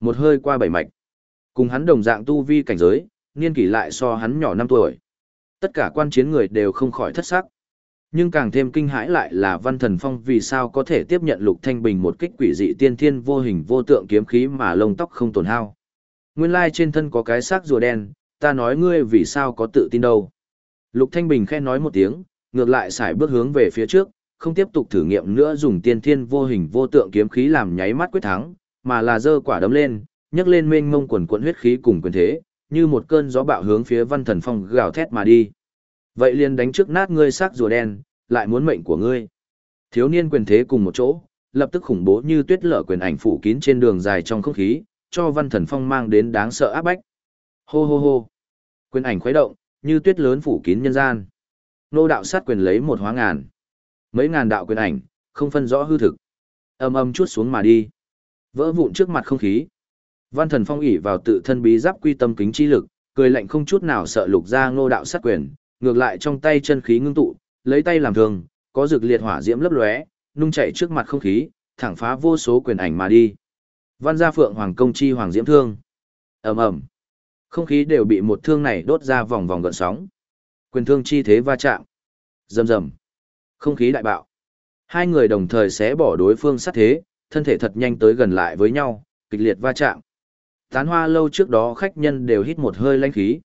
Một hơi qua bảy mạch. Cùng hắn đồng dạng tu vi cảnh giới, niên kỷ lại so hắn nhỏ 5 tuổi. Tất cả quan chiến người đều không khỏi thất sắc. Nhưng càng thêm kinh hãi lại là Văn Thần Phong vì sao có thể tiếp nhận Lục Thanh Bình một kích quỷ dị tiên thiên vô hình vô tượng kiếm khí mà lông tóc không tổn hao. Nguyên lai trên thân có cái xác rùa đen, ta nói ngươi vì sao có tự tin đâu. Lục Thanh Bình khen nói một tiếng, ngược lại xài bước hướng về phía trước, không tiếp tục thử nghiệm nữa dùng tiên thiên vô hình vô tượng kiếm khí làm nháy mắt quyết thắng, mà là giơ quả đấm lên, nhấc lên mênh mông quần quần huyết khí cùng quyền thế, như một cơn gió bạo hướng phía Văn Thần Phong gào thét mà đi. Vậy liền đánh trước nát ngươi xác rùa đen, lại muốn mệnh của ngươi. Thiếu niên quyền thế cùng một chỗ, lập tức khủng bố như tuyết lở quyền ảnh phủ kín trên đường dài trong không khí, cho Văn Thần Phong mang đến đáng sợ áp bách. Hô hô hô. Quyền ảnh khuấy động, như tuyết lớn phủ kín nhân gian. Nô đạo sát quyền lấy một hóa ngàn. Mấy ngàn đạo quyền ảnh, không phân rõ hư thực. Âm âm chuốt xuống mà đi. Vỡ vụn trước mặt không khí. Văn thần phong ỉ vào tự thân bí giáp quy tâm kính chi lực, cười lạnh không chút nào sợ lục ra ngô đạo sát quyền, ngược lại trong tay chân khí ngưng tụ, lấy tay làm thường, có rực liệt hỏa diễm lấp lóe, nung chạy trước mặt không khí, thẳng phá vô số quyền ảnh mà đi. Văn gia phượng hoàng công chi hoàng diễm thương. ầm ầm, không khí đều bị một thương này đốt ra vòng vòng gợn sóng. Quyền thương chi thế va chạm. Rầm rầm. Không khí đại bạo. Hai người đồng thời xé bỏ đối phương sát thế, thân thể thật nhanh tới gần lại với nhau, kịch liệt va chạm. Tán hoa lâu trước đó khách nhân đều hít một hơi lãnh khí.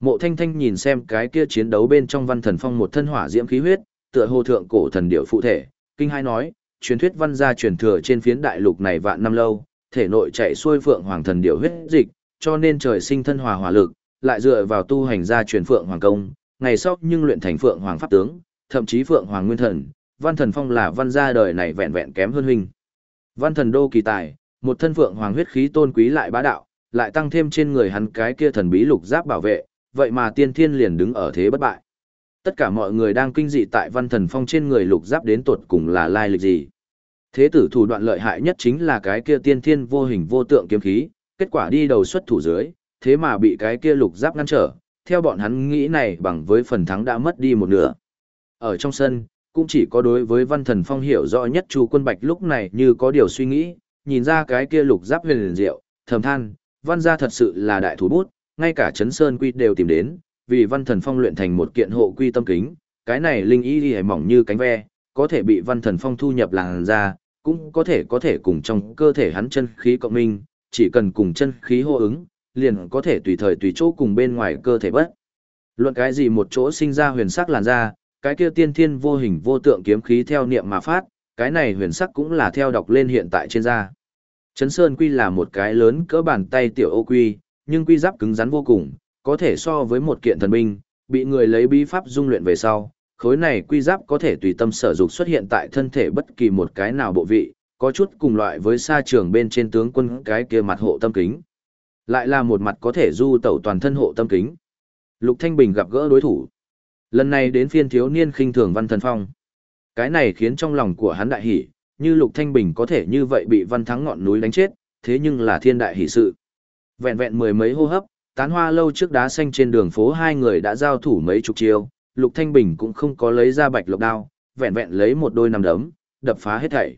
Mộ thanh thanh nhìn xem cái kia chiến đấu bên trong văn thần phong một thân hỏa diễm khí huyết, tựa hồ thượng cổ thần điệu phụ thể, kinh hai nói, truyền thuyết văn gia truyền thừa trên phiến đại lục này vạn năm lâu, thể nội chạy xuôi phượng hoàng thần điệu huyết dịch, cho nên trời sinh thân hòa hỏa lực, lại dựa vào tu hành gia truyền phượng hoàng công, ngày sau nhưng luyện thành phượng hoàng pháp tướng, thậm chí phượng hoàng nguyên thần, văn thần phong là văn gia đời này vẹn vẹn kém hơn huynh. Văn thần đô kỳ tài, một thân phượng hoàng huyết khí tôn quý lại bá đạo, lại tăng thêm trên người hắn cái kia thần bí lục giáp bảo vệ, vậy mà tiên thiên liền đứng ở thế bất bại. Tất cả mọi người đang kinh dị tại văn thần phong trên người lục giáp đến tột cùng là lai lịch gì. Thế tử thủ đoạn lợi hại nhất chính là cái kia tiên thiên vô hình vô tượng kiếm khí, kết quả đi đầu xuất thủ dưới, thế mà bị cái kia lục giáp ngăn trở, theo bọn hắn nghĩ này bằng với phần thắng đã mất đi một nửa. Ở trong sân, cũng chỉ có đối với văn thần phong hiểu rõ nhất chu quân bạch lúc này như có điều suy nghĩ, nhìn ra cái kia lục giáp huyền liền diệu, thầm than, văn gia thật sự là đại thủ bút, ngay cả chấn sơn quy đều tìm đến, vì văn thần phong luyện thành một kiện hộ quy tâm kính, cái này linh y đi mỏng như cánh ve, có thể bị văn thần phong thu nhập làn da cũng có thể có thể cùng trong cơ thể hắn chân khí cộng minh, chỉ cần cùng chân khí hô ứng, liền có thể tùy thời tùy chỗ cùng bên ngoài cơ thể bất. Luận cái gì một chỗ sinh ra huyền sắc làn da cái kia tiên thiên vô hình vô tượng kiếm khí theo niệm mà phát, cái này huyền sắc cũng là theo đọc lên hiện tại trên da. Trấn Sơn Quy là một cái lớn cỡ bàn tay tiểu ô quy, nhưng quy giáp cứng rắn vô cùng, có thể so với một kiện thần binh, bị người lấy bí pháp dung luyện về sau, khối này quy giáp có thể tùy tâm sở dục xuất hiện tại thân thể bất kỳ một cái nào bộ vị, có chút cùng loại với sa trường bên trên tướng quân cái kia mặt hộ tâm kính. Lại là một mặt có thể du tẩu toàn thân hộ tâm kính. Lục Thanh Bình gặp gỡ đối thủ. Lần này đến phiên thiếu niên khinh thường văn thần phong. Cái này khiến trong lòng của hắn đại hỉ, như Lục Thanh Bình có thể như vậy bị văn thắng ngọn núi đánh chết, thế nhưng là thiên đại hỉ sự. Vẹn vẹn mười mấy hô hấp, tán hoa lâu trước đá xanh trên đường phố hai người đã giao thủ mấy chục chiêu, Lục Thanh Bình cũng không có lấy ra bạch lục đao, vẹn vẹn lấy một đôi nằm đấm, đập phá hết thảy.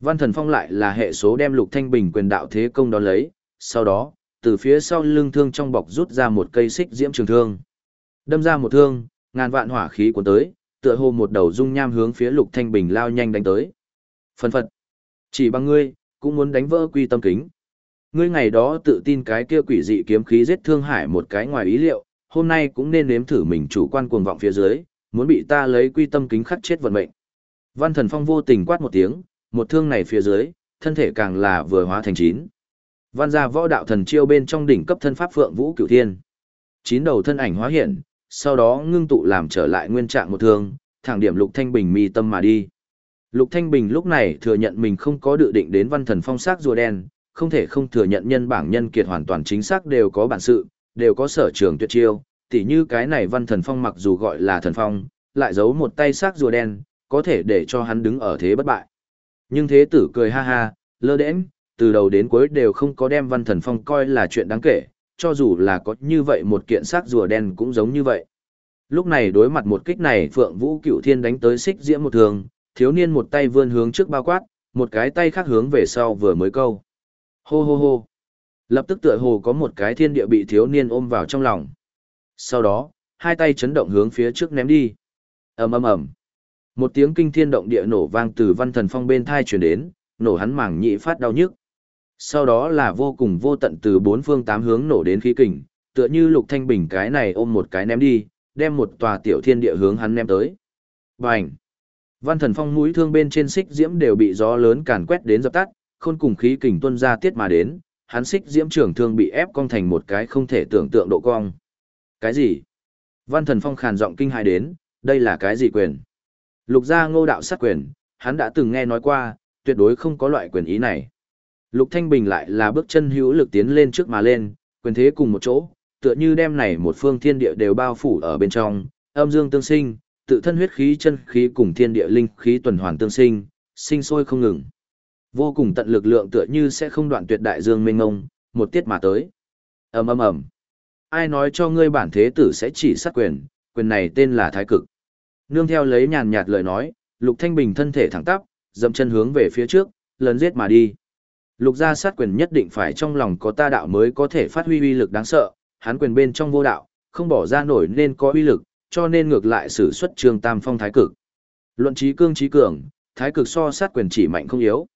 Văn Thần Phong lại là hệ số đem Lục Thanh Bình quyền đạo thế công đó lấy, sau đó, từ phía sau lưng thương trong bọc rút ra một cây xích diễm trường thương. Đâm ra một thương, ngàn vạn hỏa khí cuốn tới, tựa hồ một đầu dung nham hướng phía Lục Thanh Bình lao nhanh đánh tới. Phân phật, chỉ bằng ngươi, cũng muốn đánh vỡ quy tâm kính. Ngươi ngày đó tự tin cái kia quỷ dị kiếm khí giết thương hải một cái ngoài ý liệu, hôm nay cũng nên nếm thử mình chủ quan cuồng vọng phía dưới, muốn bị ta lấy quy tâm kính khắc chết vận mệnh. Văn Thần Phong vô tình quát một tiếng, một thương này phía dưới, thân thể càng là vừa hóa thành chín. Văn gia võ đạo thần chiêu bên trong đỉnh cấp thân pháp Phượng Vũ Cửu Thiên. Chín đầu thân ảnh hóa hiện, sau đó ngưng tụ làm trở lại nguyên trạng một thương, thẳng điểm Lục Thanh Bình mi tâm mà đi. Lục Thanh Bình lúc này thừa nhận mình không có dự định đến Văn Thần Phong sắc rùa đen, không thể không thừa nhận nhân bảng nhân kiệt hoàn toàn chính xác đều có bản sự, đều có sở trường tuyệt chiêu, tỉ như cái này Văn Thần Phong mặc dù gọi là thần phong, lại giấu một tay sắc rùa đen, có thể để cho hắn đứng ở thế bất bại. Nhưng thế tử cười ha ha, lơ đễnh, từ đầu đến cuối đều không có đem văn thần phong coi là chuyện đáng kể, cho dù là có như vậy một kiện xác rùa đen cũng giống như vậy. Lúc này đối mặt một kích này Phượng Vũ Cựu Thiên đánh tới xích diễm một thường, thiếu niên một tay vươn hướng trước bao quát, một cái tay khác hướng về sau vừa mới câu. Hô hô hô. Lập tức tựa hồ có một cái thiên địa bị thiếu niên ôm vào trong lòng. Sau đó, hai tay chấn động hướng phía trước ném đi. ầm ầm ầm, một tiếng kinh thiên động địa nổ vang từ Văn Thần Phong bên thai truyền đến, nổ hắn mảng nhị phát đau nhức. Sau đó là vô cùng vô tận từ bốn phương tám hướng nổ đến khí kình, tựa như Lục Thanh Bình cái này ôm một cái ném đi, đem một tòa tiểu thiên địa hướng hắn ném tới. Bành! Văn Thần Phong mũi thương bên trên xích diễm đều bị gió lớn càn quét đến dập tắt, khôn cùng khí kình tuôn ra tiết mà đến, hắn xích diễm trưởng thương bị ép cong thành một cái không thể tưởng tượng độ cong. Cái gì? Văn thần phong khàn giọng kinh hãi đến, đây là cái gì quyền? Lục gia ngô đạo sát quyền, hắn đã từng nghe nói qua, tuyệt đối không có loại quyền ý này. Lục Thanh Bình lại là bước chân hữu lực tiến lên trước mà lên, quyền thế cùng một chỗ, tựa như đem này một phương thiên địa đều bao phủ ở bên trong, âm dương tương sinh, tự thân huyết khí chân khí cùng thiên địa linh khí tuần hoàn tương sinh, sinh sôi không ngừng. Vô cùng tận lực lượng tựa như sẽ không đoạn tuyệt đại dương mênh mông, một tiết mà tới. ầm ầm ầm. Ai nói cho ngươi bản thế tử sẽ chỉ sát quyền, quyền này tên là thái cực. Nương theo lấy nhàn nhạt lời nói, Lục Thanh Bình thân thể thẳng tắp, dậm chân hướng về phía trước, lần giết mà đi. Lục gia sát quyền nhất định phải trong lòng có ta đạo mới có thể phát huy uy lực đáng sợ, hắn quyền bên trong vô đạo, không bỏ ra nổi nên có uy lực, cho nên ngược lại sử xuất trường tam phong thái cực. Luận trí cương trí cường, thái cực so sát quyền chỉ mạnh không yếu,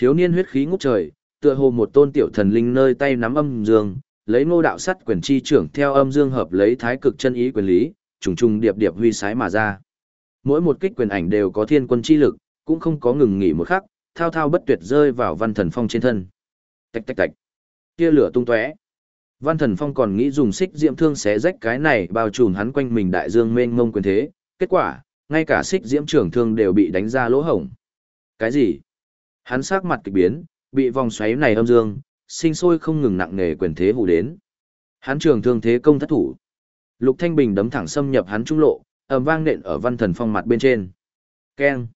Thiếu niên huyết khí ngút trời, tựa hồ một tôn tiểu thần linh nơi tay nắm âm dương, lấy ngô đạo sắt quyền chi trưởng theo âm dương hợp lấy thái cực chân ý quyền lý, trùng trùng điệp điệp huy sái mà ra. Mỗi một kích quyền ảnh đều có thiên quân chi lực, cũng không có ngừng nghỉ một khắc, thao thao bất tuyệt rơi vào văn thần phong trên thân. Tạch tạch tạch. Tia lửa tung tóe. Văn thần phong còn nghĩ dùng xích diễm thương xé rách cái này bao trùm hắn quanh mình đại dương mênh mông quyền thế, kết quả, ngay cả xích diễm trưởng thương đều bị đánh ra lỗ hổng. Cái gì? Hắn sắc mặt kịch biến, bị vòng xoáy này âm dương, sinh sôi không ngừng nặng nề quyền thế hù đến. Hắn trường thương thế công thất thủ. Lục Thanh Bình đấm thẳng xâm nhập hắn trung lộ, ầm vang nện ở Văn Thần Phong mặt bên trên. Keng.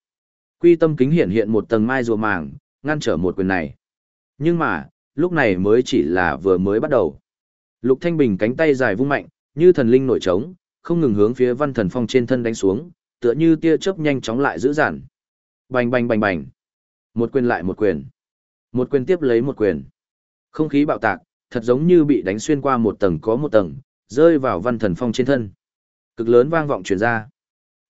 Quy tâm kính hiện hiện một tầng mai rùa màng, ngăn trở một quyền này. Nhưng mà, lúc này mới chỉ là vừa mới bắt đầu. Lục Thanh Bình cánh tay dài vung mạnh, như thần linh nổi trống, không ngừng hướng phía Văn Thần Phong trên thân đánh xuống, tựa như tia chớp nhanh chóng lại dữ dằn. Bành bành bành bành. Một quyền lại một quyền. Một quyền tiếp lấy một quyền. Không khí bạo tạc, thật giống như bị đánh xuyên qua một tầng có một tầng, rơi vào văn thần phong trên thân. Cực lớn vang vọng truyền ra.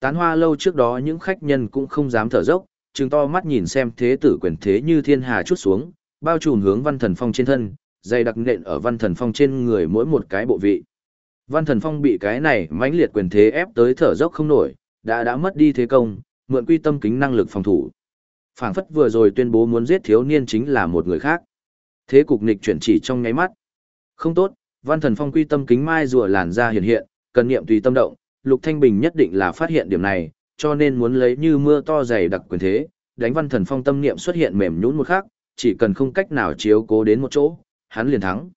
Tán hoa lâu trước đó những khách nhân cũng không dám thở dốc, trừng to mắt nhìn xem thế tử quyền thế như thiên hà chút xuống, bao trùm hướng văn thần phong trên thân, dày đặc nện ở văn thần phong trên người mỗi một cái bộ vị. Văn thần phong bị cái này mãnh liệt quyền thế ép tới thở dốc không nổi, đã đã mất đi thế công, mượn quy tâm kính năng lực phòng thủ. Phảng phất vừa rồi tuyên bố muốn giết thiếu niên chính là một người khác. Thế cục nịch chuyển chỉ trong nháy mắt. Không tốt văn thần phong quy tâm kính mai rùa làn ra hiện hiện cần niệm tùy tâm động lục thanh bình nhất định là phát hiện điểm này cho nên muốn lấy như mưa to dày đặc quyền thế đánh văn thần phong tâm niệm xuất hiện mềm nhũn một khắc chỉ cần không cách nào chiếu cố đến một chỗ hắn liền thắng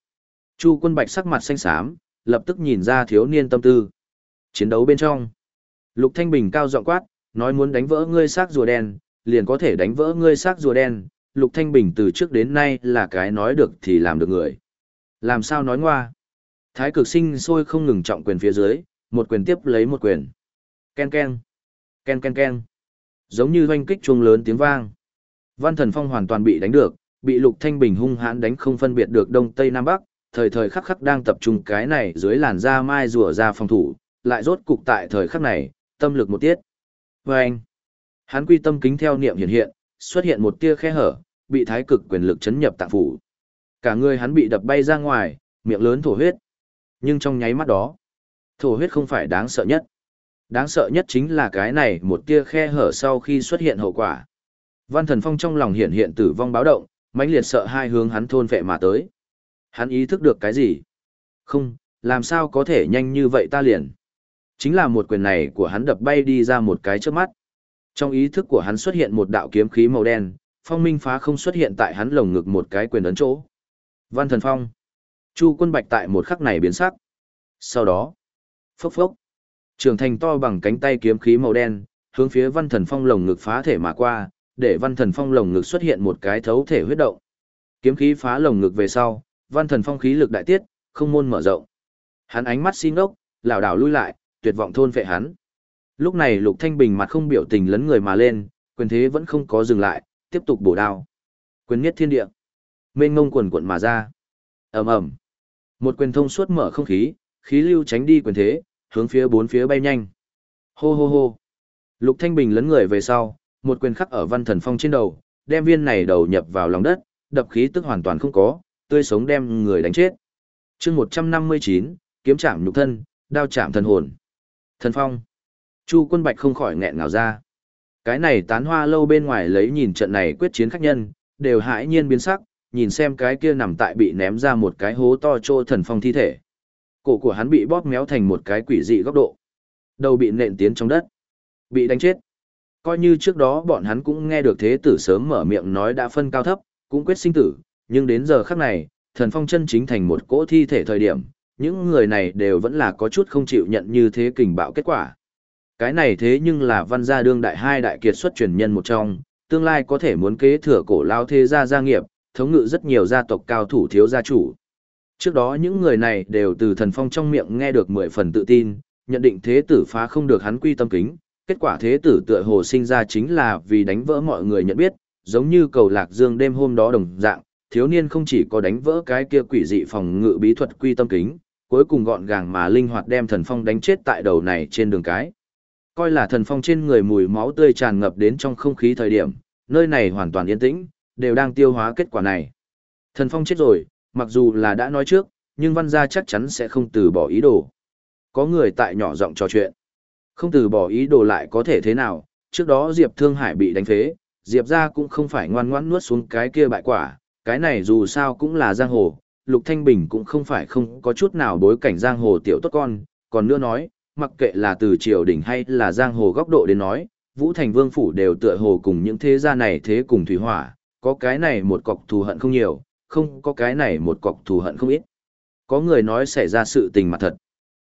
chu quân bạch sắc mặt xanh xám lập tức nhìn ra thiếu niên tâm tư chiến đấu bên trong lục thanh bình cao giọng quát nói muốn đánh vỡ ngươi xác rùa đen liền có thể đánh vỡ ngươi xác rùa đen, Lục Thanh Bình từ trước đến nay là cái nói được thì làm được người. Làm sao nói ngoa? Thái cực sinh sôi không ngừng trọng quyền phía dưới, một quyền tiếp lấy một quyền. Ken ken, ken ken ken. Giống như hoanh kích chuông lớn tiếng vang. Văn Thần Phong hoàn toàn bị đánh được, bị Lục Thanh Bình hung hãn đánh không phân biệt được đông tây nam bắc, thời thời khắc khắc đang tập trung cái này dưới làn da mai rùa ra phòng thủ, lại rốt cục tại thời khắc này, tâm lực một tiết. Vâng! Hắn quy tâm kính theo niệm hiện hiện, xuất hiện một tia khe hở, bị thái cực quyền lực chấn nhập tạng phủ. Cả người hắn bị đập bay ra ngoài, miệng lớn thổ huyết. Nhưng trong nháy mắt đó, thổ huyết không phải đáng sợ nhất. Đáng sợ nhất chính là cái này một tia khe hở sau khi xuất hiện hậu quả. Văn Thần Phong trong lòng hiện hiện tử vong báo động, mãnh liệt sợ hai hướng hắn thôn vệ mà tới. Hắn ý thức được cái gì? Không, làm sao có thể nhanh như vậy ta liền. Chính là một quyền này của hắn đập bay đi ra một cái trước mắt. Trong ý thức của hắn xuất hiện một đạo kiếm khí màu đen, phong minh phá không xuất hiện tại hắn lồng ngực một cái quyền ấn chỗ. Văn thần phong. Chu quân bạch tại một khắc này biến sắc. Sau đó, phốc phốc. Trường thành to bằng cánh tay kiếm khí màu đen, hướng phía văn thần phong lồng ngực phá thể mà qua, để văn thần phong lồng ngực xuất hiện một cái thấu thể huyết động. Kiếm khí phá lồng ngực về sau, văn thần phong khí lực đại tiết, không môn mở rộng. Hắn ánh mắt xin ốc, lảo đảo lui lại, tuyệt vọng thôn vệ hắn. Lúc này Lục Thanh Bình mặt không biểu tình lấn người mà lên, quyền thế vẫn không có dừng lại, tiếp tục bổ đao. Quyền nhất thiên địa. Mênh ngông quần quận mà ra. ầm ầm một quyền thông suốt mở không khí khí lưu tránh đi quyền thế hướng phía bốn phía bay nhanh. Hô hô hô. Lục thanh bình lấn người về sau, một quyền khắc ở văn thần phong trên đầu, đem viên này đầu nhập vào lòng đất, đập khí tức hoàn toàn không có, tươi sống đem người đánh chết. Chương một trăm năm mươi chín, kiếm chạm nhục thân, đao chạm thần hồn. Thần phong. Chu quân bạch không khỏi nghẹn ngào ra. Cái này tán hoa lâu bên ngoài lấy nhìn trận này quyết chiến khách nhân, đều hãi nhiên biến sắc, nhìn xem cái kia nằm tại bị ném ra một cái hố to trô thần phong thi thể. Cổ của hắn bị bóp méo thành một cái quỷ dị góc độ. Đầu bị nện tiến trong đất. Bị đánh chết. Coi như trước đó bọn hắn cũng nghe được thế tử sớm mở miệng nói đã phân cao thấp, cũng quyết sinh tử, nhưng đến giờ khắc này, thần phong chân chính thành một cỗ thi thể thời điểm, những người này đều vẫn là có chút không chịu nhận như thế kình bạo kết quả. Cái này thế nhưng là văn gia đương đại hai đại kiệt xuất truyền nhân một trong, tương lai có thể muốn kế thừa cổ lao thế gia gia nghiệp, thống ngự rất nhiều gia tộc cao thủ thiếu gia chủ. Trước đó những người này đều từ thần phong trong miệng nghe được mười phần tự tin, nhận định thế tử phá không được hắn quy tâm kính, kết quả thế tử tựa hồ sinh ra chính là vì đánh vỡ mọi người nhận biết, giống như cầu lạc dương đêm hôm đó đồng dạng, thiếu niên không chỉ có đánh vỡ cái kia quỷ dị phòng ngự bí thuật quy tâm kính, cuối cùng gọn gàng mà linh hoạt đem thần phong đánh chết tại đầu này trên đường cái. Coi là thần phong trên người mùi máu tươi tràn ngập đến trong không khí thời điểm, nơi này hoàn toàn yên tĩnh, đều đang tiêu hóa kết quả này. Thần Phong chết rồi, mặc dù là đã nói trước, nhưng văn gia chắc chắn sẽ không từ bỏ ý đồ. Có người tại nhỏ giọng trò chuyện. Không từ bỏ ý đồ lại có thể thế nào, trước đó Diệp Thương Hải bị đánh phế, Diệp gia cũng không phải ngoan ngoãn nuốt xuống cái kia bại quả, cái này dù sao cũng là giang hồ, Lục Thanh Bình cũng không phải không có chút nào bối cảnh giang hồ tiểu tốt con, còn nữa nói, mặc kệ là từ triều đình hay là giang hồ góc độ đến nói, Vũ Thành Vương Phủ đều tựa hồ cùng những thế gia này thế cùng thủy hỏa, có cái này một cọc thù hận không nhiều, không có cái này một cọc thù hận không ít. Có người nói xảy ra sự tình mặt thật.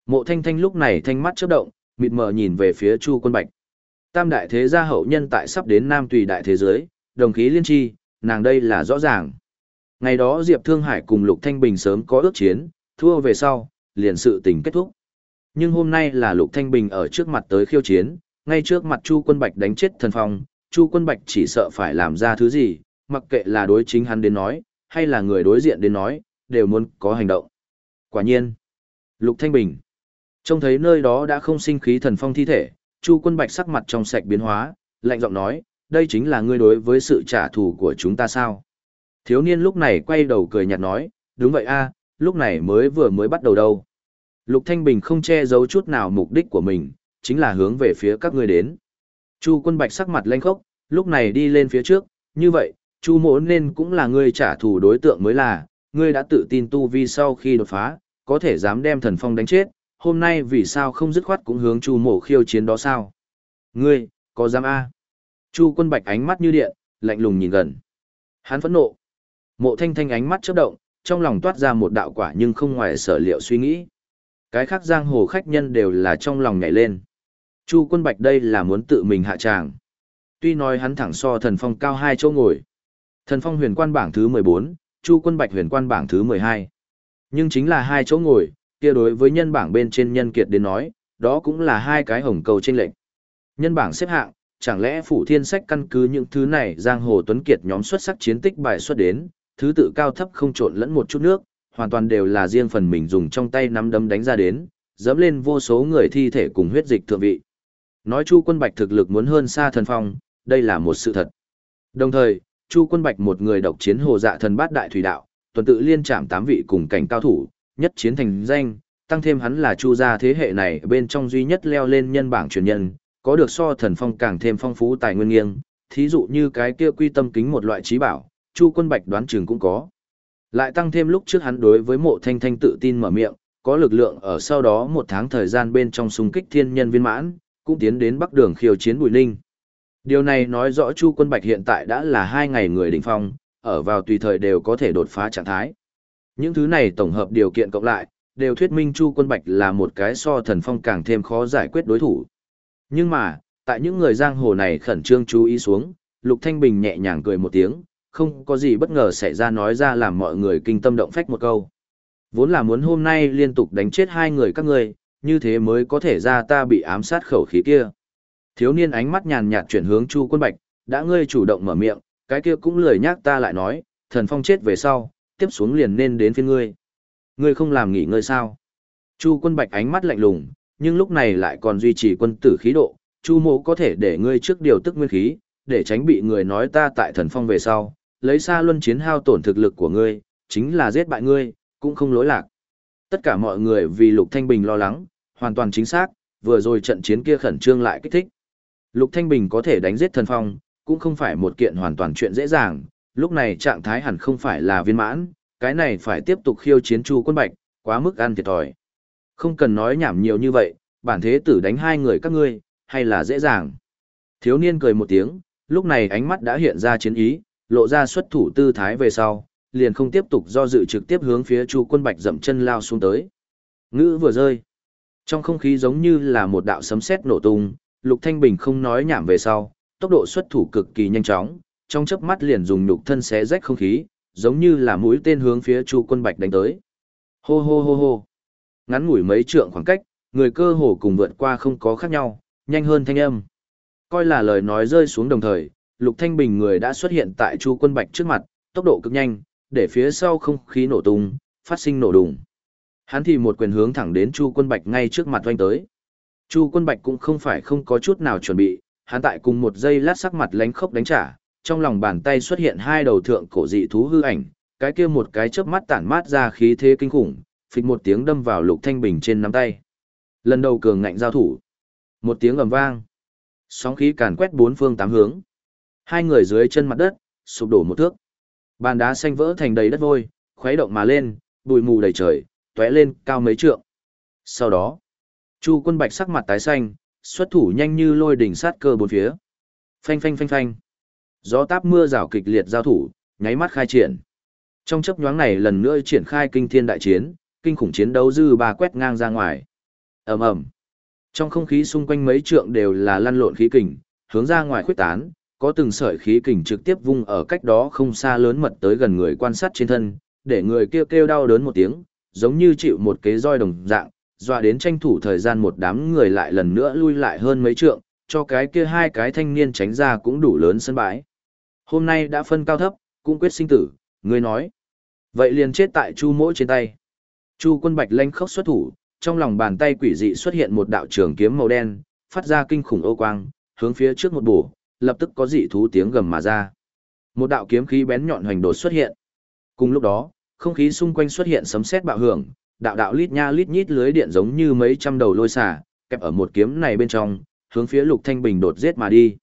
Mộ thanh thanh lúc này thanh mắt chớp động, mịt mờ nhìn về phía Chu quân bạch. Tam đại thế gia hậu nhân tại sắp đến Nam tùy đại thế giới, đồng khí liên tri, nàng đây là rõ ràng. Ngày đó Diệp Thương Hải cùng Lục Thanh Bình sớm có ước chiến, thua về sau, liền sự tình kết thúc. Nhưng hôm nay là Lục Thanh Bình ở trước mặt tới khiêu chiến, ngay trước mặt Chu Quân Bạch đánh chết thần phong, Chu Quân Bạch chỉ sợ phải làm ra thứ gì, mặc kệ là đối chính hắn đến nói, hay là người đối diện đến nói, đều muốn có hành động. Quả nhiên, Lục Thanh Bình, trông thấy nơi đó đã không sinh khí thần phong thi thể, Chu Quân Bạch sắc mặt trong sạch biến hóa, lạnh giọng nói, đây chính là ngươi đối với sự trả thù của chúng ta sao? Thiếu niên lúc này quay đầu cười nhạt nói, đúng vậy a, lúc này mới vừa mới bắt đầu đâu. Lục Thanh Bình không che giấu chút nào mục đích của mình, chính là hướng về phía các ngươi đến. Chu Quân Bạch sắc mặt lênh khốc, lúc này đi lên phía trước, như vậy, Chu mỗ nên cũng là ngươi trả thù đối tượng mới là, ngươi đã tự tin tu vi sau khi đột phá, có thể dám đem thần phong đánh chết, hôm nay vì sao không dứt khoát cũng hướng Chu Mỗ khiêu chiến đó sao? Ngươi, có dám a? Chu quân bạch ánh mắt như điện, lạnh lùng nhìn gần. Hắn phẫn nộ. Mộ thanh thanh ánh mắt chớp động, trong lòng toát ra một đạo quả nhưng không ngoài sở liệu suy nghĩ. Cái khác giang hồ khách nhân đều là trong lòng nhảy lên. Chu quân bạch đây là muốn tự mình hạ tràng. Tuy nói hắn thẳng so thần phong cao hai chỗ ngồi. Thần phong huyền quan bảng thứ 14, Chu quân bạch huyền quan bảng thứ 12. Nhưng chính là hai chỗ ngồi, kia đối với nhân bảng bên trên nhân kiệt đến nói, đó cũng là hai cái hồng cầu trên lệnh. Nhân bảng xếp hạng, chẳng lẽ phủ thiên sách căn cứ những thứ này giang hồ tuấn kiệt nhóm xuất sắc chiến tích bài xuất đến, thứ tự cao thấp không trộn lẫn một chút nước, hoàn toàn đều là riêng phần mình dùng trong tay nắm đấm đánh ra đến, dẫm lên vô số người thi thể cùng huyết dịch thượng vị. Nói Chu Quân Bạch thực lực muốn hơn xa thần phong, đây là một sự thật. Đồng thời, Chu Quân Bạch một người độc chiến hồ dạ thần bát đại thủy đạo, tuần tự liên chạm tám vị cùng cảnh cao thủ, nhất chiến thành danh, tăng thêm hắn là Chu gia thế hệ này bên trong duy nhất leo lên nhân bảng truyền nhân, có được so thần phong càng thêm phong phú tài nguyên nghiêng, thí dụ như cái kia quy tâm kính một loại trí bảo, Chu Quân Bạch đoán chừng cũng có. Lại tăng thêm lúc trước hắn đối với mộ thanh thanh tự tin mở miệng, có lực lượng ở sau đó một tháng thời gian bên trong xung kích thiên nhân viên mãn, cũng tiến đến bắc đường khiêu chiến Bùi Ninh. Điều này nói rõ Chu Quân Bạch hiện tại đã là hai ngày người đỉnh phong, ở vào tùy thời đều có thể đột phá trạng thái. Những thứ này tổng hợp điều kiện cộng lại, đều thuyết minh Chu Quân Bạch là một cái so thần phong càng thêm khó giải quyết đối thủ. Nhưng mà, tại những người giang hồ này khẩn trương chú ý xuống, Lục Thanh Bình nhẹ nhàng cười một tiếng, không có gì bất ngờ xảy ra nói ra làm mọi người kinh tâm động phách một câu. Vốn là muốn hôm nay liên tục đánh chết hai người các ngươi, như thế mới có thể ra ta bị ám sát khẩu khí kia. Thiếu niên ánh mắt nhàn nhạt chuyển hướng Chu Quân Bạch, đã ngươi chủ động mở miệng, cái kia cũng lười nhắc ta lại nói, thần phong chết về sau, tiếp xuống liền nên đến phiên ngươi. Ngươi không làm nghỉ ngơi sao? Chu quân bạch ánh mắt lạnh lùng, nhưng lúc này lại còn duy trì quân tử khí độ, Chu mộ có thể để ngươi trước điều tức nguyên khí, để tránh bị người nói ta tại thần phong về sau, lấy xa luân chiến hao tổn thực lực của ngươi, chính là giết bại ngươi, cũng không lỗi lạc. Tất cả mọi người vì Lục Thanh Bình lo lắng, hoàn toàn chính xác, vừa rồi trận chiến kia khẩn trương lại kích thích. Lục Thanh Bình có thể đánh giết thần phong, cũng không phải một kiện hoàn toàn chuyện dễ dàng, lúc này trạng thái hẳn không phải là viên mãn, cái này phải tiếp tục khiêu chiến Chu Quân Bạch, quá mức ăn thiệt thòi. Không cần nói nhảm nhiều như vậy, bản thế tử đánh hai người các ngươi, hay là dễ dàng. Thiếu niên cười một tiếng, lúc này ánh mắt đã hiện ra chiến ý, lộ ra xuất thủ tư thái về sau, liền không tiếp tục do dự trực tiếp hướng phía Chu Quân Bạch dậm chân lao xuống tới. Ngữ vừa rơi, trong không khí giống như là một đạo sấm sét nổ tung, Lục Thanh Bình không nói nhảm về sau, tốc độ xuất thủ cực kỳ nhanh chóng, trong chớp mắt liền dùng nhục thân xé rách không khí, giống như là mũi tên hướng phía Chu Quân Bạch đánh tới. Hô hô hô hô. Ngắn ngủi mấy trượng khoảng cách, người cơ hồ cùng vượt qua không có khác nhau, nhanh hơn thanh âm. Coi là lời nói rơi xuống đồng thời, Lục Thanh Bình người đã xuất hiện tại Chu Quân Bạch trước mặt, tốc độ cực nhanh, để phía sau không khí nổ tung, phát sinh nổ đùng. Hắn thì một quyền hướng thẳng đến Chu Quân Bạch ngay trước mặt oanh tới. Chu Quân Bạch cũng không phải không có chút nào chuẩn bị, hắn tại cùng một giây lát sắc mặt lánh khốc đánh trả, trong lòng bàn tay xuất hiện hai đầu thượng cổ dị thú hư ảnh, cái kia một cái chớp mắt tản mát ra khí thế kinh khủng, phịch một tiếng đâm vào Lục Thanh Bình trên nắm tay. Lần đầu cường ngạnh giao thủ. Một tiếng ầm vang. Sóng khí càn quét bốn phương tám hướng. Hai người dưới chân mặt đất, sụp đổ một thước. Bàn đá xanh vỡ thành đầy đất vôi, khuấy động mà lên, bụi mù đầy trời, tóe lên cao mấy trượng. Sau đó, Chu Quân Bạch sắc mặt tái xanh, xuất thủ nhanh như lôi đỉnh sát cơ bốn phía. Phanh phanh phanh phanh. Gió táp mưa rào kịch liệt giao thủ, nháy mắt khai triển. Trong chấp nhoáng này lần nữa triển khai kinh thiên đại chiến, kinh khủng chiến đấu dư ba quét ngang ra ngoài. Ầm ầm. Trong không khí xung quanh mấy trượng đều là lăn lộn khí kình, hướng ra ngoài khuyết tán, có từng sợi khí kình trực tiếp vung ở cách đó không xa lớn mật tới gần người quan sát trên thân, để người kêu kêu đau đớn một tiếng, giống như chịu một kế roi đồng dạng, dọa đến tranh thủ thời gian một đám người lại lần nữa lui lại hơn mấy trượng, cho cái kia hai cái thanh niên tránh ra cũng đủ lớn sân bãi. Hôm nay đã phân cao thấp, cũng quyết sinh tử, người nói. Vậy liền chết tại Chu mỗi trên tay. Chu quân bạch lanh khốc xuất thủ, trong lòng bàn tay quỷ dị xuất hiện một đạo trường kiếm màu đen, phát ra kinh khủng ô quang, hướng phía trước một bổ, lập tức có dị thú tiếng gầm mà ra. Một đạo kiếm khí bén nhọn hoành đột xuất hiện. Cùng lúc đó, không khí xung quanh xuất hiện sấm sét bạo hưởng, đạo đạo lít nha lít nhít lưới điện giống như mấy trăm đầu lôi xả, kẹp ở một kiếm này bên trong, hướng phía Lục Thanh Bình đột giết mà đi.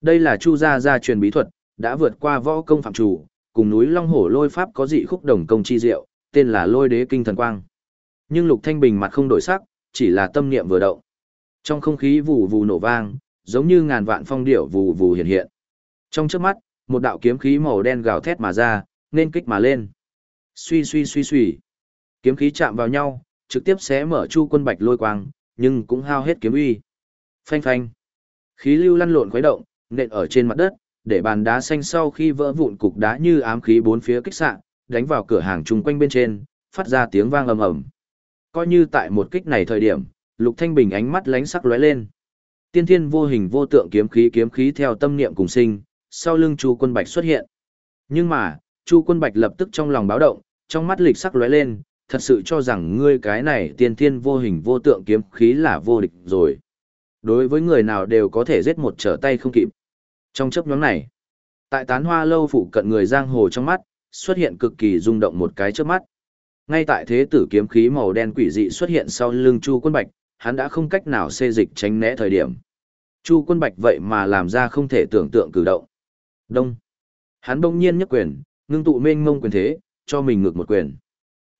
Đây là Chu gia gia truyền bí thuật, đã vượt qua võ công phạm chủ, cùng núi Long Hổ lôi pháp có dị khúc đồng công chi diệu, tên là Lôi Đế Kinh Thần Quang. Nhưng Lục Thanh Bình mặt không đổi sắc, chỉ là tâm niệm vừa động. Trong không khí vù vù nổ vang, giống như ngàn vạn phong điệu vù vù hiện hiện. Trong chớp mắt, một đạo kiếm khí màu đen gào thét mà ra, nên kích mà lên. Suy suy suy suy. Kiếm khí chạm vào nhau, trực tiếp xé mở chu quân bạch lôi quang, nhưng cũng hao hết kiếm uy. Phanh phanh. Khí lưu lăn lộn khuấy động, nện ở trên mặt đất, để bàn đá xanh sau khi vỡ vụn cục đá như ám khí bốn phía kích xạ, đánh vào cửa hàng chung quanh bên trên, phát ra tiếng vang ầm ầm. Coi như tại một kích này thời điểm, Lục Thanh Bình ánh mắt lánh sắc lóe lên. Tiên thiên vô hình vô tượng kiếm khí kiếm khí theo tâm niệm cùng sinh, sau lưng Chu Quân Bạch xuất hiện. Nhưng mà, Chu Quân Bạch lập tức trong lòng báo động, trong mắt lịch sắc lóe lên, thật sự cho rằng ngươi cái này tiên thiên vô hình vô tượng kiếm khí là vô địch rồi. Đối với người nào đều có thể giết một trở tay không kịp. Trong chấp nhóm này, tại tán hoa lâu phụ cận người giang hồ trong mắt, xuất hiện cực kỳ rung động một cái trước mắt. Ngay tại thế tử kiếm khí màu đen quỷ dị xuất hiện sau lưng Chu Quân Bạch, hắn đã không cách nào xê dịch tránh né thời điểm. Chu Quân Bạch vậy mà làm ra không thể tưởng tượng cử động. Đông. Hắn bỗng nhiên nhất quyền, ngưng tụ mênh mông quyền thế, cho mình ngược một quyền.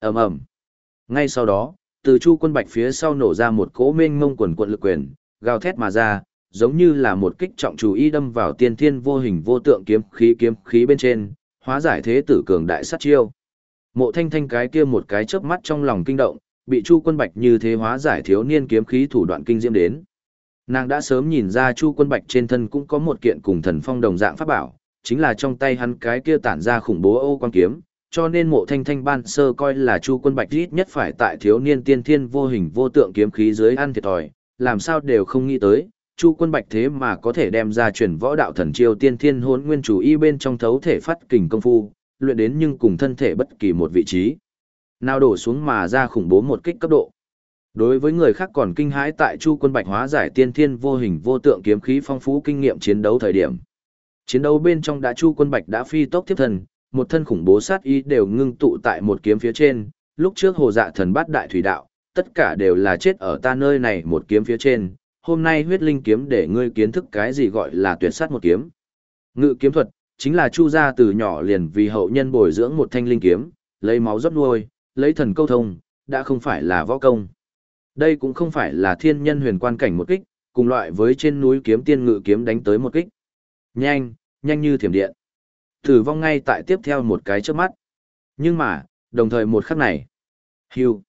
Ầm ầm. Ngay sau đó, từ Chu Quân Bạch phía sau nổ ra một cỗ mênh mông quần quận lực quyền, gào thét mà ra, giống như là một kích trọng chủ y đâm vào tiên thiên vô hình vô tượng kiếm khí kiếm khí bên trên, hóa giải thế tử cường đại sát chiêu. Mộ Thanh Thanh cái kia một cái chớp mắt trong lòng kinh động, bị Chu Quân Bạch như thế hóa giải thiếu niên kiếm khí thủ đoạn kinh diễm đến. Nàng đã sớm nhìn ra Chu Quân Bạch trên thân cũng có một kiện cùng thần phong đồng dạng pháp bảo, chính là trong tay hắn cái kia tản ra khủng bố ô quan kiếm, cho nên Mộ Thanh Thanh ban sơ coi là Chu Quân Bạch ít nhất phải tại thiếu niên tiên thiên vô hình vô tượng kiếm khí dưới ăn thiệt thòi, làm sao đều không nghĩ tới, Chu Quân Bạch thế mà có thể đem ra truyền võ đạo thần chiêu tiên thiên hôn nguyên chủ y bên trong thấu thể phát kình công phu, luyện đến nhưng cùng thân thể bất kỳ một vị trí. Nào đổ xuống mà ra khủng bố một kích cấp độ. Đối với người khác còn kinh hãi tại Chu Quân Bạch hóa giải tiên thiên vô hình vô tượng kiếm khí phong phú kinh nghiệm chiến đấu thời điểm. Chiến đấu bên trong đã Chu Quân Bạch đã phi tốc tiếp thần, một thân khủng bố sát ý đều ngưng tụ tại một kiếm phía trên, lúc trước Hồ Dạ Thần Bát Đại Thủy Đạo, tất cả đều là chết ở ta nơi này một kiếm phía trên, hôm nay huyết linh kiếm để ngươi kiến thức cái gì gọi là tuyệt sát một kiếm. Ngự kiếm thuật, chính là Chu gia từ nhỏ liền vì hậu nhân bồi dưỡng một thanh linh kiếm, lấy máu rót nuôi, lấy thần câu thông, đã không phải là võ công. Đây cũng không phải là thiên nhân huyền quan cảnh một kích, cùng loại với trên núi kiếm tiên ngự kiếm đánh tới một kích. Nhanh, nhanh như thiểm điện. Tử vong ngay tại tiếp theo một cái trước mắt. Nhưng mà, đồng thời một khắc này. Hưu.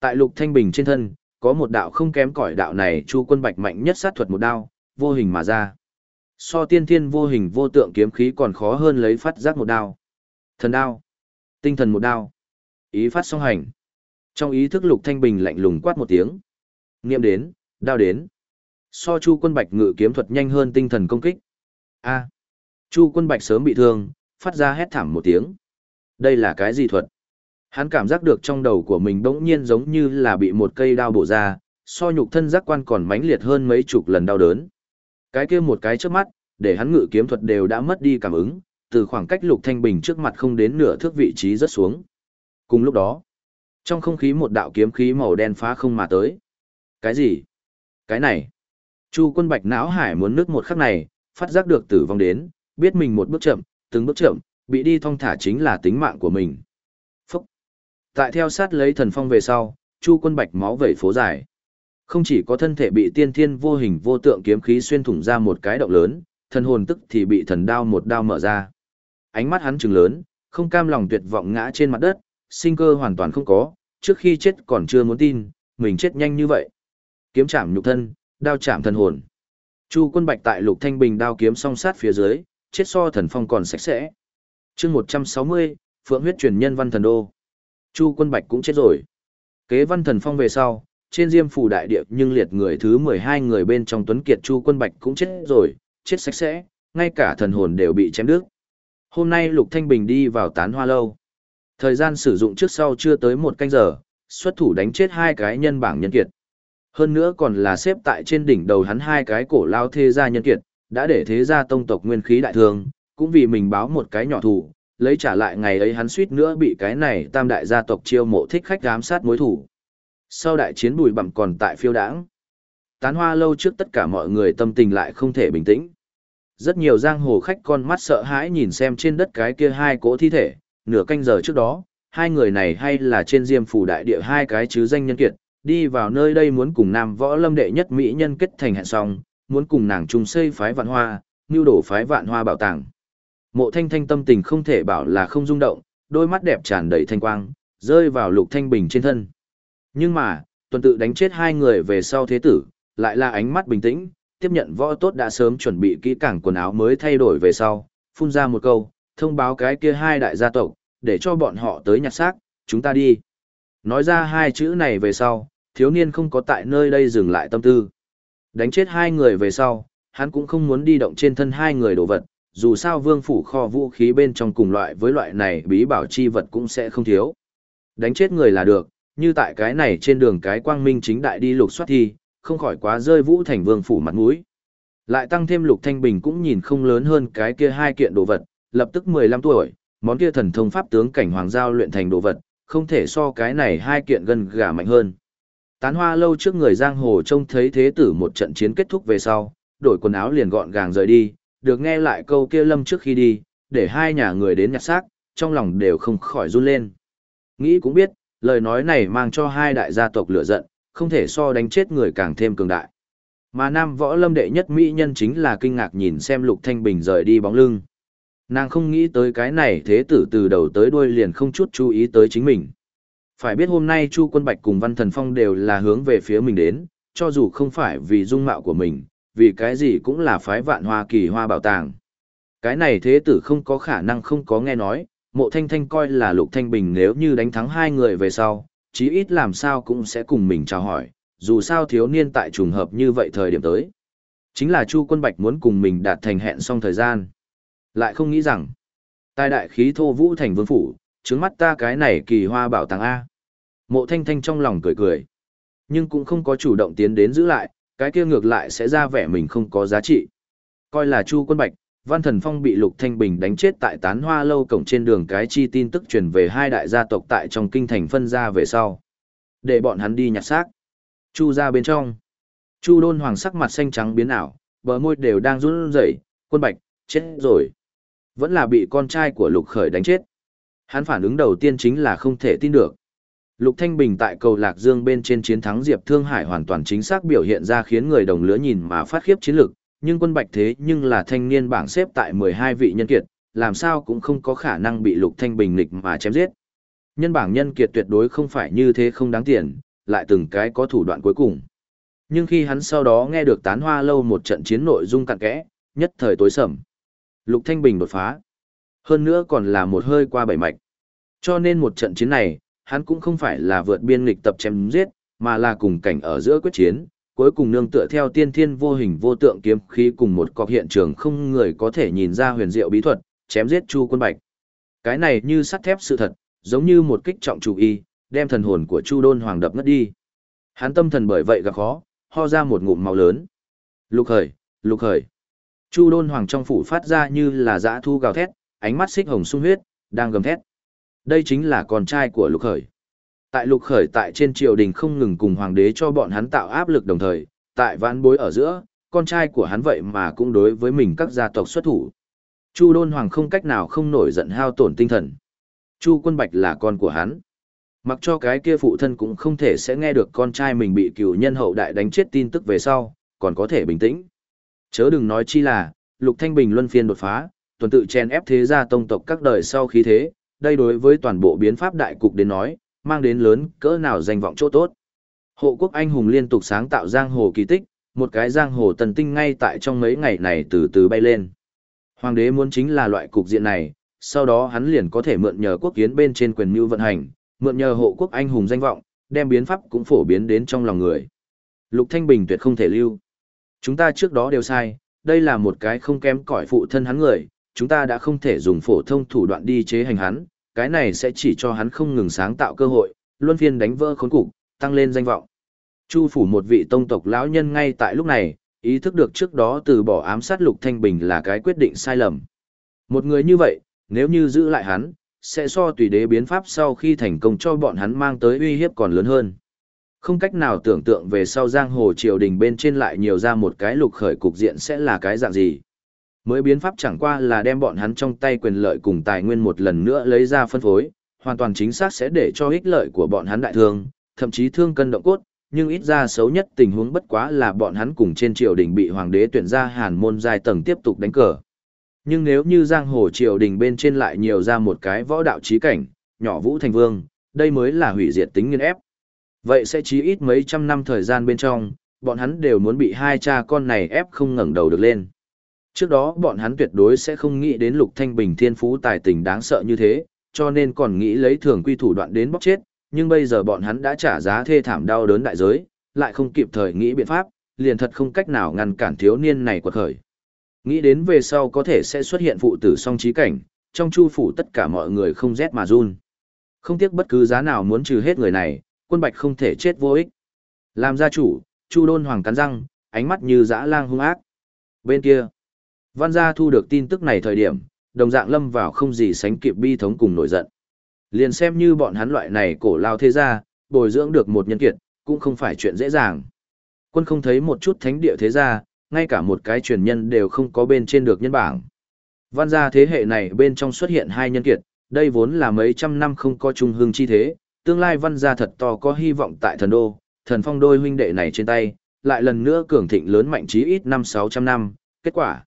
Tại lục thanh bình trên thân, có một đạo không kém cỏi đạo này chu quân bạch mạnh nhất sát thuật một đao, vô hình mà ra. So tiên thiên vô hình vô tượng kiếm khí còn khó hơn lấy phát giác một đao. Thần đao. Tinh thần một đao. Ý phát song hành. Trong ý thức lục thanh bình lạnh lùng quát một tiếng. Niệm đến, đao đến. So chu quân bạch ngự kiếm thuật nhanh hơn tinh thần công kích. A. Chu quân bạch sớm bị thương, phát ra hét thảm một tiếng. Đây là cái gì thuật? Hắn cảm giác được trong đầu của mình bỗng nhiên giống như là bị một cây đao bổ ra, so nhục thân giác quan còn mãnh liệt hơn mấy chục lần đau đớn. Cái kia một cái trước mắt, để hắn ngự kiếm thuật đều đã mất đi cảm ứng, từ khoảng cách Lục Thanh Bình trước mặt không đến nửa thước vị trí rất xuống. Cùng lúc đó, trong không khí một đạo kiếm khí màu đen phá không mà tới. Cái gì? Cái này? Chu quân bạch não hải muốn nước một khắc này, phát giác được tử vong đến, biết mình một bước chậm, từng bước chậm, bị đi thong thả chính là tính mạng của mình. Phúc! Tại theo sát lấy thần phong về sau, Chu quân bạch máu vẩy phố dài. Không chỉ có thân thể bị tiên thiên vô hình vô tượng kiếm khí xuyên thủng ra một cái động lớn, thần hồn tức thì bị thần đao một đao mở ra. Ánh mắt hắn trừng lớn, không cam lòng tuyệt vọng ngã trên mặt đất, sinh cơ hoàn toàn không có, trước khi chết còn chưa muốn tin, mình chết nhanh như vậy. Kiếm chạm nhục thân, đao chạm thần hồn. Chu quân bạch tại lục thanh bình đao kiếm song sát phía dưới, chết so thần phong còn sạch sẽ. chương 160, Phượng huyết truyền nhân văn thần đô. Chu quân bạch cũng chết rồi. Kế văn thần phong về sau, trên diêm phủ đại địa nhưng liệt người thứ 12 người bên trong tuấn kiệt Chu quân bạch cũng chết rồi, chết sạch sẽ, ngay cả thần hồn đều bị chém đứt. Hôm nay Lục Thanh Bình đi vào tán hoa lâu. Thời gian sử dụng trước sau chưa tới một canh giờ, xuất thủ đánh chết hai cái nhân bảng nhân kiệt. Hơn nữa còn là xếp tại trên đỉnh đầu hắn hai cái cổ lao thê gia nhân kiệt, đã để thế gia tông tộc nguyên khí đại thương, cũng vì mình báo một cái nhỏ thủ, lấy trả lại ngày ấy hắn suýt nữa bị cái này tam đại gia tộc chiêu mộ thích khách giám sát mối thủ. Sau đại chiến bùi bặm còn tại phiêu đảng Tán hoa lâu trước tất cả mọi người tâm tình lại không thể bình tĩnh. Rất nhiều giang hồ khách con mắt sợ hãi nhìn xem trên đất cái kia hai cỗ thi thể, nửa canh giờ trước đó, hai người này hay là trên diêm phủ đại địa hai cái chứ danh nhân kiệt, đi vào nơi đây muốn cùng nam võ lâm đệ nhất mỹ nhân kết thành hẹn xong, muốn cùng nàng chung xây phái vạn hoa, như đổ phái vạn hoa bảo tàng. Mộ thanh thanh tâm tình không thể bảo là không rung động, đôi mắt đẹp tràn đầy thanh quang, rơi vào lục thanh bình trên thân. Nhưng mà, tuần tự đánh chết hai người về sau thế tử, lại là ánh mắt bình tĩnh, tiếp nhận võ tốt đã sớm chuẩn bị kỹ càng quần áo mới thay đổi về sau, phun ra một câu, thông báo cái kia hai đại gia tộc, để cho bọn họ tới nhặt xác, chúng ta đi. Nói ra hai chữ này về sau, thiếu niên không có tại nơi đây dừng lại tâm tư. Đánh chết hai người về sau, hắn cũng không muốn đi động trên thân hai người đồ vật, dù sao vương phủ kho vũ khí bên trong cùng loại với loại này bí bảo chi vật cũng sẽ không thiếu. Đánh chết người là được, như tại cái này trên đường cái quang minh chính đại đi lục soát thi, không khỏi quá rơi vũ thành vương phủ mặt mũi. Lại tăng thêm lục thanh bình cũng nhìn không lớn hơn cái kia hai kiện đồ vật, lập tức 15 tuổi, món kia thần thông pháp tướng cảnh hoàng giao luyện thành đồ vật, không thể so cái này hai kiện gần gà mạnh hơn. Tán hoa lâu trước người giang hồ trông thấy thế tử một trận chiến kết thúc về sau, đổi quần áo liền gọn gàng rời đi, được nghe lại câu kia lâm trước khi đi, để hai nhà người đến nhặt xác, trong lòng đều không khỏi run lên. Nghĩ cũng biết, lời nói này mang cho hai đại gia tộc lửa giận, không thể so đánh chết người càng thêm cường đại. Mà nam võ lâm đệ nhất mỹ nhân chính là kinh ngạc nhìn xem lục thanh bình rời đi bóng lưng. Nàng không nghĩ tới cái này thế tử từ đầu tới đuôi liền không chút chú ý tới chính mình. Phải biết hôm nay Chu Quân Bạch cùng Văn Thần Phong đều là hướng về phía mình đến, cho dù không phải vì dung mạo của mình, vì cái gì cũng là phái vạn hoa kỳ hoa bảo tàng. Cái này thế tử không có khả năng không có nghe nói, mộ thanh thanh coi là lục thanh bình nếu như đánh thắng hai người về sau, chí ít làm sao cũng sẽ cùng mình chào hỏi, dù sao thiếu niên tại trùng hợp như vậy thời điểm tới. Chính là Chu Quân Bạch muốn cùng mình đạt thành hẹn xong thời gian. Lại không nghĩ rằng, Tai đại khí thô vũ thành vương phủ, trứng mắt ta cái này kỳ hoa bảo tàng A. Mộ thanh thanh trong lòng cười cười. Nhưng cũng không có chủ động tiến đến giữ lại, cái kia ngược lại sẽ ra vẻ mình không có giá trị. Coi là Chu Quân Bạch, Văn Thần Phong bị Lục Thanh Bình đánh chết tại tán hoa lâu cổng trên đường cái chi tin tức truyền về hai đại gia tộc tại trong kinh thành phân ra về sau. Để bọn hắn đi nhặt xác. Chu ra bên trong. Chu đôn hoàng sắc mặt xanh trắng biến ảo, bờ môi đều đang run rẩy, quân bạch, chết rồi. Vẫn là bị con trai của Lục Khởi đánh chết. Hắn phản ứng đầu tiên chính là không thể tin được. Lục Thanh Bình tại cầu Lạc Dương bên trên chiến thắng Diệp Thương Hải hoàn toàn chính xác biểu hiện ra khiến người đồng lứa nhìn mà phát khiếp chiến lực, nhưng quân bạch thế nhưng là thanh niên bảng xếp tại 12 vị nhân kiệt, làm sao cũng không có khả năng bị Lục Thanh Bình nghịch mà chém giết. Nhân bảng nhân kiệt tuyệt đối không phải như thế không đáng tiền, lại từng cái có thủ đoạn cuối cùng. Nhưng khi hắn sau đó nghe được tán hoa lâu một trận chiến nội dung cặn kẽ, nhất thời tối sầm. Lục Thanh Bình đột phá. Hơn nữa còn là một hơi qua bảy mạch. Cho nên một trận chiến này, hắn cũng không phải là vượt biên nghịch tập chém giết, mà là cùng cảnh ở giữa quyết chiến, cuối cùng nương tựa theo tiên thiên vô hình vô tượng kiếm khí cùng một cọc hiện trường không người có thể nhìn ra huyền diệu bí thuật, chém giết Chu Quân Bạch. Cái này như sắt thép sự thật, giống như một kích trọng chủ y, đem thần hồn của Chu Đôn Hoàng đập ngất đi. Hắn tâm thần bởi vậy gặp khó, ho ra một ngụm máu lớn. Lục khởi, lục khởi. Chu Đôn Hoàng trong phủ phát ra như là dã thu gào thét, ánh mắt xích hồng sung huyết, đang gầm thét. Đây chính là con trai của lục khởi. Tại lục khởi tại trên triều đình không ngừng cùng hoàng đế cho bọn hắn tạo áp lực đồng thời, tại vãn bối ở giữa, con trai của hắn vậy mà cũng đối với mình các gia tộc xuất thủ. Chu Đôn Hoàng không cách nào không nổi giận hao tổn tinh thần. Chu Quân Bạch là con của hắn. Mặc cho cái kia phụ thân cũng không thể sẽ nghe được con trai mình bị cựu nhân hậu đại đánh chết tin tức về sau, còn có thể bình tĩnh. Chớ đừng nói chi là, Lục Thanh Bình luân phiên đột phá, tuần tự chen ép thế gia tông tộc các đời sau khí thế, đây đối với toàn bộ biến pháp đại cục đến nói, mang đến lớn cỡ nào danh vọng chỗ tốt. Hộ quốc anh hùng liên tục sáng tạo giang hồ kỳ tích, một cái giang hồ tần tinh ngay tại trong mấy ngày này từ từ bay lên. Hoàng đế muốn chính là loại cục diện này, sau đó hắn liền có thể mượn nhờ quốc kiến bên trên quyền mưu vận hành, mượn nhờ hộ quốc anh hùng danh vọng, đem biến pháp cũng phổ biến đến trong lòng người. Lục Thanh Bình tuyệt không thể lưu. Chúng ta trước đó đều sai, đây là một cái không kém cỏi phụ thân hắn người, chúng ta đã không thể dùng phổ thông thủ đoạn đi chế hành hắn, cái này sẽ chỉ cho hắn không ngừng sáng tạo cơ hội, luân phiên đánh vỡ khốn cục, tăng lên danh vọng. Chu phủ một vị tông tộc lão nhân ngay tại lúc này, ý thức được trước đó từ bỏ ám sát Lục Thanh Bình là cái quyết định sai lầm. Một người như vậy, nếu như giữ lại hắn, sẽ so tùy đế biến pháp sau khi thành công cho bọn hắn mang tới uy hiếp còn lớn hơn. Không cách nào tưởng tượng về sau giang hồ triều đình bên trên lại nhiều ra một cái lục khởi cục diện sẽ là cái dạng gì. Mới biến pháp chẳng qua là đem bọn hắn trong tay quyền lợi cùng tài nguyên một lần nữa lấy ra phân phối, hoàn toàn chính xác sẽ để cho ích lợi của bọn hắn đại thương, thậm chí thương cân động cốt, nhưng ít ra xấu nhất tình huống bất quá là bọn hắn cùng trên triều đình bị hoàng đế tuyển ra hàn môn giai tầng tiếp tục đánh cờ. Nhưng nếu như giang hồ triều đình bên trên lại nhiều ra một cái võ đạo trí cảnh, nhỏ vũ thành vương, đây mới là hủy diệt tính nghiên ép. Vậy sẽ chí ít mấy trăm năm thời gian bên trong, bọn hắn đều muốn bị hai cha con này ép không ngẩng đầu được lên. Trước đó bọn hắn tuyệt đối sẽ không nghĩ đến lục thanh bình thiên phú tài tình đáng sợ như thế, cho nên còn nghĩ lấy thường quy thủ đoạn đến bóc chết, nhưng bây giờ bọn hắn đã trả giá thê thảm đau đớn đại giới, lại không kịp thời nghĩ biện pháp, liền thật không cách nào ngăn cản thiếu niên này quật khởi. Nghĩ đến về sau có thể sẽ xuất hiện phụ tử song trí cảnh, trong chu phủ tất cả mọi người không rét mà run. Không tiếc bất cứ giá nào muốn trừ hết người này, quân bạch không thể chết vô ích. Làm gia chủ, chu đôn hoàng cắn răng, ánh mắt như dã lang hung ác. Bên kia, văn gia thu được tin tức này thời điểm, đồng dạng lâm vào không gì sánh kịp bi thống cùng nổi giận. Liền xem như bọn hắn loại này cổ lao thế gia, bồi dưỡng được một nhân kiệt, cũng không phải chuyện dễ dàng. Quân không thấy một chút thánh địa thế gia, ngay cả một cái truyền nhân đều không có bên trên được nhân bảng. Văn gia thế hệ này bên trong xuất hiện hai nhân kiệt, đây vốn là mấy trăm năm không có trung hương chi thế, tương lai văn gia thật to có hy vọng tại thần đô, thần phong đôi huynh đệ này trên tay, lại lần nữa cường thịnh lớn mạnh chí ít năm sáu trăm năm, kết quả.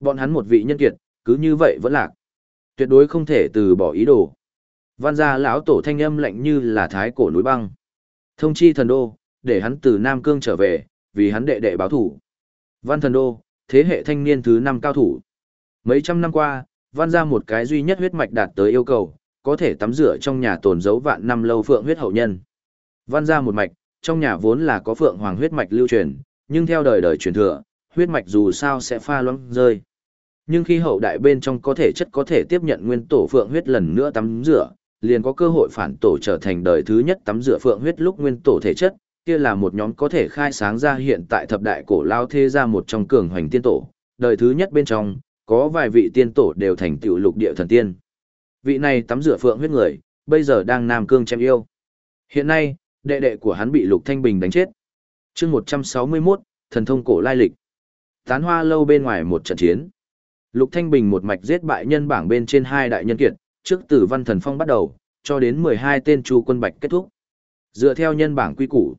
Bọn hắn một vị nhân kiệt, cứ như vậy vẫn lạc. Tuyệt đối không thể từ bỏ ý đồ. Văn gia lão tổ thanh âm lạnh như là thái cổ núi băng. Thông chi thần đô, để hắn từ Nam Cương trở về, vì hắn đệ đệ báo thủ. Văn thần đô, thế hệ thanh niên thứ năm cao thủ. Mấy trăm năm qua, văn ra một cái duy nhất huyết mạch đạt tới yêu cầu, có thể tắm rửa trong nhà tồn dấu vạn năm lâu phượng huyết hậu nhân. Văn ra một mạch, trong nhà vốn là có phượng hoàng huyết mạch lưu truyền, nhưng theo đời đời truyền thừa, huyết mạch dù sao sẽ pha loãng rơi. Nhưng khi hậu đại bên trong có thể chất có thể tiếp nhận nguyên tổ phượng huyết lần nữa tắm rửa, liền có cơ hội phản tổ trở thành đời thứ nhất tắm rửa phượng huyết lúc nguyên tổ thể chất, kia là một nhóm có thể khai sáng ra hiện tại thập đại cổ lao thế ra một trong cường hoành tiên tổ, đời thứ nhất bên trong, có vài vị tiên tổ đều thành tiểu lục địa thần tiên. Vị này tắm rửa phượng huyết người, bây giờ đang nam cương chém yêu. Hiện nay, đệ đệ của hắn bị Lục Thanh Bình đánh chết. chương 161, thần thông cổ lai lịch. Tán hoa lâu bên ngoài một trận chiến. Lục Thanh Bình một mạch giết bại nhân bảng bên trên hai đại nhân kiệt, trước từ văn thần phong bắt đầu, cho đến 12 tên chu quân bạch kết thúc. Dựa theo nhân bảng quy củ,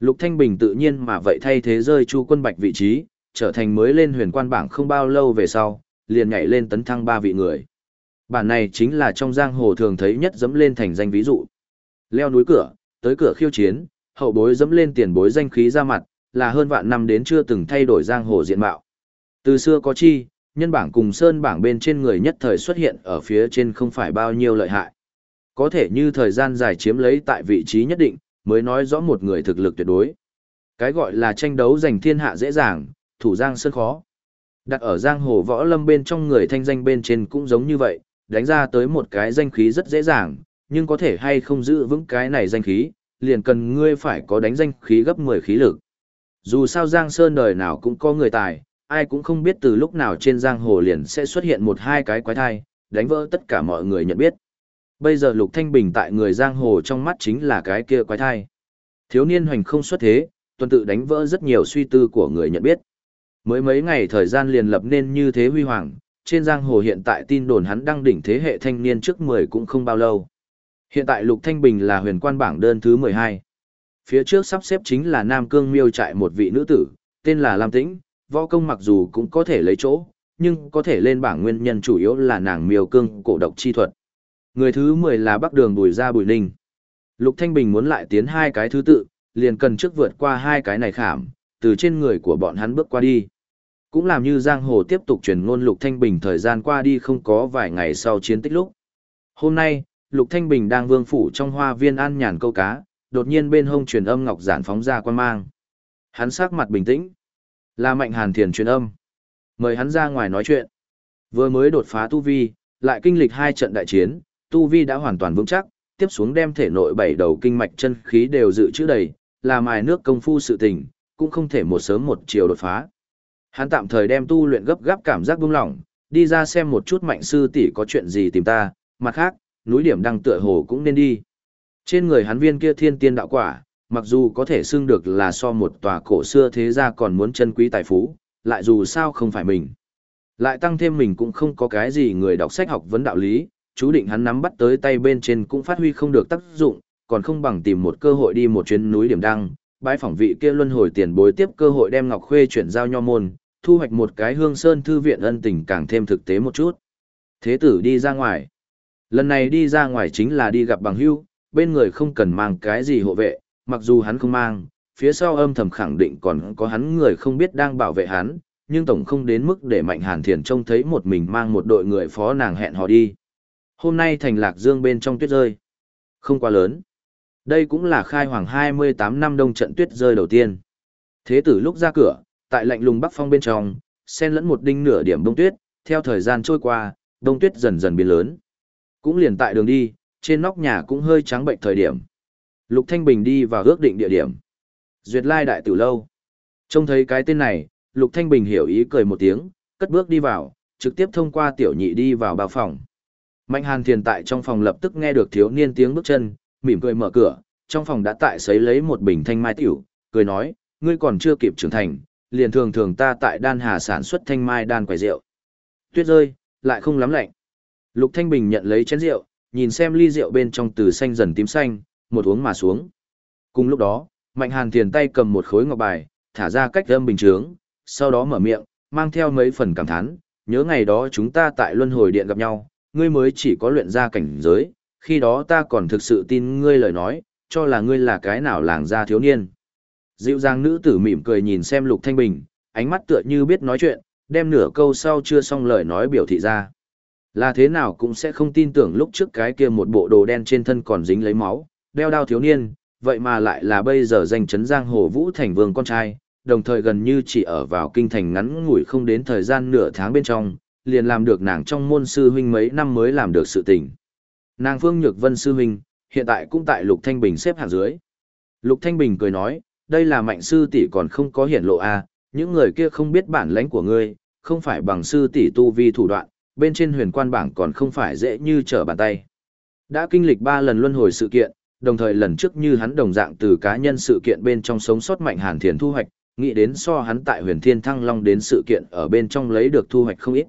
Lục Thanh Bình tự nhiên mà vậy thay thế rơi chu quân bạch vị trí, trở thành mới lên huyền quan bảng không bao lâu về sau, liền nhảy lên tấn thăng ba vị người. Bản này chính là trong giang hồ thường thấy nhất dẫm lên thành danh ví dụ. Leo núi cửa, tới cửa khiêu chiến, hậu bối dẫm lên tiền bối danh khí ra mặt, là hơn vạn năm đến chưa từng thay đổi giang hồ diện mạo. Từ xưa có chi, nhân bảng cùng sơn bảng bên trên người nhất thời xuất hiện ở phía trên không phải bao nhiêu lợi hại. Có thể như thời gian dài chiếm lấy tại vị trí nhất định, mới nói rõ một người thực lực tuyệt đối. Cái gọi là tranh đấu giành thiên hạ dễ dàng, thủ giang sơn khó. Đặt ở giang hồ võ lâm bên trong người thanh danh bên trên cũng giống như vậy, đánh ra tới một cái danh khí rất dễ dàng, nhưng có thể hay không giữ vững cái này danh khí, liền cần ngươi phải có đánh danh khí gấp 10 khí lực. Dù sao Giang Sơn đời nào cũng có người tài, ai cũng không biết từ lúc nào trên giang hồ liền sẽ xuất hiện một hai cái quái thai, đánh vỡ tất cả mọi người nhận biết. Bây giờ Lục Thanh Bình tại người giang hồ trong mắt chính là cái kia quái thai. Thiếu niên hoành không xuất thế, tuần tự đánh vỡ rất nhiều suy tư của người nhận biết. Mới mấy ngày thời gian liền lập nên như thế huy hoàng, trên giang hồ hiện tại tin đồn hắn đang đỉnh thế hệ thanh niên trước 10 cũng không bao lâu. Hiện tại Lục Thanh Bình là huyền quan bảng đơn thứ 12. Phía trước sắp xếp chính là Nam Cương miêu trại một vị nữ tử, tên là Lam Tĩnh, võ công mặc dù cũng có thể lấy chỗ, nhưng có thể lên bảng nguyên nhân chủ yếu là nàng miêu cương cổ độc chi thuật. Người thứ 10 là Bắc Đường Bùi Gia Bùi Ninh. Lục Thanh Bình muốn lại tiến hai cái thứ tự, liền cần trước vượt qua hai cái này khảm, từ trên người của bọn hắn bước qua đi. Cũng làm như giang hồ tiếp tục truyền ngôn Lục Thanh Bình thời gian qua đi không có vài ngày sau chiến tích lúc. Hôm nay, Lục Thanh Bình đang vương phủ trong hoa viên an nhàn câu cá, đột nhiên bên hông truyền âm ngọc giản phóng ra quan mang. Hắn sắc mặt bình tĩnh. Là Mạnh Hàn Thiền truyền âm. Mời hắn ra ngoài nói chuyện. Vừa mới đột phá tu vi, lại kinh lịch hai trận đại chiến, tu vi đã hoàn toàn vững chắc, tiếp xuống đem thể nội bảy đầu kinh mạch chân khí đều dự trữ đầy, là mài nước công phu sự tình, cũng không thể một sớm một chiều đột phá. Hắn tạm thời đem tu luyện gấp gáp cảm giác buông lỏng, đi ra xem một chút mạnh sư tỷ có chuyện gì tìm ta, mặt khác, núi điểm đăng tựa hồ cũng nên đi. Trên người hắn viên kia thiên tiên đạo quả, mặc dù có thể xưng được là so một tòa cổ xưa thế gia còn muốn chân quý tài phú, lại dù sao không phải mình. Lại tăng thêm mình cũng không có cái gì người đọc sách học vấn đạo lý, chú định hắn nắm bắt tới tay bên trên cũng phát huy không được tác dụng, còn không bằng tìm một cơ hội đi một chuyến núi điểm đăng, bãi phỏng vị kia luân hồi tiền bối tiếp cơ hội đem Ngọc Khuê chuyển giao nho môn, thu hoạch một cái hương sơn thư viện ân tình càng thêm thực tế một chút. Thế tử đi ra ngoài. Lần này đi ra ngoài chính là đi gặp bằng hưu, bên người không cần mang cái gì hộ vệ, mặc dù hắn không mang, phía sau âm thầm khẳng định còn có hắn người không biết đang bảo vệ hắn, nhưng tổng không đến mức để Mạnh Hàn Thiền trông thấy một mình mang một đội người phó nàng hẹn họ đi. Hôm nay thành lạc dương bên trong tuyết rơi. Không quá lớn. Đây cũng là khai hoàng 28 năm đông trận tuyết rơi đầu tiên. Thế tử lúc ra cửa, tại lạnh lùng bắc phong bên trong, xen lẫn một đinh nửa điểm đông tuyết, theo thời gian trôi qua, đông tuyết dần dần biến lớn. Cũng liền tại đường đi, trên nóc nhà cũng hơi trắng bệnh thời điểm. Lục Thanh Bình đi vào ước định địa điểm. Duyệt Lai Đại Tử Lâu. Trông thấy cái tên này, Lục Thanh Bình hiểu ý cười một tiếng, cất bước đi vào, trực tiếp thông qua tiểu nhị đi vào bao phòng. Mạnh Hàn Thiền tại trong phòng lập tức nghe được thiếu niên tiếng bước chân, mỉm cười mở cửa, trong phòng đã tại sấy lấy một bình thanh mai tiểu, cười nói, ngươi còn chưa kịp trưởng thành, liền thường thường ta tại đan hà sản xuất thanh mai đan quầy rượu. Tuyết rơi, lại không lắm lạnh. Lục Thanh Bình nhận lấy chén rượu, nhìn xem ly rượu bên trong từ xanh dần tím xanh, một uống mà xuống. Cùng lúc đó, Mạnh Hàn Thiền tay cầm một khối ngọc bài, thả ra cách âm bình trướng, sau đó mở miệng, mang theo mấy phần cảm thán, nhớ ngày đó chúng ta tại Luân Hồi Điện gặp nhau, ngươi mới chỉ có luyện ra cảnh giới, khi đó ta còn thực sự tin ngươi lời nói, cho là ngươi là cái nào làng gia thiếu niên. Dịu dàng nữ tử mỉm cười nhìn xem Lục Thanh Bình, ánh mắt tựa như biết nói chuyện, đem nửa câu sau chưa xong lời nói biểu thị ra. Là thế nào cũng sẽ không tin tưởng lúc trước cái kia một bộ đồ đen trên thân còn dính lấy máu, đeo đao thiếu niên, vậy mà lại là bây giờ danh chấn giang hồ vũ thành vương con trai, đồng thời gần như chỉ ở vào kinh thành ngắn ngủi không đến thời gian nửa tháng bên trong, liền làm được nàng trong môn sư huynh mấy năm mới làm được sự tình. Nàng Phương Nhược Vân sư huynh, hiện tại cũng tại Lục Thanh Bình xếp hạng dưới. Lục Thanh Bình cười nói, đây là mạnh sư tỷ còn không có hiển lộ a, à, những người kia không biết bản lãnh của ngươi, không phải bằng sư tỷ tu vi thủ đoạn, bên trên huyền quan bảng còn không phải dễ như trở bàn tay. Đã kinh lịch 3 lần luân hồi sự kiện, đồng thời lần trước như hắn đồng dạng từ cá nhân sự kiện bên trong sống sót mạnh hàn thiền thu hoạch, nghĩ đến so hắn tại huyền thiên thăng long đến sự kiện ở bên trong lấy được thu hoạch không ít.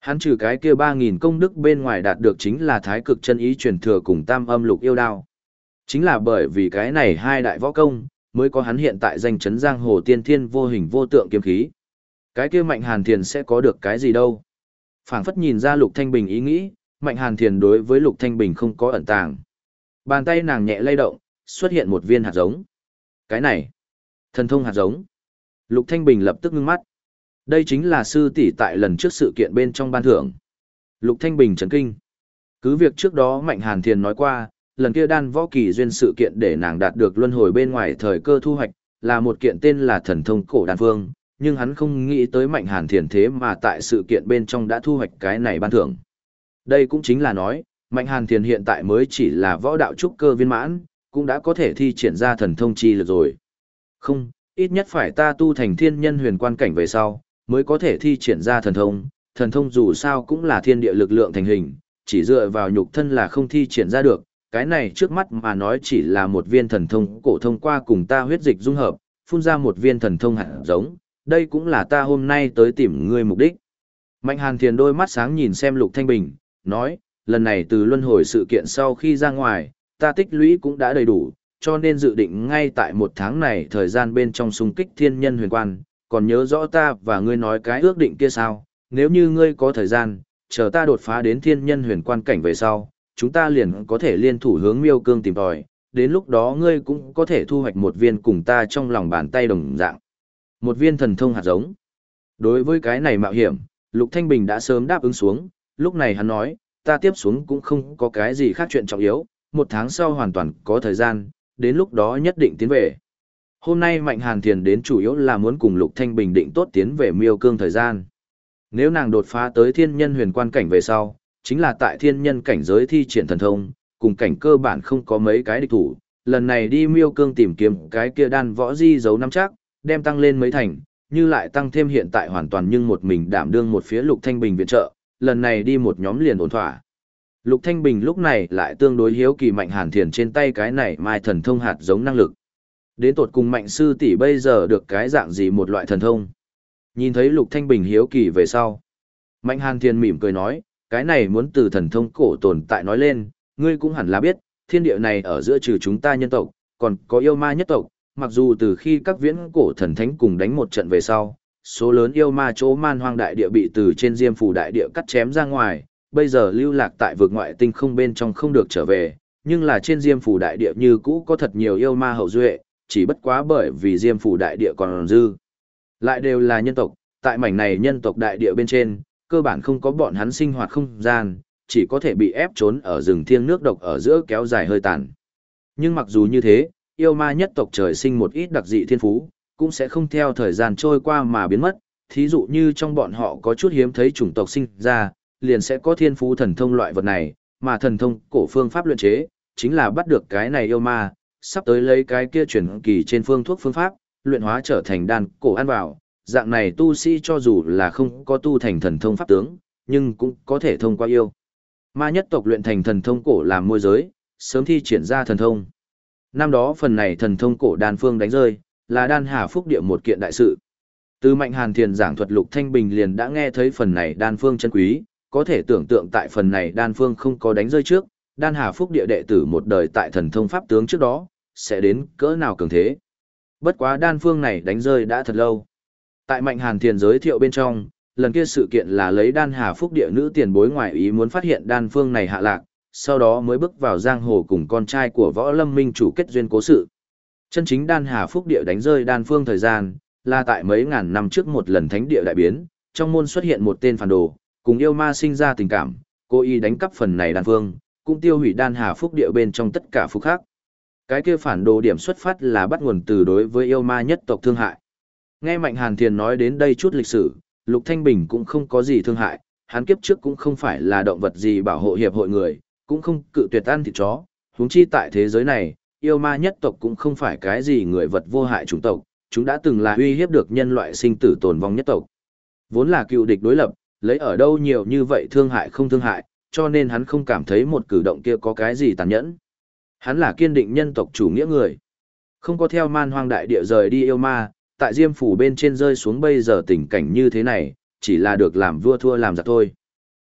Hắn trừ cái kia 3.000 công đức bên ngoài đạt được chính là thái cực chân ý truyền thừa cùng tam âm lục yêu đao. Chính là bởi vì cái này hai đại võ công, mới có hắn hiện tại danh chấn giang hồ tiên thiên vô hình vô tượng kiếm khí. Cái kia mạnh hàn thiền sẽ có được cái gì đâu phảng phất nhìn ra lục thanh bình ý nghĩ, mạnh hàn thiền đối với lục thanh bình không có ẩn tàng. Bàn tay nàng nhẹ lay động, xuất hiện một viên hạt giống. Cái này, thần thông hạt giống. Lục Thanh Bình lập tức ngưng mắt. Đây chính là sư tỷ tại lần trước sự kiện bên trong ban thưởng. Lục Thanh Bình chấn kinh. Cứ việc trước đó Mạnh Hàn Thiền nói qua, lần kia đan võ kỳ duyên sự kiện để nàng đạt được luân hồi bên ngoài thời cơ thu hoạch, là một kiện tên là thần thông cổ đan phương, nhưng hắn không nghĩ tới Mạnh Hàn Thiền thế mà tại sự kiện bên trong đã thu hoạch cái này ban thưởng. Đây cũng chính là nói, Mạnh Hàn Thiền hiện tại mới chỉ là võ đạo trúc cơ viên mãn, cũng đã có thể thi triển ra thần thông chi lực rồi. Không, ít nhất phải ta tu thành thiên nhân huyền quan cảnh về sau, mới có thể thi triển ra thần thông. Thần thông dù sao cũng là thiên địa lực lượng thành hình, chỉ dựa vào nhục thân là không thi triển ra được. Cái này trước mắt mà nói chỉ là một viên thần thông cổ thông qua cùng ta huyết dịch dung hợp, phun ra một viên thần thông hạt giống. Đây cũng là ta hôm nay tới tìm ngươi mục đích. Mạnh Hàn Thiền đôi mắt sáng nhìn xem Lục Thanh Bình, nói, lần này từ luân hồi sự kiện sau khi ra ngoài, ta tích lũy cũng đã đầy đủ, cho nên dự định ngay tại một tháng này thời gian bên trong xung kích thiên nhân huyền quan, còn nhớ rõ ta và ngươi nói cái ước định kia sao, nếu như ngươi có thời gian, chờ ta đột phá đến thiên nhân huyền quan cảnh về sau, chúng ta liền có thể liên thủ hướng miêu cương tìm tòi, đến lúc đó ngươi cũng có thể thu hoạch một viên cùng ta trong lòng bàn tay đồng dạng. Một viên thần thông hạt giống. Đối với cái này mạo hiểm, Lục Thanh Bình đã sớm đáp ứng xuống, lúc này hắn nói, ta tiếp xuống cũng không có cái gì khác chuyện trọng yếu, một tháng sau hoàn toàn có thời gian, đến lúc đó nhất định tiến về. Hôm nay Mạnh Hàn Thiền đến chủ yếu là muốn cùng Lục Thanh Bình định tốt tiến về miêu cương thời gian. Nếu nàng đột phá tới thiên nhân huyền quan cảnh về sau, chính là tại thiên nhân cảnh giới thi triển thần thông, cùng cảnh cơ bản không có mấy cái địch thủ. Lần này đi miêu cương tìm kiếm cái kia đan võ di dấu năm chắc, đem tăng lên mấy thành, như lại tăng thêm hiện tại hoàn toàn nhưng một mình đảm đương một phía Lục Thanh Bình viện trợ, lần này đi một nhóm liền ổn thỏa. Lục Thanh Bình lúc này lại tương đối hiếu kỳ mạnh hàn thiền trên tay cái này mai thần thông hạt giống năng lực. Đến tột cùng mạnh sư tỷ bây giờ được cái dạng gì một loại thần thông. Nhìn thấy Lục Thanh Bình hiếu kỳ về sau. Mạnh hàn thiền mỉm cười nói, cái này muốn từ thần thông cổ tồn tại nói lên, ngươi cũng hẳn là biết, thiên địa này ở giữa trừ chúng ta nhân tộc, còn có yêu ma nhất tộc, mặc dù từ khi các viễn cổ thần thánh cùng đánh một trận về sau, số lớn yêu ma chỗ man hoang đại địa bị từ trên diêm phủ đại địa cắt chém ra ngoài, bây giờ lưu lạc tại vực ngoại tinh không bên trong không được trở về, nhưng là trên diêm phủ đại địa như cũ có thật nhiều yêu ma hậu duệ, chỉ bất quá bởi vì diêm phủ đại địa còn dư. Lại đều là nhân tộc, tại mảnh này nhân tộc đại địa bên trên, cơ bản không có bọn hắn sinh hoạt không gian, chỉ có thể bị ép trốn ở rừng thiêng nước độc ở giữa kéo dài hơi tàn. Nhưng mặc dù như thế, yêu ma nhất tộc trời sinh một ít đặc dị thiên phú, cũng sẽ không theo thời gian trôi qua mà biến mất, thí dụ như trong bọn họ có chút hiếm thấy chủng tộc sinh ra, liền sẽ có thiên phú thần thông loại vật này, mà thần thông cổ phương pháp luyện chế, chính là bắt được cái này yêu ma, sắp tới lấy cái kia chuyển kỳ trên phương thuốc phương pháp, luyện hóa trở thành đan cổ ăn vào, dạng này tu sĩ cho dù là không có tu thành thần thông pháp tướng, nhưng cũng có thể thông qua yêu. Ma nhất tộc luyện thành thần thông cổ làm môi giới, sớm thi triển ra thần thông. Năm đó phần này thần thông cổ đan phương đánh rơi, là đan hà phúc địa một kiện đại sự. Từ mạnh hàn thiền giảng thuật lục thanh bình liền đã nghe thấy phần này đan phương chân quý, có thể tưởng tượng tại phần này đan phương không có đánh rơi trước, đan hà phúc địa đệ tử một đời tại thần thông pháp tướng trước đó, sẽ đến cỡ nào cường thế. Bất quá đan phương này đánh rơi đã thật lâu. Tại mạnh hàn thiền giới thiệu bên trong, lần kia sự kiện là lấy đan hà phúc địa nữ tiền bối ngoại ý muốn phát hiện đan phương này hạ lạc, sau đó mới bước vào giang hồ cùng con trai của võ lâm minh chủ kết duyên cố sự. Chân chính đan hà phúc địa đánh rơi đan phương thời gian, là tại mấy ngàn năm trước một lần thánh địa đại biến, trong môn xuất hiện một tên phản đồ, cùng yêu ma sinh ra tình cảm, cô y đánh cắp phần này đan phương, cũng tiêu hủy đan hà phúc địa bên trong tất cả phúc khác. Cái kia phản đồ điểm xuất phát là bắt nguồn từ đối với yêu ma nhất tộc thương hại. Nghe Mạnh Hàn Thiền nói đến đây chút lịch sử, Lục Thanh Bình cũng không có gì thương hại, hắn kiếp trước cũng không phải là động vật gì bảo hộ hiệp hội người, cũng không cự tuyệt ăn thịt chó, huống chi tại thế giới này, yêu ma nhất tộc cũng không phải cái gì người vật vô hại chủng tộc, chúng đã từng là uy hiếp được nhân loại sinh tử tồn vong nhất tộc. Vốn là cựu địch đối lập, lấy ở đâu nhiều như vậy thương hại không thương hại, cho nên hắn không cảm thấy một cử động kia có cái gì tàn nhẫn. Hắn là kiên định nhân tộc chủ nghĩa người. Không có theo man hoang đại địa rời đi yêu ma, tại diêm phủ bên trên rơi xuống bây giờ tình cảnh như thế này, chỉ là được làm vua thua làm giặc thôi.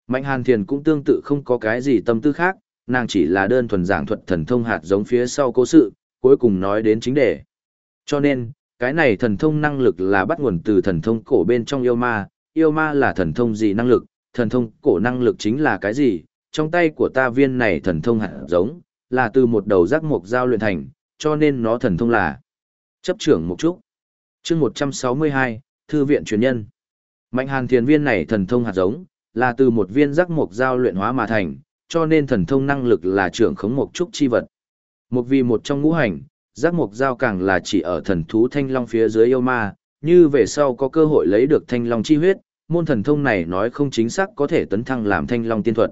Mạnh hàn thiền cũng tương tự không có cái gì tâm tư khác, nàng chỉ là đơn thuần giảng thuật thần thông hạt giống phía sau cố sự, cuối cùng nói đến chính đề. Cho nên, cái này thần thông năng lực là bắt nguồn từ thần thông cổ bên trong yêu ma, yêu ma là thần thông gì năng lực, thần thông cổ năng lực chính là cái gì, trong tay của ta viên này thần thông hạt giống, là từ một đầu giác mục giao luyện thành, cho nên nó thần thông là chấp trưởng một chút. chương 162, Thư viện truyền nhân. Mạnh hàn thiền viên này thần thông hạt giống, là từ một viên giác mục giao luyện hóa mà thành, cho nên thần thông năng lực là trưởng khống mục trúc chi vật. Một vì một trong ngũ hành, giác mục giao càng là chỉ ở thần thú thanh long phía dưới yêu ma, như về sau có cơ hội lấy được thanh long chi huyết, môn thần thông này nói không chính xác có thể tấn thăng làm thanh long tiên thuật.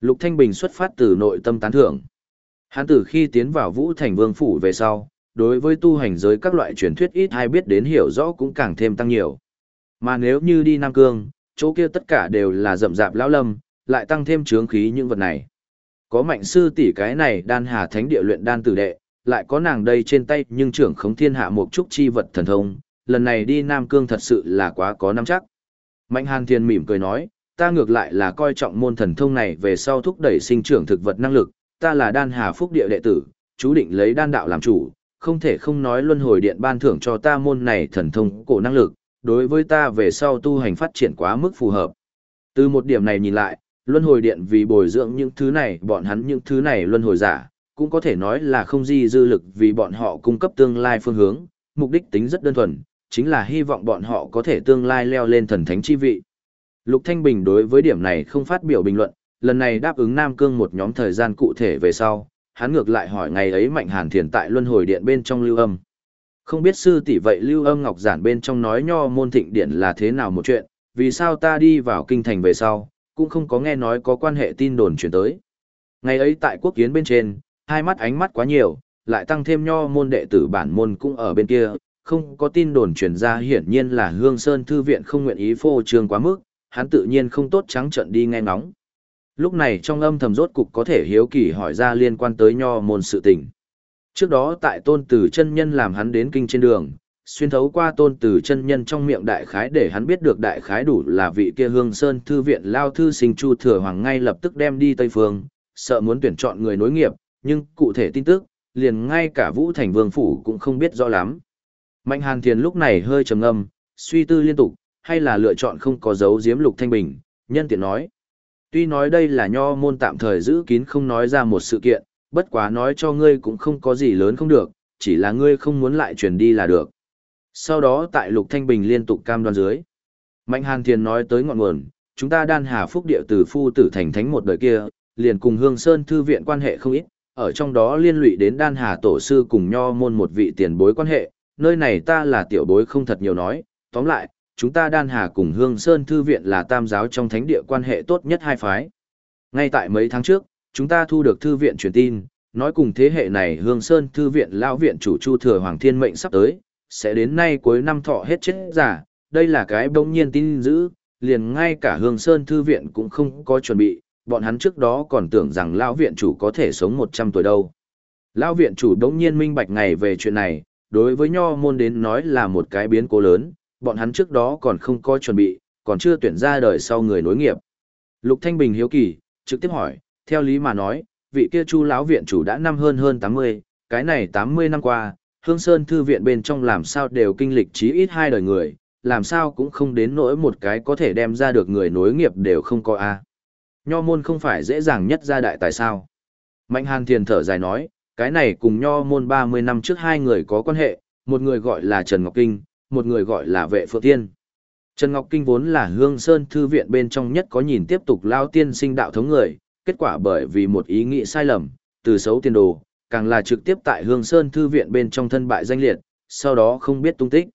Lục Thanh Bình xuất phát từ nội tâm tán thưởng. Hắn từ khi tiến vào Vũ Thành Vương phủ về sau, đối với tu hành giới các loại truyền thuyết ít hay biết đến hiểu rõ cũng càng thêm tăng nhiều. Mà nếu như đi Nam Cương, chỗ kia tất cả đều là rậm rạp lão lâm, lại tăng thêm chướng khí những vật này. Có mạnh sư tỷ cái này đan hà thánh địa luyện đan tử đệ, lại có nàng đây trên tay nhưng trưởng khống thiên hạ một chút chi vật thần thông, lần này đi Nam Cương thật sự là quá có năm chắc. Mạnh Hàn Thiên mỉm cười nói, ta ngược lại là coi trọng môn thần thông này về sau thúc đẩy sinh trưởng thực vật năng lực, ta là đan hà phúc địa đệ tử, chú định lấy đan đạo làm chủ, không thể không nói luân hồi điện ban thưởng cho ta môn này thần thông cổ năng lực, đối với ta về sau tu hành phát triển quá mức phù hợp. Từ một điểm này nhìn lại, luân hồi điện vì bồi dưỡng những thứ này bọn hắn những thứ này luân hồi giả, cũng có thể nói là không di dư lực vì bọn họ cung cấp tương lai phương hướng, mục đích tính rất đơn thuần, chính là hy vọng bọn họ có thể tương lai leo lên thần thánh chi vị. Lục Thanh Bình đối với điểm này không phát biểu bình luận, lần này đáp ứng Nam Cương một nhóm thời gian cụ thể về sau, hắn ngược lại hỏi ngày ấy Mạnh Hàn Thiền tại Luân Hồi Điện bên trong lưu âm. Không biết sư tỷ vậy lưu âm ngọc giản bên trong nói nho môn thịnh điển là thế nào một chuyện, vì sao ta đi vào kinh thành về sau, cũng không có nghe nói có quan hệ tin đồn chuyển tới. Ngày ấy tại quốc kiến bên trên, hai mắt ánh mắt quá nhiều, lại tăng thêm nho môn đệ tử bản môn cũng ở bên kia, không có tin đồn truyền ra hiển nhiên là Hương Sơn Thư Viện không nguyện ý phô trương quá mức, hắn tự nhiên không tốt trắng trận đi nghe ngóng. Lúc này trong âm thầm rốt cục có thể hiếu kỳ hỏi ra liên quan tới nho môn sự tình. Trước đó tại tôn tử chân nhân làm hắn đến kinh trên đường, xuyên thấu qua tôn tử chân nhân trong miệng đại khái để hắn biết được đại khái đủ là vị kia hương sơn thư viện lao thư sinh chu thừa hoàng ngay lập tức đem đi Tây Phương, sợ muốn tuyển chọn người nối nghiệp, nhưng cụ thể tin tức, liền ngay cả Vũ Thành Vương Phủ cũng không biết rõ lắm. Mạnh Hàn Thiền lúc này hơi trầm ngâm, suy tư liên tục, hay là lựa chọn không có dấu diếm lục thanh bình, nhân tiện nói. Tuy nói đây là nho môn tạm thời giữ kín không nói ra một sự kiện, bất quá nói cho ngươi cũng không có gì lớn không được, chỉ là ngươi không muốn lại truyền đi là được. Sau đó tại Lục Thanh Bình liên tục cam đoan dưới. Mạnh Hàn Thiền nói tới ngọn nguồn, chúng ta đan hà phúc địa từ phu tử thành thánh một đời kia, liền cùng Hương Sơn Thư viện quan hệ không ít, ở trong đó liên lụy đến đan hà tổ sư cùng nho môn một vị tiền bối quan hệ, nơi này ta là tiểu bối không thật nhiều nói, tóm lại, chúng ta đan hà cùng Hương Sơn Thư viện là tam giáo trong thánh địa quan hệ tốt nhất hai phái. Ngay tại mấy tháng trước, chúng ta thu được thư viện truyền tin, nói cùng thế hệ này Hương Sơn Thư viện lão viện chủ Chu Thừa Hoàng Thiên mệnh sắp tới, sẽ đến nay cuối năm thọ hết chết giả, đây là cái bỗng nhiên tin dữ, liền ngay cả Hương Sơn Thư viện cũng không có chuẩn bị, bọn hắn trước đó còn tưởng rằng lão viện chủ có thể sống 100 tuổi đâu. Lão viện chủ đống nhiên minh bạch ngày về chuyện này, đối với nho môn đến nói là một cái biến cố lớn, bọn hắn trước đó còn không có chuẩn bị, còn chưa tuyển ra đời sau người nối nghiệp. Lục Thanh Bình hiếu kỳ, trực tiếp hỏi, theo lý mà nói, vị kia chu lão viện chủ đã năm hơn hơn 80, cái này 80 năm qua, Hương Sơn Thư viện bên trong làm sao đều kinh lịch chí ít hai đời người, làm sao cũng không đến nỗi một cái có thể đem ra được người nối nghiệp đều không có a. Nho môn không phải dễ dàng nhất ra đại tại sao. Mạnh Hàn Thiền thở dài nói, cái này cùng nho môn 30 năm trước hai người có quan hệ, một người gọi là Trần Ngọc Kinh, một người gọi là Vệ Phượng Tiên. Trần Ngọc Kinh vốn là Hương Sơn Thư viện bên trong nhất có nhìn tiếp tục lao tiên sinh đạo thống người, kết quả bởi vì một ý nghĩ sai lầm, từ xấu tiền đồ, càng là trực tiếp tại Hương Sơn Thư viện bên trong thân bại danh liệt, sau đó không biết tung tích.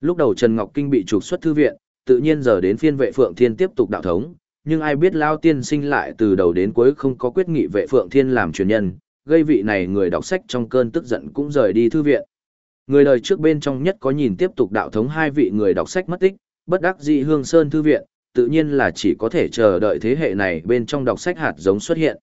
Lúc đầu Trần Ngọc Kinh bị trục xuất thư viện, tự nhiên giờ đến phiên vệ Phượng Thiên tiếp tục đạo thống, nhưng ai biết Lao tiên sinh lại từ đầu đến cuối không có quyết nghị vệ Phượng Thiên làm truyền nhân, gây vị này người đọc sách trong cơn tức giận cũng rời đi thư viện. Người đời trước bên trong nhất có nhìn tiếp tục đạo thống hai vị người đọc sách mất tích, bất đắc dĩ Hương Sơn thư viện, tự nhiên là chỉ có thể chờ đợi thế hệ này bên trong đọc sách hạt giống xuất hiện.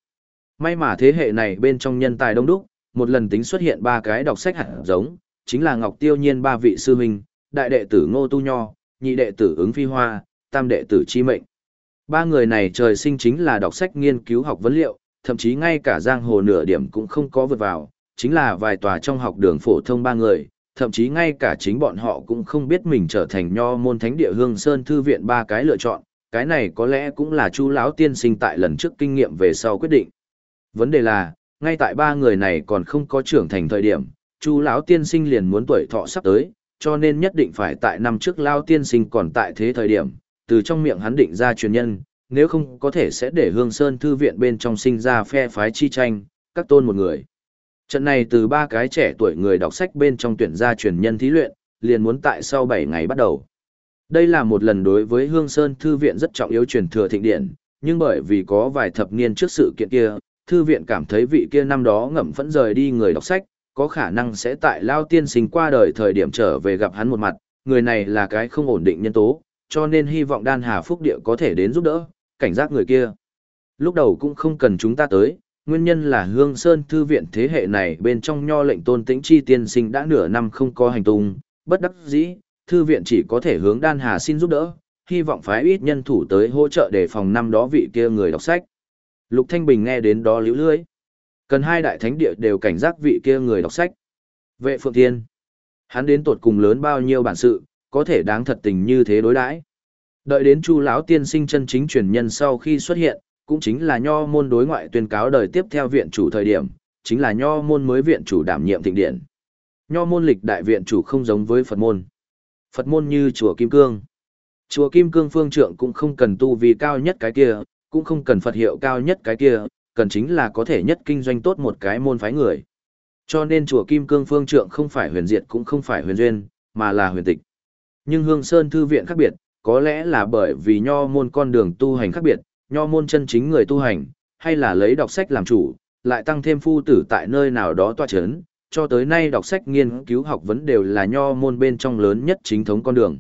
May mà thế hệ này bên trong nhân tài đông đúc, một lần tính xuất hiện ba cái đọc sách hạt giống, chính là Ngọc Tiêu Nhiên ba vị sư huynh, đại đệ tử Ngô Tu Nho, nhị đệ tử Ứng Phi Hoa, tam đệ tử Chi Mệnh. Ba người này trời sinh chính là đọc sách nghiên cứu học vấn liệu, thậm chí ngay cả giang hồ nửa điểm cũng không có vượt vào, chính là vài tòa trong học đường phổ thông ba người, thậm chí ngay cả chính bọn họ cũng không biết mình trở thành nho môn thánh địa hương sơn thư viện ba cái lựa chọn, cái này có lẽ cũng là chu lão tiên sinh tại lần trước kinh nghiệm về sau quyết định. Vấn đề là, ngay tại ba người này còn không có trưởng thành thời điểm, chu lão tiên sinh liền muốn tuổi thọ sắp tới, cho nên nhất định phải tại năm trước lão tiên sinh còn tại thế thời điểm, từ trong miệng hắn định ra truyền nhân, nếu không có thể sẽ để Hương Sơn Thư viện bên trong sinh ra phe phái chi tranh, các tôn một người. Trận này từ ba cái trẻ tuổi người đọc sách bên trong tuyển ra truyền nhân thí luyện, liền muốn tại sau 7 ngày bắt đầu. Đây là một lần đối với Hương Sơn Thư viện rất trọng yếu truyền thừa thịnh điển, nhưng bởi vì có vài thập niên trước sự kiện kia, Thư viện cảm thấy vị kia năm đó ngậm phẫn rời đi người đọc sách, có khả năng sẽ tại Lao Tiên sinh qua đời thời điểm trở về gặp hắn một mặt, người này là cái không ổn định nhân tố, cho nên hy vọng Đan Hà Phúc Địa có thể đến giúp đỡ, cảnh giác người kia. Lúc đầu cũng không cần chúng ta tới, nguyên nhân là Hương Sơn Thư viện thế hệ này bên trong nho lệnh tôn tĩnh chi tiên sinh đã nửa năm không có hành tung, bất đắc dĩ, Thư viện chỉ có thể hướng Đan Hà xin giúp đỡ, hy vọng phái ít nhân thủ tới hỗ trợ để phòng năm đó vị kia người đọc sách. Lục Thanh Bình nghe đến đó liễu lưới. Cần hai đại thánh địa đều cảnh giác vị kia người đọc sách. Vệ Phượng Thiên. Hắn đến tột cùng lớn bao nhiêu bản sự, có thể đáng thật tình như thế đối đãi. Đợi đến Chu lão tiên sinh chân chính truyền nhân sau khi xuất hiện, cũng chính là nho môn đối ngoại tuyên cáo đời tiếp theo viện chủ thời điểm, chính là nho môn mới viện chủ đảm nhiệm thịnh điện. Nho môn lịch đại viện chủ không giống với Phật môn. Phật môn như chùa Kim Cương. Chùa Kim Cương phương trượng cũng không cần tu vi cao nhất cái kia, cũng không cần Phật hiệu cao nhất cái kia, cần chính là có thể nhất kinh doanh tốt một cái môn phái người. Cho nên chùa Kim Cương phương trượng không phải huyền diệt cũng không phải huyền duyên, mà là huyền tịch. Nhưng Hương Sơn Thư Viện khác biệt, có lẽ là bởi vì nho môn con đường tu hành khác biệt, nho môn chân chính người tu hành, hay là lấy đọc sách làm chủ, lại tăng thêm phu tử tại nơi nào đó tọa chấn, cho tới nay đọc sách nghiên cứu học vấn đều là nho môn bên trong lớn nhất chính thống con đường.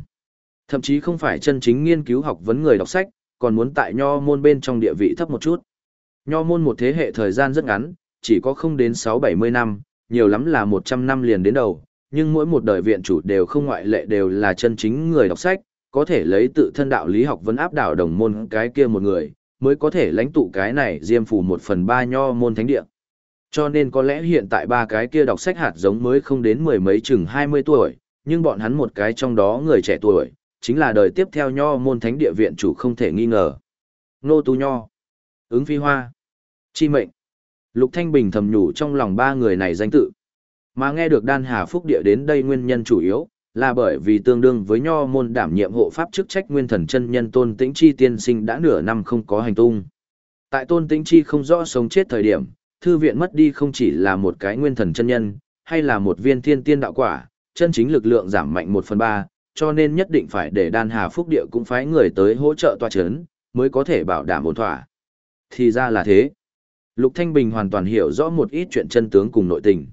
Thậm chí không phải chân chính nghiên cứu học vấn người đọc sách, còn muốn tại nho môn bên trong địa vị thấp một chút. Nho môn một thế hệ thời gian rất ngắn, chỉ có không đến 6-70 năm, nhiều lắm là 100 năm liền đến đầu, nhưng mỗi một đời viện chủ đều không ngoại lệ đều là chân chính người đọc sách, có thể lấy tự thân đạo lý học vấn áp đảo đồng môn cái kia một người, mới có thể lãnh tụ cái này diêm phủ một phần ba nho môn thánh địa. Cho nên có lẽ hiện tại ba cái kia đọc sách hạt giống mới không đến mười mấy chừng 20 tuổi, nhưng bọn hắn một cái trong đó người trẻ tuổi, chính là đời tiếp theo nho môn thánh địa viện chủ không thể nghi ngờ. Nô Tú Nho, ứng phi hoa, chi mệnh. Lục Thanh Bình thầm nhủ trong lòng ba người này danh tự. Mà nghe được đan hà phúc địa đến đây nguyên nhân chủ yếu, là bởi vì tương đương với nho môn đảm nhiệm hộ pháp chức trách nguyên thần chân nhân tôn tĩnh chi tiên sinh đã nửa năm không có hành tung. Tại tôn tĩnh chi không rõ sống chết thời điểm, thư viện mất đi không chỉ là một cái nguyên thần chân nhân, hay là một viên thiên tiên đạo quả, chân chính lực lượng giảm mạnh một phần ba, cho nên nhất định phải để đan hà phúc địa cũng phái người tới hỗ trợ tòa chấn, mới có thể bảo đảm ổn thỏa. Thì ra là thế. Lục Thanh Bình hoàn toàn hiểu rõ một ít chuyện chân tướng cùng nội tình.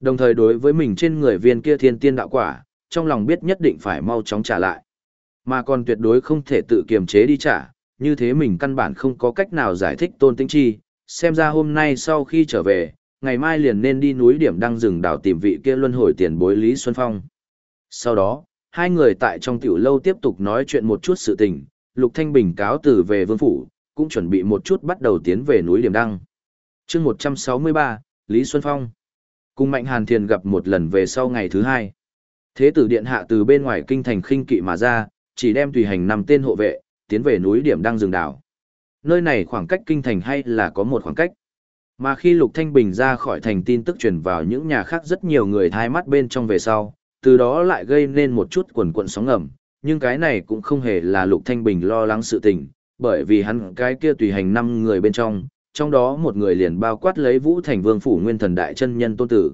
Đồng thời đối với mình trên người viên kia thiên tiên đạo quả, trong lòng biết nhất định phải mau chóng trả lại. Mà còn tuyệt đối không thể tự kiềm chế đi trả, như thế mình căn bản không có cách nào giải thích tôn tĩnh chi, xem ra hôm nay sau khi trở về, ngày mai liền nên đi núi điểm đăng rừng đảo tìm vị kia luân hồi tiền bối Lý Xuân Phong. Sau đó, hai người tại trong tiểu lâu tiếp tục nói chuyện một chút sự tình, Lục Thanh Bình cáo từ về vương phủ, cũng chuẩn bị một chút bắt đầu tiến về núi điểm đăng. chương 163, Lý Xuân Phong. Cùng Mạnh Hàn Thiền gặp một lần về sau ngày thứ hai. Thế tử điện hạ từ bên ngoài kinh thành khinh kỵ mà ra, chỉ đem tùy hành năm tên hộ vệ, tiến về núi điểm đang rừng đảo. Nơi này khoảng cách kinh thành hay là có một khoảng cách. Mà khi Lục Thanh Bình ra khỏi thành tin tức truyền vào những nhà khác rất nhiều người thai mắt bên trong về sau, từ đó lại gây nên một chút quần quận sóng ngầm, nhưng cái này cũng không hề là Lục Thanh Bình lo lắng sự tình, bởi vì hắn cái kia tùy hành năm người bên trong, trong đó một người liền bao quát lấy Vũ Thành Vương phủ Nguyên Thần Đại chân nhân tôn tử.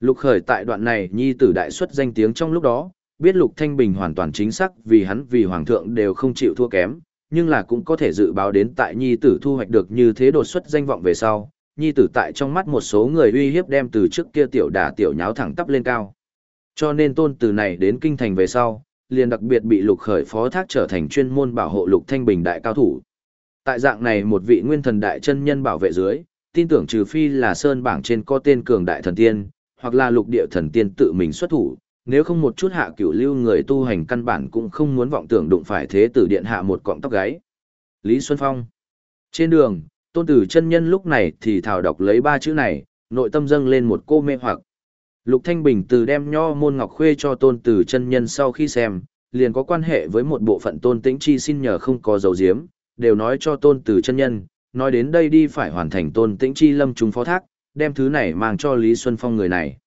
Lục Khởi tại đoạn này nhi tử đại xuất danh tiếng trong lúc đó, biết Lục Thanh Bình hoàn toàn chính xác vì hắn vì hoàng thượng đều không chịu thua kém, nhưng là cũng có thể dự báo đến tại nhi tử thu hoạch được như thế đột xuất danh vọng về sau, nhi tử tại trong mắt một số người uy hiếp đem từ trước kia tiểu đả tiểu nháo thẳng tắp lên cao. Cho nên tôn từ này đến kinh thành về sau, liền đặc biệt bị lục khởi phó thác trở thành chuyên môn bảo hộ lục thanh bình đại cao thủ. Tại dạng này một vị nguyên thần đại chân nhân bảo vệ dưới, tin tưởng trừ phi là sơn bảng trên có tên cường đại thần tiên, hoặc là lục địa thần tiên tự mình xuất thủ, nếu không một chút hạ cửu lưu người tu hành căn bản cũng không muốn vọng tưởng đụng phải thế tử điện hạ một cọng tóc gáy. Lý Xuân Phong Trên đường, tôn tử chân nhân lúc này thì thảo đọc lấy ba chữ này, nội tâm dâng lên một cô mê hoặc. Lục Thanh Bình từ đem nho môn ngọc khuê cho tôn tử chân nhân sau khi xem, liền có quan hệ với một bộ phận tôn tĩnh chi xin nhờ không có dấu diếm, đều nói cho tôn tử chân nhân, nói đến đây đi phải hoàn thành tôn tĩnh chi lâm trùng phó thác, đem thứ này mang cho Lý Xuân Phong người này.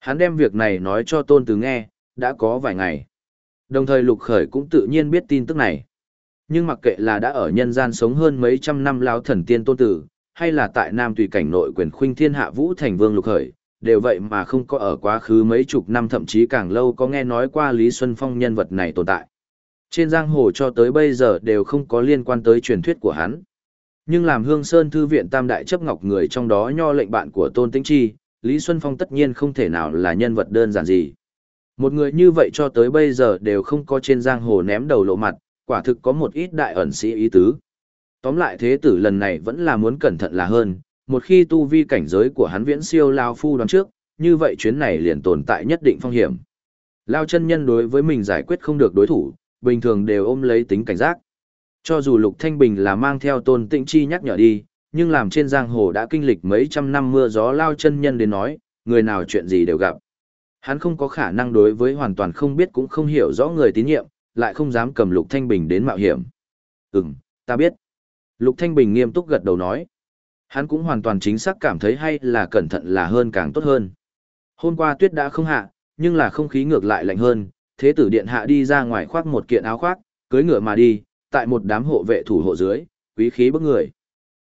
Hắn đem việc này nói cho tôn tử nghe, đã có vài ngày. Đồng thời lục khởi cũng tự nhiên biết tin tức này. Nhưng mặc kệ là đã ở nhân gian sống hơn mấy trăm năm lão thần tiên tôn tử, hay là tại Nam tùy cảnh nội quyền khuynh thiên hạ vũ thành vương lục khởi, đều vậy mà không có ở quá khứ mấy chục năm thậm chí càng lâu có nghe nói qua Lý Xuân Phong nhân vật này tồn tại. Trên giang hồ cho tới bây giờ đều không có liên quan tới truyền thuyết của hắn. Nhưng làm Hương Sơn Thư viện Tam Đại chấp ngọc người trong đó nho lệnh bạn của Tôn Tĩnh Chi, Lý Xuân Phong tất nhiên không thể nào là nhân vật đơn giản gì. Một người như vậy cho tới bây giờ đều không có trên giang hồ ném đầu lộ mặt, quả thực có một ít đại ẩn sĩ ý tứ. Tóm lại thế tử lần này vẫn là muốn cẩn thận là hơn, một khi tu vi cảnh giới của hắn viễn siêu Lao Phu đoán trước, như vậy chuyến này liền tồn tại nhất định phong hiểm. Lao chân nhân đối với mình giải quyết không được đối thủ, bình thường đều ôm lấy tính cảnh giác. Cho dù Lục Thanh Bình là mang theo tôn tĩnh chi nhắc nhở đi, nhưng làm trên giang hồ đã kinh lịch mấy trăm năm mưa gió Lao chân nhân đến nói, người nào chuyện gì đều gặp. Hắn không có khả năng đối với hoàn toàn không biết cũng không hiểu rõ người tín nhiệm, lại không dám cầm Lục Thanh Bình đến mạo hiểm. Ừm, ta biết. Lục Thanh Bình nghiêm túc gật đầu nói. Hắn cũng hoàn toàn chính xác cảm thấy hay là cẩn thận là hơn càng tốt hơn. Hôm qua tuyết đã không hạ, nhưng là không khí ngược lại lạnh hơn, thế tử điện hạ đi ra ngoài khoác một kiện áo khoác, cưới ngựa mà đi, tại một đám hộ vệ thủ hộ dưới, quý khí bức người.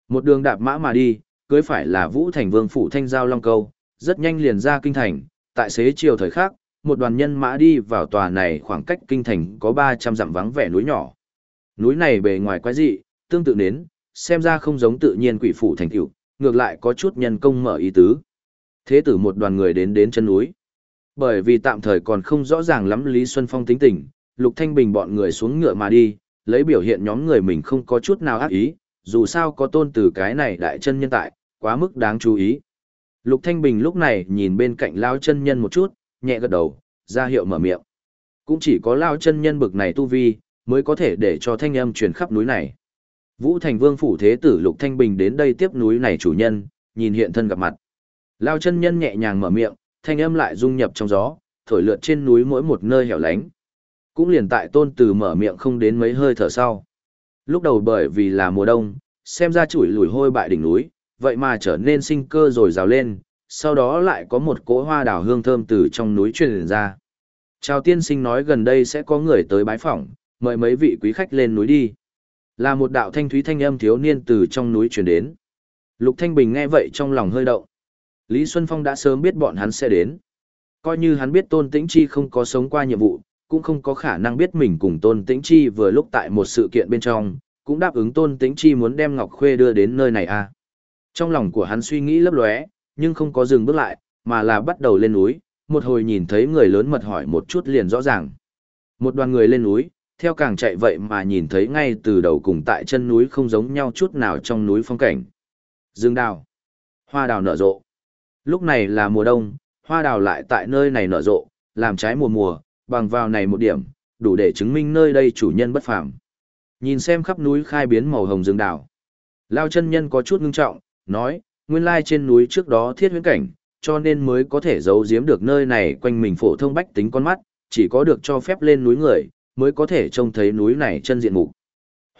Một đường đạp mã mà đi, cưới phải là Vũ Thành Vương phủ Thanh Giao Long Câu, rất nhanh liền ra kinh thành, tại xế chiều thời khắc, một đoàn nhân mã đi vào tòa này khoảng cách kinh thành có 300 dặm vắng vẻ núi nhỏ. Núi này bề ngoài quái dị, tương tự đến, xem ra không giống tự nhiên quỷ phủ thành tiểu, ngược lại có chút nhân công mở ý tứ. Thế tử một đoàn người đến đến chân núi. Bởi vì tạm thời còn không rõ ràng lắm Lý Xuân Phong tính tình, Lục Thanh Bình bọn người xuống ngựa mà đi, lấy biểu hiện nhóm người mình không có chút nào ác ý, dù sao có tôn từ cái này đại chân nhân tại, quá mức đáng chú ý. Lục Thanh Bình lúc này nhìn bên cạnh lao chân nhân một chút, nhẹ gật đầu, ra hiệu mở miệng. Cũng chỉ có lao chân nhân bực này tu vi, mới có thể để cho thanh âm truyền khắp núi này. Vũ Thành Vương phủ thế tử Lục Thanh Bình đến đây tiếp núi này chủ nhân, nhìn hiện thân gặp mặt. Lao chân nhân nhẹ nhàng mở miệng, thanh âm lại dung nhập trong gió, thổi lượn trên núi mỗi một nơi hẻo lánh. Cũng liền tại tôn từ mở miệng không đến mấy hơi thở sau. Lúc đầu bởi vì là mùa đông, xem ra chuỗi lùi hôi bại đỉnh núi, vậy mà trở nên sinh cơ rồi rào lên, sau đó lại có một cỗ hoa đào hương thơm từ trong núi truyền ra. Chào tiên sinh nói gần đây sẽ có người tới bái phỏng, mời mấy vị quý khách lên núi đi. Là một đạo thanh thúy thanh âm thiếu niên từ trong núi truyền đến. Lục Thanh Bình nghe vậy trong lòng hơi động. Lý Xuân Phong đã sớm biết bọn hắn sẽ đến. Coi như hắn biết Tôn Tĩnh Chi không có sống qua nhiệm vụ, cũng không có khả năng biết mình cùng Tôn Tĩnh Chi vừa lúc tại một sự kiện bên trong, cũng đáp ứng Tôn Tĩnh Chi muốn đem Ngọc Khuê đưa đến nơi này à. Trong lòng của hắn suy nghĩ lấp lóe, nhưng không có dừng bước lại, mà là bắt đầu lên núi, một hồi nhìn thấy người lớn mật hỏi một chút liền rõ ràng. Một đoàn người lên núi, theo càng chạy vậy mà nhìn thấy ngay từ đầu cùng tại chân núi không giống nhau chút nào trong núi phong cảnh. Dương đào, hoa đào nở rộ. Lúc này là mùa đông, hoa đào lại tại nơi này nở rộ, làm trái mùa mùa, bằng vào này một điểm, đủ để chứng minh nơi đây chủ nhân bất phàm. Nhìn xem khắp núi khai biến màu hồng rừng đảo Lao chân nhân có chút ngưng trọng, nói, nguyên lai trên núi trước đó thiết huyễn cảnh, cho nên mới có thể giấu giếm được nơi này quanh mình phổ thông bách tính con mắt, chỉ có được cho phép lên núi người, mới có thể trông thấy núi này chân diện mục.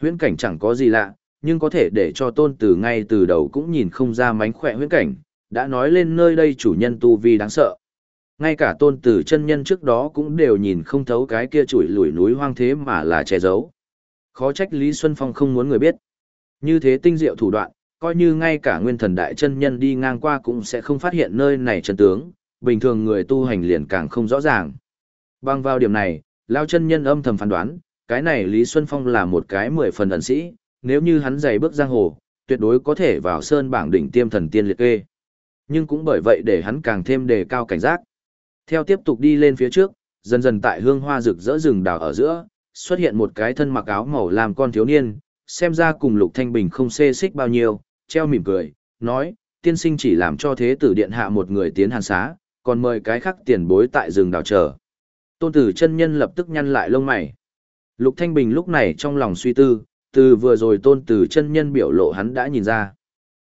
Huyễn cảnh chẳng có gì lạ, nhưng có thể để cho tôn từ ngay từ đầu cũng nhìn không ra mánh khỏe huyễn cảnh, đã nói lên nơi đây chủ nhân tu vi đáng sợ. Ngay cả tôn tử chân nhân trước đó cũng đều nhìn không thấu cái kia chuỗi lùi núi hoang thế mà là che giấu. Khó trách Lý Xuân Phong không muốn người biết. Như thế tinh diệu thủ đoạn, coi như ngay cả nguyên thần đại chân nhân đi ngang qua cũng sẽ không phát hiện nơi này chân tướng, bình thường người tu hành liền càng không rõ ràng. Bằng vào điểm này, Lao chân nhân âm thầm phán đoán, cái này Lý Xuân Phong là một cái mười phần ẩn sĩ, nếu như hắn dày bước giang hồ, tuyệt đối có thể vào sơn bảng đỉnh tiêm thần tiên liệt kê. Nhưng cũng bởi vậy để hắn càng thêm đề cao cảnh giác. Theo tiếp tục đi lên phía trước, dần dần tại hương hoa rực rỡ rừng đào ở giữa, xuất hiện một cái thân mặc áo màu làm con thiếu niên, xem ra cùng Lục Thanh Bình không xê xích bao nhiêu, treo mỉm cười, nói, tiên sinh chỉ làm cho thế tử điện hạ một người tiến hàn xá, còn mời cái khác tiền bối tại rừng đào chờ. Tôn tử chân nhân lập tức nhăn lại lông mày. Lục Thanh Bình lúc này trong lòng suy tư, từ vừa rồi tôn tử chân nhân biểu lộ hắn đã nhìn ra.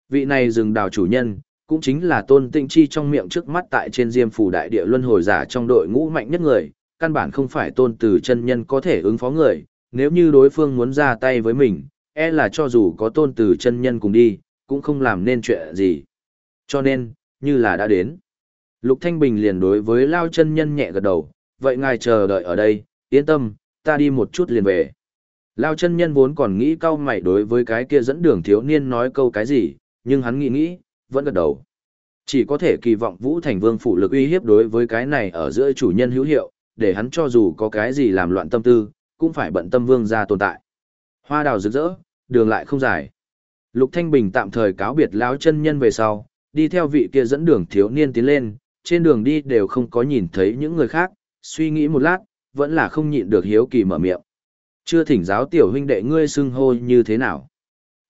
Vị này rừng đào chủ nhân, cũng chính là tôn tịnh chi trong miệng trước mắt tại trên diêm phủ đại địa luân hồi giả trong đội ngũ mạnh nhất người, căn bản không phải tôn tử chân nhân có thể ứng phó người, nếu như đối phương muốn ra tay với mình, e là cho dù có tôn tử chân nhân cùng đi, cũng không làm nên chuyện gì. Cho nên, như là đã đến. Lục Thanh Bình liền đối với Lao chân nhân nhẹ gật đầu, vậy ngài chờ đợi ở đây, yên tâm, ta đi một chút liền về. Lao chân nhân vốn còn nghĩ cao mày đối với cái kia dẫn đường thiếu niên nói câu cái gì, nhưng hắn nghĩ nghĩ, vẫn gật đầu. Chỉ có thể kỳ vọng Vũ Thành Vương phủ lực uy hiếp đối với cái này ở giữa chủ nhân hữu hiệu, để hắn cho dù có cái gì làm loạn tâm tư, cũng phải bận tâm vương gia tồn tại. Hoa đào rực rỡ, đường lại không dài. Lục Thanh Bình tạm thời cáo biệt lão chân nhân về sau, đi theo vị kia dẫn đường thiếu niên tiến lên, trên đường đi đều không có nhìn thấy những người khác, suy nghĩ một lát, vẫn là không nhịn được hiếu kỳ mở miệng. Chưa thỉnh giáo tiểu huynh đệ ngươi xưng hô như thế nào?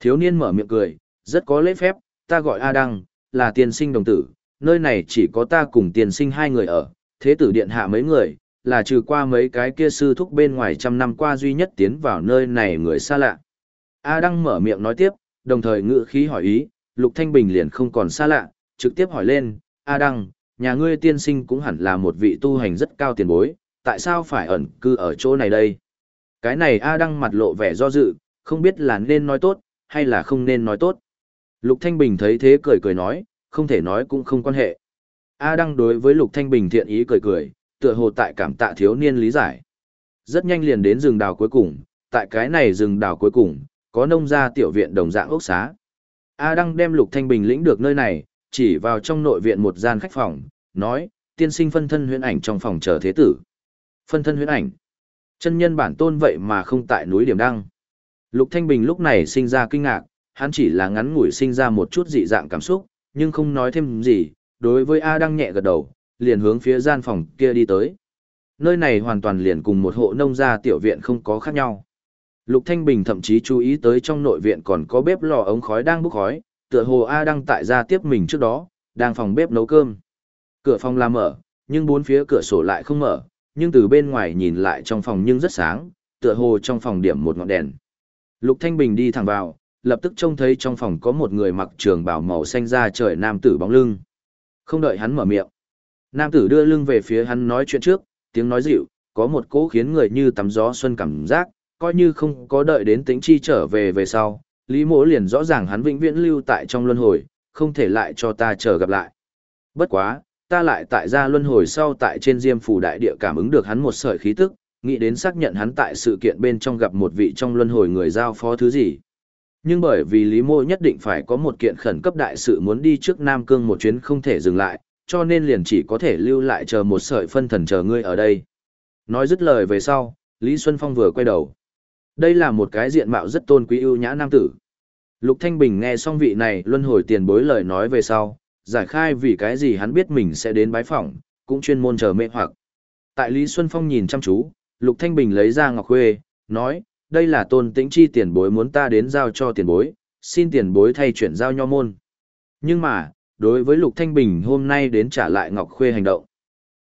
Thiếu niên mở miệng cười, rất có lễ phép, ta gọi A Đăng, là tiên sinh đồng tử, nơi này chỉ có ta cùng tiên sinh hai người ở, thế tử điện hạ mấy người, là trừ qua mấy cái kia sư thúc bên ngoài trăm năm qua duy nhất tiến vào nơi này người xa lạ. A Đăng mở miệng nói tiếp, đồng thời ngự khí hỏi ý, Lục Thanh Bình liền không còn xa lạ, trực tiếp hỏi lên, A Đăng, nhà ngươi tiên sinh cũng hẳn là một vị tu hành rất cao tiền bối, tại sao phải ẩn cư ở chỗ này đây? Cái này A Đăng mặt lộ vẻ do dự, không biết là nên nói tốt, hay là không nên nói tốt. Lục Thanh Bình thấy thế cười cười nói, không thể nói cũng không quan hệ. A Đăng đối với Lục Thanh Bình thiện ý cười cười, tựa hồ tại cảm tạ thiếu niên lý giải. Rất nhanh liền đến rừng đào cuối cùng, tại cái này rừng đào cuối cùng, có nông gia tiểu viện đồng dạng ốc xá. A Đăng đem Lục Thanh Bình lĩnh được nơi này, chỉ vào trong nội viện một gian khách phòng, nói, tiên sinh phân thân huyễn ảnh trong phòng chờ thế tử. Phân thân huyễn ảnh. Chân nhân bản tôn vậy mà không tại núi điểm đăng. Lục Thanh Bình lúc này sinh ra kinh ngạc, hắn chỉ là ngắn ngủi sinh ra một chút dị dạng cảm xúc, nhưng không nói thêm gì, đối với A Đăng nhẹ gật đầu, liền hướng phía gian phòng kia đi tới. Nơi này hoàn toàn liền cùng một hộ nông gia tiểu viện không có khác nhau. Lục Thanh Bình thậm chí chú ý tới trong nội viện còn có bếp lò ống khói đang bốc khói, tựa hồ A đang tại gia tiếp mình trước đó, đang phòng bếp nấu cơm. Cửa phòng là mở, nhưng bốn phía cửa sổ lại không mở, nhưng từ bên ngoài nhìn lại trong phòng nhưng rất sáng, tựa hồ trong phòng điểm một ngọn đèn. Lục Thanh Bình đi thẳng vào, lập tức trông thấy trong phòng có một người mặc trường bào màu xanh da trời nam tử bóng lưng. Không đợi hắn mở miệng. Nam tử đưa lưng về phía hắn nói chuyện trước, tiếng nói dịu, có một cỗ khiến người như tắm gió xuân cảm giác, coi như không có đợi đến tính chi trở về về sau, Lý Mỗ liền rõ ràng hắn vĩnh viễn lưu tại trong luân hồi, không thể lại cho ta chờ gặp lại. Bất quá, ta lại tại gia luân hồi sau tại trên diêm phủ đại địa cảm ứng được hắn một sợi khí tức, nghĩ đến xác nhận hắn tại sự kiện bên trong gặp một vị trong luân hồi người giao phó thứ gì. Nhưng bởi vì Lý Mô nhất định phải có một kiện khẩn cấp đại sự muốn đi trước Nam Cương một chuyến không thể dừng lại, cho nên liền chỉ có thể lưu lại chờ một sợi phân thần chờ ngươi ở đây. Nói dứt lời về sau, Lý Xuân Phong vừa quay đầu. Đây là một cái diện mạo rất tôn quý ưu nhã nam tử. Lục Thanh Bình nghe xong vị này luân hồi tiền bối lời nói về sau, giải khai vì cái gì hắn biết mình sẽ đến bái phỏng, cũng chuyên môn chờ mê hoặc. Tại Lý Xuân Phong nhìn chăm chú, Lục Thanh Bình lấy ra ngọc khuê, nói, đây là tôn tĩnh chi tiền bối muốn ta đến giao cho tiền bối, xin tiền bối thay chuyển giao nho môn. Nhưng mà, đối với Lục Thanh Bình hôm nay đến trả lại ngọc khuê hành động.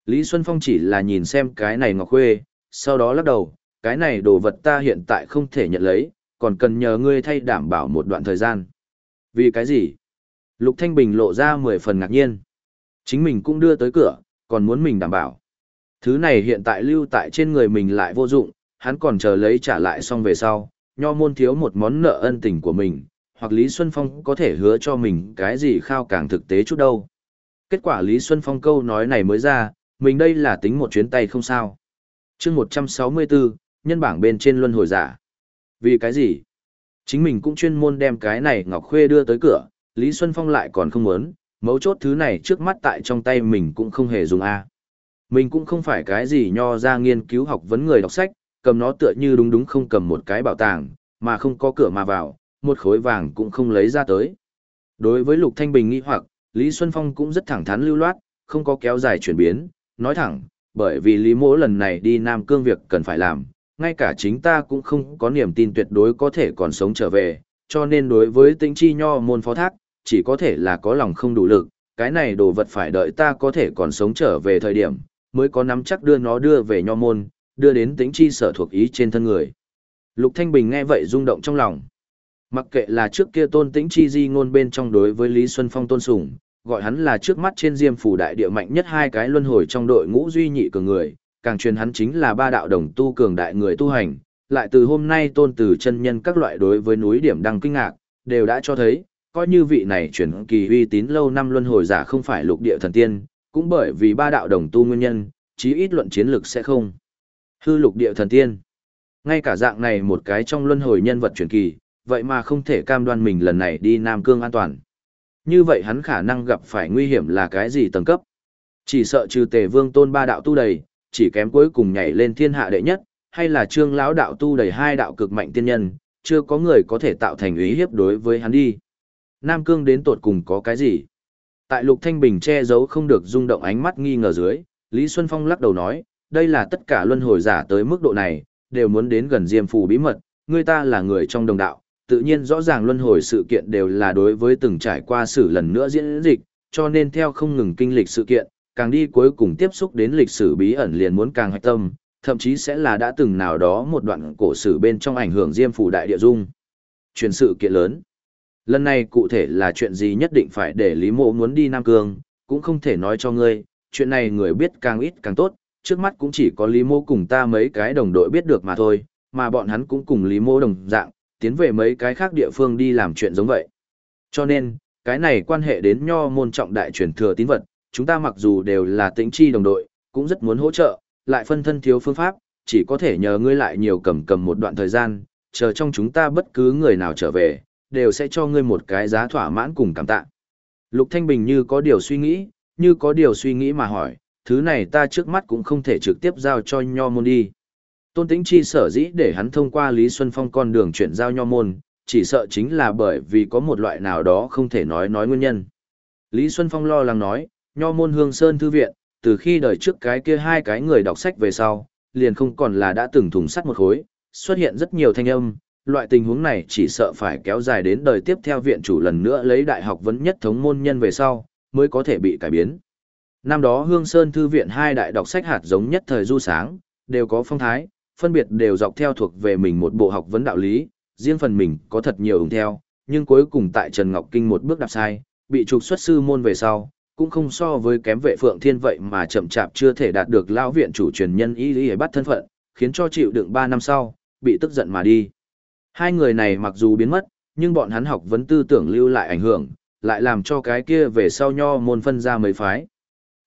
Lý Xuân Phong chỉ là nhìn xem cái này ngọc khuê, sau đó lắc đầu, cái này đồ vật ta hiện tại không thể nhận lấy, còn cần nhờ ngươi thay đảm bảo một đoạn thời gian. Vì cái gì? Lục Thanh Bình lộ ra mười phần ngạc nhiên. Chính mình cũng đưa tới cửa, còn muốn mình đảm bảo. Thứ này hiện tại lưu tại trên người mình lại vô dụng, hắn còn chờ lấy trả lại xong về sau, nho môn thiếu một món nợ ân tình của mình, hoặc Lý Xuân Phong có thể hứa cho mình cái gì khao càng thực tế chút đâu. Kết quả Lý Xuân Phong câu nói này mới ra, mình đây là tính một chuyến tay không sao. chương 164, nhân bảng bên trên luân hồi giả. Vì cái gì? Chính mình cũng chuyên môn đem cái này Ngọc Khuê đưa tới cửa, Lý Xuân Phong lại còn không muốn, mấu chốt thứ này trước mắt tại trong tay mình cũng không hề dùng A. Mình cũng không phải cái gì nho ra nghiên cứu học vấn người đọc sách, cầm nó tựa như đúng đúng không cầm một cái bảo tàng, mà không có cửa mà vào, một khối vàng cũng không lấy ra tới. Đối với Lục Thanh Bình nghi hoặc, Lý Xuân Phong cũng rất thẳng thắn lưu loát, không có kéo dài chuyển biến, nói thẳng, bởi vì Lý Mỗ lần này đi Nam Cương việc cần phải làm, ngay cả chính ta cũng không có niềm tin tuyệt đối có thể còn sống trở về, cho nên đối với tĩnh chi nho môn phó thác, chỉ có thể là có lòng không đủ lực, cái này đồ vật phải đợi ta có thể còn sống trở về thời điểm, mới có nắm chắc đưa nó đưa về nho môn, đưa đến tĩnh chi sở thuộc ý trên thân người. Lục Thanh Bình nghe vậy rung động trong lòng. Mặc kệ là trước kia tôn tĩnh chi di ngôn bên trong đối với Lý Xuân Phong tôn sùng, gọi hắn là trước mắt trên diêm phủ đại địa mạnh nhất hai cái luân hồi trong đội ngũ duy nhị cường người, càng truyền hắn chính là ba đạo đồng tu cường đại người tu hành, lại từ hôm nay tôn từ chân nhân các loại đối với núi điểm đăng kinh ngạc, đều đã cho thấy, coi như vị này chuyển kỳ uy tín lâu năm luân hồi giả không phải lục địa thần tiên, cũng bởi vì ba đạo đồng tu nguyên nhân, chí ít luận chiến lực sẽ không. Hư lục địa thần tiên. Ngay cả dạng này một cái trong luân hồi nhân vật truyền kỳ, vậy mà không thể cam đoan mình lần này đi Nam Cương an toàn. Như vậy hắn khả năng gặp phải nguy hiểm là cái gì tầng cấp? Chỉ sợ trừ tề vương tôn ba đạo tu đầy, chỉ kém cuối cùng nhảy lên thiên hạ đệ nhất, hay là trương lão đạo tu đầy hai đạo cực mạnh tiên nhân, chưa có người có thể tạo thành ý hiếp đối với hắn đi. Nam Cương đến tột cùng có cái gì? Tại Lục Thanh Bình che giấu không được rung động ánh mắt nghi ngờ dưới, Lý Xuân Phong lắc đầu nói, đây là tất cả luân hồi giả tới mức độ này, đều muốn đến gần Diêm Phù bí mật, người ta là người trong đồng đạo, tự nhiên rõ ràng luân hồi sự kiện đều là đối với từng trải qua sự lần nữa diễn dịch, cho nên theo không ngừng kinh lịch sự kiện, càng đi cuối cùng tiếp xúc đến lịch sử bí ẩn liền muốn càng hạch tâm, thậm chí sẽ là đã từng nào đó một đoạn cổ sử bên trong ảnh hưởng Diêm Phù đại địa dung. Truyền sự kiện lớn. Lần này cụ thể là chuyện gì nhất định phải để Lý Mộ muốn đi Nam Cương, cũng không thể nói cho ngươi, chuyện này người biết càng ít càng tốt, trước mắt cũng chỉ có Lý Mô cùng ta mấy cái đồng đội biết được mà thôi, mà bọn hắn cũng cùng Lý Mô đồng dạng, tiến về mấy cái khác địa phương đi làm chuyện giống vậy. Cho nên, cái này quan hệ đến nho môn trọng đại truyền thừa tín vật, chúng ta mặc dù đều là tĩnh chi đồng đội, cũng rất muốn hỗ trợ, lại phân thân thiếu phương pháp, chỉ có thể nhờ ngươi lại nhiều cầm cầm một đoạn thời gian, chờ trong chúng ta bất cứ người nào trở về, đều sẽ cho ngươi một cái giá thỏa mãn cùng cảm tạ. Lục Thanh Bình như có điều suy nghĩ, như có điều suy nghĩ mà hỏi, thứ này ta trước mắt cũng không thể trực tiếp giao cho nho môn đi. Tôn Tĩnh Chi sở dĩ để hắn thông qua Lý Xuân Phong con đường chuyển giao nho môn, chỉ sợ chính là bởi vì có một loại nào đó không thể nói nói nguyên nhân. Lý Xuân Phong lo lắng nói, nho môn hương sơn thư viện, từ khi đời trước cái kia hai cái người đọc sách về sau, liền không còn là đã từng thùng sắt một khối, xuất hiện rất nhiều thanh âm, loại tình huống này chỉ sợ phải kéo dài đến đời tiếp theo viện chủ lần nữa lấy đại học vấn nhất thống môn nhân về sau, mới có thể bị cải biến. Năm đó Hương Sơn Thư viện hai đại đọc sách hạt giống nhất thời du sáng, đều có phong thái, phân biệt đều dọc theo thuộc về mình một bộ học vấn đạo lý, riêng phần mình có thật nhiều ứng theo, nhưng cuối cùng tại Trần Ngọc Kinh một bước đạp sai, bị trục xuất sư môn về sau, cũng không so với kém vệ phượng thiên vậy mà chậm chạp chưa thể đạt được lão viện chủ truyền nhân ý lý bắt thân phận, khiến cho chịu đựng 3 năm sau, bị tức giận mà đi. Hai người này mặc dù biến mất, nhưng bọn hắn học vấn tư tưởng lưu lại ảnh hưởng, lại làm cho cái kia về sau nho môn phân ra mấy phái.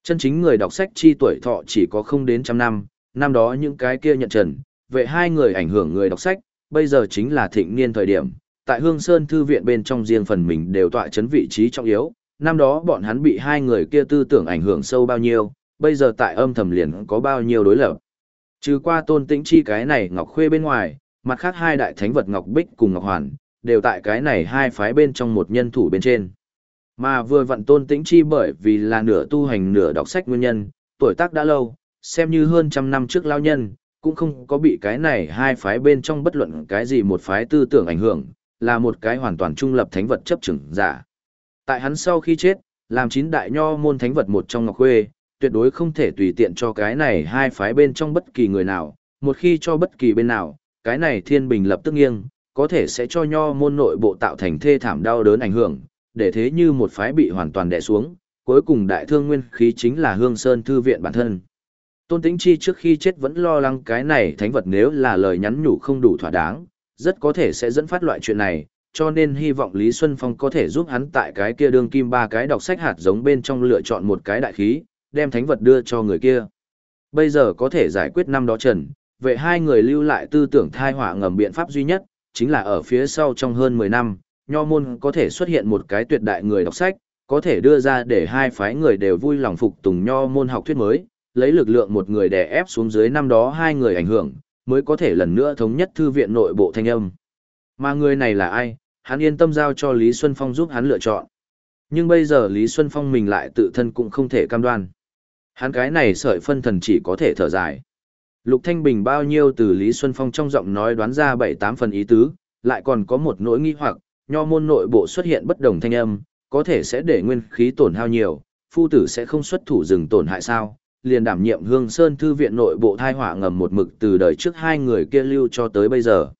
Chân chính người đọc sách chi tuổi thọ chỉ có không đến trăm năm, năm đó những cái kia nhận trần, vệ hai người ảnh hưởng người đọc sách, bây giờ chính là thịnh niên thời điểm, tại Hương Sơn Thư viện bên trong riêng phần mình đều tọa chấn vị trí trọng yếu, năm đó bọn hắn bị hai người kia tư tưởng ảnh hưởng sâu bao nhiêu, bây giờ tại âm thầm liền có bao nhiêu đối lập. Trừ qua tôn tĩnh chi cái này ngọc khuê bên ngoài, mặt khác hai đại thánh vật ngọc bích cùng ngọc hoàn, đều tại cái này hai phái bên trong một nhân thủ bên trên. Mà vừa vận tôn tĩnh chi bởi vì là nửa tu hành nửa đọc sách nguyên nhân, tuổi tác đã lâu, xem như hơn trăm năm trước lao nhân, cũng không có bị cái này hai phái bên trong bất luận cái gì một phái tư tưởng ảnh hưởng, là một cái hoàn toàn trung lập thánh vật chấp chừng giả. Tại hắn sau khi chết, làm chín đại nho môn thánh vật một trong Ngọc Khuê, tuyệt đối không thể tùy tiện cho cái này hai phái bên trong bất kỳ người nào, một khi cho bất kỳ bên nào, cái này thiên bình lập tức nghiêng, có thể sẽ cho nho môn nội bộ tạo thành thê thảm đau đớn ảnh hưởng, để thế như một phái bị hoàn toàn đè xuống, cuối cùng đại thương nguyên khí chính là Hương Sơn Thư viện bản thân. Tôn Tĩnh Chi trước khi chết vẫn lo lắng cái này thánh vật nếu là lời nhắn nhủ không đủ thỏa đáng, rất có thể sẽ dẫn phát loại chuyện này, cho nên hy vọng Lý Xuân Phong có thể giúp hắn tại cái kia đương kim ba cái đọc sách hạt giống bên trong lựa chọn một cái đại khí, đem thánh vật đưa cho người kia. Bây giờ có thể giải quyết năm đó trần, vậy hai người lưu lại tư tưởng thai họa ngầm biện pháp duy nhất, chính là ở phía sau trong hơn 10 năm, nho môn có thể xuất hiện một cái tuyệt đại người đọc sách, có thể đưa ra để hai phái người đều vui lòng phục tùng nho môn học thuyết mới, lấy lực lượng một người đè ép xuống dưới năm đó hai người ảnh hưởng, mới có thể lần nữa thống nhất thư viện nội bộ thanh âm. Mà người này là ai, hắn yên tâm giao cho Lý Xuân Phong giúp hắn lựa chọn. Nhưng bây giờ Lý Xuân Phong mình lại tự thân cũng không thể cam đoan. Hắn cái này sợi phân thần chỉ có thể thở dài. Lục Thanh Bình bao nhiêu từ Lý Xuân Phong trong giọng nói đoán ra bảy tám phần ý tứ, lại còn có một nỗi nghi hoặc, nho môn nội bộ xuất hiện bất đồng thanh âm, có thể sẽ để nguyên khí tổn hao nhiều, phu tử sẽ không xuất thủ dừng tổn hại sao, liền đảm nhiệm Hương Sơn Thư viện nội bộ thai hỏa ngầm một mực từ đời trước hai người kia lưu cho tới bây giờ.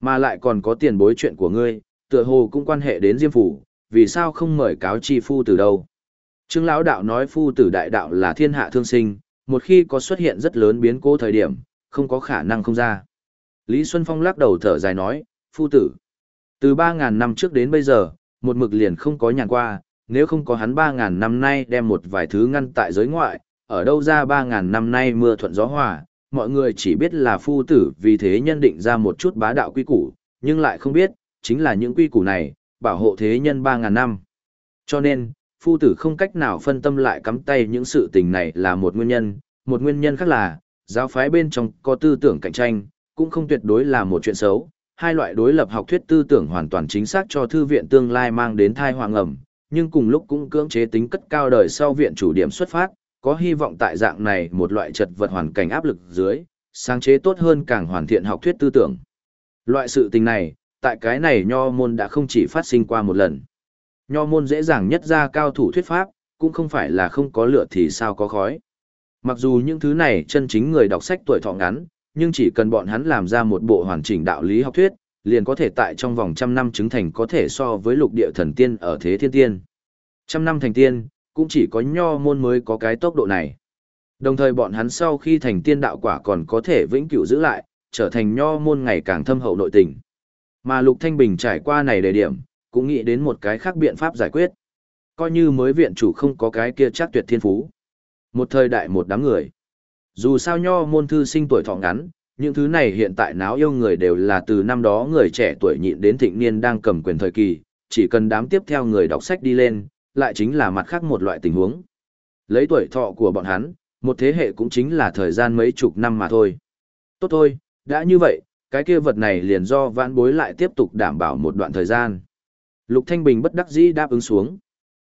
Mà lại còn có tiền bối chuyện của ngươi, tựa hồ cũng quan hệ đến Diêm Phủ, vì sao không mời cáo chi phu tử đâu. Trương Lão Đạo nói phu tử đại đạo là thiên hạ thương sinh, một khi có xuất hiện rất lớn biến cố thời điểm, không có khả năng không ra. Lý Xuân Phong lắc đầu thở dài nói, phu tử, từ 3.000 năm trước đến bây giờ, một mực liền không có nhàn qua, nếu không có hắn 3.000 năm nay đem một vài thứ ngăn tại giới ngoại, ở đâu ra 3.000 năm nay mưa thuận gió hòa, mọi người chỉ biết là phu tử vì thế nhân định ra một chút bá đạo quy củ, nhưng lại không biết, chính là những quy củ này, bảo hộ thế nhân 3.000 năm. Cho nên, phu tử không cách nào phân tâm lại cắm tay những sự tình này là một nguyên nhân, một nguyên nhân khác là, giáo phái bên trong có tư tưởng cạnh tranh, cũng không tuyệt đối là một chuyện xấu. Hai loại đối lập học thuyết tư tưởng hoàn toàn chính xác cho thư viện tương lai mang đến thai hoàng ẩm, nhưng cùng lúc cũng cưỡng chế tính cất cao đời sau viện chủ điểm xuất phát, có hy vọng tại dạng này một loại trật vật hoàn cảnh áp lực dưới, sáng chế tốt hơn càng hoàn thiện học thuyết tư tưởng. Loại sự tình này, tại cái này nho môn đã không chỉ phát sinh qua một lần. Nho môn dễ dàng nhất ra cao thủ thuyết pháp, cũng không phải là không có lửa thì sao có khói. Mặc dù những thứ này chân chính người đọc sách tuổi thọ ngắn, nhưng chỉ cần bọn hắn làm ra một bộ hoàn chỉnh đạo lý học thuyết, liền có thể tại trong vòng trăm năm chứng thành có thể so với lục địa thần tiên ở thế thiên tiên. Trăm năm thành tiên, cũng chỉ có nho môn mới có cái tốc độ này. Đồng thời bọn hắn sau khi thành tiên đạo quả còn có thể vĩnh cửu giữ lại, trở thành nho môn ngày càng thâm hậu nội tình. Mà Lục Thanh Bình trải qua này đề điểm, cũng nghĩ đến một cái khác biện pháp giải quyết. Coi như mới viện chủ không có cái kia chắc tuyệt thiên phú. Một thời đại một đám người. Dù sao nho môn thư sinh tuổi thọ ngắn, những thứ này hiện tại náo yêu người đều là từ năm đó người trẻ tuổi nhịn đến thịnh niên đang cầm quyền thời kỳ, chỉ cần đám tiếp theo người đọc sách đi lên, lại chính là mặt khác một loại tình huống. Lấy tuổi thọ của bọn hắn, một thế hệ cũng chính là thời gian mấy chục năm mà thôi. Tốt thôi, đã như vậy, cái kia vật này liền do vãn bối lại tiếp tục đảm bảo một đoạn thời gian. Lục Thanh Bình bất đắc dĩ đáp ứng xuống.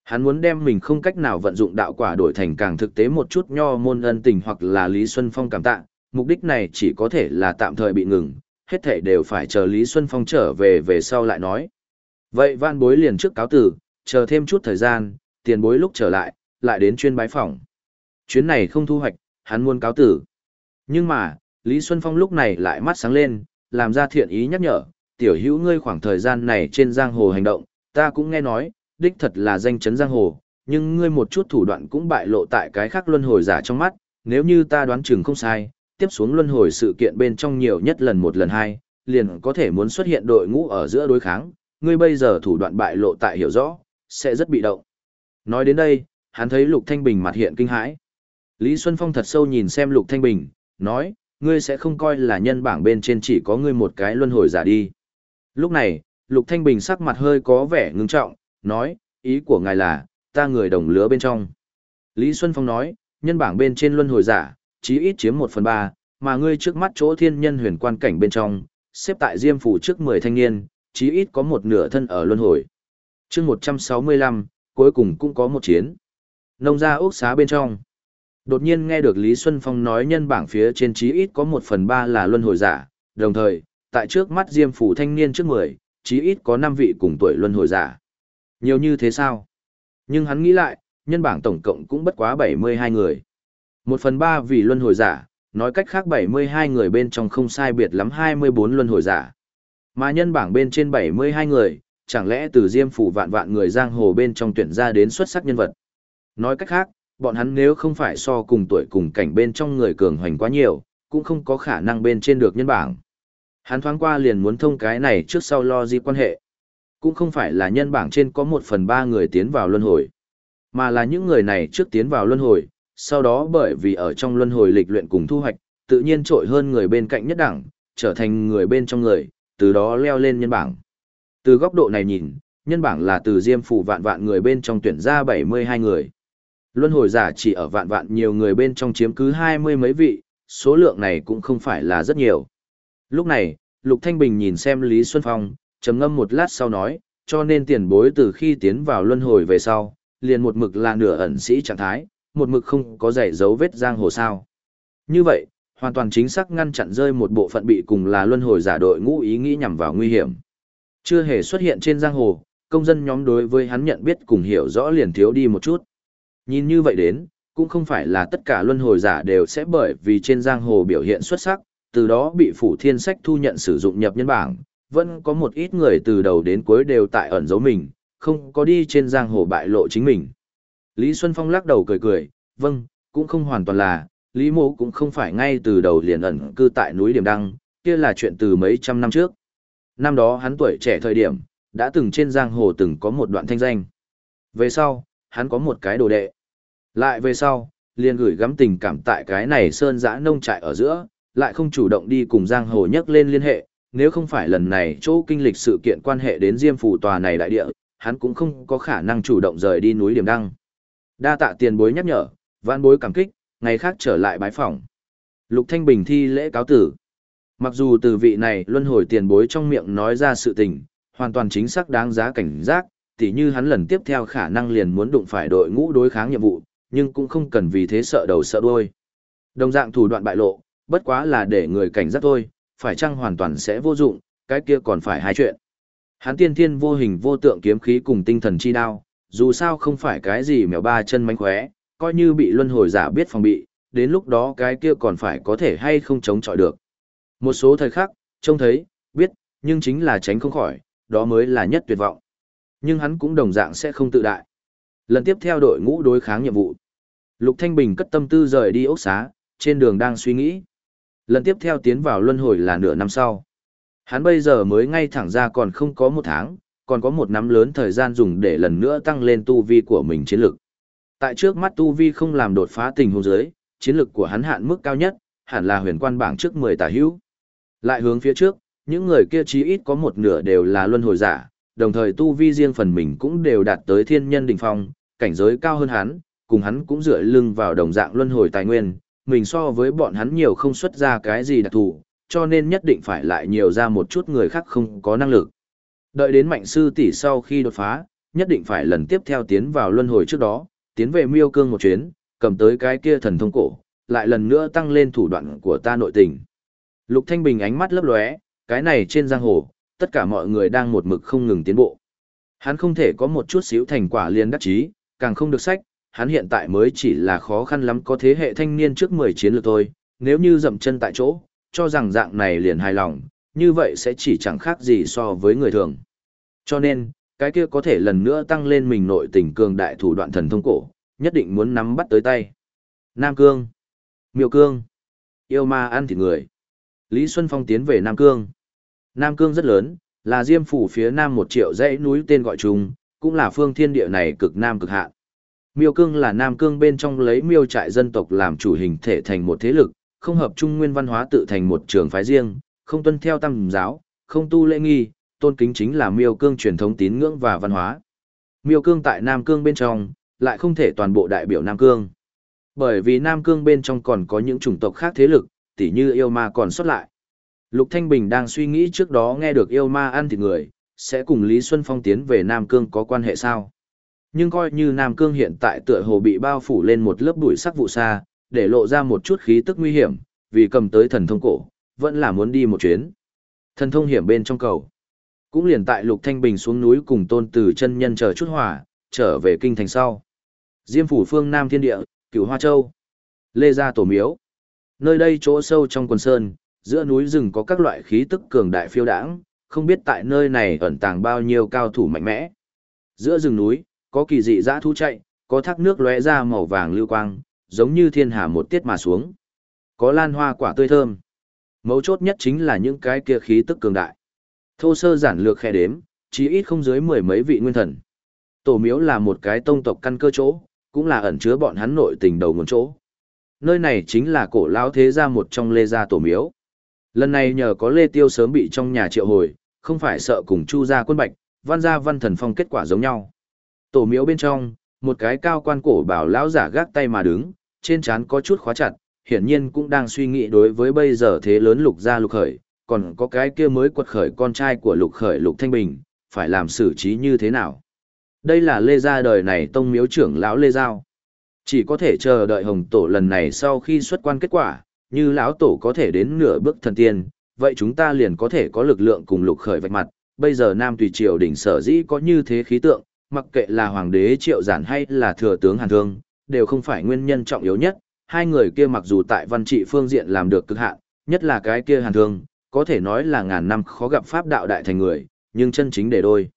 Hắn muốn đem mình không cách nào vận dụng đạo quả đổi thành càng thực tế một chút nho môn ân tình hoặc là Lý Xuân Phong cảm tạ, mục đích này chỉ có thể là tạm thời bị ngừng, hết thể đều phải chờ Lý Xuân Phong trở về về sau lại nói. Vậy van bối liền trước cáo tử, chờ thêm chút thời gian, tiền bối lúc trở lại, lại đến chuyên bái phỏng. Chuyến này không thu hoạch, hắn muốn cáo tử. Nhưng mà, Lý Xuân Phong lúc này lại mắt sáng lên, làm ra thiện ý nhắc nhở, tiểu hữu ngươi khoảng thời gian này trên giang hồ hành động, ta cũng nghe nói, đích thật là danh chấn giang hồ, nhưng ngươi một chút thủ đoạn cũng bại lộ tại cái khác luân hồi giả trong mắt, nếu như ta đoán chừng không sai, tiếp xuống luân hồi sự kiện bên trong nhiều nhất lần một lần hai, liền có thể muốn xuất hiện đội ngũ ở giữa đối kháng, ngươi bây giờ thủ đoạn bại lộ tại hiểu rõ, sẽ rất bị động. Nói đến đây, hắn thấy Lục Thanh Bình mặt hiện kinh hãi. Lý Xuân Phong thật sâu nhìn xem Lục Thanh Bình, nói, ngươi sẽ không coi là nhân bảng bên trên chỉ có ngươi một cái luân hồi giả đi. Lúc này, Lục Thanh Bình sắc mặt hơi có vẻ ngưng trọng, nói, ý của ngài là, ta người đồng lứa bên trong. Lý Xuân Phong nói, nhân bảng bên trên luân hồi giả, chí ít chiếm một phần ba, mà ngươi trước mắt chỗ thiên nhân huyền quan cảnh bên trong, xếp tại diêm phủ trước 10 thanh niên, chí ít có một nửa thân ở luân hồi. chương 165, cuối cùng cũng có một chiến. Nông gia ốc xá bên trong. Đột nhiên nghe được Lý Xuân Phong nói nhân bảng phía trên chí ít có một phần ba là luân hồi giả, đồng thời, tại trước mắt diêm phủ thanh niên trước 10, chí ít có 5 vị cùng tuổi luân hồi giả. Nhiều như thế sao? Nhưng hắn nghĩ lại, nhân bảng tổng cộng cũng bất quá 72 người. Một phần ba vì luân hồi giả, nói cách khác 72 người bên trong không sai biệt lắm 24 luân hồi giả. Mà nhân bảng bên trên 72 người, chẳng lẽ từ diêm phủ vạn vạn người giang hồ bên trong tuyển ra đến xuất sắc nhân vật. Nói cách khác, bọn hắn nếu không phải so cùng tuổi cùng cảnh bên trong người cường hoành quá nhiều, cũng không có khả năng bên trên được nhân bảng. Hắn thoáng qua liền muốn thông cái này trước sau lo gì quan hệ. Cũng không phải là nhân bảng trên có một phần ba người tiến vào luân hồi, mà là những người này trước tiến vào luân hồi, sau đó bởi vì ở trong luân hồi lịch luyện cùng thu hoạch, tự nhiên trội hơn người bên cạnh nhất đẳng, trở thành người bên trong người, từ đó leo lên nhân bảng. Từ góc độ này nhìn, nhân bảng là từ diêm phủ vạn vạn người bên trong tuyển ra 72 người. Luân hồi giả chỉ ở vạn vạn nhiều người bên trong chiếm cứ hai mươi mấy vị, số lượng này cũng không phải là rất nhiều. Lúc này, Lục Thanh Bình nhìn xem Lý Xuân Phong, trầm ngâm một lát sau nói, cho nên tiền bối từ khi tiến vào luân hồi về sau, liền một mực là nửa ẩn sĩ trạng thái, một mực không có dạy dấu vết giang hồ sao. Như vậy, hoàn toàn chính xác ngăn chặn rơi một bộ phận bị cùng là luân hồi giả đội ngũ ý nghĩ nhằm vào nguy hiểm. Chưa hề xuất hiện trên giang hồ, công dân nhóm đối với hắn nhận biết cùng hiểu rõ liền thiếu đi một chút. Nhìn như vậy đến, cũng không phải là tất cả luân hồi giả đều sẽ bởi vì trên giang hồ biểu hiện xuất sắc, từ đó bị phủ thiên sách thu nhận sử dụng nhập nhân bảng, vẫn có một ít người từ đầu đến cuối đều tại ẩn giấu mình, không có đi trên giang hồ bại lộ chính mình. Lý Xuân Phong lắc đầu cười cười, vâng, cũng không hoàn toàn là, Lý Mộ cũng không phải ngay từ đầu liền ẩn cư tại núi Điểm Đăng, kia là chuyện từ mấy trăm năm trước. Năm đó hắn tuổi trẻ thời điểm, đã từng trên giang hồ từng có một đoạn thanh danh. Về sau, hắn có một cái đồ đệ. Lại về sau, liền gửi gắm tình cảm tại cái này sơn giã nông trại ở giữa, lại không chủ động đi cùng giang hồ nhắc lên liên hệ, nếu không phải lần này chỗ kinh lịch sự kiện quan hệ đến diêm phủ tòa này đại địa, hắn cũng không có khả năng chủ động rời đi núi điểm đăng. Đa tạ tiền bối nhắc nhở, vãn bối cảm kích, ngày khác trở lại bái phỏng. Lục Thanh Bình thi lễ cáo tử. Mặc dù từ vị này luân hồi tiền bối trong miệng nói ra sự tình, hoàn toàn chính xác đáng giá cảnh giác, tỉ như hắn lần tiếp theo khả năng liền muốn đụng phải đội ngũ đối kháng nhiệm vụ, nhưng cũng không cần vì thế sợ đầu sợ đuôi. Đồng dạng thủ đoạn bại lộ, bất quá là để người cảnh giác thôi, phải chăng hoàn toàn sẽ vô dụng, cái kia còn phải hai chuyện. Hắn tiên thiên vô hình vô tượng kiếm khí cùng tinh thần chi đao, dù sao không phải cái gì mèo ba chân mánh khóe, coi như bị luân hồi giả biết phòng bị, đến lúc đó cái kia còn phải có thể hay không chống chọi được. Một số thời khắc, trông thấy, biết, nhưng chính là tránh không khỏi, đó mới là nhất tuyệt vọng. Nhưng hắn cũng đồng dạng sẽ không tự đại. Lần tiếp theo đội ngũ đối kháng nhiệm vụ. Lục Thanh Bình cất tâm tư rời đi ốc xá, trên đường đang suy nghĩ. Lần tiếp theo tiến vào luân hồi là nửa năm sau. Hắn bây giờ mới ngay thẳng ra còn không có một tháng, còn có một năm lớn thời gian dùng để lần nữa tăng lên tu vi của mình chiến lực. Tại trước mắt tu vi không làm đột phá tình huống giới, chiến lực của hắn hạn mức cao nhất, hẳn là huyền quan bảng trước 10 tả hữu. Lại hướng phía trước, những người kia chí ít có một nửa đều là luân hồi giả, đồng thời tu vi riêng phần mình cũng đều đạt tới thiên nhân đỉnh phong, cảnh giới cao hơn hắn, cùng hắn cũng dựa lưng vào đồng dạng luân hồi tài nguyên, mình so với bọn hắn nhiều không xuất ra cái gì đặc thù, cho nên nhất định phải lại nhiều ra một chút người khác không có năng lực. Đợi đến mạnh sư tỷ sau khi đột phá, nhất định phải lần tiếp theo tiến vào luân hồi trước đó, tiến về miêu cương một chuyến, cầm tới cái kia thần thông cổ, lại lần nữa tăng lên thủ đoạn của ta nội tình. Lục Thanh Bình ánh mắt lấp lóe, cái này trên giang hồ, tất cả mọi người đang một mực không ngừng tiến bộ. Hắn không thể có một chút xíu thành quả liền đắc chí, càng không được sách, hắn hiện tại mới chỉ là khó khăn lắm có thế hệ thanh niên trước 10 chiến lược thôi, nếu như dậm chân tại chỗ, cho rằng dạng này liền hài lòng, như vậy sẽ chỉ chẳng khác gì so với người thường. Cho nên, cái kia có thể lần nữa tăng lên mình nội tình cường đại thủ đoạn thần thông cổ, nhất định muốn nắm bắt tới tay. Nam Cương, Miêu Cương, yêu ma ăn thịt người. Lý Xuân Phong tiến về Nam Cương. Nam Cương rất lớn, là diêm phủ phía nam một triệu dãy núi tên gọi chung, cũng là phương thiên địa này cực nam cực hạn. Miêu Cương là Nam Cương bên trong lấy miêu trại dân tộc làm chủ hình thể thành một thế lực, không hợp trung nguyên văn hóa tự thành một trường phái riêng, không tuân theo tam giáo, không tu lễ nghi, tôn kính chính là Miêu Cương truyền thống tín ngưỡng và văn hóa. Miêu Cương tại Nam Cương bên trong, lại không thể toàn bộ đại biểu Nam Cương. Bởi vì Nam Cương bên trong còn có những chủng tộc khác thế lực, tỉ như yêu ma còn xuất lại. Lục Thanh Bình đang suy nghĩ trước đó nghe được yêu ma ăn thịt người, sẽ cùng Lý Xuân Phong tiến về Nam Cương có quan hệ sao? Nhưng coi như Nam Cương hiện tại tựa hồ bị bao phủ lên một lớp bụi sắc vụ xa, để lộ ra một chút khí tức nguy hiểm, vì cầm tới thần thông cổ, vẫn là muốn đi một chuyến. Thần thông hiểm bên trong cầu. Cũng liền tại Lục Thanh Bình xuống núi cùng tôn từ chân nhân chờ chút hỏa, trở về kinh thành sau. Diêm phủ phương Nam Thiên Địa, Cửu Hoa Châu. Lê Gia Tổ Miếu. Nơi đây chỗ sâu trong quần sơn, giữa núi rừng có các loại khí tức cường đại phiêu đãng, không biết tại nơi này ẩn tàng bao nhiêu cao thủ mạnh mẽ. Giữa rừng núi, có kỳ dị dã thú chạy, có thác nước lóe ra màu vàng lưu quang, giống như thiên hà một tiết mà xuống. Có lan hoa quả tươi thơm. Mấu chốt nhất chính là những cái kia khí tức cường đại. Thô sơ giản lược khe đếm, chí ít không dưới mười mấy vị nguyên thần. Tổ miếu là một cái tông tộc căn cơ chỗ, cũng là ẩn chứa bọn hắn nội tình đầu nguồn chỗ. Nơi này chính là cổ lão thế gia một trong lê gia tổ miếu. Lần này nhờ có lê tiêu sớm bị trong nhà triệu hồi, không phải sợ cùng chu gia quân bạch, văn gia văn thần phong kết quả giống nhau. Tổ miếu bên trong, một cái cao quan cổ bảo lão giả gác tay mà đứng, trên trán có chút khóa chặt, hiển nhiên cũng đang suy nghĩ đối với bây giờ thế lớn lục gia lục khởi, còn có cái kia mới quật khởi con trai của lục khởi lục thanh bình, phải làm xử trí như thế nào. Đây là lê gia đời này tông miếu trưởng lão lê giao. Chỉ có thể chờ đợi hồng tổ lần này sau khi xuất quan kết quả, như lão tổ có thể đến nửa bước thần tiên, vậy chúng ta liền có thể có lực lượng cùng lục khởi vạch mặt. Bây giờ Nam Tùy Triều đỉnh sở dĩ có như thế khí tượng, mặc kệ là hoàng đế triệu giản hay là thừa tướng hàn thương, đều không phải nguyên nhân trọng yếu nhất. Hai người kia mặc dù tại văn trị phương diện làm được cực hạn, nhất là cái kia hàn thương, có thể nói là ngàn năm khó gặp pháp đạo đại thành người, nhưng chân chính để đôi.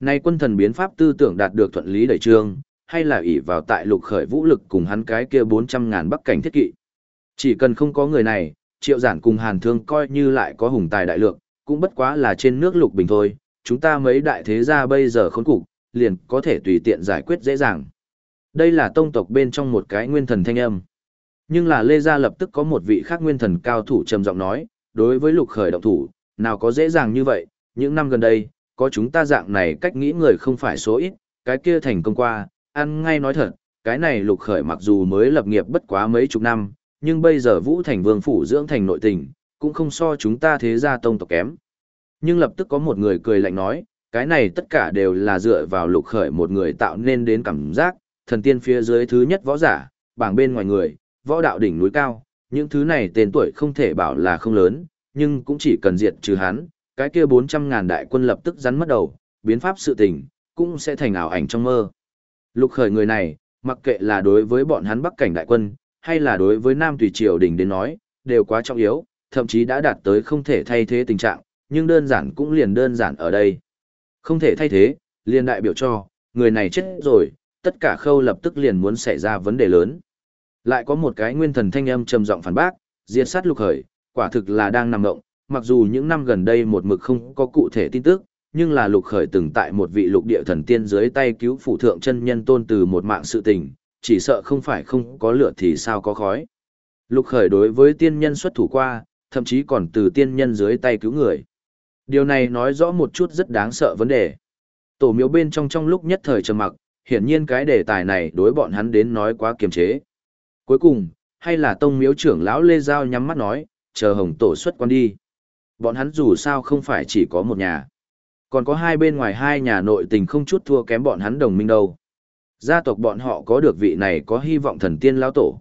Nay quân thần biến pháp tư tưởng đạt được thuận lý đẩy trương, hay là ỷ vào tại lục khởi vũ lực cùng hắn cái kia 400 ngàn bắc cảnh thiết kỵ. Chỉ cần không có người này, triệu giản cùng hàn thương coi như lại có hùng tài đại lượng, cũng bất quá là trên nước lục bình thôi, chúng ta mấy đại thế gia bây giờ khốn cục, liền có thể tùy tiện giải quyết dễ dàng. Đây là tông tộc bên trong một cái nguyên thần thanh âm. Nhưng là Lê Gia lập tức có một vị khác nguyên thần cao thủ trầm giọng nói, đối với lục khởi động thủ, nào có dễ dàng như vậy, những năm gần đây, có chúng ta dạng này cách nghĩ người không phải số ít, cái kia thành công qua, ăn ngay nói thật, cái này lục khởi mặc dù mới lập nghiệp bất quá mấy chục năm, nhưng bây giờ Vũ Thành Vương Phủ dưỡng thành nội tình, cũng không so chúng ta thế gia tông tộc kém. Nhưng lập tức có một người cười lạnh nói, cái này tất cả đều là dựa vào lục khởi một người tạo nên đến cảm giác, thần tiên phía dưới thứ nhất võ giả, bảng bên ngoài người, võ đạo đỉnh núi cao, những thứ này tên tuổi không thể bảo là không lớn, nhưng cũng chỉ cần diệt trừ hắn, cái kia 400 ngàn đại quân lập tức rắn mất đầu, biến pháp sự tình, cũng sẽ thành ảo ảnh trong mơ. Lục khởi người này, mặc kệ là đối với bọn hắn bắc cảnh đại quân, hay là đối với Nam Tùy Triều đình đến nói, đều quá trọng yếu, thậm chí đã đạt tới không thể thay thế tình trạng, nhưng đơn giản cũng liền đơn giản ở đây. Không thể thay thế, liền đại biểu cho, người này chết rồi, tất cả khâu lập tức liền muốn xảy ra vấn đề lớn. Lại có một cái nguyên thần thanh âm trầm giọng phản bác, diệt sát lục khởi, quả thực là đang nằm động, mặc dù những năm gần đây một mực không có cụ thể tin tức, nhưng là lục khởi từng tại một vị lục địa thần tiên dưới tay cứu phụ thượng chân nhân tôn từ một mạng sự tình, chỉ sợ không phải không có lửa thì sao có khói. Lục khởi đối với tiên nhân xuất thủ qua, thậm chí còn từ tiên nhân dưới tay cứu người. Điều này nói rõ một chút rất đáng sợ vấn đề. Tổ miếu bên trong trong lúc nhất thời trầm mặc, hiển nhiên cái đề tài này đối bọn hắn đến nói quá kiềm chế. Cuối cùng, hay là tông miếu trưởng lão Lê Giao nhắm mắt nói, chờ hồng tổ xuất quan đi. Bọn hắn dù sao không phải chỉ có một nhà. Còn có hai bên ngoài hai nhà nội tình không chút thua kém bọn hắn đồng minh đâu. Gia tộc bọn họ có được vị này có hy vọng thần tiên lão tổ.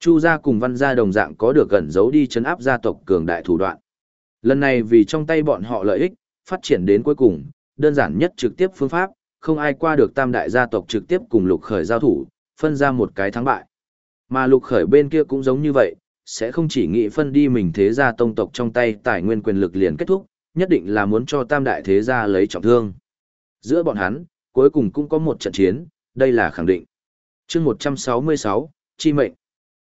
Chu gia cùng văn gia đồng dạng có được gần giấu đi chấn áp gia tộc cường đại thủ đoạn. Lần này vì trong tay bọn họ lợi ích, phát triển đến cuối cùng, đơn giản nhất trực tiếp phương pháp, không ai qua được tam đại gia tộc trực tiếp cùng lục khởi giao thủ, phân ra một cái thắng bại. Mà lục khởi bên kia cũng giống như vậy, sẽ không chỉ nghĩ phân đi mình thế gia tông tộc trong tay tài nguyên quyền lực liền kết thúc, nhất định là muốn cho tam đại thế gia lấy trọng thương. Giữa bọn hắn, cuối cùng cũng có một trận chiến, đây là khẳng định. chương 166, Chi mệnh.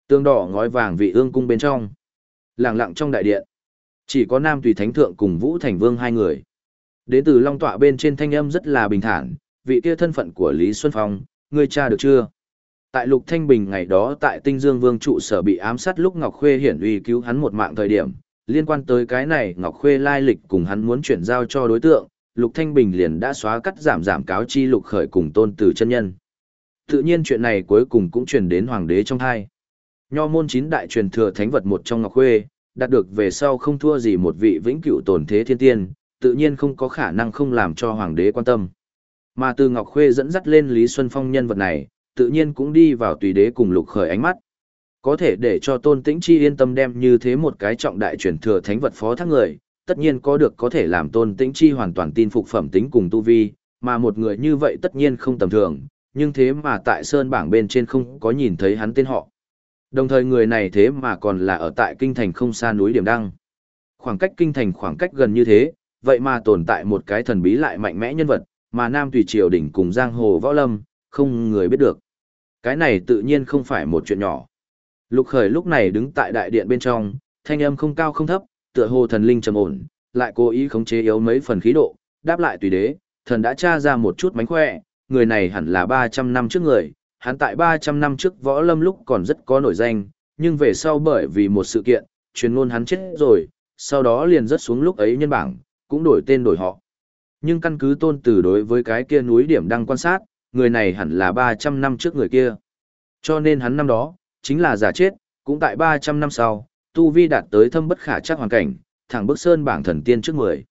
Tương đỏ ngói vàng vị ương cung bên trong. Lặng lặng trong đại điện. Chỉ có Nam Tùy Thánh Thượng cùng Vũ Thành Vương hai người. Đến từ Long Tọa bên trên thanh âm rất là bình thản, vị kia thân phận của Lý Xuân Phong, ngươi cha được chưa? Tại Lục Thanh Bình ngày đó tại Tinh Dương Vương trụ sở bị ám sát lúc Ngọc Khuê hiển uy cứu hắn một mạng thời điểm, liên quan tới cái này Ngọc Khuê lai lịch cùng hắn muốn chuyển giao cho đối tượng, Lục Thanh Bình liền đã xóa cắt giảm giảm cáo chi Lục Khởi cùng tôn tử chân nhân. Tự nhiên chuyện này cuối cùng cũng truyền đến hoàng đế trong hai. Nho môn chín đại truyền thừa thánh vật một trong Ngọc Khuê, đạt được về sau không thua gì một vị vĩnh cửu tồn thế thiên tiên, tự nhiên không có khả năng không làm cho hoàng đế quan tâm. Mà từ Ngọc Khuê dẫn dắt lên Lý Xuân Phong nhân vật này, tự nhiên cũng đi vào tùy đế cùng lục khởi ánh mắt. Có thể để cho tôn tĩnh chi yên tâm đem như thế một cái trọng đại truyền thừa thánh vật phó thác người, tất nhiên có được có thể làm tôn tĩnh chi hoàn toàn tin phục phẩm tính cùng tu vi, mà một người như vậy tất nhiên không tầm thường, nhưng thế mà tại sơn bảng bên trên không có nhìn thấy hắn tên họ. Đồng thời người này thế mà còn là ở tại kinh thành không xa núi điểm đăng. Khoảng cách kinh thành khoảng cách gần như thế, vậy mà tồn tại một cái thần bí lại mạnh mẽ nhân vật, mà Nam Tùy Triều đỉnh cùng Giang Hồ Võ Lâm, không người biết được. Cái này tự nhiên không phải một chuyện nhỏ. Lục Khởi lúc này đứng tại đại điện bên trong, thanh âm không cao không thấp, tựa hồ thần linh trầm ổn, lại cố ý khống chế yếu mấy phần khí độ, đáp lại tùy đế, thần đã tra ra một chút mánh khỏe, người này hẳn là 300 năm trước người, hắn tại 300 năm trước võ lâm lúc còn rất có nổi danh, nhưng về sau bởi vì một sự kiện, truyền ngôn hắn chết rồi, sau đó liền rất xuống lúc ấy nhân bảng, cũng đổi tên đổi họ. Nhưng căn cứ tôn tử đối với cái kia núi điểm đang quan sát, người này hẳn là 300 năm trước người kia. Cho nên hắn năm đó, chính là giả chết, Cũng tại 300 năm sau, Tu Vi đạt tới thâm bất khả chắc hoàn cảnh, thẳng bức sơn bảng thần tiên trước 10.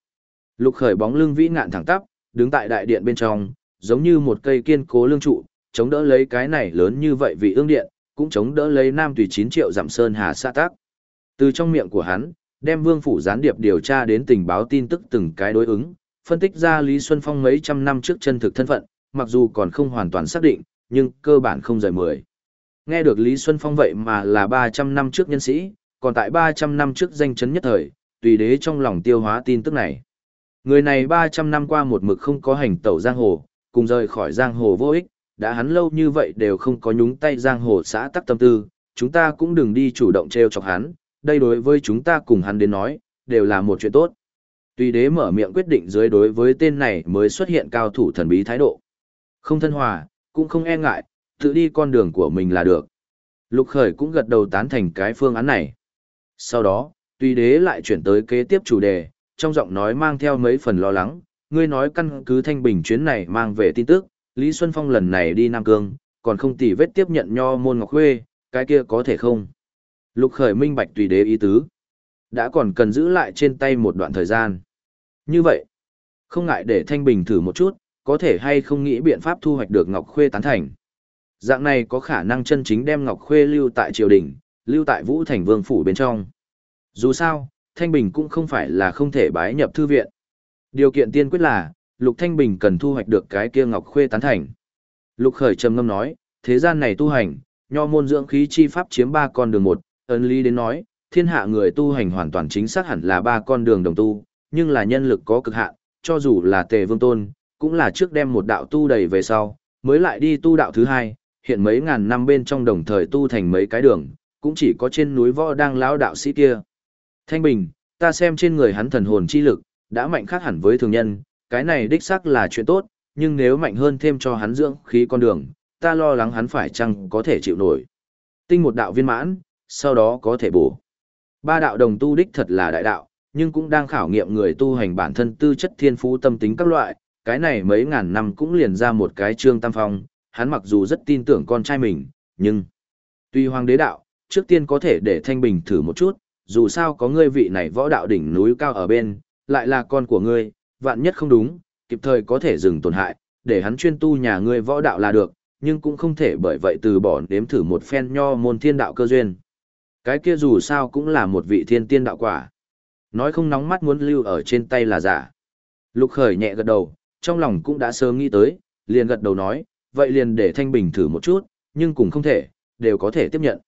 Lục khởi bóng lưng vĩ ngạn thẳng tắp, đứng tại đại điện bên trong, giống như một cây kiên cố lương trụ, chống đỡ lấy cái này lớn như vậy vì ương điện, cũng chống đỡ lấy nam tùy 9 triệu giảm sơn hà sa tác. Từ trong miệng của hắn, đem vương phủ gián điệp điều tra đến tình báo tin tức từng cái đối ứng, phân tích ra Lý Xuân Phong mấy trăm năm trước chân thực thân phận, mặc dù còn không hoàn toàn xác định, nhưng cơ bản không rời mười. Nghe được Lý Xuân Phong vậy mà là 300 năm trước nhân sĩ, còn tại 300 năm trước danh chấn nhất thời, tùy đế trong lòng tiêu hóa tin tức này. Người này 300 năm qua một mực không có hành tẩu giang hồ, cùng rời khỏi giang hồ vô ích, đã hắn lâu như vậy đều không có nhúng tay giang hồ xã tắc tâm tư, chúng ta cũng đừng đi chủ động treo chọc hắn, đây đối với chúng ta cùng hắn đến nói, đều là một chuyện tốt. tuy đế mở miệng quyết định dưới đối với tên này mới xuất hiện cao thủ thần bí thái độ. Không thân hòa, cũng không e ngại, tự đi con đường của mình là được. Lục khởi cũng gật đầu tán thành cái phương án này. Sau đó, tuy đế lại chuyển tới kế tiếp chủ đề, trong giọng nói mang theo mấy phần lo lắng, ngươi nói căn cứ thanh bình chuyến này mang về tin tức, Lý Xuân Phong lần này đi Nam Cương, còn không tỉ vết tiếp nhận nho môn ngọc khuê, cái kia có thể không? Lục khởi minh bạch tùy đế ý tứ. Đã còn cần giữ lại trên tay một đoạn thời gian. Như vậy, không ngại để Thanh Bình thử một chút, có thể hay không nghĩ biện pháp thu hoạch được Ngọc Khuê tán thành. Dạng này có khả năng chân chính đem Ngọc Khuê lưu tại triều đình, lưu tại Vũ Thành Vương phủ bên trong. Dù sao, Thanh Bình cũng không phải là không thể bái nhập thư viện. Điều kiện tiên quyết là, Lục Thanh Bình cần thu hoạch được cái kia Ngọc Khuê tán thành. Lục Khởi trầm ngâm nói, thế gian này tu hành, nho môn dưỡng khí chi pháp chiếm ba con đường một, ấn lý đến nói, thiên hạ người tu hành hoàn toàn chính xác hẳn là ba con đường đồng tu, nhưng là nhân lực có cực hạn, cho dù là tề vương tôn, cũng là trước đem một đạo tu đầy về sau, mới lại đi tu đạo thứ hai, hiện mấy ngàn năm bên trong đồng thời tu thành mấy cái đường, cũng chỉ có trên núi võ đang lão đạo sĩ kia. Thanh Bình, ta xem trên người hắn thần hồn chi lực, đã mạnh khác hẳn với thường nhân, cái này đích xác là chuyện tốt, nhưng nếu mạnh hơn thêm cho hắn dưỡng khí con đường, ta lo lắng hắn phải chăng có thể chịu nổi. Tinh một đạo viên mãn, sau đó có thể bổ. Ba đạo đồng tu đích thật là đại đạo, nhưng cũng đang khảo nghiệm người tu hành bản thân tư chất thiên phú tâm tính các loại, cái này mấy ngàn năm cũng liền ra một cái trương tam phong, hắn mặc dù rất tin tưởng con trai mình, nhưng tuy hoàng đế đạo, trước tiên có thể để thanh bình thử một chút, dù sao có ngươi vị này võ đạo đỉnh núi cao ở bên, lại là con của ngươi, vạn nhất không đúng, kịp thời có thể dừng tổn hại, để hắn chuyên tu nhà ngươi võ đạo là được, nhưng cũng không thể bởi vậy từ bỏ nếm thử một phen nho môn thiên đạo cơ duyên. Cái kia dù sao cũng là một vị thiên tiên đạo quả. Nói không nóng mắt muốn lưu ở trên tay là giả. Lục khởi nhẹ gật đầu, trong lòng cũng đã sớm nghĩ tới, liền gật đầu nói, vậy liền để Thanh Bình thử một chút, nhưng cũng không thể, đều có thể tiếp nhận.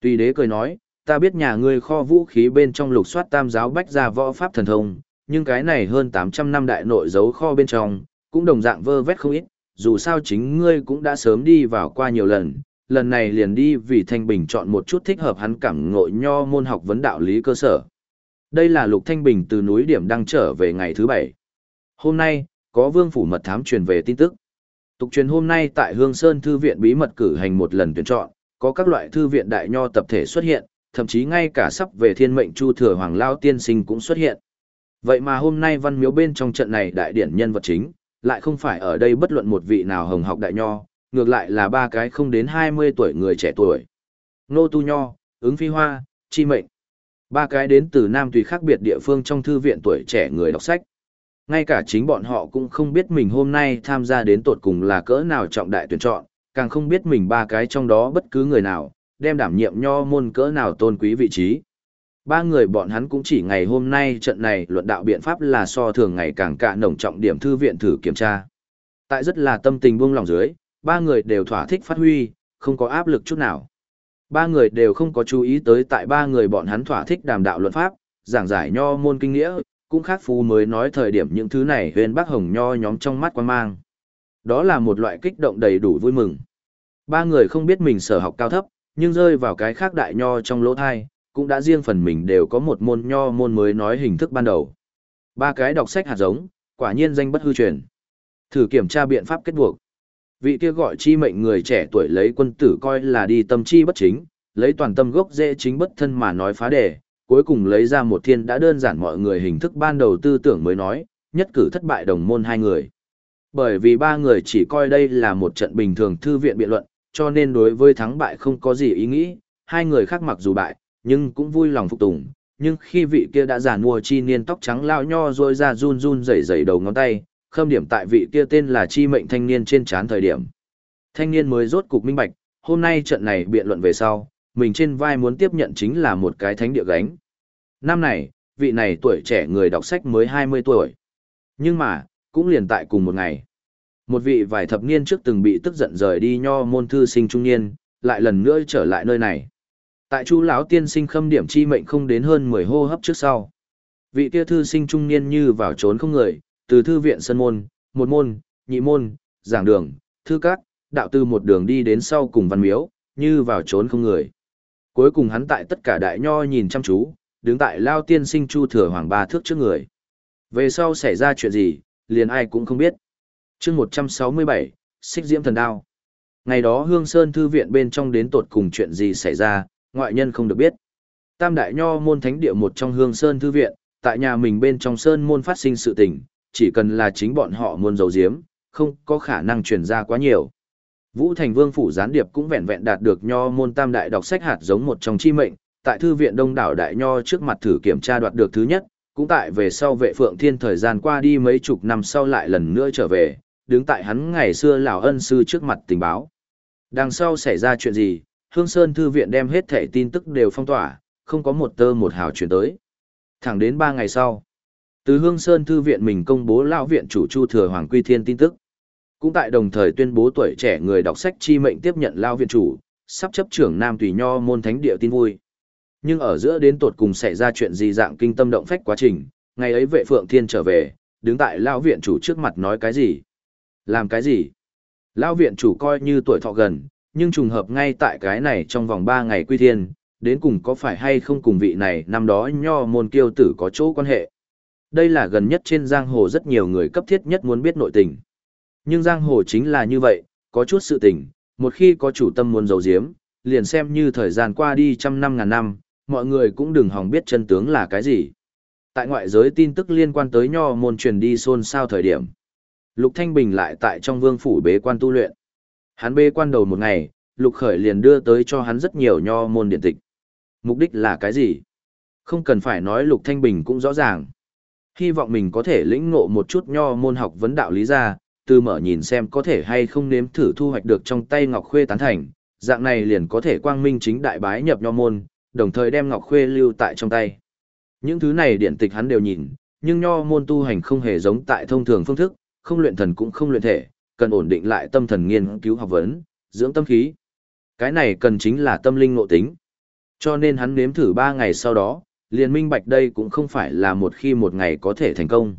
Tùy đế cười nói, ta biết nhà ngươi kho vũ khí bên trong lục soát tam giáo bách ra võ pháp thần thông, nhưng cái này hơn 800 năm đại nội giấu kho bên trong, cũng đồng dạng vơ vét không ít, dù sao chính ngươi cũng đã sớm đi vào qua nhiều lần, lần này liền đi vì Thanh Bình chọn một chút thích hợp hắn cảm ngộ nho môn học vấn đạo lý cơ sở. Đây là Lục Thanh Bình từ núi điểm đang trở về ngày thứ bảy. Hôm nay, có vương phủ mật thám truyền về tin tức. Tục truyền hôm nay tại Hương Sơn Thư viện bí mật cử hành một lần tuyển chọn, có các loại thư viện đại nho tập thể xuất hiện, thậm chí ngay cả sắp về thiên mệnh chu thừa hoàng lao tiên sinh cũng xuất hiện. Vậy mà hôm nay văn miếu bên trong trận này đại điển nhân vật chính, lại không phải ở đây bất luận một vị nào hồng học đại nho, ngược lại là ba cái không đến 20 tuổi người trẻ tuổi. Nô Tu Nho, ứng phi hoa, chi mệnh. Ba cái đến từ Nam tùy khác biệt địa phương trong thư viện tuổi trẻ người đọc sách. Ngay cả chính bọn họ cũng không biết mình hôm nay tham gia đến tột cùng là cỡ nào trọng đại tuyển chọn, càng không biết mình ba cái trong đó bất cứ người nào, đem đảm nhiệm nho môn cỡ nào tôn quý vị trí. Ba người bọn hắn cũng chỉ ngày hôm nay trận này luận đạo biện pháp là so thường ngày càng cả nồng trọng điểm thư viện thử kiểm tra. Tại rất là tâm tình buông lòng dưới, ba người đều thỏa thích phát huy, không có áp lực chút nào. Ba người đều không có chú ý tới tại ba người bọn hắn thỏa thích đàm đạo luận pháp, giảng giải nho môn kinh nghĩa, cũng khác phú mới nói thời điểm những thứ này huyền bác hồng nho nhóm trong mắt quan mang. Đó là một loại kích động đầy đủ vui mừng. Ba người không biết mình sở học cao thấp, nhưng rơi vào cái khác đại nho trong lỗ thai, cũng đã riêng phần mình đều có một môn nho môn mới nói hình thức ban đầu. Ba cái đọc sách hạt giống, quả nhiên danh bất hư truyền. Thử kiểm tra biện pháp kết buộc. Vị kia gọi chi mệnh người trẻ tuổi lấy quân tử coi là đi tâm chi bất chính, lấy toàn tâm gốc dễ chính bất thân mà nói phá đề, cuối cùng lấy ra một thiên đã đơn giản mọi người hình thức ban đầu tư tưởng mới nói, nhất cử thất bại đồng môn hai người. Bởi vì ba người chỉ coi đây là một trận bình thường thư viện biện luận, cho nên đối với thắng bại không có gì ý nghĩ, hai người khác mặc dù bại, nhưng cũng vui lòng phục tùng. Nhưng khi vị kia đã già mua chi niên tóc trắng lao nho rồi ra run run rẩy rẩy đầu ngón tay, khâm điểm tại vị kia tên là chi mệnh thanh niên trên chán thời điểm. Thanh niên mới rốt cục minh bạch, hôm nay trận này biện luận về sau, mình trên vai muốn tiếp nhận chính là một cái thánh địa gánh. Năm này, vị này tuổi trẻ người đọc sách mới 20 tuổi. Nhưng mà, cũng liền tại cùng một ngày. Một vị vài thập niên trước từng bị tức giận rời đi nho môn thư sinh trung niên, lại lần nữa trở lại nơi này. Tại chu lão tiên sinh khâm điểm chi mệnh không đến hơn 10 hô hấp trước sau. Vị kia thư sinh trung niên như vào trốn không người, từ thư viện sân môn, một môn, nhị môn, giảng đường, thư cát, đạo từ một đường đi đến sau cùng văn miếu, như vào trốn không người. Cuối cùng hắn tại tất cả đại nho nhìn chăm chú, đứng tại lao tiên sinh chu thừa hoàng ba thước trước người. Về sau xảy ra chuyện gì, liền ai cũng không biết. chương 167, xích diễm thần đao. Ngày đó Hương Sơn Thư viện bên trong đến tột cùng chuyện gì xảy ra, ngoại nhân không được biết. Tam đại nho môn thánh địa một trong Hương Sơn Thư viện, tại nhà mình bên trong Sơn môn phát sinh sự tình, chỉ cần là chính bọn họ muốn giấu giếm, không có khả năng truyền ra quá nhiều. Vũ Thành Vương phủ gián điệp cũng vẹn vẹn đạt được nho môn tam đại đọc sách hạt giống một trong chi mệnh, tại thư viện Đông đảo đại nho trước mặt thử kiểm tra đoạt được thứ nhất, cũng tại về sau vệ phượng thiên thời gian qua đi mấy chục năm sau lại lần nữa trở về, đứng tại hắn ngày xưa lão ân sư trước mặt tình báo. Đằng sau xảy ra chuyện gì, Hương Sơn thư viện đem hết thẻ tin tức đều phong tỏa, không có một tơ một hào chuyển tới. Thẳng đến ba ngày sau, từ Hương Sơn thư viện mình công bố lão viện chủ Chu Thừa Hoàng Quy Thiên tin tức. Cũng tại đồng thời tuyên bố tuổi trẻ người đọc sách chi mệnh tiếp nhận lão viện chủ, sắp chấp trưởng Nam Tùy Nho môn thánh địa tin vui. Nhưng ở giữa đến tột cùng xảy ra chuyện gì dạng kinh tâm động phách quá trình, ngày ấy vệ Phượng Thiên trở về, đứng tại lão viện chủ trước mặt nói cái gì? Làm cái gì? Lão viện chủ coi như tuổi thọ gần, nhưng trùng hợp ngay tại cái này trong vòng 3 ngày quy thiên, đến cùng có phải hay không cùng vị này năm đó nho môn kiêu tử có chỗ quan hệ. Đây là gần nhất trên giang hồ rất nhiều người cấp thiết nhất muốn biết nội tình. Nhưng giang hồ chính là như vậy, có chút sự tình, một khi có chủ tâm muốn giấu giếm, liền xem như thời gian qua đi trăm năm ngàn năm, mọi người cũng đừng hòng biết chân tướng là cái gì. Tại ngoại giới tin tức liên quan tới nho môn truyền đi xôn xao thời điểm. Lục Thanh Bình lại tại trong vương phủ bế quan tu luyện. Hắn bê quan đầu một ngày, Lục Khởi liền đưa tới cho hắn rất nhiều nho môn điện tịch. Mục đích là cái gì? Không cần phải nói Lục Thanh Bình cũng rõ ràng. Hy vọng mình có thể lĩnh ngộ một chút nho môn học vấn đạo lý ra, từ mở nhìn xem có thể hay không nếm thử thu hoạch được trong tay Ngọc Khuê tán thành, dạng này liền có thể quang minh chính đại bái nhập nho môn, đồng thời đem Ngọc Khuê lưu tại trong tay. Những thứ này điện tịch hắn đều nhìn, nhưng nho môn tu hành không hề giống tại thông thường phương thức, không luyện thần cũng không luyện thể, cần ổn định lại tâm thần nghiên cứu học vấn, dưỡng tâm khí. Cái này cần chính là tâm linh ngộ tính. Cho nên hắn nếm thử 3 ngày sau đó, liền minh bạch đây cũng không phải là một khi một ngày có thể thành công.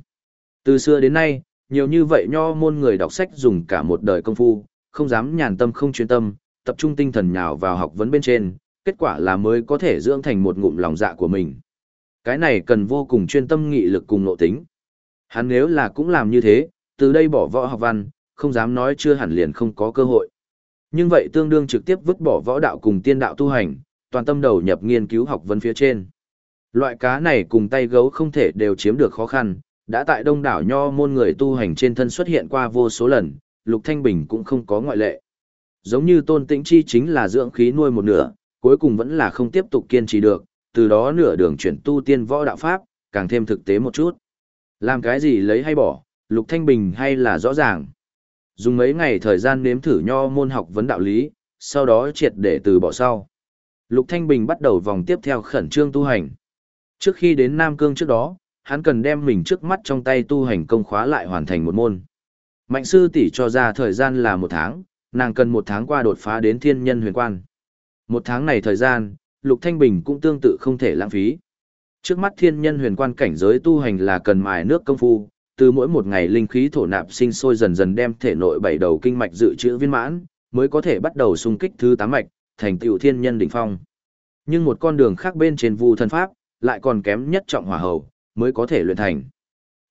Từ xưa đến nay, nhiều như vậy nho môn người đọc sách dùng cả một đời công phu, không dám nhàn tâm không chuyên tâm, tập trung tinh thần nhào vào học vấn bên trên, kết quả là mới có thể dưỡng thành một ngụm lòng dạ của mình. Cái này cần vô cùng chuyên tâm nghị lực cùng nội tính. Hắn nếu là cũng làm như thế, từ đây bỏ võ học văn, không dám nói chưa hẳn liền không có cơ hội. Nhưng vậy tương đương trực tiếp vứt bỏ võ đạo cùng tiên đạo tu hành, toàn tâm đầu nhập nghiên cứu học vấn phía trên. Loại cá này cùng tay gấu không thể đều chiếm được khó khăn, đã tại đông đảo nho môn người tu hành trên thân xuất hiện qua vô số lần, Lục Thanh Bình cũng không có ngoại lệ. Giống như tôn tĩnh chi chính là dưỡng khí nuôi một nửa, cuối cùng vẫn là không tiếp tục kiên trì được, từ đó nửa đường chuyển tu tiên võ đạo pháp, càng thêm thực tế một chút. Làm cái gì lấy hay bỏ, Lục Thanh Bình hay là rõ ràng. Dùng mấy ngày thời gian nếm thử nho môn học vấn đạo lý, sau đó triệt để từ bỏ sau. Lục Thanh Bình bắt đầu vòng tiếp theo khẩn trương tu hành. Trước khi đến Nam Cương trước đó, hắn cần đem mình trước mắt trong tay tu hành công khóa lại hoàn thành một môn. Mạnh sư tỷ cho ra thời gian là một tháng, nàng cần một tháng qua đột phá đến thiên nhân huyền quan. Một tháng này thời gian, Lục Thanh Bình cũng tương tự không thể lãng phí. Trước mắt thiên nhân huyền quan cảnh giới tu hành là cần mài nước công phu, từ mỗi một ngày linh khí thổ nạp sinh sôi dần dần đem thể nội bảy đầu kinh mạch dự trữ viên mãn, mới có thể bắt đầu xung kích thứ tám mạch, thành tựu thiên nhân đỉnh phong. Nhưng một con đường khác bên trên Vu thần pháp, lại còn kém nhất trọng hỏa hầu, mới có thể luyện thành.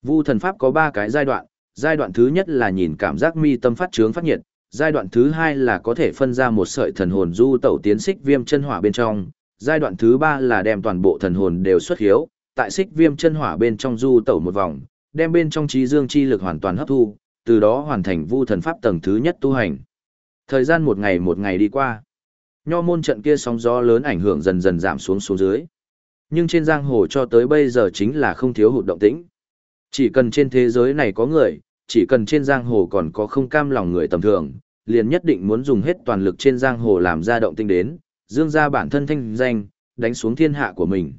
Vu thần pháp có ba cái giai đoạn, giai đoạn thứ nhất là nhìn cảm giác mi tâm phát trướng phát nhiệt, giai đoạn thứ hai là có thể phân ra một sợi thần hồn du tẩu tiến xích viêm chân hỏa bên trong, giai đoạn thứ ba là đem toàn bộ thần hồn đều xuất hiếu, tại xích viêm chân hỏa bên trong du tẩu một vòng, đem bên trong trí dương chi lực hoàn toàn hấp thu, từ đó hoàn thành vu thần pháp tầng thứ nhất tu hành. Thời gian một ngày một ngày đi qua. Nho môn trận kia sóng gió lớn ảnh hưởng dần dần giảm xuống xuống dưới. Nhưng trên giang hồ cho tới bây giờ chính là không thiếu hụt động tĩnh. Chỉ cần trên thế giới này có người, chỉ cần trên giang hồ còn có không cam lòng người tầm thường, liền nhất định muốn dùng hết toàn lực trên giang hồ làm ra động tinh đến, dương ra bản thân thanh danh, đánh xuống thiên hạ của mình.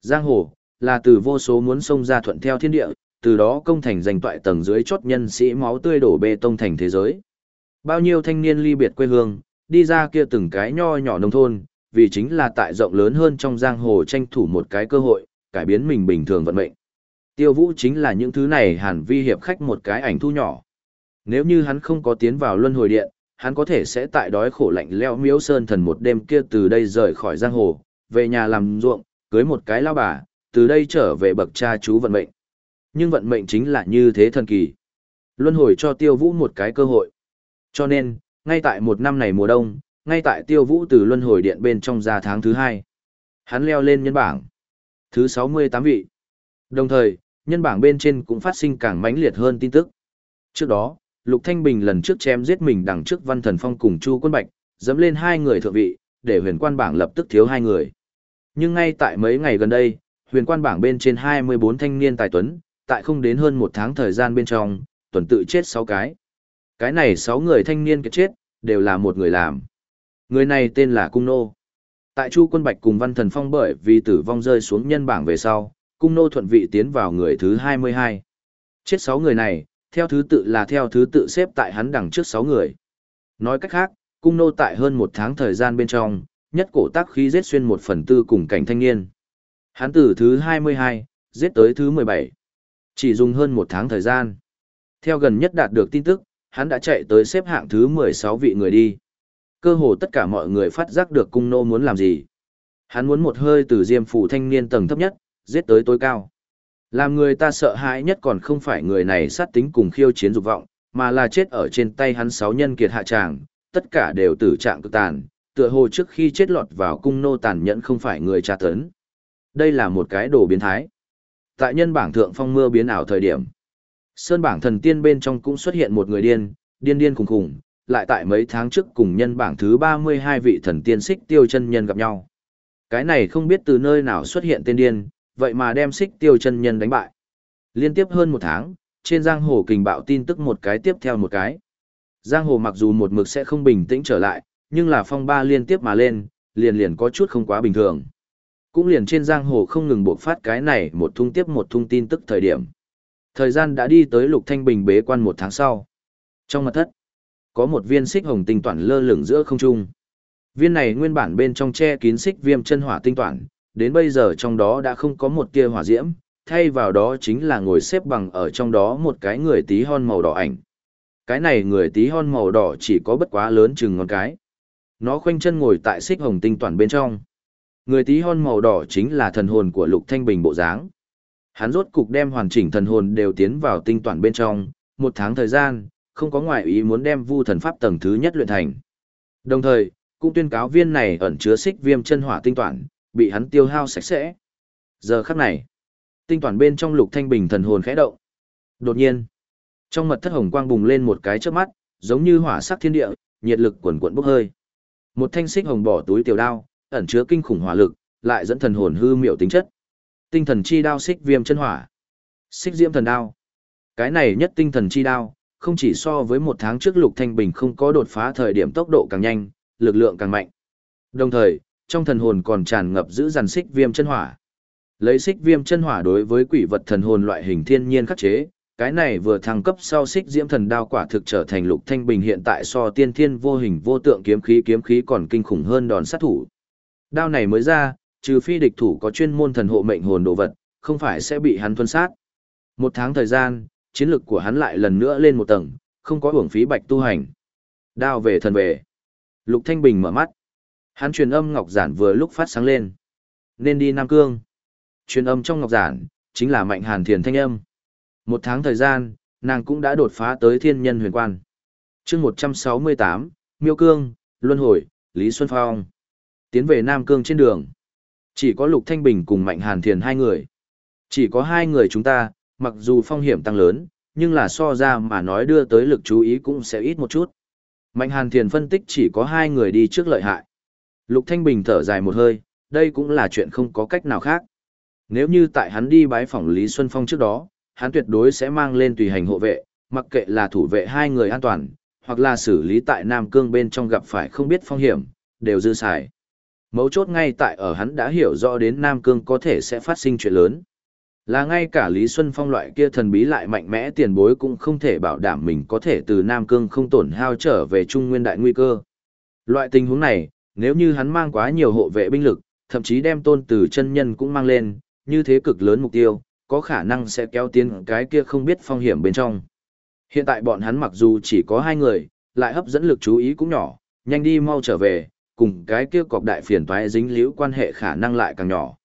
Giang hồ, là từ vô số muốn xông ra thuận theo thiên địa, từ đó công thành giành toại tầng dưới chốt nhân sĩ máu tươi đổ bê tông thành thế giới. Bao nhiêu thanh niên ly biệt quê hương, đi ra kia từng cái nho nhỏ nông thôn, vì chính là tại rộng lớn hơn trong giang hồ tranh thủ một cái cơ hội, cải biến mình bình thường vận mệnh. Tiêu vũ chính là những thứ này hàn vi hiệp khách một cái ảnh thu nhỏ. Nếu như hắn không có tiến vào luân hồi điện, hắn có thể sẽ tại đói khổ lạnh leo miếu sơn thần một đêm kia từ đây rời khỏi giang hồ, về nhà làm ruộng, cưới một cái lao bà, từ đây trở về bậc cha chú vận mệnh. Nhưng vận mệnh chính là như thế thần kỳ. Luân hồi cho tiêu vũ một cái cơ hội. Cho nên, ngay tại một năm này mùa đông, ngay tại tiêu vũ từ luân hồi điện bên trong ra tháng thứ hai, hắn leo lên nhân bảng. Thứ sáu mươi tám vị. Đồng thời, nhân bảng bên trên cũng phát sinh càng mãnh liệt hơn tin tức. Trước đó, Lục Thanh Bình lần trước chém giết mình đằng trước Văn Thần Phong cùng Chu Quân Bạch, dẫm lên hai người thượng vị, để huyền quan bảng lập tức thiếu hai người. Nhưng ngay tại mấy ngày gần đây, huyền quan bảng bên trên 24 thanh niên tài tuấn, tại không đến hơn một tháng thời gian bên trong, tuần tự chết 6 cái. Cái này 6 người thanh niên kết chết, đều là một người làm. Người này tên là Cung Nô. Tại Chu Quân Bạch cùng Văn Thần Phong bởi vì tử vong rơi xuống nhân bảng về sau, Cung Nô thuận vị tiến vào người thứ 22. Chết 6 người này, theo thứ tự là theo thứ tự xếp tại hắn đằng trước 6 người. Nói cách khác, Cung Nô tại hơn một tháng thời gian bên trong, nhất cổ tác khí giết xuyên một phần tư cùng cảnh thanh niên. Hắn từ thứ 22, giết tới thứ 17. Chỉ dùng hơn một tháng thời gian. Theo gần nhất đạt được tin tức, hắn đã chạy tới xếp hạng thứ 16 vị người đi. Cơ hồ tất cả mọi người phát giác được cung nô muốn làm gì. Hắn muốn một hơi từ diêm phủ thanh niên tầng thấp nhất, giết tới tối cao. Làm người ta sợ hãi nhất còn không phải người này sát tính cùng khiêu chiến dục vọng, mà là chết ở trên tay hắn sáu nhân kiệt hạ tràng, tất cả đều tử trạng cực tàn, tựa hồ trước khi chết lọt vào cung nô tàn nhẫn không phải người tra tấn. Đây là một cái đồ biến thái. Tại nhân bảng thượng phong mưa biến ảo thời điểm, sơn bảng thần tiên bên trong cũng xuất hiện một người điên, điên điên khủng khủng, lại tại mấy tháng trước cùng nhân bảng thứ 32 vị thần tiên xích tiêu chân nhân gặp nhau. Cái này không biết từ nơi nào xuất hiện tên điên, vậy mà đem xích tiêu chân nhân đánh bại. Liên tiếp hơn một tháng, trên giang hồ kình bạo tin tức một cái tiếp theo một cái. Giang hồ mặc dù một mực sẽ không bình tĩnh trở lại, nhưng là phong ba liên tiếp mà lên, liền liền có chút không quá bình thường. Cũng liền trên giang hồ không ngừng buộc phát cái này một thung tiếp một thung tin tức thời điểm. Thời gian đã đi tới lục thanh bình bế quan một tháng sau. Trong mật thất, có một viên xích hồng tinh toàn lơ lửng giữa không trung. Viên này nguyên bản bên trong che kín xích viêm chân hỏa tinh toàn, đến bây giờ trong đó đã không có một tia hỏa diễm, thay vào đó chính là ngồi xếp bằng ở trong đó một cái người tí hon màu đỏ ảnh. Cái này người tí hon màu đỏ chỉ có bất quá lớn chừng ngón cái. Nó khoanh chân ngồi tại xích hồng tinh toàn bên trong. Người tí hon màu đỏ chính là thần hồn của Lục Thanh Bình bộ dáng. Hắn rốt cục đem hoàn chỉnh thần hồn đều tiến vào tinh toàn bên trong, một tháng thời gian, không có ngoại ý muốn đem vu thần pháp tầng thứ nhất luyện thành. Đồng thời, cũng tuyên cáo viên này ẩn chứa xích viêm chân hỏa tinh toàn, bị hắn tiêu hao sạch sẽ. Giờ khắc này, tinh toàn bên trong Lục Thanh Bình thần hồn khẽ động. Đột nhiên, trong mật thất hồng quang bùng lên một cái chớp mắt, giống như hỏa sắc thiên địa, nhiệt lực cuồn cuộn bốc hơi. Một thanh xích hồng bỏ túi tiểu đao, ẩn chứa kinh khủng hỏa lực, lại dẫn thần hồn hư miểu tính chất. Tinh thần chi đao xích viêm chân hỏa. Xích diễm thần đao. Cái này nhất tinh thần chi đao, không chỉ so với một tháng trước Lục Thanh Bình không có đột phá thời điểm tốc độ càng nhanh, lực lượng càng mạnh. Đồng thời, trong thần hồn còn tràn ngập giữ dàn xích viêm chân hỏa. Lấy xích viêm chân hỏa đối với quỷ vật thần hồn loại hình thiên nhiên khắc chế, cái này vừa thăng cấp sau xích diễm thần đao quả thực trở thành lục thanh bình hiện tại so tiên thiên vô hình vô tượng kiếm khí kiếm khí còn kinh khủng hơn đòn sát thủ. Đao này mới ra, trừ phi địch thủ có chuyên môn thần hộ mệnh hồn đồ vật, không phải sẽ bị hắn tuân sát. Một tháng thời gian, chiến lực của hắn lại lần nữa lên một tầng, không có hưởng phí bạch tu hành. Đao về thần về. Lục Thanh Bình mở mắt. Hắn truyền âm ngọc giản vừa lúc phát sáng lên. Nên đi Nam Cương. Truyền âm trong ngọc giản, chính là mạnh hàn thiền thanh âm. Một tháng thời gian, nàng cũng đã đột phá tới thiên nhân huyền quan. chương 168, Miêu Cương, Luân Hồi, Lý Xuân Phong. Tiến về Nam Cương trên đường. Chỉ có Lục Thanh Bình cùng Mạnh Hàn Thiền hai người. Chỉ có hai người chúng ta, mặc dù phong hiểm tăng lớn, nhưng là so ra mà nói đưa tới lực chú ý cũng sẽ ít một chút. Mạnh Hàn Thiền phân tích chỉ có hai người đi trước lợi hại. Lục Thanh Bình thở dài một hơi, đây cũng là chuyện không có cách nào khác. Nếu như tại hắn đi bái phỏng Lý Xuân Phong trước đó, hắn tuyệt đối sẽ mang lên tùy hành hộ vệ, mặc kệ là thủ vệ hai người an toàn, hoặc là xử lý tại Nam Cương bên trong gặp phải không biết phong hiểm, đều dư xài. Mấu chốt ngay tại ở hắn đã hiểu rõ đến Nam Cương có thể sẽ phát sinh chuyện lớn. Là ngay cả Lý Xuân Phong loại kia thần bí lại mạnh mẽ tiền bối cũng không thể bảo đảm mình có thể từ Nam Cương không tổn hao trở về Trung Nguyên đại nguy cơ. Loại tình huống này, nếu như hắn mang quá nhiều hộ vệ binh lực, thậm chí đem tôn từ chân nhân cũng mang lên, như thế cực lớn mục tiêu, có khả năng sẽ kéo tiến cái kia không biết phong hiểm bên trong. Hiện tại bọn hắn mặc dù chỉ có hai người, lại hấp dẫn lực chú ý cũng nhỏ, nhanh đi mau trở về, cùng cái kia cọc đại phiền toái dính liễu quan hệ khả năng lại càng nhỏ.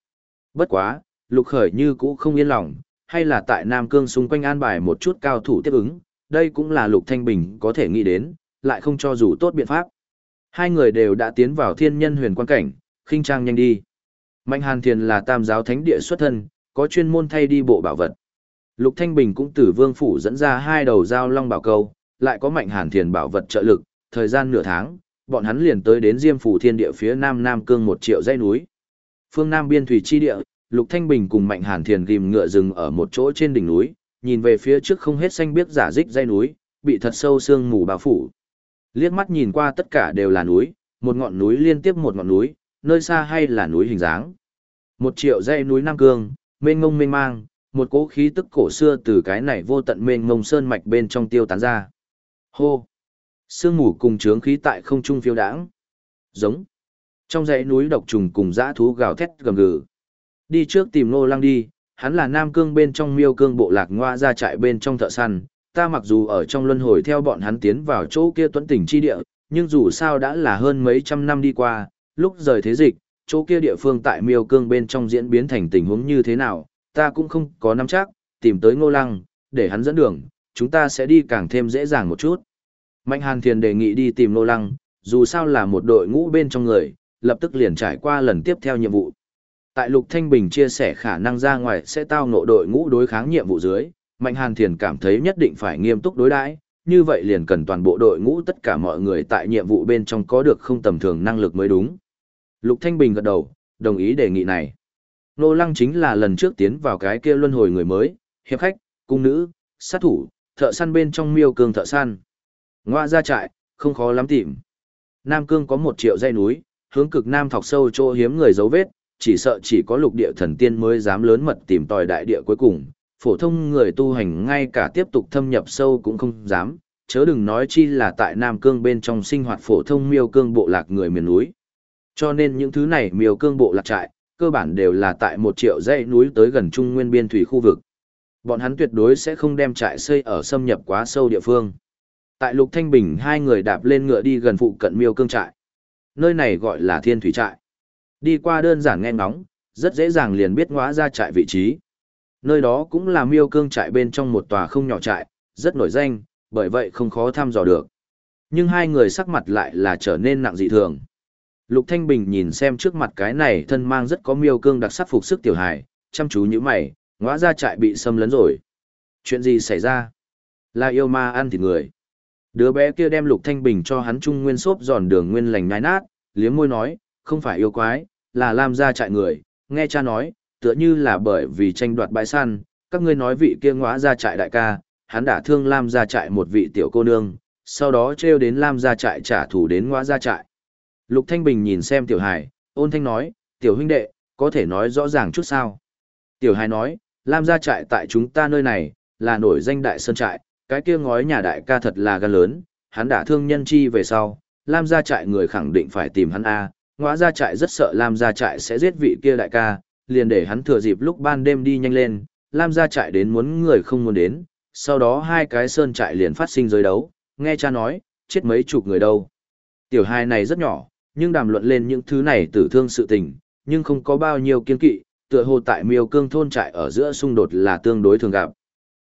Bất quá, lục khởi như cũ không yên lòng, hay là tại Nam Cương xung quanh an bài một chút cao thủ tiếp ứng, đây cũng là lục thanh bình có thể nghĩ đến, lại không cho dù tốt biện pháp. Hai người đều đã tiến vào thiên nhân huyền quan cảnh, khinh trang nhanh đi. Mạnh Hàn Thiền là tam giáo thánh địa xuất thân, có chuyên môn thay đi bộ bảo vật. Lục Thanh Bình cũng từ vương phủ dẫn ra hai đầu dao long bảo câu, lại có Mạnh Hàn Thiền bảo vật trợ lực, thời gian nửa tháng, bọn hắn liền tới đến Diêm phủ thiên địa phía nam Nam Cương một triệu dãy núi. Phương Nam biên thủy chi địa, Lục Thanh Bình cùng Mạnh Hàn Thiền ghim ngựa rừng ở một chỗ trên đỉnh núi, nhìn về phía trước không hết xanh biếc giả dích dãy núi, bị thật sâu sương mù bao phủ. Liếc mắt nhìn qua tất cả đều là núi, một ngọn núi liên tiếp một ngọn núi, nơi xa hay là núi hình dáng. Một triệu dãy núi Nam Cương, mênh mông mênh mang, một cỗ khí tức cổ xưa từ cái này vô tận mênh mông sơn mạch bên trong tiêu tán ra. Hô! Sương mù cùng trướng khí tại không trung phiêu đãng. Giống. Trong dãy núi độc trùng cùng dã thú gào thét gầm gừ. Đi trước tìm Nô Lăng đi, hắn là Nam Cương bên trong Miêu Cương bộ lạc ngoa ra trại bên trong thợ săn, ta mặc dù ở trong luân hồi theo bọn hắn tiến vào chỗ kia tuấn tỉnh chi địa, nhưng dù sao đã là hơn mấy trăm năm đi qua, lúc rời thế dịch, chỗ kia địa phương tại Miêu Cương bên trong diễn biến thành tình huống như thế nào, ta cũng không có nắm chắc, tìm tới Ngô Lăng, để hắn dẫn đường, chúng ta sẽ đi càng thêm dễ dàng một chút. Mạnh Hàn Thiền đề nghị đi tìm Nô Lăng, dù sao là một đội ngũ bên trong người, lập tức liền trải qua lần tiếp theo nhiệm vụ. Tại Lục Thanh Bình chia sẻ khả năng ra ngoài sẽ tao ngộ đội ngũ đối kháng nhiệm vụ dưới, Mạnh Hàn Thiền cảm thấy nhất định phải nghiêm túc đối đãi, như vậy liền cần toàn bộ đội ngũ tất cả mọi người tại nhiệm vụ bên trong có được không tầm thường năng lực mới đúng. Lục Thanh Bình gật đầu, đồng ý đề nghị này. Nô Lăng chính là lần trước tiến vào cái kia luân hồi người mới, hiệp khách, cung nữ, sát thủ, thợ săn bên trong miêu cương thợ săn. Ngoa ra trại, không khó lắm tìm. Nam Cương có một triệu dãy núi, hướng cực Nam thọc sâu chỗ hiếm người dấu vết, chỉ sợ chỉ có lục địa thần tiên mới dám lớn mật tìm tòi đại địa cuối cùng. Phổ thông người tu hành ngay cả tiếp tục thâm nhập sâu cũng không dám, chớ đừng nói chi là tại Nam Cương bên trong sinh hoạt phổ thông miêu cương bộ lạc người miền núi. Cho nên những thứ này miêu cương bộ lạc trại, cơ bản đều là tại một triệu dãy núi tới gần trung nguyên biên thủy khu vực. Bọn hắn tuyệt đối sẽ không đem trại xây ở xâm nhập quá sâu địa phương. Tại Lục Thanh Bình hai người đạp lên ngựa đi gần phụ cận miêu cương trại. Nơi này gọi là thiên thủy trại. Đi qua đơn giản nghe ngóng, rất dễ dàng liền biết ngóa ra trại vị trí. Nơi đó cũng là miêu cương trại bên trong một tòa không nhỏ trại, rất nổi danh, bởi vậy không khó thăm dò được. Nhưng hai người sắc mặt lại là trở nên nặng dị thường. Lục Thanh Bình nhìn xem trước mặt cái này thân mang rất có miêu cương đặc sắc phục sức tiểu hài, chăm chú như mày, ngõa ra trại bị xâm lấn rồi. Chuyện gì xảy ra? Là yêu ma ăn thịt người. Đứa bé kia đem Lục Thanh Bình cho hắn trung nguyên xốp giòn đường nguyên lành nhai nát, liếm môi nói, không phải yêu quái, là làm ra trại người, nghe cha nói, tựa như là bởi vì tranh đoạt bãi săn, các ngươi nói vị kia ngõa ra trại đại ca, hắn đã thương Lam ra trại một vị tiểu cô nương, sau đó treo đến Lam ra trại trả thù đến ngõa ra trại. Lục Thanh Bình nhìn xem Tiểu Hải, ôn thanh nói, Tiểu huynh đệ, có thể nói rõ ràng chút sao? Tiểu Hải nói, Lam gia trại tại chúng ta nơi này, là nổi danh đại sơn trại, cái kia ngói nhà đại ca thật là gan lớn, hắn đã thương nhân chi về sau, Lam gia trại người khẳng định phải tìm hắn A, ngõa gia trại rất sợ Lam gia trại sẽ giết vị kia đại ca, liền để hắn thừa dịp lúc ban đêm đi nhanh lên, Lam gia trại đến muốn người không muốn đến, sau đó hai cái sơn trại liền phát sinh giới đấu, nghe cha nói, chết mấy chục người đâu. Tiểu hai này rất nhỏ, nhưng đàm luận lên những thứ này tử thương sự tình, nhưng không có bao nhiêu kiên kỵ, tựa hồ tại miêu cương thôn trại ở giữa xung đột là tương đối thường gặp.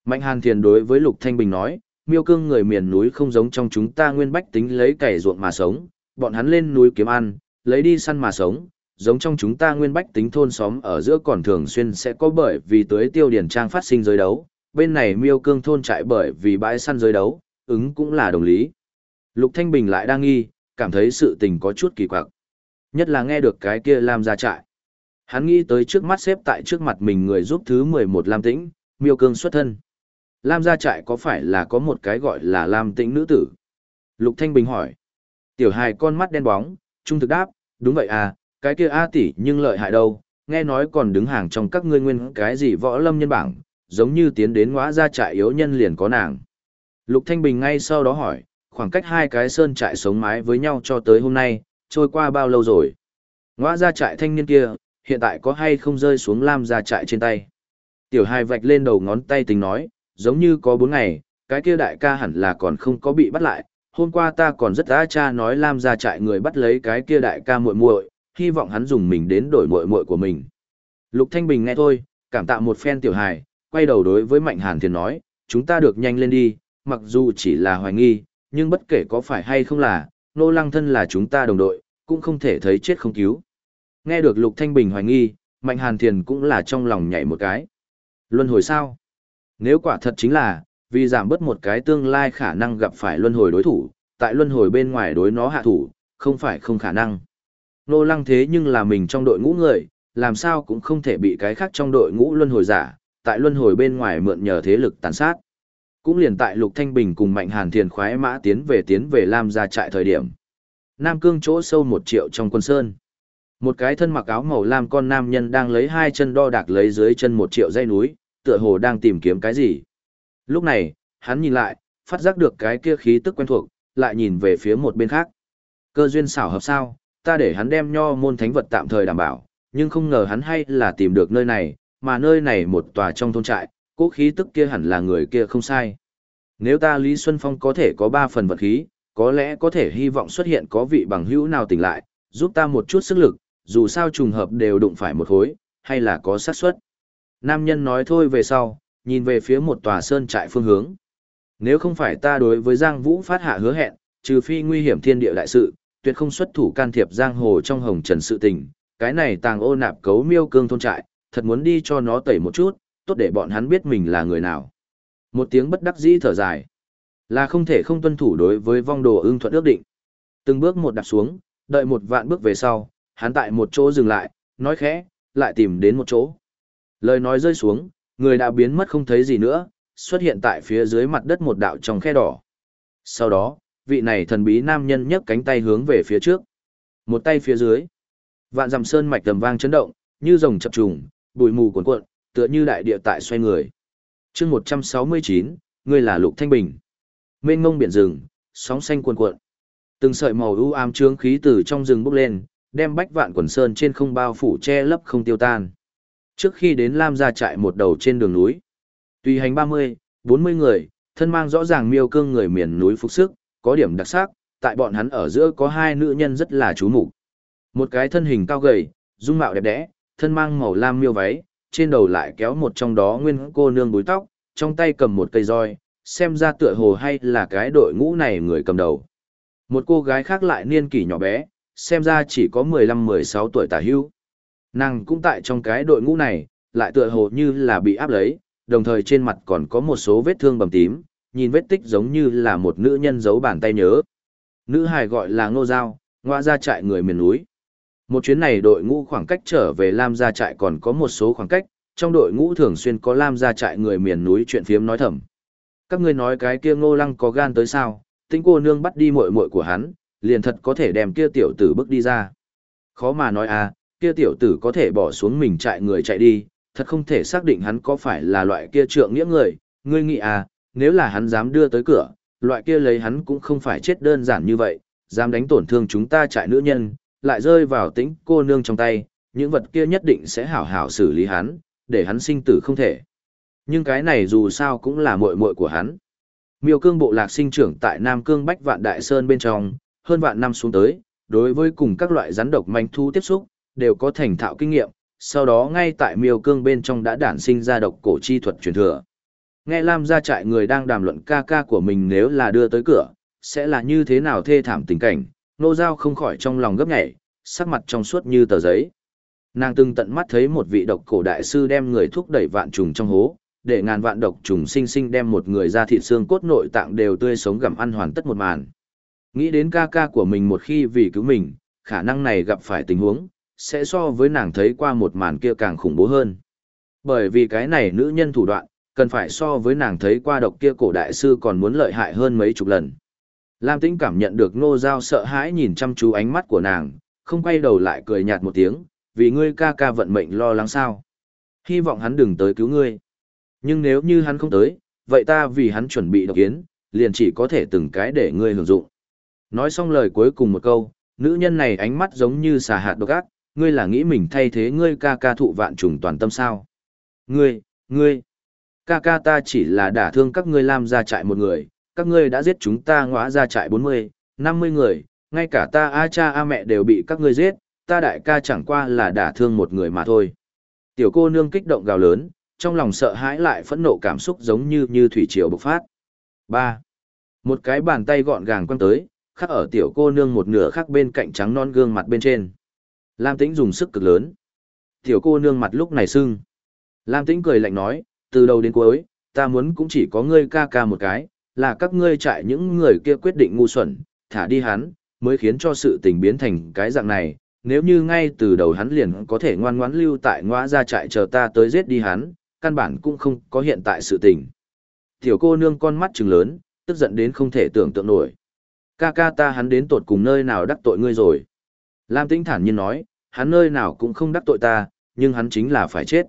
Mạnh Hàn Thiền đối với Lục Thanh Bình nói, miêu cương người miền núi không giống trong chúng ta nguyên bách tính lấy cày ruộng mà sống, bọn hắn lên núi kiếm ăn, lấy đi săn mà sống, giống trong chúng ta nguyên bách tính thôn xóm ở giữa còn thường xuyên sẽ có bởi vì tới tiêu điển trang phát sinh giới đấu, bên này miêu cương thôn trại bởi vì bãi săn giới đấu, ứng cũng là đồng lý. Lục Thanh Bình lại đang nghi, cảm thấy sự tình có chút kỳ quặc. Nhất là nghe được cái kia làm ra trại. Hắn nghĩ tới trước mắt xếp tại trước mặt mình người giúp thứ 11 Lam Tĩnh, miêu cương xuất thân. Lam gia trại có phải là có một cái gọi là Lam Tĩnh nữ tử? Lục Thanh Bình hỏi. Tiểu hài con mắt đen bóng, trung thực đáp, đúng vậy à, cái kia A tỷ nhưng lợi hại đâu, nghe nói còn đứng hàng trong các ngươi nguyên cái gì võ lâm nhân bảng, giống như tiến đến ngõ gia trại yếu nhân liền có nàng. Lục Thanh Bình ngay sau đó hỏi, khoảng cách hai cái sơn trại sống mái với nhau cho tới hôm nay, trôi qua bao lâu rồi? Ngõ gia trại thanh niên kia, hiện tại có hay không rơi xuống lam gia trại trên tay? Tiểu hài vạch lên đầu ngón tay tính nói, giống như có bốn ngày, cái kia đại ca hẳn là còn không có bị bắt lại. Hôm qua ta còn rất đã cha nói lam gia trại người bắt lấy cái kia đại ca muội muội, hy vọng hắn dùng mình đến đổi muội muội của mình. Lục Thanh Bình nghe thôi, cảm tạ một phen tiểu hài, quay đầu đối với Mạnh Hàn Thiền nói, chúng ta được nhanh lên đi, mặc dù chỉ là hoài nghi, nhưng bất kể có phải hay không là, nô lăng thân là chúng ta đồng đội, cũng không thể thấy chết không cứu. Nghe được Lục Thanh Bình hoài nghi, Mạnh Hàn Thiền cũng là trong lòng nhảy một cái. Luân hồi sao? Nếu quả thật chính là, vì giảm bớt một cái tương lai khả năng gặp phải luân hồi đối thủ, tại luân hồi bên ngoài đối nó hạ thủ, không phải không khả năng. Nô lăng thế nhưng là mình trong đội ngũ người, làm sao cũng không thể bị cái khác trong đội ngũ luân hồi giả, tại luân hồi bên ngoài mượn nhờ thế lực tàn sát. Cũng liền tại Lục Thanh Bình cùng Mạnh Hàn Thiền khoái mã tiến về tiến về Lam gia trại thời điểm. Nam Cương chỗ sâu một triệu trong quân sơn. Một cái thân mặc áo màu lam con nam nhân đang lấy hai chân đo đạc lấy dưới chân một triệu dây núi, tựa hồ đang tìm kiếm cái gì. Lúc này, hắn nhìn lại, phát giác được cái kia khí tức quen thuộc, lại nhìn về phía một bên khác. Cơ duyên xảo hợp sao, ta để hắn đem nho môn thánh vật tạm thời đảm bảo, nhưng không ngờ hắn hay là tìm được nơi này, mà nơi này một tòa trong thôn trại, cố khí tức kia hẳn là người kia không sai. Nếu ta Lý Xuân Phong có thể có ba phần vật khí, có lẽ có thể hy vọng xuất hiện có vị bằng hữu nào tỉnh lại, giúp ta một chút sức lực, dù sao trùng hợp đều đụng phải một hối, hay là có xác suất. Nam nhân nói thôi về sau, nhìn về phía một tòa sơn trại phương hướng. Nếu không phải ta đối với Giang Vũ phát hạ hứa hẹn, trừ phi nguy hiểm thiên địa đại sự, tuyệt không xuất thủ can thiệp giang hồ trong hồng trần sự tình, cái này tàng ô nạp cấu miêu cương thôn trại, thật muốn đi cho nó tẩy một chút, tốt để bọn hắn biết mình là người nào. Một tiếng bất đắc dĩ thở dài, là không thể không tuân thủ đối với vong đồ ưng thuận ước định. Từng bước một đặt xuống, đợi một vạn bước về sau, hắn tại một chỗ dừng lại, nói khẽ, lại tìm đến một chỗ. Lời nói rơi xuống, người đã biến mất không thấy gì nữa, xuất hiện tại phía dưới mặt đất một đạo trong khe đỏ. Sau đó, vị này thần bí nam nhân nhấc cánh tay hướng về phía trước. Một tay phía dưới. Vạn dằm sơn mạch tầm vang chấn động, như rồng chập trùng, bụi mù cuồn cuộn, tựa như đại địa tại xoay người. chương 169, người là Lục Thanh Bình. Mênh mông biển rừng, sóng xanh cuồn cuộn. Từng sợi màu u ám trướng khí từ trong rừng bốc lên, đem bách vạn quần sơn trên không bao phủ che lấp không tiêu tan. Trước khi đến Lam gia trại một đầu trên đường núi, tùy hành 30, 40 người, thân mang rõ ràng miêu cương người miền núi phục sức, có điểm đặc sắc, tại bọn hắn ở giữa có hai nữ nhân rất là chú mục. Một cái thân hình cao gầy, dung mạo đẹp đẽ, thân mang màu lam miêu váy, trên đầu lại kéo một trong đó nguyên cô nương búi tóc, trong tay cầm một cây roi, xem ra tựa hồ hay là cái đội ngũ này người cầm đầu. Một cô gái khác lại niên kỷ nhỏ bé, xem ra chỉ có 15-16 tuổi tả hưu. Nàng cũng tại trong cái đội ngũ này, lại tựa hồ như là bị áp lấy, đồng thời trên mặt còn có một số vết thương bầm tím, nhìn vết tích giống như là một nữ nhân giấu bàn tay nhớ. Nữ hài gọi là Ngô Giao, ngoa ra trại người miền núi. Một chuyến này đội ngũ khoảng cách trở về Lam gia trại còn có một số khoảng cách, trong đội ngũ thường xuyên có Lam gia trại người miền núi chuyện phiếm nói thầm. Các ngươi nói cái kia Ngô Lăng có gan tới sao? Tinh cô nương bắt đi muội muội của hắn, liền thật có thể đem kia tiểu tử bước đi ra. Khó mà nói à, kia tiểu tử có thể bỏ xuống mình chạy người chạy đi, thật không thể xác định hắn có phải là loại kia trượng nghĩa người, ngươi nghĩ à, nếu là hắn dám đưa tới cửa, loại kia lấy hắn cũng không phải chết đơn giản như vậy, dám đánh tổn thương chúng ta trại nữ nhân, lại rơi vào tính cô nương trong tay, những vật kia nhất định sẽ hảo hảo xử lý hắn, để hắn sinh tử không thể. Nhưng cái này dù sao cũng là muội muội của hắn. Miêu cương bộ lạc sinh trưởng tại Nam Cương Bách Vạn Đại Sơn bên trong, hơn vạn năm xuống tới, đối với cùng các loại rắn độc manh thu tiếp xúc, đều có thành thạo kinh nghiệm, sau đó ngay tại miêu cương bên trong đã đản sinh ra độc cổ chi thuật truyền thừa. Nghe Lam gia trại người đang đàm luận ca ca của mình nếu là đưa tới cửa, sẽ là như thế nào thê thảm tình cảnh, nô giao không khỏi trong lòng gấp nhảy, sắc mặt trong suốt như tờ giấy. Nàng từng tận mắt thấy một vị độc cổ đại sư đem người thúc đẩy vạn trùng trong hố, để ngàn vạn độc trùng sinh sinh đem một người ra thịt xương cốt nội tạng đều tươi sống gặm ăn hoàn tất một màn. Nghĩ đến ca ca của mình một khi vì cứu mình, khả năng này gặp phải tình huống, sẽ so với nàng thấy qua một màn kia càng khủng bố hơn. Bởi vì cái này nữ nhân thủ đoạn, cần phải so với nàng thấy qua độc kia cổ đại sư còn muốn lợi hại hơn mấy chục lần. Lam Tĩnh cảm nhận được Ngô Giao sợ hãi nhìn chăm chú ánh mắt của nàng, không quay đầu lại cười nhạt một tiếng, vì ngươi ca ca vận mệnh lo lắng sao. Hy vọng hắn đừng tới cứu ngươi. Nhưng nếu như hắn không tới, vậy ta vì hắn chuẩn bị độc kiến, liền chỉ có thể từng cái để ngươi hưởng dụng. Nói xong lời cuối cùng một câu, nữ nhân này ánh mắt giống như xà hạt độc ác, ngươi là nghĩ mình thay thế ngươi ca ca thụ vạn trùng toàn tâm sao. Ngươi, ngươi, ca ca ta chỉ là đả thương các ngươi làm ra trại một người, các ngươi đã giết chúng ta ngõa ra trại 40, 50 người, ngay cả ta a cha a mẹ đều bị các ngươi giết, ta đại ca chẳng qua là đả thương một người mà thôi. Tiểu cô nương kích động gào lớn, trong lòng sợ hãi lại phẫn nộ cảm xúc giống như như thủy triều bộc phát. 3. Một cái bàn tay gọn gàng quăng tới, khắc ở tiểu cô nương một nửa khác bên cạnh trắng non gương mặt bên trên. Lam Tĩnh dùng sức cực lớn. Tiểu cô nương mặt lúc này sưng. Lam Tĩnh cười lạnh nói, từ đầu đến cuối, ta muốn cũng chỉ có ngươi ca ca một cái, là các ngươi trại những người kia quyết định ngu xuẩn, thả đi hắn, mới khiến cho sự tình biến thành cái dạng này. Nếu như ngay từ đầu hắn liền có thể ngoan ngoãn lưu tại ngõ ra trại chờ ta tới giết đi hắn, căn bản cũng không có hiện tại sự tình. Tiểu cô nương con mắt trừng lớn, tức giận đến không thể tưởng tượng nổi. Ca ca ta hắn đến tột cùng nơi nào đắc tội ngươi rồi. Lam Tĩnh thản nhiên nói, hắn nơi nào cũng không đắc tội ta, nhưng hắn chính là phải chết.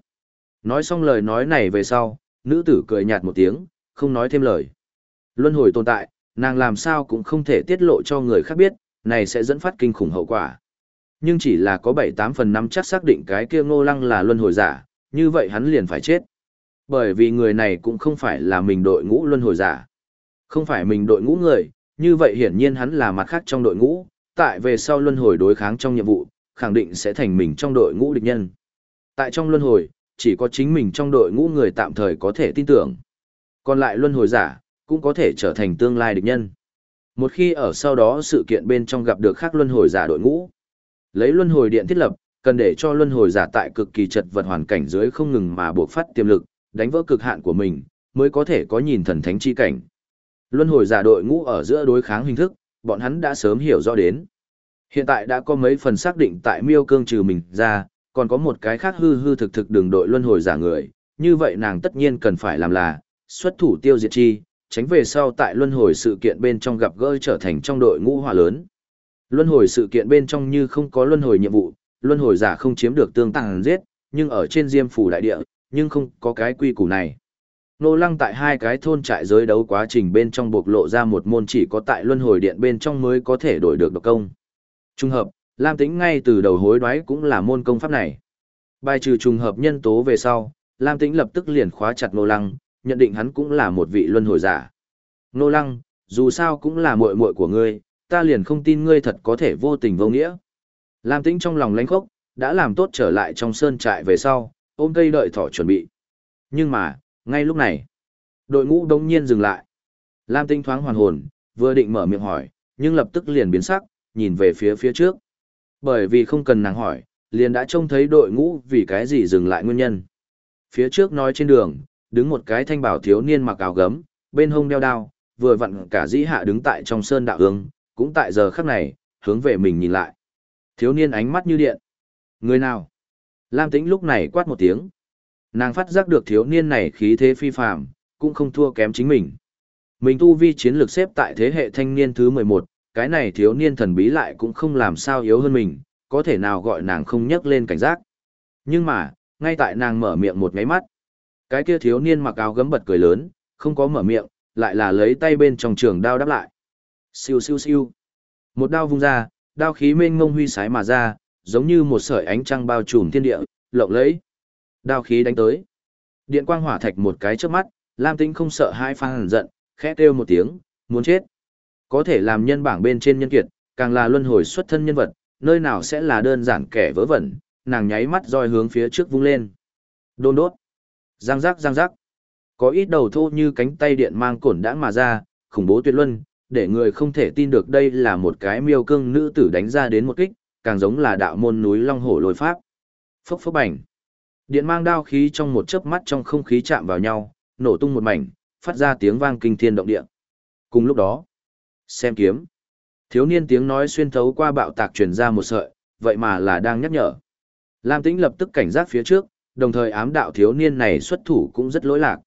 Nói xong lời nói này về sau, nữ tử cười nhạt một tiếng, không nói thêm lời. Luân hồi tồn tại, nàng làm sao cũng không thể tiết lộ cho người khác biết, này sẽ dẫn phát kinh khủng hậu quả. Nhưng chỉ là có 7-8 phần năm chắc xác định cái kia ngô lăng là luân hồi giả, như vậy hắn liền phải chết. Bởi vì người này cũng không phải là mình đội ngũ luân hồi giả. Không phải mình đội ngũ người, như vậy hiển nhiên hắn là mặt khác trong đội ngũ, tại về sau luân hồi đối kháng trong nhiệm vụ, khẳng định sẽ thành mình trong đội ngũ địch nhân. Tại trong luân hồi, chỉ có chính mình trong đội ngũ người tạm thời có thể tin tưởng. Còn lại luân hồi giả, cũng có thể trở thành tương lai địch nhân. Một khi ở sau đó sự kiện bên trong gặp được khác luân hồi giả đội ngũ, lấy luân hồi điện thiết lập, cần để cho luân hồi giả tại cực kỳ chật vật hoàn cảnh dưới không ngừng mà buộc phát tiềm lực, đánh vỡ cực hạn của mình, mới có thể có nhìn thần thánh chi cảnh. Luân hồi giả đội ngũ ở giữa đối kháng hình thức, bọn hắn đã sớm hiểu rõ đến. Hiện tại đã có mấy phần xác định tại miêu cương trừ mình ra, còn có một cái khác hư hư thực thực đường đội luân hồi giả người, như vậy nàng tất nhiên cần phải làm là, xuất thủ tiêu diệt chi, tránh về sau tại luân hồi sự kiện bên trong gặp gỡ trở thành trong đội ngũ hỏa lớn. Luân hồi sự kiện bên trong như không có luân hồi nhiệm vụ, luân hồi giả không chiếm được tương tàng giết, nhưng ở trên diêm phủ đại địa, nhưng không có cái quy củ này. Nô lăng tại hai cái thôn trại giới đấu quá trình bên trong bộc lộ ra một môn chỉ có tại luân hồi điện bên trong mới có thể đổi được độc công. Trung hợp, Lam Tĩnh ngay từ đầu hối đoái cũng là môn công pháp này. Bài trừ trùng hợp nhân tố về sau, Lam Tĩnh lập tức liền khóa chặt Nô Lăng, nhận định hắn cũng là một vị luân hồi giả. Nô Lăng, dù sao cũng là muội muội của ngươi, ta liền không tin ngươi thật có thể vô tình vô nghĩa. Lam Tĩnh trong lòng lãnh khốc, đã làm tốt trở lại trong sơn trại về sau, ôm cây đợi thỏ chuẩn bị. Nhưng mà, ngay lúc này, đội ngũ đông nhiên dừng lại. Lam tinh thoáng hoàn hồn, vừa định mở miệng hỏi, nhưng lập tức liền biến sắc, nhìn về phía phía trước. Bởi vì không cần nàng hỏi, liền đã trông thấy đội ngũ vì cái gì dừng lại nguyên nhân. Phía trước nói trên đường, đứng một cái thanh bảo thiếu niên mặc áo gấm, bên hông đeo đao, vừa vặn cả dĩ hạ đứng tại trong sơn đạo hướng, cũng tại giờ khắc này, hướng về mình nhìn lại. Thiếu niên ánh mắt như điện. Người nào? Lam Tĩnh lúc này quát một tiếng. Nàng phát giác được thiếu niên này khí thế phi phàm, cũng không thua kém chính mình. Mình tu vi chiến lược xếp tại thế hệ thanh niên thứ 11, cái này thiếu niên thần bí lại cũng không làm sao yếu hơn mình, có thể nào gọi nàng không nhắc lên cảnh giác. Nhưng mà, ngay tại nàng mở miệng một ngáy mắt, cái kia thiếu niên mặc áo gấm bật cười lớn, không có mở miệng, lại là lấy tay bên trong trường đao đáp lại. Siêu siêu siêu. Một đao vung ra, đao khí mênh ngông huy sái mà ra, giống như một sợi ánh trăng bao trùm thiên địa, lộng lẫy. Đao khí đánh tới. Điện quang hỏa thạch một cái trước mắt, Lam tinh không sợ hai phan hẳn giận, khẽ kêu một tiếng, muốn chết. Có thể làm nhân bảng bên trên nhân kiệt, càng là luân hồi xuất thân nhân vật, nơi nào sẽ là đơn giản kẻ vớ vẩn, nàng nháy mắt roi hướng phía trước vung lên. Đôn đốt. Giang giác giang giác. Có ít đầu thô như cánh tay điện mang cổn đãng mà ra, khủng bố tuyệt luân, để người không thể tin được đây là một cái miêu cương nữ tử đánh ra đến một kích, càng giống là đạo môn núi long hổ lôi pháp. Phốc phốc bảnh. Điện mang đao khí trong một chớp mắt trong không khí chạm vào nhau, nổ tung một mảnh, phát ra tiếng vang kinh thiên động địa. Cùng lúc đó, xem kiếm. Thiếu niên tiếng nói xuyên thấu qua bạo tạc truyền ra một sợi, vậy mà là đang nhắc nhở. Lam Tĩnh lập tức cảnh giác phía trước, đồng thời ám đạo thiếu niên này xuất thủ cũng rất lỗi lạc.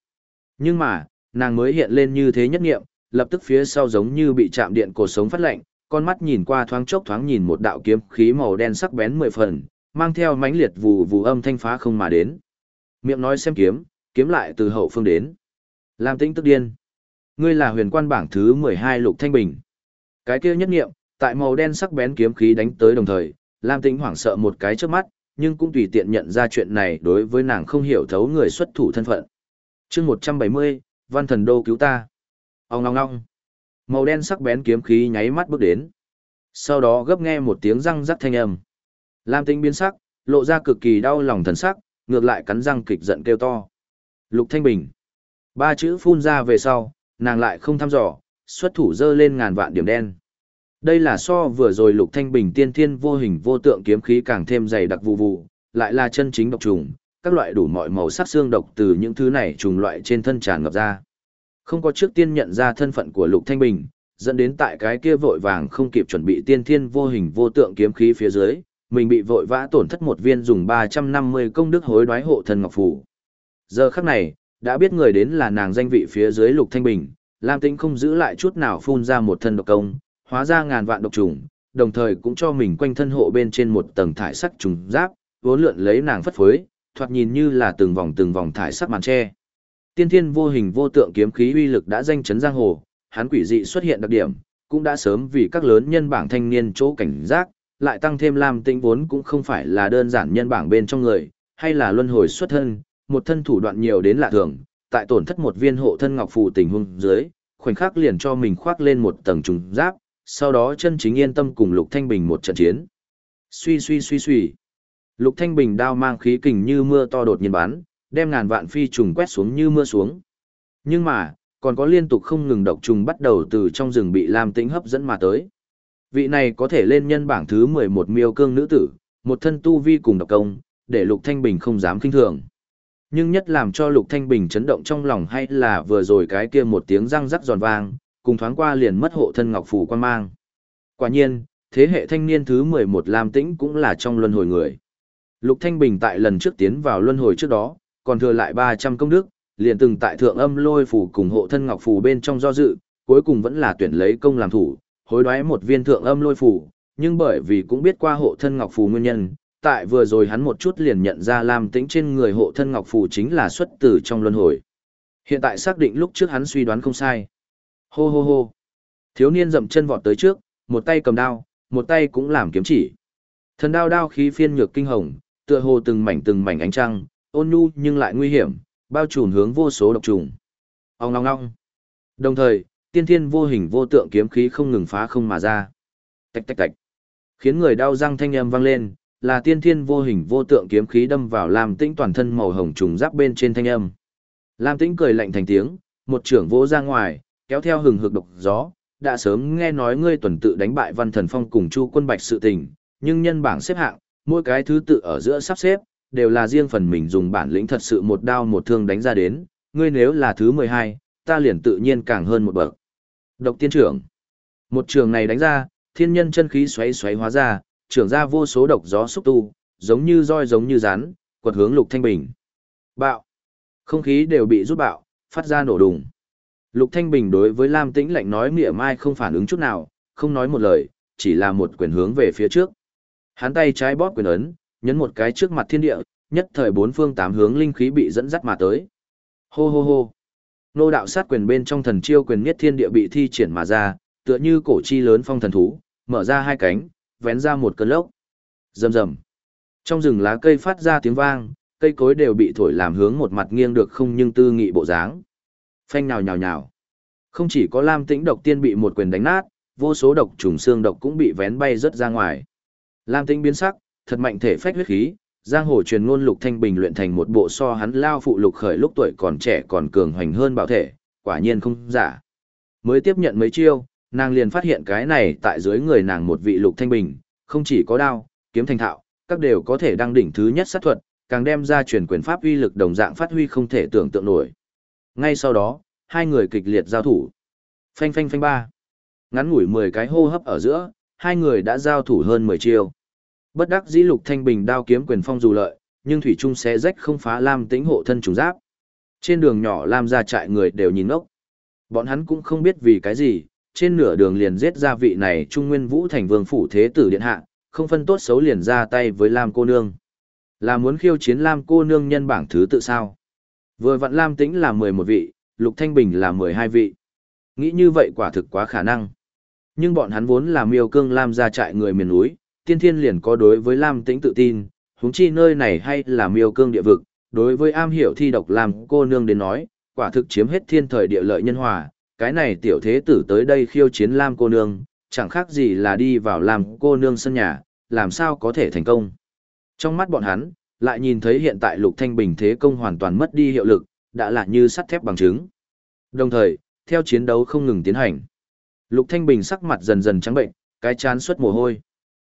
Nhưng mà, nàng mới hiện lên như thế nhất nghiệm, lập tức phía sau giống như bị chạm điện cổ sống phát lạnh, con mắt nhìn qua thoáng chốc thoáng nhìn một đạo kiếm khí màu đen sắc bén mười phần, mang theo mãnh liệt vù vù âm thanh phá không mà đến. Miệng nói xem kiếm, kiếm lại từ hậu phương đến. Lam Tĩnh tức điên. Ngươi là huyền quan bảng thứ 12 Lục Thanh Bình. Cái kia nhất nghiệm, tại màu đen sắc bén kiếm khí đánh tới đồng thời, Lam Tĩnh hoảng sợ một cái trước mắt, nhưng cũng tùy tiện nhận ra chuyện này đối với nàng không hiểu thấu người xuất thủ thân phận. chương 170, Văn Thần Đô cứu ta. Ông ngong ngong. Màu đen sắc bén kiếm khí nháy mắt bước đến. Sau đó gấp nghe một tiếng răng rắc thanh âm. Lam Tĩnh biến sắc, lộ ra cực kỳ đau lòng thần sắc, ngược lại cắn răng kịch giận kêu to. Lục Thanh Bình. Ba chữ phun ra về sau, nàng lại không thăm dò, xuất thủ dơ lên ngàn vạn điểm đen. Đây là so vừa rồi Lục Thanh Bình tiên thiên vô hình vô tượng kiếm khí càng thêm dày đặc vụ vụ, lại là chân chính độc trùng, các loại đủ mọi màu sắc xương độc từ những thứ này trùng loại trên thân tràn ngập ra. Không có trước tiên nhận ra thân phận của Lục Thanh Bình, dẫn đến tại cái kia vội vàng không kịp chuẩn bị tiên thiên vô hình vô tượng kiếm khí phía dưới, mình bị vội vã tổn thất một viên dùng 350 công đức hối đoái hộ thần ngọc phủ. Giờ khắc này, đã biết người đến là nàng danh vị phía dưới Lục Thanh Bình, Lam Tĩnh không giữ lại chút nào phun ra một thân độc công, hóa ra ngàn vạn độc trùng, đồng thời cũng cho mình quanh thân hộ bên trên một tầng thải sắc trùng giáp, vốn lượn lấy nàng phất phới, thoạt nhìn như là từng vòng từng vòng thải sắc màn che. Tiên thiên vô hình vô tượng kiếm khí uy lực đã danh chấn giang hồ, hắn quỷ dị xuất hiện đặc điểm, cũng đã sớm vì các lớn nhân bảng thanh niên chỗ cảnh giác, lại tăng thêm Lam Tĩnh vốn cũng không phải là đơn giản nhân bảng bên trong người, hay là luân hồi xuất thân, một thân thủ đoạn nhiều đến lạ thường, tại tổn thất một viên hộ thân ngọc phù tình huống dưới, khoảnh khắc liền cho mình khoác lên một tầng trùng giáp, sau đó chân chính yên tâm cùng Lục Thanh Bình một trận chiến. Suy suy suy suy. Lục Thanh Bình đao mang khí kình như mưa to đột nhiên bắn, đem ngàn vạn phi trùng quét xuống như mưa xuống. Nhưng mà, còn có liên tục không ngừng độc trùng bắt đầu từ trong rừng bị Lam Tĩnh hấp dẫn mà tới. Vị này có thể lên nhân bảng thứ 11 miêu cương nữ tử, một thân tu vi cùng độc công, để Lục Thanh Bình không dám kinh thường. Nhưng nhất làm cho Lục Thanh Bình chấn động trong lòng hay là vừa rồi cái kia một tiếng răng rắc giòn vang, cùng thoáng qua liền mất hộ thân ngọc phủ quan mang. Quả nhiên, thế hệ thanh niên thứ 11 Lam Tĩnh cũng là trong luân hồi người. Lục Thanh Bình tại lần trước tiến vào luân hồi trước đó, còn thừa lại 300 công đức, liền từng tại thượng âm lôi phủ cùng hộ thân ngọc phủ bên trong do dự, cuối cùng vẫn là tuyển lấy công làm thủ, hối đoái một viên thượng âm lôi phủ, nhưng bởi vì cũng biết qua hộ thân ngọc phù nguyên nhân, tại vừa rồi hắn một chút liền nhận ra Lam Tĩnh trên người hộ thân ngọc phù chính là xuất từ trong luân hồi. Hiện tại xác định lúc trước hắn suy đoán không sai. Hô hô hô. Thiếu niên dậm chân vọt tới trước, một tay cầm đao, một tay cũng làm kiếm chỉ. Thần đao đao khí phiên nhược kinh hồng, tựa hồ từng mảnh từng mảnh ánh trăng, ôn nhu nhưng lại nguy hiểm, bao trùm hướng vô số độc trùng. Ong ong ong. Đồng thời, tiên thiên vô hình vô tượng kiếm khí không ngừng phá không mà ra. Tạch tạch tạch. Khiến người đau răng thanh âm vang lên, là tiên thiên vô hình vô tượng kiếm khí đâm vào Lam Tĩnh toàn thân màu hồng trùng giáp bên trên thanh âm. Lam Tĩnh cười lạnh thành tiếng, một trưởng vỗ ra ngoài, kéo theo hừng hực độc gió, đã sớm nghe nói ngươi tuần tự đánh bại Văn Thần Phong cùng Chu Quân Bạch sự tình, nhưng nhân bảng xếp hạng, mỗi cái thứ tự ở giữa sắp xếp, đều là riêng phần mình dùng bản lĩnh thật sự một đao một thương đánh ra đến, ngươi nếu là thứ 12, ta liền tự nhiên càng hơn một bậc. Độc tiên trưởng. Một trường này đánh ra, thiên nhân chân khí xoáy xoáy hóa ra, trưởng ra vô số độc gió xúc tu, giống như roi giống như rắn, quật hướng Lục Thanh Bình. Bạo. Không khí đều bị rút bạo, phát ra nổ đùng. Lục Thanh Bình đối với Lam Tĩnh lạnh nói mỉa mai không phản ứng chút nào, không nói một lời, chỉ là một quyền hướng về phía trước. Hắn tay trái bóp quyền ấn, nhấn một cái trước mặt thiên địa, nhất thời bốn phương tám hướng linh khí bị dẫn dắt mà tới. Hô hô hô. Nô đạo sát quyền bên trong thần chiêu quyền nhất thiên địa bị thi triển mà ra, tựa như cổ chi lớn phong thần thú, mở ra hai cánh, vén ra một cơn lốc. Rầm rầm. Trong rừng lá cây phát ra tiếng vang, cây cối đều bị thổi làm hướng một mặt nghiêng được không nhưng tư nghị bộ dáng. Phanh nào nhào nhào. Không chỉ có Lam Tĩnh độc tiên bị một quyền đánh nát, vô số độc trùng xương độc cũng bị vén bay rất ra ngoài. Lam Tĩnh biến sắc, thật mạnh thể phách huyết khí, giang hồ truyền ngôn lục thanh bình luyện thành một bộ so hắn lao phụ lục khởi lúc tuổi còn trẻ còn cường hoành hơn bảo thể, quả nhiên không giả. Mới tiếp nhận mấy chiêu, nàng liền phát hiện cái này tại dưới người nàng một vị lục thanh bình, không chỉ có đao, kiếm thành thạo, các đều có thể đăng đỉnh thứ nhất sát thuật, càng đem ra truyền quyền pháp uy lực đồng dạng phát huy không thể tưởng tượng nổi. Ngay sau đó, hai người kịch liệt giao thủ. Phanh phanh phanh ba. Ngắn ngủi 10 cái hô hấp ở giữa, hai người đã giao thủ hơn 10 chiêu. Bất đắc dĩ Lục Thanh Bình đao kiếm quyền phong dù lợi, nhưng thủy trung sẽ rách không phá Lam Tĩnh hộ thân trùng giáp. Trên đường nhỏ Lam ra trại người đều nhìn ngốc. Bọn hắn cũng không biết vì cái gì, trên nửa đường liền giết ra vị này Trung Nguyên Vũ thành vương phủ thế tử điện hạ, không phân tốt xấu liền ra tay với Lam cô nương. Là muốn khiêu chiến Lam cô nương nhân bảng thứ tự sao? Vừa vặn Lam Tĩnh là 11 vị, Lục Thanh Bình là 12 vị. Nghĩ như vậy quả thực quá khả năng. Nhưng bọn hắn vốn là miêu cương Lam gia trại người miền núi, tiên thiên liền có đối với Lam Tĩnh tự tin, huống chi nơi này hay là miêu cương địa vực, đối với am hiểu thi độc làm cô nương đến nói, quả thực chiếm hết thiên thời địa lợi nhân hòa, cái này tiểu thế tử tới đây khiêu chiến Lam cô nương, chẳng khác gì là đi vào làm cô nương sân nhà, làm sao có thể thành công. Trong mắt bọn hắn, lại nhìn thấy hiện tại Lục Thanh Bình thế công hoàn toàn mất đi hiệu lực, đã là như sắt thép bằng chứng. Đồng thời, theo chiến đấu không ngừng tiến hành. Lục Thanh Bình sắc mặt dần dần trắng bệnh, cái chán xuất mồ hôi.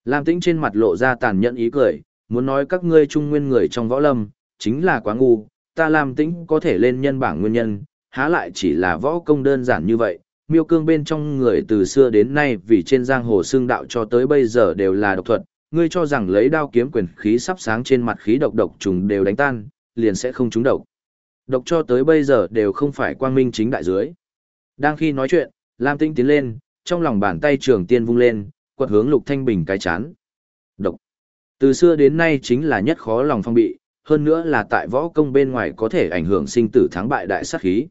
Lam Tĩnh trên mặt lộ ra tàn nhẫn ý cười, muốn nói các ngươi trung nguyên người trong võ lâm, chính là quá ngu, ta Lam Tĩnh có thể lên nhân bảng nguyên nhân, há lại chỉ là võ công đơn giản như vậy. Miêu cương bên trong người từ xưa đến nay vì trên giang hồ xương đạo cho tới bây giờ đều là độc thuật, ngươi cho rằng lấy đao kiếm quyền khí sắp sáng trên mặt khí độc độc trùng đều đánh tan, liền sẽ không trúng độc. Độc cho tới bây giờ đều không phải quang minh chính đại dưới. Đang khi nói chuyện, Lam Tĩnh tiến lên, trong lòng bàn tay trường tiên vung lên, quật hướng Lục Thanh Bình cái chán. Độc. Từ xưa đến nay chính là nhất khó lòng phong bị, hơn nữa là tại võ công bên ngoài có thể ảnh hưởng sinh tử thắng bại đại sát khí.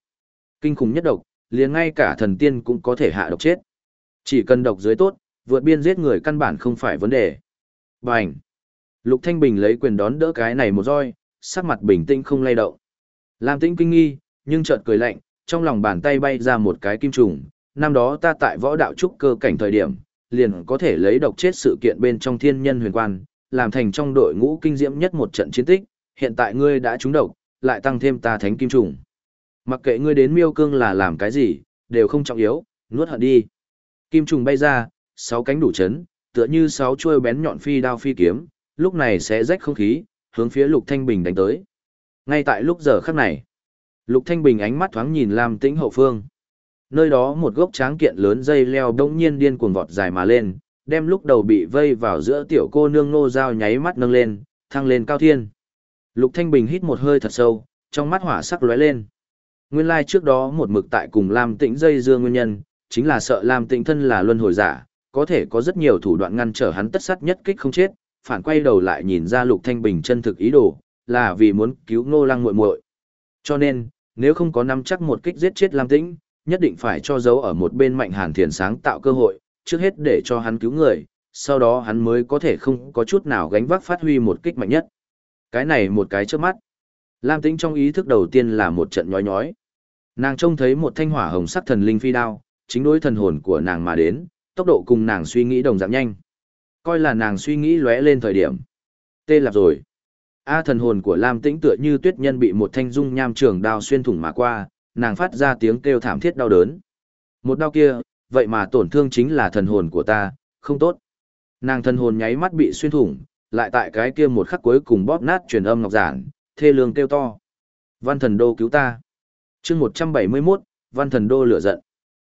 Kinh khủng nhất độc, liền ngay cả thần tiên cũng có thể hạ độc chết. Chỉ cần độc dưới tốt, vượt biên giết người căn bản không phải vấn đề. Bành! Lục Thanh Bình lấy quyền đón đỡ cái này một roi, sắc mặt bình tĩnh không lay động. Lam tĩnh kinh nghi, nhưng chợt cười lạnh, trong lòng bàn tay bay ra một cái kim trùng. Năm đó ta tại võ đạo trúc cơ cảnh thời điểm, liền có thể lấy độc chết sự kiện bên trong thiên nhân huyền quan, làm thành trong đội ngũ kinh diễm nhất một trận chiến tích, hiện tại ngươi đã trúng độc, lại tăng thêm ta thánh kim trùng. Mặc kệ ngươi đến miêu cương là làm cái gì, đều không trọng yếu, nuốt hận đi. Kim trùng bay ra, sáu cánh đủ chấn, tựa như sáu chuôi bén nhọn phi đao phi kiếm, lúc này sẽ rách không khí, hướng phía Lục Thanh Bình đánh tới. Ngay tại lúc giờ khắc này, Lục Thanh Bình ánh mắt thoáng nhìn Lam Tĩnh hậu phương. Nơi đó một gốc tráng kiện lớn dây leo đông nhiên điên cuồng vọt dài mà lên, đem lúc đầu bị vây vào giữa tiểu cô nương nô dao nháy mắt nâng lên, thăng lên cao thiên. Lục Thanh Bình hít một hơi thật sâu, trong mắt hỏa sắc lóe lên. Nguyên lai like trước đó một mực tại cùng Lam Tĩnh dây dưa nguyên nhân, chính là sợ Lam Tĩnh thân là luân hồi giả, có thể có rất nhiều thủ đoạn ngăn trở hắn tất sát nhất kích không chết, phản quay đầu lại nhìn ra Lục Thanh Bình chân thực ý đồ, là vì muốn cứu Ngô Lăng muội muội. Cho nên, nếu không có nắm chắc một kích giết chết Lam Tĩnh, nhất định phải cho dấu ở một bên Mạnh Hàn Thiền sáng tạo cơ hội, trước hết để cho hắn cứu người, sau đó hắn mới có thể không có chút nào gánh vác phát huy một kích mạnh nhất. Cái này một cái trước mắt. Lam tính trong ý thức đầu tiên là một trận nhói nhói. Nàng trông thấy một thanh hỏa hồng sắc thần linh phi đao, chính đối thần hồn của nàng mà đến, tốc độ cùng nàng suy nghĩ đồng dạng nhanh. Coi là nàng suy nghĩ lóe lên thời điểm. Tê lạp rồi. A thần hồn của Lam Tĩnh tựa như tuyết nhân bị một thanh dung nham trường đao xuyên thủng mà qua, nàng phát ra tiếng kêu thảm thiết đau đớn. Một đau kia, vậy mà tổn thương chính là thần hồn của ta, không tốt. Nàng thần hồn nháy mắt bị xuyên thủng, lại tại cái kia một khắc cuối cùng bóp nát truyền âm ngọc giản, thê lương kêu to. Văn thần đô cứu ta. chương 171, văn thần đô lửa giận.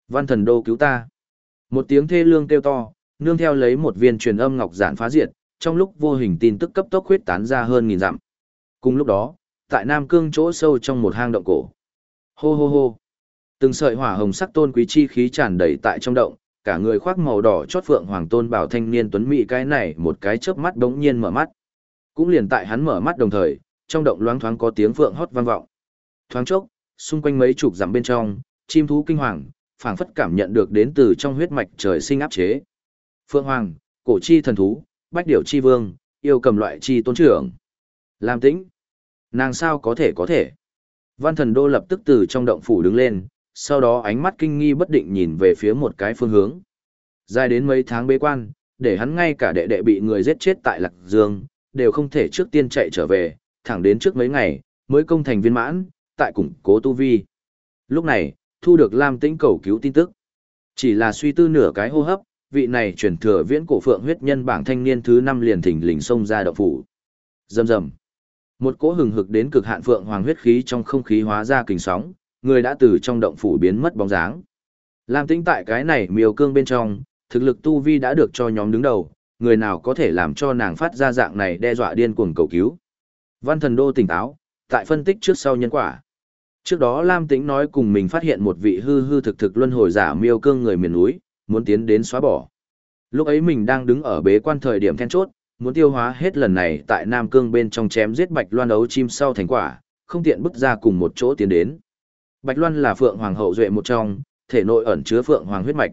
Văn thần đô cứu ta. Một tiếng thê lương kêu to, nương theo lấy một viên truyền âm ngọc giản phá diệt, trong lúc vô hình tin tức cấp tốc huyết tán ra hơn nghìn dặm. Cùng lúc đó, tại Nam Cương chỗ sâu trong một hang động cổ. Hô hô hô. Từng sợi hỏa hồng sắc tôn quý chi khí tràn đầy tại trong động, cả người khoác màu đỏ chót phượng hoàng tôn bảo thanh niên tuấn mỹ cái này một cái chớp mắt bỗng nhiên mở mắt. Cũng liền tại hắn mở mắt đồng thời, trong động loáng thoáng có tiếng phượng hót vang vọng. Thoáng chốc, xung quanh mấy chục dặm bên trong, chim thú kinh hoàng, phảng phất cảm nhận được đến từ trong huyết mạch trời sinh áp chế. Phượng hoàng, cổ chi thần thú, bách điểu chi vương, yêu cầm loại chi tôn trưởng. Lam tĩnh. Nàng sao có thể có thể. Văn thần đô lập tức từ trong động phủ đứng lên, sau đó ánh mắt kinh nghi bất định nhìn về phía một cái phương hướng. Dài đến mấy tháng bế quan, để hắn ngay cả đệ đệ bị người giết chết tại Lạc Dương, đều không thể trước tiên chạy trở về, thẳng đến trước mấy ngày, mới công thành viên mãn, tại củng cố tu vi. Lúc này, thu được Lam Tĩnh cầu cứu tin tức. Chỉ là suy tư nửa cái hô hấp, vị này truyền thừa viễn cổ phượng huyết nhân bảng thanh niên thứ năm liền thỉnh lình xông ra động phủ. dầm dầm. Một cỗ hừng hực đến cực hạn phượng hoàng huyết khí trong không khí hóa ra kình sóng, người đã từ trong động phủ biến mất bóng dáng. Lam Tinh tại cái này miêu cương bên trong, thực lực tu vi đã được cho nhóm đứng đầu, người nào có thể làm cho nàng phát ra dạng này đe dọa điên cuồng cầu cứu. Văn thần đô tỉnh táo, tại phân tích trước sau nhân quả. Trước đó Lam Tĩnh nói cùng mình phát hiện một vị hư hư thực thực luân hồi giả miêu cương người miền núi, muốn tiến đến xóa bỏ. Lúc ấy mình đang đứng ở bế quan thời điểm then chốt, muốn tiêu hóa hết lần này tại Nam Cương bên trong chém giết Bạch Loan đấu chim sau thành quả, không tiện bước ra cùng một chỗ tiến đến. Bạch Loan là Phượng Hoàng hậu duệ một trong, thể nội ẩn chứa Phượng Hoàng huyết mạch.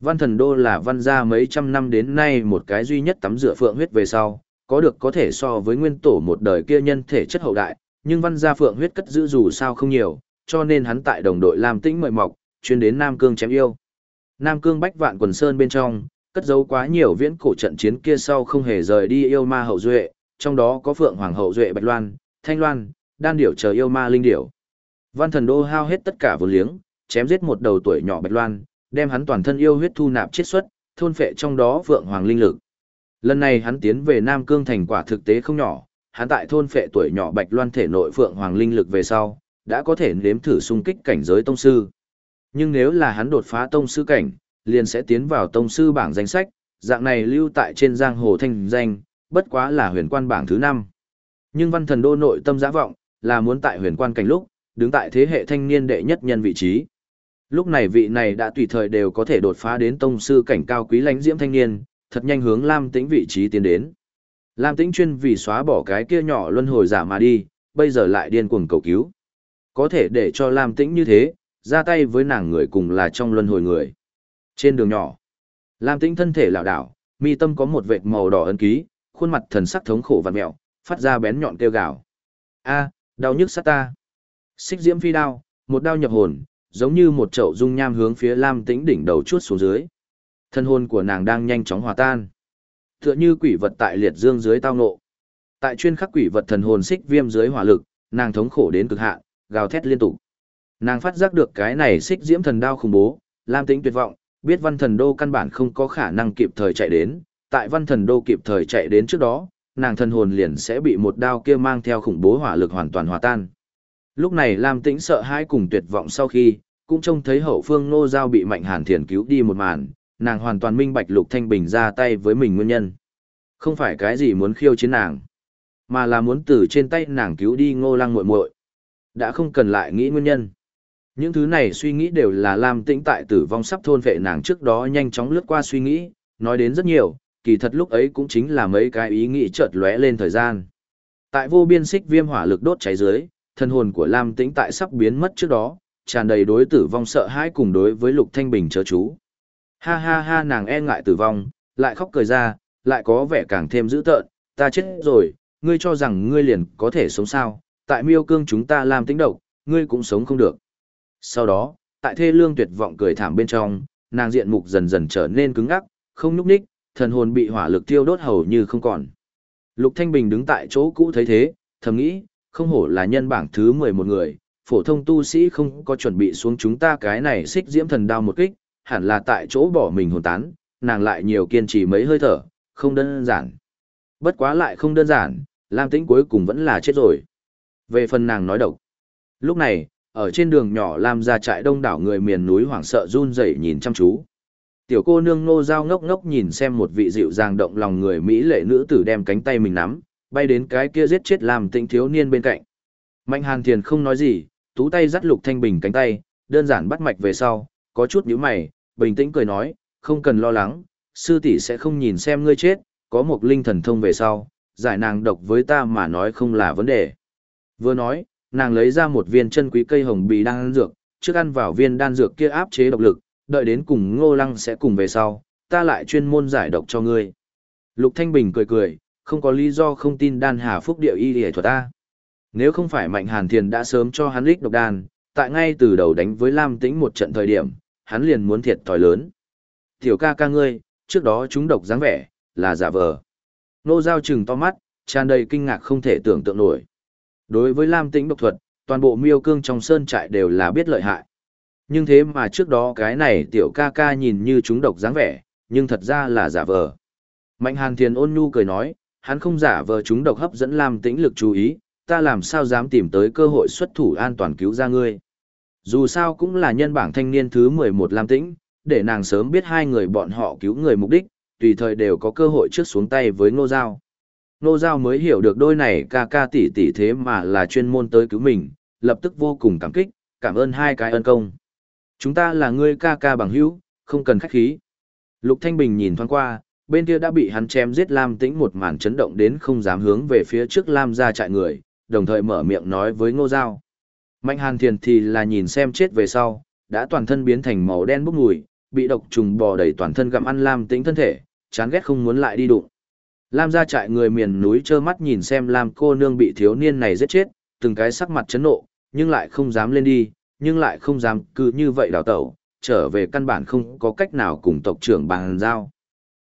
Văn thần đô là văn gia mấy trăm năm đến nay một cái duy nhất tắm rửa Phượng huyết về sau, có được có thể so với nguyên tổ một đời kia nhân thể chất hậu đại, nhưng văn gia Phượng huyết cất giữ dù sao không nhiều, cho nên hắn tại đồng đội làm Tĩnh mời mọc, chuyên đến Nam Cương chém yêu. Nam Cương Bách Vạn Quần Sơn bên trong, cất giấu quá nhiều viễn cổ trận chiến kia sau không hề rời đi yêu ma hậu duệ, trong đó có Phượng Hoàng hậu duệ Bạch Loan, Thanh Loan, Đan điểu chờ yêu ma linh điểu. Văn Thần Đô hao hết tất cả vốn liếng, chém giết một đầu tuổi nhỏ Bạch Loan, đem hắn toàn thân yêu huyết thu nạp chiết xuất, thôn phệ trong đó Phượng Hoàng linh lực. Lần này hắn tiến về Nam Cương thành quả thực tế không nhỏ, hắn tại thôn phệ tuổi nhỏ Bạch Loan thể nội Phượng Hoàng linh lực về sau, đã có thể nếm thử xung kích cảnh giới tông sư. Nhưng nếu là hắn đột phá tông sư cảnh, liền sẽ tiến vào tông sư bảng danh sách, dạng này lưu tại trên giang hồ thanh danh, bất quá là huyền quan bảng thứ 5. Nhưng văn thần đô nội tâm giã vọng, là muốn tại huyền quan cảnh lúc, đứng tại thế hệ thanh niên đệ nhất nhân vị trí. Lúc này vị này đã tùy thời đều có thể đột phá đến tông sư cảnh cao quý lãnh diễm thanh niên, thật nhanh hướng Lam Tĩnh vị trí tiến đến. Lam Tĩnh chuyên vì xóa bỏ cái kia nhỏ luân hồi giả mà đi, bây giờ lại điên cuồng cầu cứu. Có thể để cho Lam Tĩnh như thế, ra tay với nàng người cùng là trong luân hồi người. Trên đường nhỏ, Lam Tĩnh thân thể lảo đảo, mi tâm có một vệt màu đỏ ấn ký, khuôn mặt thần sắc thống khổ và mẹo, phát ra bén nhọn kêu gào. A, đau nhức sát ta. Xích diễm phi đao, một đao nhập hồn, giống như một chậu dung nham hướng phía Lam Tĩnh đỉnh đầu chuốt xuống dưới. Thân hồn của nàng đang nhanh chóng hòa tan. Tựa như quỷ vật tại liệt dương dưới tao ngộ. Tại chuyên khắc quỷ vật thần hồn xích viêm dưới hỏa lực, nàng thống khổ đến cực hạn, gào thét liên tục. Nàng phát giác được cái này xích diễm thần đao khủng bố, Lam Tĩnh tuyệt vọng, biết văn thần đô căn bản không có khả năng kịp thời chạy đến, tại văn thần đô kịp thời chạy đến trước đó, nàng thần hồn liền sẽ bị một đao kia mang theo khủng bố hỏa lực hoàn toàn hòa tan. Lúc này Lam Tĩnh sợ hãi cùng tuyệt vọng sau khi, cũng trông thấy hậu phương nô giao bị mạnh hàn thiền cứu đi một màn, nàng hoàn toàn minh bạch lục thanh bình ra tay với mình nguyên nhân. Không phải cái gì muốn khiêu chiến nàng, mà là muốn từ trên tay nàng cứu đi ngô lăng muội muội. Đã không cần lại nghĩ nguyên nhân. Những thứ này suy nghĩ đều là Lam Tĩnh tại tử vong sắp thôn vệ nàng trước đó nhanh chóng lướt qua suy nghĩ, nói đến rất nhiều, kỳ thật lúc ấy cũng chính là mấy cái ý nghĩ chợt lóe lên thời gian. Tại vô biên xích viêm hỏa lực đốt cháy dưới, thân hồn của Lam Tĩnh tại sắp biến mất trước đó, tràn đầy đối tử vong sợ hãi cùng đối với Lục Thanh Bình chớ chú. Ha ha ha nàng e ngại tử vong, lại khóc cười ra, lại có vẻ càng thêm dữ tợn, ta chết rồi, ngươi cho rằng ngươi liền có thể sống sao, tại miêu cương chúng ta làm tính độc, ngươi cũng sống không được. Sau đó, tại thê lương tuyệt vọng cười thảm bên trong, nàng diện mục dần dần trở nên cứng ngắc, không nhúc nhích, thần hồn bị hỏa lực tiêu đốt hầu như không còn. Lục Thanh Bình đứng tại chỗ cũ thấy thế, thầm nghĩ, không hổ là nhân bảng thứ 11 người, phổ thông tu sĩ không có chuẩn bị xuống chúng ta cái này xích diễm thần đao một kích, hẳn là tại chỗ bỏ mình hồn tán, nàng lại nhiều kiên trì mấy hơi thở, không đơn giản. Bất quá lại không đơn giản, Lam Tĩnh cuối cùng vẫn là chết rồi. Về phần nàng nói độc. Lúc này, ở trên đường nhỏ Lam ra trại đông đảo người miền núi hoảng sợ run rẩy nhìn chăm chú. Tiểu cô nương nô dao ngốc ngốc nhìn xem một vị dịu dàng động lòng người Mỹ lệ nữ tử đem cánh tay mình nắm, bay đến cái kia giết chết làm Tĩnh thiếu niên bên cạnh. Mạnh Hàn Thiền không nói gì, tú tay dắt Lục Thanh Bình cánh tay, đơn giản bắt mạch về sau, có chút nhíu mày, bình tĩnh cười nói, không cần lo lắng, sư tỷ sẽ không nhìn xem ngươi chết, có một linh thần thông về sau, giải nàng độc với ta mà nói không là vấn đề. Vừa nói, nàng lấy ra một viên chân quý cây hồng bì đan dược, trước ăn vào viên đan dược kia áp chế độc lực, đợi đến cùng ngô lăng sẽ cùng về sau, ta lại chuyên môn giải độc cho ngươi. Lục Thanh Bình cười cười, không có lý do không tin đan hà phúc điệu y hề thuật ta. Nếu không phải Mạnh Hàn Thiền đã sớm cho hắn lích độc đan, tại ngay từ đầu đánh với Lam Tĩnh một trận thời điểm, hắn liền muốn thiệt thòi lớn. Tiểu ca ca ngươi, trước đó chúng độc dáng vẻ, là giả vờ. Nô Giao trừng to mắt, tràn đầy kinh ngạc không thể tưởng tượng nổi. Đối với Lam Tĩnh độc thuật, toàn bộ miêu cương trong sơn trại đều là biết lợi hại. Nhưng thế mà trước đó cái này tiểu ca ca nhìn như chúng độc dáng vẻ, nhưng thật ra là giả vờ. Mạnh Hàn Thiền ôn nhu cười nói, hắn không giả vờ chúng độc hấp dẫn Lam Tĩnh lực chú ý, ta làm sao dám tìm tới cơ hội xuất thủ an toàn cứu ra ngươi. Dù sao cũng là nhân bảng thanh niên thứ 11 Lam Tĩnh, để nàng sớm biết hai người bọn họ cứu người mục đích, tùy thời đều có cơ hội trước xuống tay với Ngô Giao. Nô Giao mới hiểu được đôi này ca ca tỷ tỷ thế mà là chuyên môn tới cứu mình, lập tức vô cùng cảm kích, cảm ơn hai cái ân công. Chúng ta là người ca ca bằng hữu, không cần khách khí. Lục Thanh Bình nhìn thoáng qua, bên kia đã bị hắn chém giết Lam Tĩnh một màn chấn động đến không dám hướng về phía trước Lam ra chạy người, đồng thời mở miệng nói với Ngô Giao. Mạnh Hàn Thiền thì là nhìn xem chết về sau, đã toàn thân biến thành màu đen bốc mùi, bị độc trùng bò đầy toàn thân gặm ăn Lam Tĩnh thân thể, chán ghét không muốn lại đi đụng. Lam gia trại người miền núi trơ mắt nhìn xem Lam cô nương bị thiếu niên này giết chết, từng cái sắc mặt chấn nộ, nhưng lại không dám lên đi, nhưng lại không dám cứ như vậy đào tẩu, trở về căn bản không có cách nào cùng tộc trưởng bàn giao.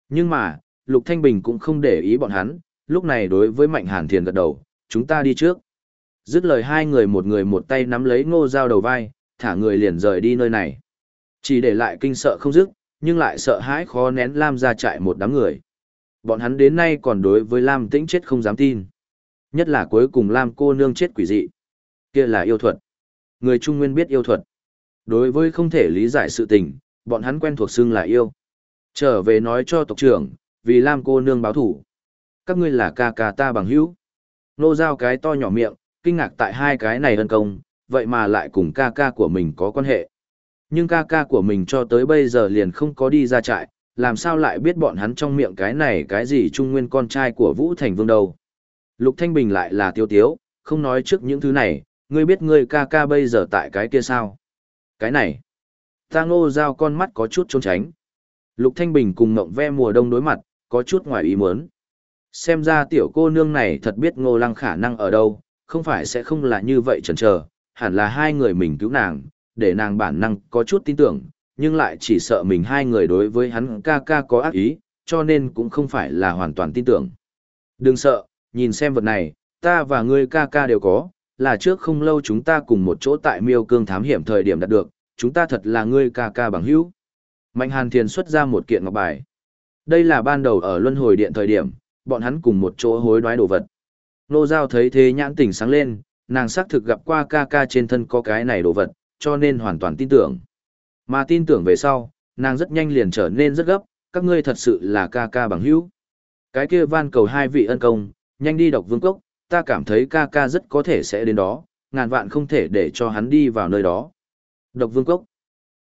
Nhưng mà, Lục Thanh Bình cũng không để ý bọn hắn, lúc này đối với Mạnh Hàn Thiền gật đầu, chúng ta đi trước. Dứt lời hai người một người một tay nắm lấy ngô dao đầu vai, thả người liền rời đi nơi này. Chỉ để lại kinh sợ không dứt, nhưng lại sợ hãi khó nén Lam ra trại một đám người. Bọn hắn đến nay còn đối với Lam tĩnh chết không dám tin. Nhất là cuối cùng Lam cô nương chết quỷ dị. kia là yêu thuật. Người Trung Nguyên biết yêu thuật. Đối với không thể lý giải sự tình, bọn hắn quen thuộc xưng là yêu. Trở về nói cho tộc trưởng, vì Lam cô nương báo thủ. Các ngươi là ca ca ta bằng hữu. Nô giao cái to nhỏ miệng, kinh ngạc tại hai cái này ân công, vậy mà lại cùng ca ca của mình có quan hệ. Nhưng ca ca của mình cho tới bây giờ liền không có đi ra trại, làm sao lại biết bọn hắn trong miệng cái này cái gì trung nguyên con trai của Vũ Thành Vương đâu. Lục Thanh Bình lại là tiêu tiếu, không nói trước những thứ này, ngươi biết ngươi ca ca bây giờ tại cái kia sao. Cái này, ta ngô giao con mắt có chút trốn tránh. Lục Thanh Bình cùng mộng ve mùa đông đối mặt, có chút ngoài ý muốn. Xem ra tiểu cô nương này thật biết ngô lăng khả năng ở đâu, không phải sẽ không là như vậy chần chờ, hẳn là hai người mình cứu nàng, để nàng bản năng có chút tin tưởng, nhưng lại chỉ sợ mình hai người đối với hắn ca ca có ác ý, cho nên cũng không phải là hoàn toàn tin tưởng. Đừng sợ, nhìn xem vật này, ta và ngươi ca ca đều có, là trước không lâu chúng ta cùng một chỗ tại miêu cương thám hiểm thời điểm đạt được, chúng ta thật là ngươi ca ca bằng hữu. Mạnh Hàn Thiền xuất ra một kiện ngọc bài. Đây là ban đầu ở luân hồi điện thời điểm, bọn hắn cùng một chỗ hối đoái đồ vật. Nô Giao thấy thế nhãn tỉnh sáng lên, nàng xác thực gặp qua ca ca trên thân có cái này đồ vật, cho nên hoàn toàn tin tưởng. Mà tin tưởng về sau, nàng rất nhanh liền trở nên rất gấp, các ngươi thật sự là ca ca bằng hữu. Cái kia van cầu hai vị ân công, nhanh đi độc vương cốc, ta cảm thấy ca ca rất có thể sẽ đến đó, ngàn vạn không thể để cho hắn đi vào nơi đó. Độc vương cốc.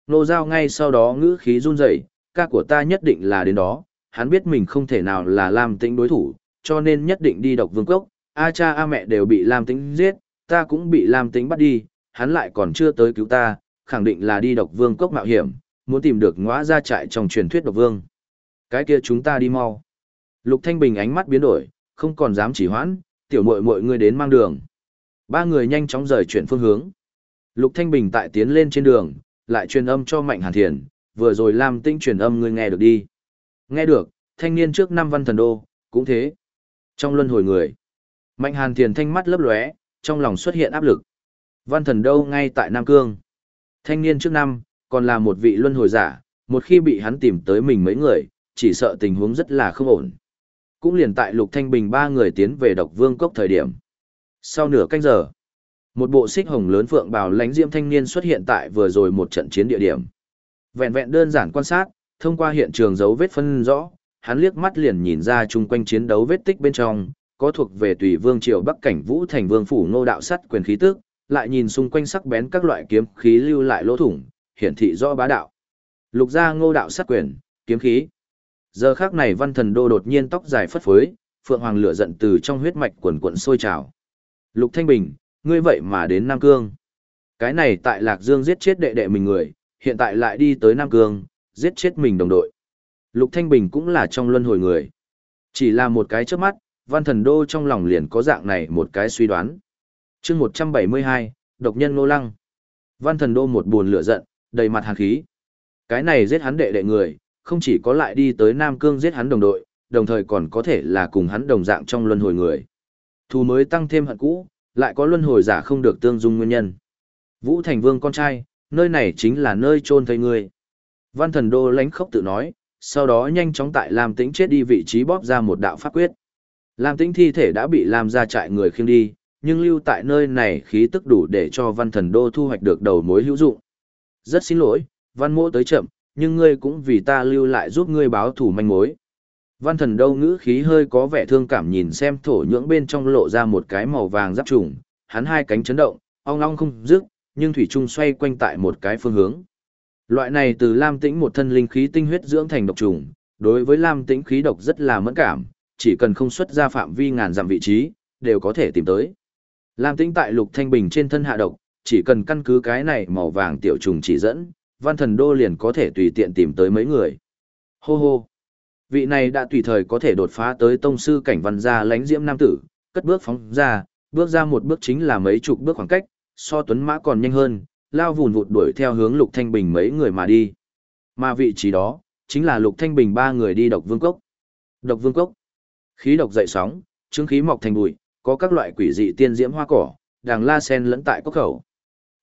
Nô giao ngay sau đó ngữ khí run rẩy, ca của ta nhất định là đến đó, hắn biết mình không thể nào là Lam Tĩnh đối thủ, cho nên nhất định đi độc vương cốc, a cha a mẹ đều bị Lam Tĩnh giết, ta cũng bị Lam Tĩnh bắt đi, hắn lại còn chưa tới cứu ta, khẳng định là đi độc vương cốc mạo hiểm, muốn tìm được ngõa ra trại trong truyền thuyết độc vương. Cái kia chúng ta đi mau. Lục Thanh Bình ánh mắt biến đổi, không còn dám chỉ hoãn, tiểu muội muội ngươi đến mang đường. Ba người nhanh chóng rời chuyển phương hướng. Lục Thanh Bình tại tiến lên trên đường, lại truyền âm cho Mạnh Hàn Thiền, vừa rồi Lam Tĩnh truyền âm ngươi nghe được đi. Nghe được, thanh niên trước năm văn thần đô, cũng thế. Trong luân hồi người, Mạnh Hàn Thiền thanh mắt lấp lóe, trong lòng xuất hiện áp lực. Văn thần đô ngay tại Nam Cương. Thanh niên trước năm, còn là một vị luân hồi giả, một khi bị hắn tìm tới mình mấy người, chỉ sợ tình huống rất là không ổn. Cũng liền tại Lục Thanh Bình ba người tiến về độc vương cốc thời điểm. Sau nửa canh giờ, một bộ xích hồng lớn phượng bào lánh diễm thanh niên xuất hiện tại vừa rồi một trận chiến địa điểm. Vẹn vẹn đơn giản quan sát, thông qua hiện trường dấu vết phân rõ, hắn liếc mắt liền nhìn ra chung quanh chiến đấu vết tích bên trong, có thuộc về tùy vương triều bắc cảnh vũ thành vương phủ ngô đạo sắt quyền khí tức, lại nhìn xung quanh sắc bén các loại kiếm khí lưu lại lỗ thủng, hiển thị rõ bá đạo. Lục gia ngô đạo sát quyền, kiếm khí. Giờ khắc này văn thần đô đột nhiên tóc dài phất phới, phượng hoàng lửa giận từ trong huyết mạch quần quần sôi trào. Lục Thanh Bình, ngươi vậy mà đến Nam Cương. Cái này tại Lạc Dương giết chết đệ đệ mình người, hiện tại lại đi tới Nam Cương, giết chết mình đồng đội. Lục Thanh Bình cũng là trong luân hồi người. Chỉ là một cái trước mắt, văn thần đô trong lòng liền có dạng này một cái suy đoán chương 172, độc nhân nô lăng. Văn thần đô một buồn lửa giận, đầy mặt hàn khí. Cái này giết hắn đệ đệ người, không chỉ có lại đi tới Nam Cương giết hắn đồng đội, đồng thời còn có thể là cùng hắn đồng dạng trong luân hồi người. Thù mới tăng thêm hận cũ, lại có luân hồi giả không được tương dung nguyên nhân. Vũ Thành Vương con trai, nơi này chính là nơi chôn thây người. Văn thần đô lánh khóc tự nói, sau đó nhanh chóng tại Lam Tĩnh chết đi vị trí bóp ra một đạo pháp quyết. Lam Tĩnh thi thể đã bị Lam ra trại người khiêng đi, nhưng lưu tại nơi này khí tức đủ để cho văn thần đô thu hoạch được đầu mối hữu dụng. Rất xin lỗi, văn mỗ tới chậm, nhưng ngươi cũng vì ta lưu lại giúp ngươi báo thủ manh mối. Văn thần đâu ngữ khí hơi có vẻ thương cảm nhìn xem thổ nhưỡng bên trong lộ ra một cái màu vàng giáp trùng, hắn hai cánh chấn động, ong ong không dứt, nhưng thủy trung xoay quanh tại một cái phương hướng. Loại này từ lam tĩnh một thân linh khí tinh huyết dưỡng thành độc trùng, đối với lam tĩnh khí độc rất là mẫn cảm, chỉ cần không xuất ra phạm vi ngàn dặm vị trí, đều có thể tìm tới. Lam tĩnh tại lục thanh bình trên thân hạ độc, chỉ cần căn cứ cái này màu vàng tiểu trùng chỉ dẫn, văn thần đô liền có thể tùy tiện tìm tới mấy người. Hô hô! Vị này đã tùy thời có thể đột phá tới tông sư cảnh văn gia lãnh diễm nam tử, cất bước phóng ra, bước ra một bước chính là mấy chục bước khoảng cách, so tuấn mã còn nhanh hơn, lao vùn vụt đuổi theo hướng Lục Thanh Bình mấy người mà đi. Mà vị trí đó, chính là Lục Thanh Bình ba người đi độc vương cốc. Độc vương cốc. Khí độc dậy sóng, chứng khí mọc thành bụi, có các loại quỷ dị tiên diễm hoa cỏ, đàng la sen lẫn tại cốc khẩu.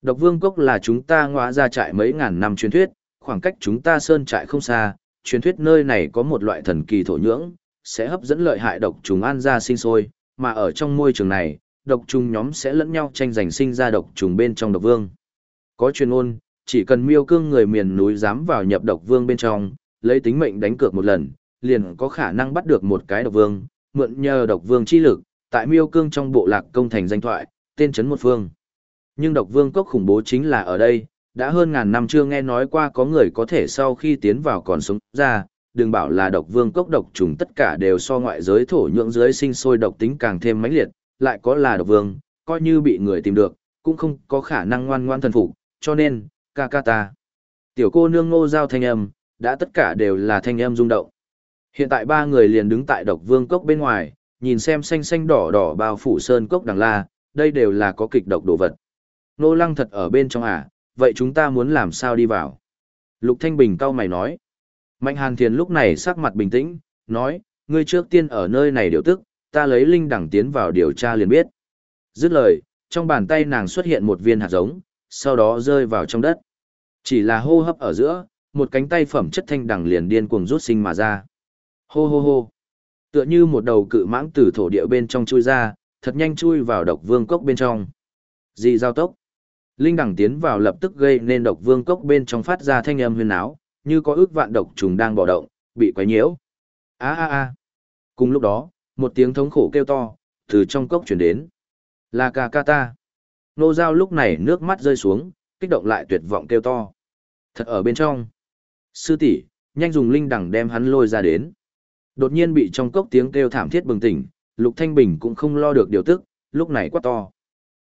Độc vương cốc là chúng ta ngõa ra trại mấy ngàn năm truyền thuyết, khoảng cách chúng ta sơn trại không xa, truyền thuyết nơi này có một loại thần kỳ thổ nhưỡng, sẽ hấp dẫn lợi hại độc trùng an ra sinh sôi, mà ở trong môi trường này, độc trùng nhóm sẽ lẫn nhau tranh giành sinh ra độc trùng bên trong độc vương. Có truyền ôn, chỉ cần miêu cương người miền núi dám vào nhập độc vương bên trong, lấy tính mệnh đánh cược một lần, liền có khả năng bắt được một cái độc vương, mượn nhờ độc vương chi lực, tại miêu cương trong bộ lạc công thành danh thoại, tên chấn một phương. Nhưng độc vương cốc khủng bố chính là ở đây, đã hơn ngàn năm chưa nghe nói qua có người có thể sau khi tiến vào còn sống ra, đừng bảo là độc vương cốc độc trùng tất cả đều so ngoại giới thổ nhưỡng dưới sinh sôi độc tính càng thêm mãnh liệt, lại có là độc vương, coi như bị người tìm được, cũng không có khả năng ngoan ngoan thần phục, cho nên, ca ca ta. Tiểu cô nương ngô giao thanh âm, đã tất cả đều là thanh âm rung động. Hiện tại ba người liền đứng tại độc vương cốc bên ngoài, nhìn xem xanh xanh đỏ đỏ bao phủ sơn cốc đằng la, đây đều là có kịch độc đồ vật. Nô lăng thật ở bên trong à, vậy chúng ta muốn làm sao đi vào? Lục Thanh Bình cau mày nói. Mạnh Hàn Thiền lúc này sắc mặt bình tĩnh, nói, ngươi trước tiên ở nơi này điều tức, ta lấy linh đẳng tiến vào điều tra liền biết. Dứt lời, trong bàn tay nàng xuất hiện một viên hạt giống, sau đó rơi vào trong đất. Chỉ là hô hấp ở giữa, một cánh tay phẩm chất thanh đẳng liền điên cuồng rút sinh mà ra. Hô hô hô. Tựa như một đầu cự mãng từ thổ địa bên trong chui ra, thật nhanh chui vào độc vương cốc bên trong. Dị giao tốc. Linh đẳng tiến vào lập tức gây nên độc vương cốc bên trong phát ra thanh âm huyền áo, như có ước vạn độc trùng đang bò động, bị quấy nhiễu. A a a. Cùng lúc đó, một tiếng thống khổ kêu to, từ trong cốc chuyển đến. Là ca ca ta. Nô Giao lúc này nước mắt rơi xuống, kích động lại tuyệt vọng kêu to. Thật ở bên trong. Sư tỷ, nhanh dùng linh đẳng đem hắn lôi ra đến. Đột nhiên bị trong cốc tiếng kêu thảm thiết bừng tỉnh, Lục Thanh Bình cũng không lo được điều tức, lúc này quá to.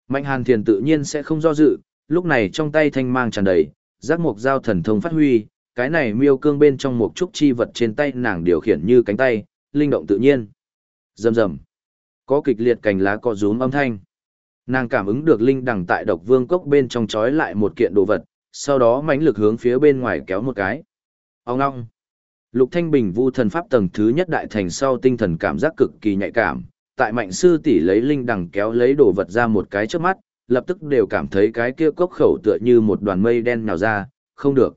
Mạnh Hàn Thiền tự nhiên sẽ không do dự, lúc này trong tay thanh mang tràn đầy, giác mục giao thần thông phát huy, cái này miêu cương bên trong một trúc chi vật trên tay nàng điều khiển như cánh tay, linh động tự nhiên. Rầm rầm. Có kịch liệt cành lá co rúm âm thanh. Nàng cảm ứng được linh đằng tại độc vương cốc bên trong chói lại một kiện đồ vật, sau đó mãnh lực hướng phía bên ngoài kéo một cái. Ông ngong. Lục Thanh Bình vu thần pháp tầng thứ nhất đại thành sau tinh thần cảm giác cực kỳ nhạy cảm, tại mạnh sư tỷ lấy linh đằng kéo lấy đồ vật ra một cái trước mắt, lập tức đều cảm thấy cái kia cốc khẩu tựa như một đoàn mây đen nhào ra, không được.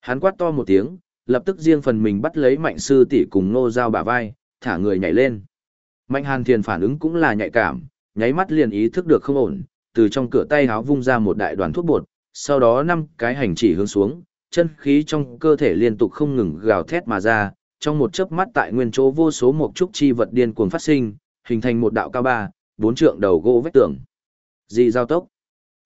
Hắn quát to một tiếng, lập tức riêng phần mình bắt lấy mạnh sư tỷ cùng nô dao bả vai, thả người nhảy lên. Mạnh hàn thiền phản ứng cũng là nhạy cảm, nháy mắt liền ý thức được không ổn, từ trong cửa tay háo vung ra một đại đoàn thuốc bột, sau đó năm cái hành chỉ hướng xuống, chân khí trong cơ thể liên tục không ngừng gào thét mà ra, trong một chớp mắt tại nguyên chỗ vô số một trúc chi vật điên cuồng phát sinh, hình thành một đạo cao ba, bốn trượng đầu gỗ vách tường. Dị giao tốc.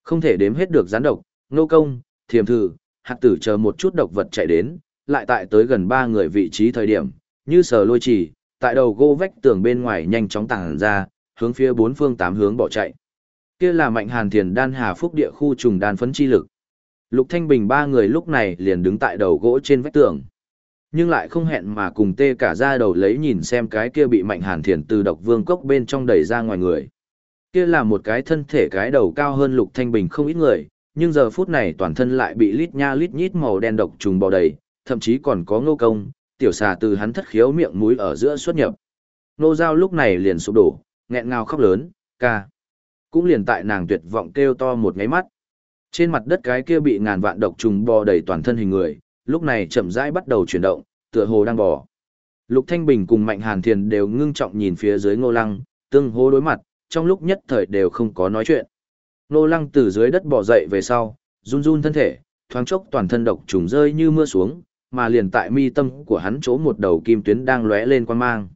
Không thể đếm hết được gián độc, nô công, thiềm thử, hạt tử chờ một chút độc vật chạy đến, lại tại tới gần ba người vị trí thời điểm, như sờ lôi chỉ, tại đầu gỗ vách tường bên ngoài nhanh chóng tàng ra, hướng phía bốn phương tám hướng bỏ chạy. Kia là mạnh hàn thiền đan hà phúc địa khu trùng đan phấn chi lực. Lục Thanh Bình ba người lúc này liền đứng tại đầu gỗ trên vách tường. Nhưng lại không hẹn mà cùng tê cả ra đầu lấy nhìn xem cái kia bị mạnh hàn thiền từ độc vương cốc bên trong đẩy ra ngoài người. Kia là một cái thân thể cái đầu cao hơn Lục Thanh Bình không ít người, nhưng giờ phút này toàn thân lại bị lít nha lít nhít màu đen độc trùng bò đầy, thậm chí còn có ngô công, tiểu xà từ hắn thất khiếu miệng mũi ở giữa xuất nhập. Nô giao lúc này liền sụp đổ, nghẹn ngào khóc lớn, ca. Cũng liền tại nàng tuyệt vọng kêu to một ngáy mắt. Trên mặt đất cái kia bị ngàn vạn độc trùng bò đầy toàn thân hình người, lúc này chậm rãi bắt đầu chuyển động, tựa hồ đang bò. Lục Thanh Bình cùng Mạnh Hàn Thiền đều ngưng trọng nhìn phía dưới Ngô Lăng, tương hô đối mặt, trong lúc nhất thời đều không có nói chuyện. Ngô lăng từ dưới đất bò dậy về sau, run run thân thể, thoáng chốc toàn thân độc trùng rơi như mưa xuống, mà liền tại mi tâm của hắn chỗ một đầu kim tuyến đang lóe lên quan mang.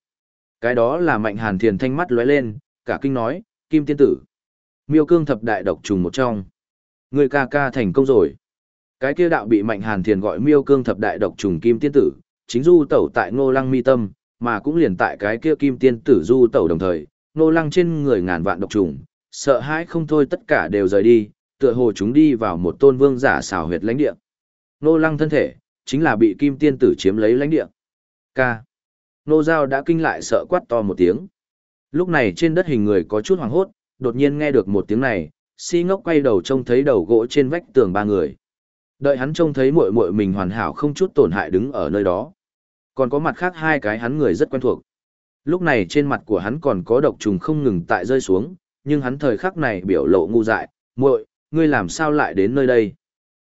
Cái đó là mạnh hàn thiền thanh mắt lóe lên, cả kinh nói, kim tiên tử. Miêu cương thập đại độc trùng một trong. Người ca ca thành công rồi. Cái kia đạo bị mạnh hàn thiền gọi miêu cương thập đại độc trùng kim tiên tử, chính du tẩu tại ngô lăng mi tâm, mà cũng liền tại cái kia kim tiên tử du tẩu đồng thời, ngô lăng trên người ngàn vạn độc trùng, sợ hãi không thôi tất cả đều rời đi, tựa hồ chúng đi vào một tôn vương giả xảo huyệt lãnh địa. Ngô lăng thân thể, chính là bị kim tiên tử chiếm lấy lãnh địa. Ca. Nô Giao đã kinh lại sợ quát to một tiếng. Lúc này trên đất hình người có chút hoàng hốt, đột nhiên nghe được một tiếng này, si ngốc quay đầu trông thấy đầu gỗ trên vách tường ba người. Đợi hắn trông thấy muội muội mình hoàn hảo không chút tổn hại đứng ở nơi đó. Còn có mặt khác hai cái hắn người rất quen thuộc. Lúc này trên mặt của hắn còn có độc trùng không ngừng tại rơi xuống, nhưng hắn thời khắc này biểu lộ ngu dại, muội, ngươi làm sao lại đến nơi đây?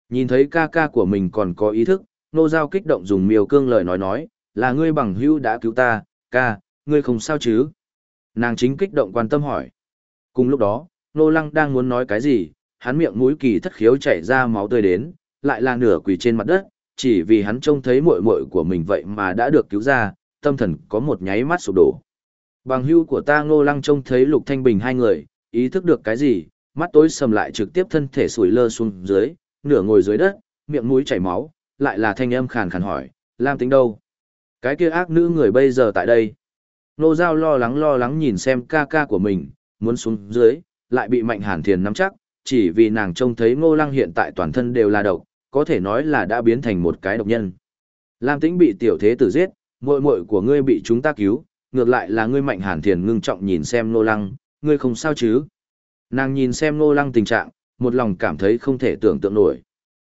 Nhìn thấy ca ca của mình còn có ý thức, nô giao kích động dùng miêu cương lời nói nói, là ngươi bằng hữu đã cứu ta, ca, ngươi không sao chứ? Nàng chính kích động quan tâm hỏi. Cùng lúc đó, nô lăng đang muốn nói cái gì, hắn miệng mũi kỳ thất khiếu chảy ra máu tươi đến, lại là nửa quỳ trên mặt đất, chỉ vì hắn trông thấy muội muội của mình vậy mà đã được cứu ra, tâm thần có một nháy mắt sụp đổ. Bằng hưu của ta ngô lăng trông thấy Lục Thanh Bình hai người, ý thức được cái gì, mắt tối sầm lại trực tiếp thân thể sủi lơ xuống dưới, nửa ngồi dưới đất, miệng mũi chảy máu, lại là thanh âm khàn khàn hỏi, Lam tính đâu? Cái kia ác nữ người bây giờ tại đây. Nô Giao lo lắng lo lắng nhìn xem ca ca của mình, muốn xuống dưới, lại bị Mạnh Hàn Thiền nắm chắc, chỉ vì nàng trông thấy Ngô Lăng hiện tại toàn thân đều là độc, có thể nói là đã biến thành một cái độc nhân. Lam Tĩnh bị tiểu thế tử giết, muội muội của ngươi bị chúng ta cứu, ngược lại là ngươi Mạnh Hàn Thiền ngưng trọng nhìn xem Ngô Lăng, ngươi không sao chứ? Nàng nhìn xem Ngô Lăng tình trạng, một lòng cảm thấy không thể tưởng tượng nổi.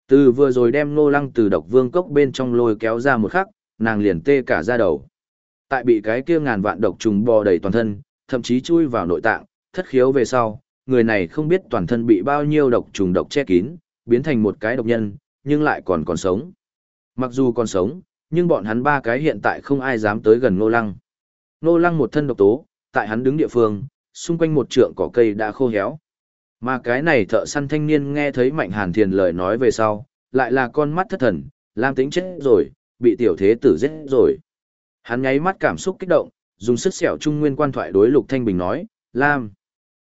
Từ vừa rồi đem Ngô Lăng từ độc vương cốc bên trong lôi kéo ra một khắc, nàng liền tê cả da đầu. Tại bị cái kia ngàn vạn độc trùng bò đầy toàn thân, thậm chí chui vào nội tạng, thất khiếu về sau, người này không biết toàn thân bị bao nhiêu độc trùng độc che kín, biến thành một cái độc nhân, nhưng lại còn còn sống. Mặc dù còn sống, nhưng bọn hắn ba cái hiện tại không ai dám tới gần Nô Lăng. Nô Lăng một thân độc tố, tại hắn đứng địa phương, xung quanh một trượng cỏ cây đã khô héo. Mà cái này thợ săn thanh niên nghe thấy Mạnh Hàn Thiền lời nói về sau, lại là con mắt thất thần, Lam tính chết rồi, bị tiểu thế tử giết rồi. Hắn nháy mắt cảm xúc kích động, dùng sức sẹo trung nguyên quan thoại đối Lục Thanh Bình nói, Lam.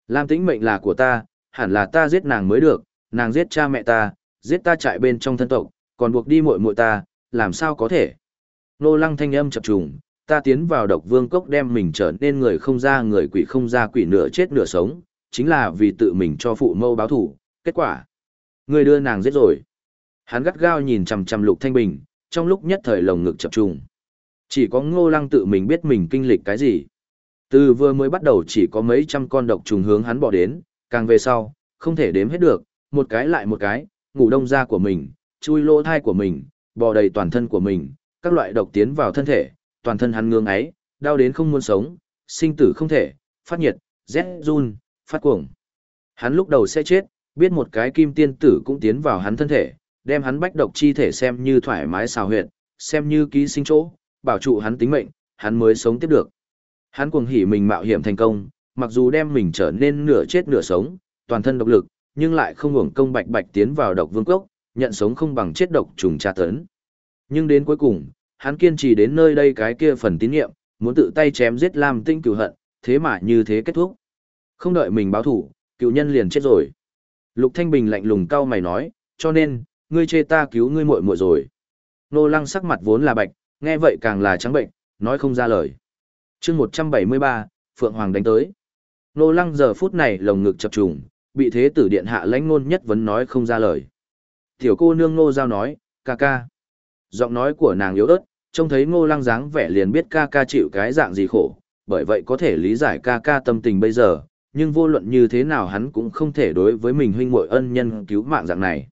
Lam tĩnh mệnh là của ta, hẳn là ta giết nàng mới được, nàng giết cha mẹ ta, giết ta chạy bên trong thân tộc, còn buộc đi muội muội ta, làm sao có thể. Nô lăng thanh âm chập trùng, ta tiến vào độc vương cốc đem mình trở nên người không ra người quỷ không ra quỷ nửa chết nửa sống, chính là vì tự mình cho phụ mâu báo thủ, kết quả. Người đưa nàng giết rồi. Hắn gắt gao nhìn chằm chằm lục thanh bình, trong lúc nhất thời lồng ngực chập trùng. Chỉ có ngô lăng tự mình biết mình kinh lịch cái gì. Từ vừa mới bắt đầu chỉ có mấy trăm con độc trùng hướng hắn bỏ đến, càng về sau, không thể đếm hết được, một cái lại một cái, ngủ đông da của mình, chui lỗ thai của mình, bò đầy toàn thân của mình, các loại độc tiến vào thân thể, toàn thân hắn ngương ấy, đau đến không muốn sống, sinh tử không thể, phát nhiệt, rét run, phát cuồng. Hắn lúc đầu sẽ chết, biết một cái kim tiên tử cũng tiến vào hắn thân thể, đem hắn bách độc chi thể xem như thoải mái xào huyệt, xem như ký sinh chỗ, bảo trụ hắn tính mệnh, hắn mới sống tiếp được. Hắn cuồng hỉ mình mạo hiểm thành công, mặc dù đem mình trở nên nửa chết nửa sống, toàn thân độc lực, nhưng lại không hưởng công bạch bạch tiến vào độc vương cốc, nhận sống không bằng chết độc trùng tra tấn. Nhưng đến cuối cùng, hắn kiên trì đến nơi đây cái kia phần tín nhiệm, muốn tự tay chém giết Lam Tinh cửu hận, thế mà như thế kết thúc. Không đợi mình báo thủ, cựu nhân liền chết rồi. Lục Thanh Bình lạnh lùng cau mày nói, cho nên, ngươi chê ta cứu ngươi muội muội rồi. Nô lăng sắc mặt vốn là bạch, nghe vậy càng là trắng bệnh, nói không ra lời chương 173, Phượng Hoàng đánh tới. Nô lăng giờ phút này lồng ngực chập trùng, bị thế tử điện hạ lãnh ngôn nhất vẫn nói không ra lời. Tiểu cô nương nô giao nói, ca ca. Giọng nói của nàng yếu ớt, trông thấy ngô lăng dáng vẻ liền biết ca ca chịu cái dạng gì khổ, bởi vậy có thể lý giải ca ca tâm tình bây giờ, nhưng vô luận như thế nào hắn cũng không thể đối với mình huynh muội ân nhân cứu mạng dạng này.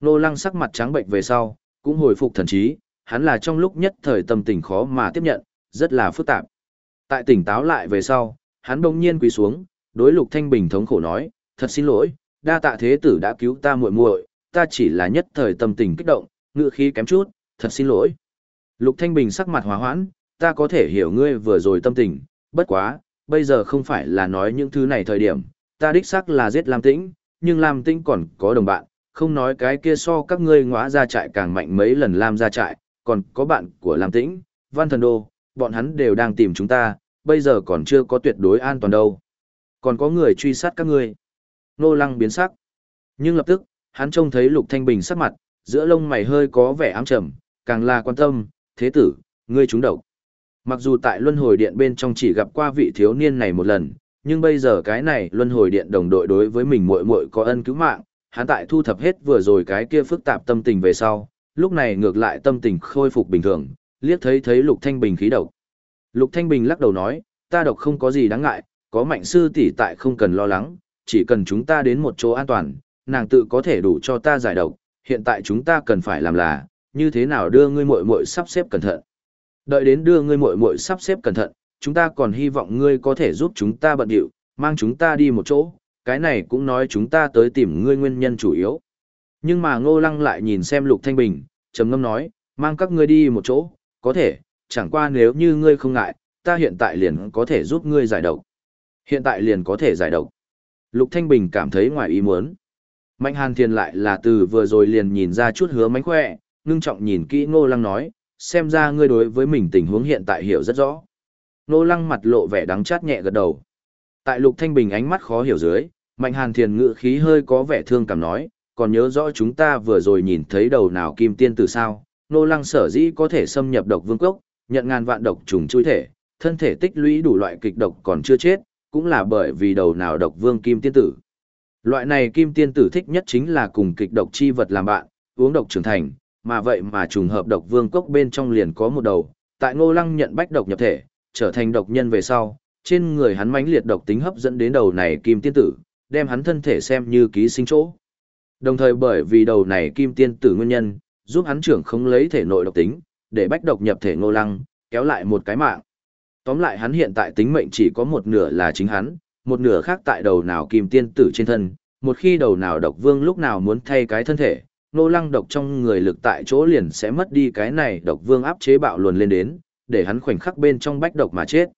Nô lăng sắc mặt trắng bệnh về sau, cũng hồi phục thần trí, hắn là trong lúc nhất thời tâm tình khó mà tiếp nhận, rất là phức tạp. Tại tỉnh táo lại về sau, hắn bỗng nhiên quỳ xuống, đối Lục Thanh Bình thống khổ nói, thật xin lỗi, đa tạ thế tử đã cứu ta muội muội, ta chỉ là nhất thời tâm tình kích động, ngựa khí kém chút, thật xin lỗi. Lục Thanh Bình sắc mặt hòa hoãn, ta có thể hiểu ngươi vừa rồi tâm tình, bất quá, bây giờ không phải là nói những thứ này thời điểm, ta đích xác là giết Lam Tĩnh, nhưng Lam Tĩnh còn có đồng bạn, không nói cái kia so các ngươi ngõa ra trại càng mạnh mấy lần Lam ra trại, còn có bạn của Lam Tĩnh, Văn Thần Đô, bọn hắn đều đang tìm chúng ta, bây giờ còn chưa có tuyệt đối an toàn đâu. Còn có người truy sát các ngươi. Nô Lăng biến sắc. Nhưng lập tức, hắn trông thấy Lục Thanh Bình sắc mặt, giữa lông mày hơi có vẻ ám trầm, càng là quan tâm, thế tử, ngươi trúng độc. Mặc dù tại luân hồi điện bên trong chỉ gặp qua vị thiếu niên này một lần, nhưng bây giờ cái này luân hồi điện đồng đội đối với mình muội muội có ân cứu mạng, hắn tại thu thập hết vừa rồi cái kia phức tạp tâm tình về sau, lúc này ngược lại tâm tình khôi phục bình thường, liếc thấy thấy Lục Thanh Bình khí độc. Lục Thanh Bình lắc đầu nói, ta độc không có gì đáng ngại, có mạnh sư tỷ tại không cần lo lắng, chỉ cần chúng ta đến một chỗ an toàn, nàng tự có thể đủ cho ta giải độc, hiện tại chúng ta cần phải làm là, như thế nào đưa ngươi muội muội sắp xếp cẩn thận. Đợi đến đưa ngươi muội muội sắp xếp cẩn thận, chúng ta còn hy vọng ngươi có thể giúp chúng ta bận điệu, mang chúng ta đi một chỗ, cái này cũng nói chúng ta tới tìm ngươi nguyên nhân chủ yếu. Nhưng mà Ngô Lăng lại nhìn xem Lục Thanh Bình, trầm ngâm nói, mang các ngươi đi một chỗ, có thể, chẳng qua nếu như ngươi không ngại, ta hiện tại liền có thể giúp ngươi giải độc. Hiện tại liền có thể giải độc. Lục Thanh Bình cảm thấy ngoài ý muốn. Mạnh Hàn Thiên lại là từ vừa rồi liền nhìn ra chút hứa mánh khỏe, ngưng trọng nhìn kỹ Ngô Lăng nói, xem ra ngươi đối với mình tình huống hiện tại hiểu rất rõ. Ngô Lăng mặt lộ vẻ đắng chát nhẹ gật đầu. Tại Lục Thanh Bình ánh mắt khó hiểu dưới, Mạnh Hàn Thiền ngự khí hơi có vẻ thương cảm nói, còn nhớ rõ chúng ta vừa rồi nhìn thấy đầu nào kim tiên từ sao, Ngô Lăng sở dĩ có thể xâm nhập độc vương cốc, nhận ngàn vạn độc trùng chui thể, thân thể tích lũy đủ loại kịch độc còn chưa chết, cũng là bởi vì đầu nào độc vương kim tiên tử. Loại này kim tiên tử thích nhất chính là cùng kịch độc chi vật làm bạn, uống độc trưởng thành, mà vậy mà trùng hợp độc vương cốc bên trong liền có một đầu, tại ngô lăng nhận bách độc nhập thể, trở thành độc nhân về sau, trên người hắn mãnh liệt độc tính hấp dẫn đến đầu này kim tiên tử, đem hắn thân thể xem như ký sinh chỗ. Đồng thời bởi vì đầu này kim tiên tử nguyên nhân, giúp hắn trưởng không lấy thể nội độc tính, để bách độc nhập thể ngô lăng, kéo lại một cái mạng. Tóm lại hắn hiện tại tính mệnh chỉ có một nửa là chính hắn, một nửa khác tại đầu nào kim tiên tử trên thân, một khi đầu nào độc vương lúc nào muốn thay cái thân thể, nô lăng độc trong người lực tại chỗ liền sẽ mất đi cái này độc vương áp chế bạo luồn lên đến, để hắn khoảnh khắc bên trong bách độc mà chết.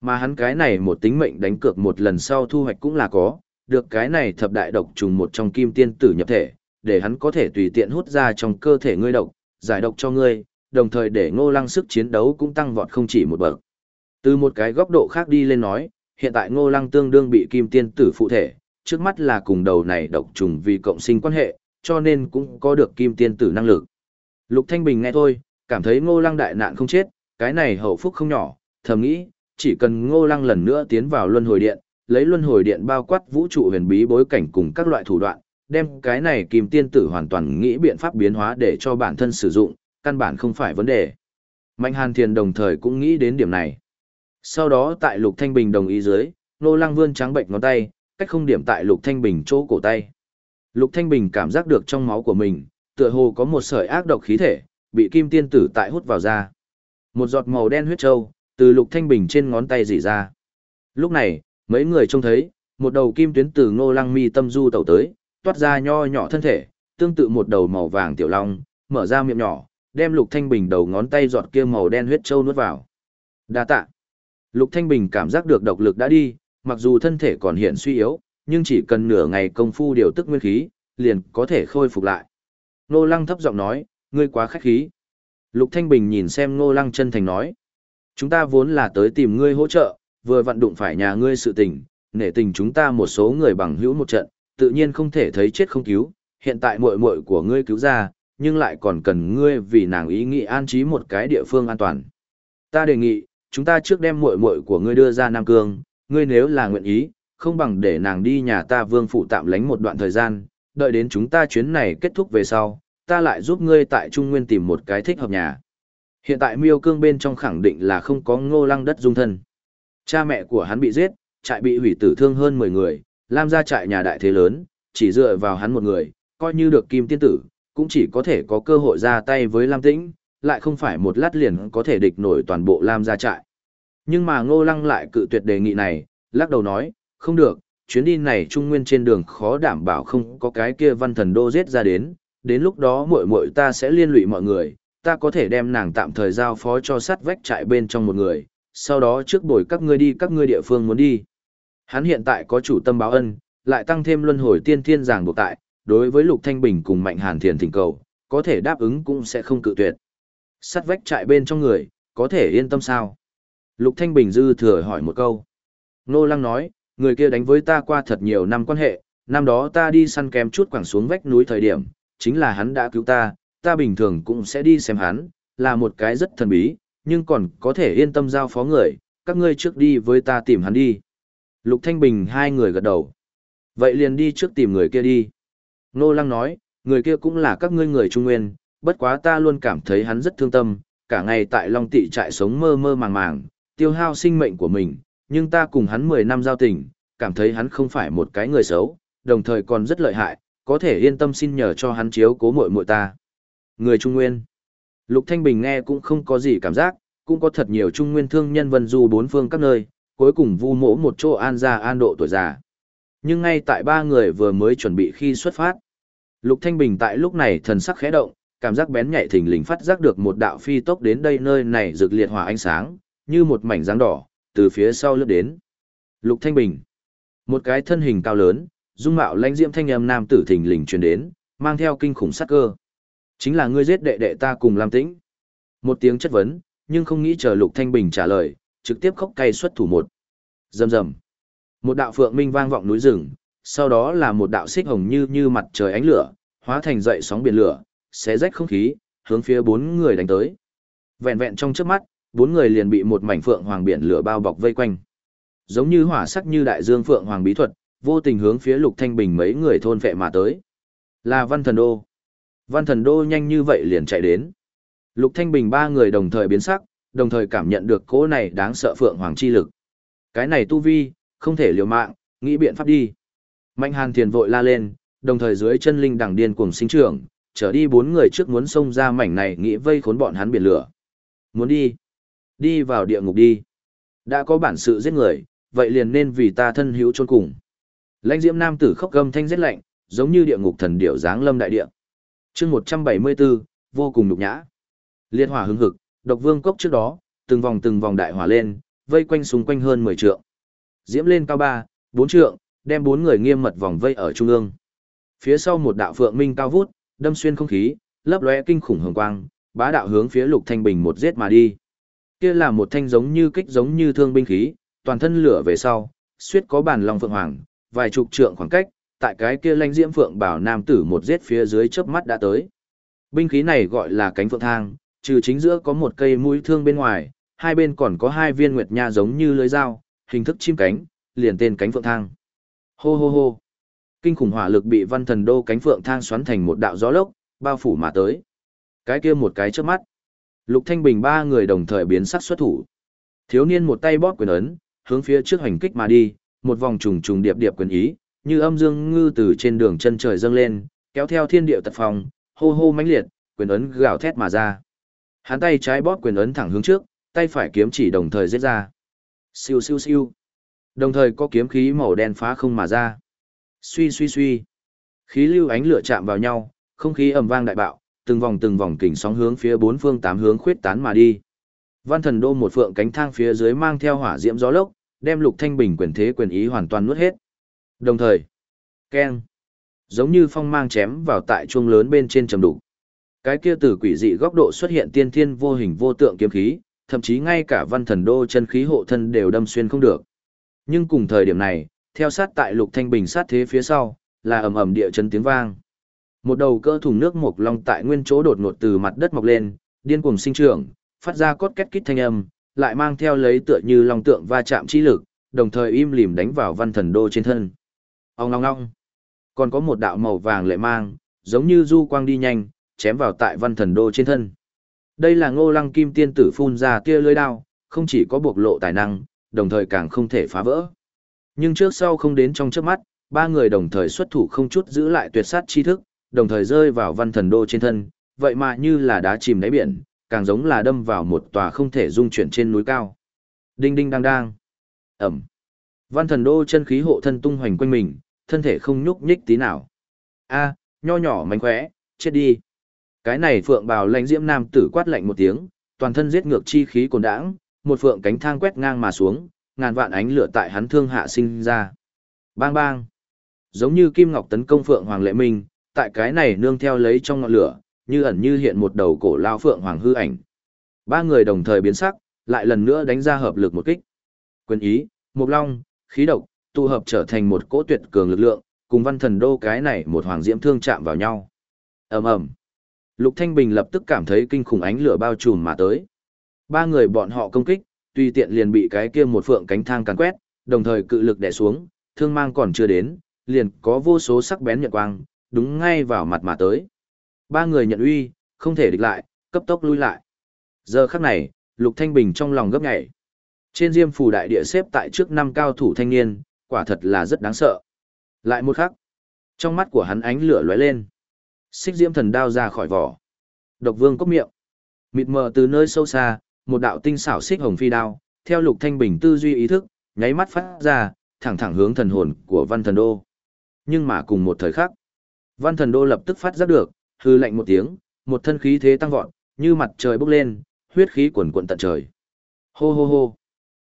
Mà hắn cái này một tính mệnh đánh cược một lần sau thu hoạch cũng là có, được cái này thập đại độc trùng một trong kim tiên tử nhập thể, để hắn có thể tùy tiện hút ra trong cơ thể ngươi độc, giải độc cho ngươi, đồng thời để ngô lăng sức chiến đấu cũng tăng vọt không chỉ một bậc. Từ một cái góc độ khác đi lên nói, hiện tại ngô lăng tương đương bị kim tiên tử phụ thể, trước mắt là cùng đầu này độc trùng vì cộng sinh quan hệ, cho nên cũng có được kim tiên tử năng lực. Lục Thanh Bình nghe thôi, cảm thấy ngô lăng đại nạn không chết, cái này hậu phúc không nhỏ, thầm nghĩ, chỉ cần ngô lăng lần nữa tiến vào luân hồi điện, lấy luân hồi điện bao quát vũ trụ huyền bí bối cảnh cùng các loại thủ đoạn, đem cái này kim tiên tử hoàn toàn nghĩ biện pháp biến hóa để cho bản thân sử dụng, căn bản không phải vấn đề. Mạnh Hàn Thiền đồng thời cũng nghĩ đến điểm này. Sau đó tại Lục Thanh Bình đồng ý dưới, Nô Lăng vươn trắng bệnh ngón tay, cách không điểm tại Lục Thanh Bình chỗ cổ tay. Lục Thanh Bình cảm giác được trong máu của mình, tựa hồ có một sợi ác độc khí thể, bị kim tiên tử tại hút vào ra. Một giọt màu đen huyết trâu, từ Lục Thanh Bình trên ngón tay rỉ ra. Lúc này, mấy người trông thấy, một đầu kim tuyến từ Ngô Lăng mi tâm du tẩu tới, toát ra nho nhỏ thân thể, tương tự một đầu màu vàng tiểu long, mở ra miệng nhỏ, đem Lục Thanh Bình đầu ngón tay giọt kia màu đen huyết châu nuốt vào. Đa tạ. Lục Thanh Bình cảm giác được độc lực đã đi, mặc dù thân thể còn hiện suy yếu, nhưng chỉ cần nửa ngày công phu điều tức nguyên khí, liền có thể khôi phục lại. Nô Lăng thấp giọng nói, ngươi quá khách khí. Lục Thanh Bình nhìn xem Nô Lăng chân thành nói, chúng ta vốn là tới tìm ngươi hỗ trợ, vừa vận đụng phải nhà ngươi sự tình, nể tình chúng ta một số người bằng hữu một trận, tự nhiên không thể thấy chết không cứu, hiện tại muội muội của ngươi cứu ra, nhưng lại còn cần ngươi vì nàng ý nghĩ an trí một cái địa phương an toàn. Ta đề nghị, chúng ta trước đem muội muội của ngươi đưa ra Nam Cương, ngươi nếu là nguyện ý, không bằng để nàng đi nhà ta vương phủ tạm lánh một đoạn thời gian, đợi đến chúng ta chuyến này kết thúc về sau, ta lại giúp ngươi tại Trung Nguyên tìm một cái thích hợp nhà. Hiện tại miêu cương bên trong khẳng định là không có ngô lăng đất dung thân. Cha mẹ của hắn bị giết, trại bị hủy tử thương hơn 10 người, Lam ra trại nhà đại thế lớn, chỉ dựa vào hắn một người, coi như được kim tiên tử, cũng chỉ có thể có cơ hội ra tay với Lam Tĩnh, lại không phải một lát liền có thể địch nổi toàn bộ Lam gia trại. Nhưng mà Ngô Lăng lại cự tuyệt đề nghị này, lắc đầu nói, không được, chuyến đi này trung nguyên trên đường khó đảm bảo không có cái kia văn thần đô giết ra đến, đến lúc đó muội muội ta sẽ liên lụy mọi người, ta có thể đem nàng tạm thời giao phó cho sát vách trại bên trong một người, sau đó trước bồi các ngươi đi các ngươi địa phương muốn đi. Hắn hiện tại có chủ tâm báo ân, lại tăng thêm luân hồi tiên thiên giảng buộc tại, đối với Lục Thanh Bình cùng Mạnh Hàn Thiền thỉnh cầu, có thể đáp ứng cũng sẽ không cự tuyệt. Sắt vách trại bên trong người, có thể yên tâm sao? Lục Thanh Bình dư thừa hỏi một câu. Nô Lăng nói, người kia đánh với ta qua thật nhiều năm quan hệ, năm đó ta đi săn kém chút quẳng xuống vách núi thời điểm, chính là hắn đã cứu ta, ta bình thường cũng sẽ đi xem hắn, là một cái rất thần bí, nhưng còn có thể yên tâm giao phó người, các ngươi trước đi với ta tìm hắn đi. Lục Thanh Bình hai người gật đầu. Vậy liền đi trước tìm người kia đi. Nô Lăng nói, người kia cũng là các ngươi người Trung Nguyên, bất quá ta luôn cảm thấy hắn rất thương tâm, cả ngày tại Long Tị trại sống mơ mơ màng màng, tiêu hao sinh mệnh của mình, nhưng ta cùng hắn 10 năm giao tình, cảm thấy hắn không phải một cái người xấu, đồng thời còn rất lợi hại, có thể yên tâm xin nhờ cho hắn chiếu cố muội muội ta. Người Trung Nguyên. Lục Thanh Bình nghe cũng không có gì cảm giác, cũng có thật nhiều Trung Nguyên thương nhân vân du bốn phương các nơi, cuối cùng vu mỗ một chỗ an gia an độ tuổi già. Nhưng ngay tại ba người vừa mới chuẩn bị khi xuất phát, Lục Thanh Bình tại lúc này thần sắc khẽ động, cảm giác bén nhạy thình lình phát giác được một đạo phi tốc đến đây nơi này rực liệt hỏa ánh sáng, như một mảnh dáng đỏ, từ phía sau lướt đến. Lục Thanh Bình, một cái thân hình cao lớn, dung mạo lãnh diễm thanh âm nam tử thình lình truyền đến, mang theo kinh khủng sát cơ. Chính là ngươi giết đệ đệ ta cùng Lam Tĩnh. Một tiếng chất vấn, nhưng không nghĩ chờ Lục Thanh Bình trả lời, trực tiếp khóc cay xuất thủ một. Rầm rầm. Một đạo phượng minh vang vọng núi rừng, sau đó là một đạo xích hồng như như mặt trời ánh lửa, hóa thành dậy sóng biển lửa, xé rách không khí, hướng phía bốn người đánh tới. Vẹn vẹn trong trước mắt, bốn người liền bị một mảnh phượng hoàng biển lửa bao bọc vây quanh. Giống như hỏa sắc như đại dương phượng hoàng bí thuật, vô tình hướng phía Lục Thanh Bình mấy người thôn vệ mà tới. Là Văn Thần Đô. Văn Thần Đô nhanh như vậy liền chạy đến. Lục Thanh Bình ba người đồng thời biến sắc, đồng thời cảm nhận được cỗ này đáng sợ phượng hoàng chi lực. Cái này tu vi, không thể liều mạng, nghĩ biện pháp đi. Mạnh Hàn Thiền vội la lên, đồng thời dưới chân linh đằng điên cuồng sinh trưởng, trở đi bốn người trước muốn xông ra mảnh này nghĩ vây khốn bọn hắn biển lửa. Muốn đi, đi vào địa ngục đi. Đã có bản sự giết người, vậy liền nên vì ta thân hữu chôn cùng. Lãnh Diễm nam tử khóc gầm thanh giết lạnh, giống như địa ngục thần điểu giáng lâm đại địa. Chương 174, vô cùng nhục nhã. Liệt hỏa hứng hực, độc vương cốc trước đó, từng vòng từng vòng đại hỏa lên, vây quanh xung quanh hơn 10 trượng. Diễm lên cao 3, 4 trượng, đem bốn người nghiêm mật vòng vây ở trung ương. Phía sau một đạo phượng minh cao vút, đâm xuyên không khí, lấp lóe kinh khủng hồng quang, bá đạo hướng phía Lục Thanh Bình một giết mà đi. Kia là một thanh giống như kích giống như thương binh khí, toàn thân lửa về sau, suýt có bản long phượng hoàng, vài chục trượng khoảng cách, tại cái kia lanh diễm phượng bảo nam tử một giết phía dưới chớp mắt đã tới. Binh khí này gọi là cánh phượng thang, trừ chính giữa có một cây mũi thương bên ngoài, hai bên còn có hai viên nguyệt nha giống như lưới dao, hình thức chim cánh, liền tên cánh phượng thang. Hô hô hô. Kinh khủng hỏa lực bị văn thần đô cánh phượng thang xoắn thành một đạo gió lốc, bao phủ mà tới. Cái kia một cái trước mắt. Lục Thanh Bình ba người đồng thời biến sắc xuất thủ. Thiếu niên một tay bóp quyền ấn, hướng phía trước hành kích mà đi, một vòng trùng trùng điệp điệp quyền ý, như âm dương ngư từ trên đường chân trời dâng lên, kéo theo thiên điệu tật phòng, hô hô mãnh liệt, quyền ấn gào thét mà ra. Hắn tay trái bóp quyền ấn thẳng hướng trước, tay phải kiếm chỉ đồng thời giết ra. Siêu siêu siêu. Đồng thời có kiếm khí màu đen phá không mà ra. Suy suy suy. Khí lưu ánh lửa chạm vào nhau, không khí ầm vang đại bạo, từng vòng từng vòng kình sóng hướng phía bốn phương tám hướng khuyết tán mà đi. Văn thần đô một phượng cánh thang phía dưới mang theo hỏa diễm gió lốc, đem lục thanh bình quyền thế quyền ý hoàn toàn nuốt hết. Đồng thời, keng, giống như phong mang chém vào tại chuông lớn bên trên trầm đủ. Cái kia từ quỷ dị góc độ xuất hiện tiên thiên vô hình vô tượng kiếm khí, thậm chí ngay cả văn thần đô chân khí hộ thân đều đâm xuyên không được. Nhưng cùng thời điểm này, theo sát tại lục thanh bình sát thế phía sau, là ầm ầm địa chấn tiếng vang. Một đầu cơ thùng nước mộc long tại nguyên chỗ đột ngột từ mặt đất mọc lên, điên cuồng sinh trưởng, phát ra cốt két kít thanh âm, lại mang theo lấy tựa như long tượng va chạm chi lực, đồng thời im lìm đánh vào văn thần đô trên thân. Ông long long. Còn có một đạo màu vàng lệ mang, giống như du quang đi nhanh, chém vào tại văn thần đô trên thân. Đây là ngô lăng kim tiên tử phun ra tia lưới đao, không chỉ có bộc lộ tài năng, đồng thời càng không thể phá vỡ. Nhưng trước sau không đến trong trước mắt, ba người đồng thời xuất thủ không chút giữ lại tuyệt sát chi thức, đồng thời rơi vào văn thần đô trên thân, vậy mà như là đá chìm đáy biển, càng giống là đâm vào một tòa không thể dung chuyển trên núi cao. Đinh đinh đang đang. Ẩm. Văn thần đô chân khí hộ thân tung hoành quanh mình, thân thể không nhúc nhích tí nào. A, nho nhỏ mánh khóe, chết đi. Cái này phượng bào lãnh diễm nam tử quát lạnh một tiếng, toàn thân giết ngược chi khí cồn đãng, một phượng cánh thang quét ngang mà xuống, ngàn vạn ánh lửa tại hắn thương hạ sinh ra. Bang bang. Giống như kim ngọc tấn công phượng hoàng lệ minh, tại cái này nương theo lấy trong ngọn lửa, như ẩn như hiện một đầu cổ lao phượng hoàng hư ảnh. Ba người đồng thời biến sắc, lại lần nữa đánh ra hợp lực một kích. Quyền ý, mục long, khí độc, tụ hợp trở thành một cỗ tuyệt cường lực lượng, cùng văn thần đô cái này một hoàng diễm thương chạm vào nhau. ầm ầm Lục Thanh Bình lập tức cảm thấy kinh khủng ánh lửa bao trùm mà tới. Ba người bọn họ công kích, tùy tiện liền bị cái kia một phượng cánh thang càn quét, đồng thời cự lực đè xuống, thương mang còn chưa đến, liền có vô số sắc bén nhật quang, đúng ngay vào mặt mà tới. Ba người nhận uy, không thể địch lại, cấp tốc lui lại. Giờ khắc này, Lục Thanh Bình trong lòng gấp nhảy. Trên diêm phù đại địa xếp tại trước năm cao thủ thanh niên, quả thật là rất đáng sợ. Lại một khắc, trong mắt của hắn ánh lửa lóe lên. Xích diễm thần đao ra khỏi vỏ. Độc vương cốc miệng. Mịt mờ từ nơi sâu xa, một đạo tinh xảo xích hồng phi đao, theo lục thanh bình tư duy ý thức, nháy mắt phát ra, thẳng thẳng hướng thần hồn của văn thần đô. Nhưng mà cùng một thời khắc, văn thần đô lập tức phát giác được, hư lạnh một tiếng, một thân khí thế tăng vọt, như mặt trời bốc lên, huyết khí cuồn cuộn tận trời. Hô hô hô.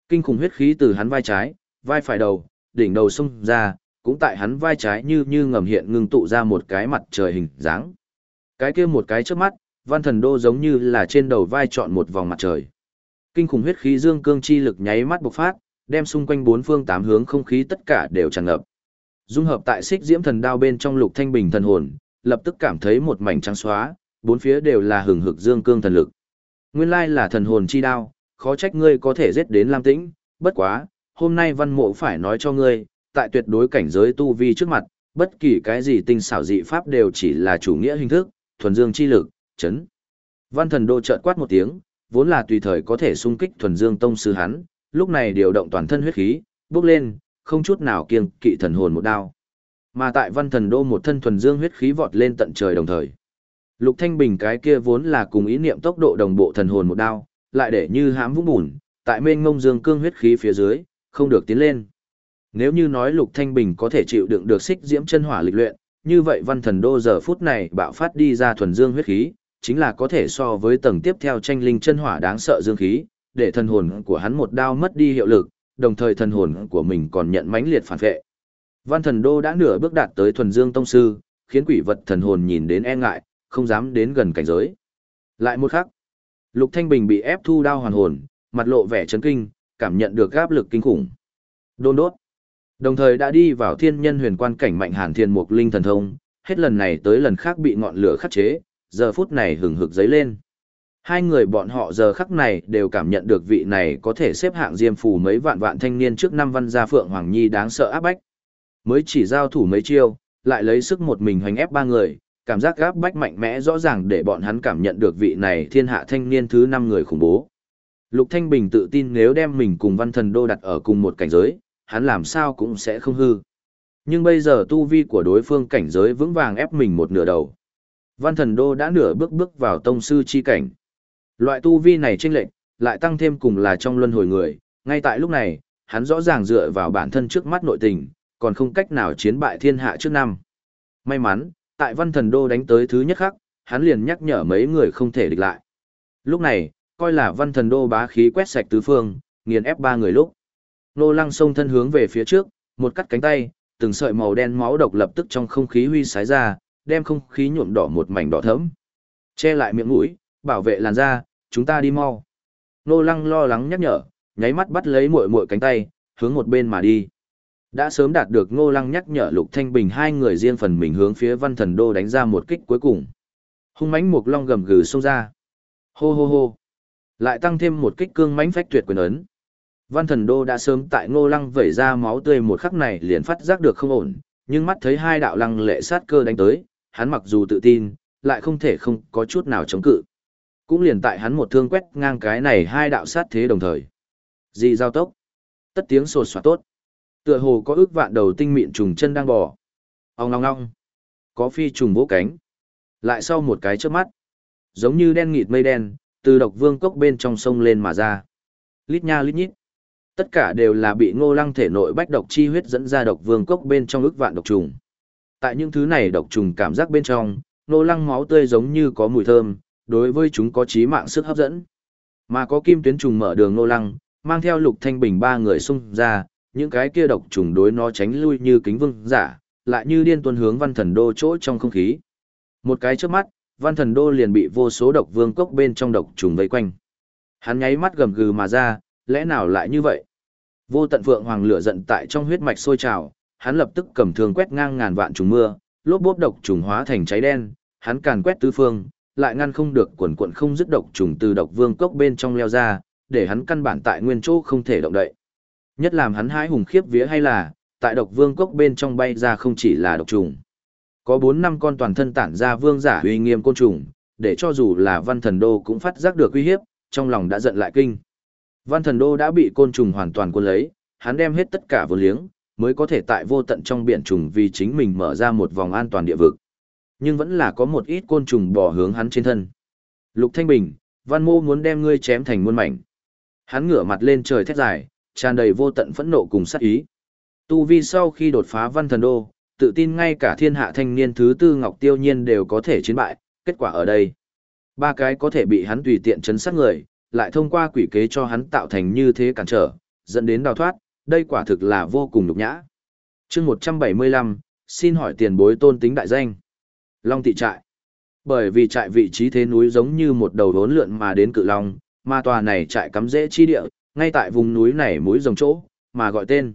Kinh khủng huyết khí từ hắn vai trái, vai phải đầu, đỉnh đầu xông ra, cũng tại hắn vai trái như như ngầm hiện ngưng tụ ra một cái mặt trời hình dáng. Cái kia một cái trước mắt, văn thần đô giống như là trên đầu vai chọn một vòng mặt trời. Kinh khủng huyết khí dương cương chi lực nháy mắt bộc phát, đem xung quanh bốn phương tám hướng không khí tất cả đều tràn ngập. Dung hợp tại xích diễm thần đao bên trong lục thanh bình thần hồn, lập tức cảm thấy một mảnh trắng xóa, bốn phía đều là hừng hực dương cương thần lực. Nguyên lai là thần hồn chi đao, khó trách ngươi có thể giết đến Lam Tĩnh, bất quá, hôm nay văn mộ phải nói cho ngươi, tại tuyệt đối cảnh giới tu vi trước mặt, bất kỳ cái gì tinh xảo dị pháp đều chỉ là chủ nghĩa hình thức, thuần dương chi lực, chấn. Văn thần đô chợt quát một tiếng, vốn là tùy thời có thể xung kích thuần dương tông sư hắn, lúc này điều động toàn thân huyết khí, bước lên, không chút nào kiêng kỵ thần hồn một đao. Mà tại văn thần đô một thân thuần dương huyết khí vọt lên tận trời đồng thời. Lục Thanh Bình cái kia vốn là cùng ý niệm tốc độ đồng bộ thần hồn một đao, lại để như hãm vũng bùn, tại mênh ngông dương cương huyết khí phía dưới, không được tiến lên. Nếu như nói Lục Thanh Bình có thể chịu đựng được xích diễm chân hỏa lịch luyện, như vậy văn thần đô giờ phút này bạo phát đi ra thuần dương huyết khí, chính là có thể so với tầng tiếp theo tranh linh chân hỏa đáng sợ dương khí, để thần hồn của hắn một đao mất đi hiệu lực, đồng thời thần hồn của mình còn nhận mãnh liệt phản vệ. Văn thần đô đã nửa bước đạt tới thuần dương tông sư, khiến quỷ vật thần hồn nhìn đến e ngại, không dám đến gần cảnh giới. Lại một khắc, Lục Thanh Bình bị ép thu đao hoàn hồn, mặt lộ vẻ chấn kinh, cảm nhận được áp lực kinh khủng. Đôn đốt. Đồng thời đã đi vào thiên nhân huyền quan cảnh mạnh hàn thiên mục linh thần thông, hết lần này tới lần khác bị ngọn lửa khắc chế, giờ phút này hừng hực giấy lên. Hai người bọn họ giờ khắc này đều cảm nhận được vị này có thể xếp hạng diêm phù mấy vạn vạn thanh niên trước năm văn gia phượng hoàng nhi đáng sợ áp bách. Mới chỉ giao thủ mấy chiêu, lại lấy sức một mình hoành ép ba người, cảm giác gáp bách mạnh mẽ rõ ràng để bọn hắn cảm nhận được vị này thiên hạ thanh niên thứ năm người khủng bố. Lục Thanh Bình tự tin nếu đem mình cùng văn thần đô đặt ở cùng một cảnh giới, hắn làm sao cũng sẽ không hư. Nhưng bây giờ tu vi của đối phương cảnh giới vững vàng ép mình một nửa đầu. Văn thần đô đã nửa bước bước vào tông sư chi cảnh. Loại tu vi này chênh lệch, lại tăng thêm cùng là trong luân hồi người, ngay tại lúc này, hắn rõ ràng dựa vào bản thân trước mắt nội tình, còn không cách nào chiến bại thiên hạ trước năm. May mắn, tại văn thần đô đánh tới thứ nhất khắc, hắn liền nhắc nhở mấy người không thể địch lại. Lúc này, coi là văn thần đô bá khí quét sạch tứ phương, nghiền ép ba người lúc. Nô lăng sông thân hướng về phía trước, một cắt cánh tay, từng sợi màu đen máu độc lập tức trong không khí huy sái ra, đem không khí nhuộm đỏ một mảnh đỏ thẫm. Che lại miệng mũi, bảo vệ làn da, chúng ta đi mau. Nô lăng lo lắng nhắc nhở, nháy mắt bắt lấy muội muội cánh tay, hướng một bên mà đi. Đã sớm đạt được Ngô Lăng nhắc nhở Lục Thanh Bình hai người riêng phần mình hướng phía Văn Thần Đô đánh ra một kích cuối cùng. Hung mãnh mục long gầm gừ xông ra. Hô hô hô. Lại tăng thêm một kích cương mãnh phách tuyệt quyền ấn. Văn Thần Đô đã sớm tại Ngô Lăng vẩy ra máu tươi một khắc này liền phát giác được không ổn, nhưng mắt thấy hai đạo lăng lệ sát cơ đánh tới, hắn mặc dù tự tin, lại không thể không có chút nào chống cự. Cũng liền tại hắn một thương quét ngang cái này hai đạo sát thế đồng thời. Dị giao tốc. Tất tiếng sột soạt tốt. Tựa hồ có ước vạn đầu tinh mịn trùng chân đang bò. Ong long long. Có phi trùng vỗ cánh. Lại sau một cái chớp mắt. Giống như đen nghịt mây đen, từ độc vương cốc bên trong sông lên mà ra. Lít nha lít nhít. Tất cả đều là bị ngô lăng thể nội bách độc chi huyết dẫn ra độc vương cốc bên trong ước vạn độc trùng. Tại những thứ này độc trùng cảm giác bên trong, ngô lăng máu tươi giống như có mùi thơm, đối với chúng có trí mạng sức hấp dẫn. Mà có kim tuyến trùng mở đường nô lăng, mang theo lục thanh bình ba người xung ra, những cái kia độc trùng đối nó tránh lui như kính vương giả, lại như điên tuân hướng văn thần đô chỗ trong không khí. Một cái trước mắt, văn thần đô liền bị vô số độc vương cốc bên trong độc trùng vây quanh. Hắn nháy mắt gầm gừ mà ra, lẽ nào lại như vậy? Vô tận phượng hoàng lửa giận tại trong huyết mạch sôi trào, hắn lập tức cầm thương quét ngang ngàn vạn trùng mưa, lốp bốp độc trùng hóa thành cháy đen, hắn càn quét tứ phương, lại ngăn không được quần quần không dứt độc trùng từ độc vương cốc bên trong leo ra, để hắn căn bản tại nguyên chỗ không thể động đậy. Nhất làm hắn hái hùng khiếp vía hay là, tại độc vương cốc bên trong bay ra không chỉ là độc trùng. Có 4 năm con toàn thân tản ra vương giả uy nghiêm côn trùng, để cho dù là văn thần đô cũng phát giác được uy hiếp, trong lòng đã giận lại kinh. Văn thần đô đã bị côn trùng hoàn toàn cuốn lấy, hắn đem hết tất cả vô liếng, mới có thể tại vô tận trong biển trùng vì chính mình mở ra một vòng an toàn địa vực. Nhưng vẫn là có một ít côn trùng bỏ hướng hắn trên thân. Lục Thanh Bình, Văn Mô muốn đem ngươi chém thành muôn mảnh. Hắn ngửa mặt lên trời thét dài, tràn đầy vô tận phẫn nộ cùng sát ý. Tu vi sau khi đột phá Văn Thần Đô, tự tin ngay cả thiên hạ thanh niên thứ tư Ngọc Tiêu Nhiên đều có thể chiến bại, kết quả ở đây. Ba cái có thể bị hắn tùy tiện chấn sát người, lại thông qua quỷ kế cho hắn tạo thành như thế cản trở, dẫn đến đào thoát, đây quả thực là vô cùng nhục nhã. chương 175, xin hỏi tiền bối tôn tính đại danh. Long thị trại. Bởi vì trại vị trí thế núi giống như một đầu đốn lượn mà đến cự long, mà tòa này trại cắm rễ chi địa, ngay tại vùng núi này mũi rồng chỗ, mà gọi tên.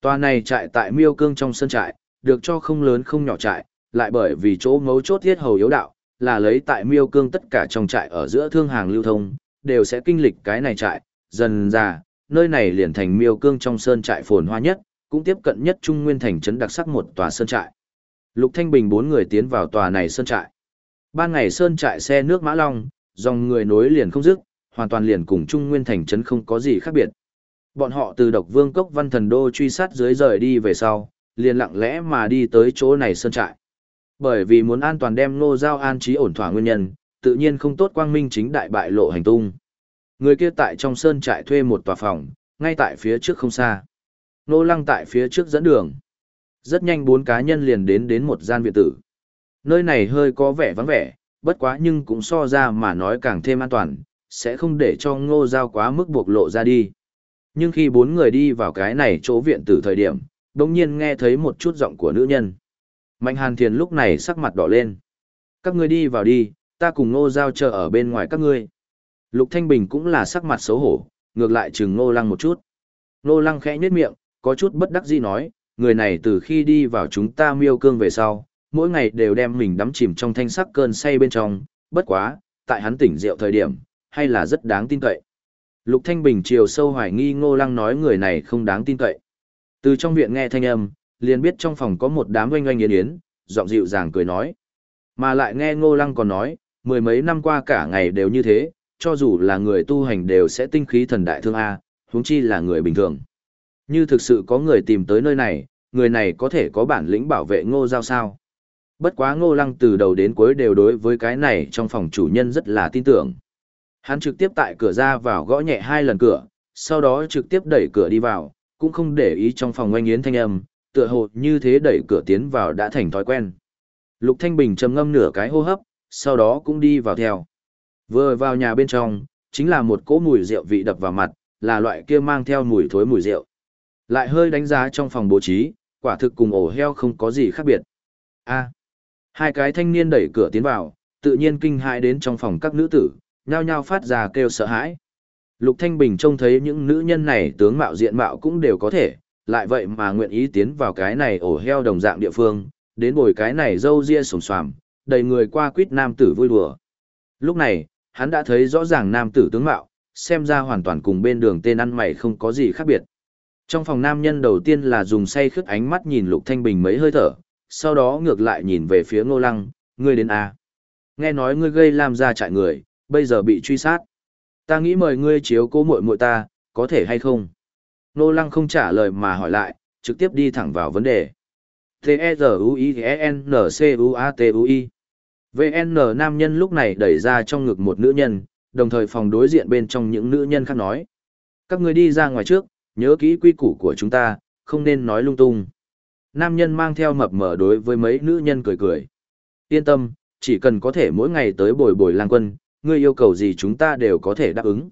Tòa này trại tại miêu cương trong sân trại, được cho không lớn không nhỏ trại, lại bởi vì chỗ ngấu chốt thiết hầu yếu đạo, là lấy tại miêu cương tất cả trong trại ở giữa thương hàng lưu thông, đều sẽ kinh lịch cái này trại, dần ra, nơi này liền thành miêu cương trong sơn trại phồn hoa nhất, cũng tiếp cận nhất trung nguyên thành trấn đặc sắc một tòa sơn trại. Lục Thanh Bình bốn người tiến vào tòa này sơn trại. Ban ngày sơn trại xe nước mã long, dòng người nối liền không dứt, hoàn toàn liền cùng trung nguyên thành trấn không có gì khác biệt. Bọn họ từ độc vương cốc văn thần đô truy sát dưới rời đi về sau, liền lặng lẽ mà đi tới chỗ này sơn trại. Bởi vì muốn an toàn đem nô giao an trí ổn thỏa nguyên nhân, tự nhiên không tốt quang minh chính đại bại lộ hành tung. Người kia tại trong sơn trại thuê một tòa phòng, ngay tại phía trước không xa. Nô lăng tại phía trước dẫn đường. Rất nhanh bốn cá nhân liền đến đến một gian viện tử. Nơi này hơi có vẻ vắng vẻ, bất quá nhưng cũng so ra mà nói càng thêm an toàn, sẽ không để cho ngô giao quá mức buộc lộ ra đi. Nhưng khi bốn người đi vào cái này chỗ viện tử thời điểm, đồng nhiên nghe thấy một chút giọng của nữ nhân. Mạnh hàn thiền lúc này sắc mặt đỏ lên. Các ngươi đi vào đi, ta cùng ngô giao chờ ở bên ngoài các ngươi. Lục Thanh Bình cũng là sắc mặt xấu hổ, ngược lại chừng ngô lăng một chút. Ngô lăng khẽ nhếch miệng, có chút bất đắc dĩ nói, người này từ khi đi vào chúng ta miêu cương về sau, mỗi ngày đều đem mình đắm chìm trong thanh sắc cơn say bên trong, bất quá, tại hắn tỉnh rượu thời điểm, hay là rất đáng tin cậy. Lục Thanh Bình chiều sâu hoài nghi Ngô Lăng nói người này không đáng tin cậy. Từ trong viện nghe thanh âm, liền biết trong phòng có một đám oanh oanh yến yến, giọng dịu dàng cười nói. Mà lại nghe Ngô Lăng còn nói, mười mấy năm qua cả ngày đều như thế, cho dù là người tu hành đều sẽ tinh khí thần đại thương A, huống chi là người bình thường. Như thực sự có người tìm tới nơi này, người này có thể có bản lĩnh bảo vệ ngô giao sao. Bất quá ngô lăng từ đầu đến cuối đều đối với cái này trong phòng chủ nhân rất là tin tưởng. Hắn trực tiếp tại cửa ra vào gõ nhẹ hai lần cửa, sau đó trực tiếp đẩy cửa đi vào, cũng không để ý trong phòng oanh yến thanh âm, tựa hồ như thế đẩy cửa tiến vào đã thành thói quen. Lục Thanh Bình trầm ngâm nửa cái hô hấp, sau đó cũng đi vào theo. Vừa vào nhà bên trong, chính là một cỗ mùi rượu vị đập vào mặt, là loại kia mang theo mùi thối mùi rượu. Lại hơi đánh giá trong phòng bố trí, quả thực cùng ổ heo không có gì khác biệt. A. hai cái thanh niên đẩy cửa tiến vào, tự nhiên kinh hãi đến trong phòng các nữ tử, nhao nhao phát ra kêu sợ hãi. Lục Thanh Bình trông thấy những nữ nhân này tướng mạo diện mạo cũng đều có thể, lại vậy mà nguyện ý tiến vào cái này ổ heo đồng dạng địa phương, đến bồi cái này dâu ria sồm xoàm, đầy người qua quýt nam tử vui đùa. Lúc này, hắn đã thấy rõ ràng nam tử tướng mạo, xem ra hoàn toàn cùng bên đường tên ăn mày không có gì khác biệt. Trong phòng nam nhân đầu tiên là dùng say khướt ánh mắt nhìn Lục Thanh Bình mấy hơi thở, sau đó ngược lại nhìn về phía Ngô Lăng, ngươi đến à? Nghe nói ngươi gây làm ra trại người, bây giờ bị truy sát. Ta nghĩ mời ngươi chiếu cố muội muội ta, có thể hay không? Ngô Lăng không trả lời mà hỏi lại, trực tiếp đi thẳng vào vấn đề. T-E-Z-U-I-N-C-U-A-T-U-I VN nam nhân lúc này đẩy ra trong ngực một nữ nhân, đồng thời phòng đối diện bên trong những nữ nhân khác nói. Các người đi ra ngoài trước, nhớ kỹ quy củ của chúng ta, không nên nói lung tung. Nam nhân mang theo mập mở đối với mấy nữ nhân cười cười. Yên tâm, chỉ cần có thể mỗi ngày tới bồi bồi lang quân, ngươi yêu cầu gì chúng ta đều có thể đáp ứng.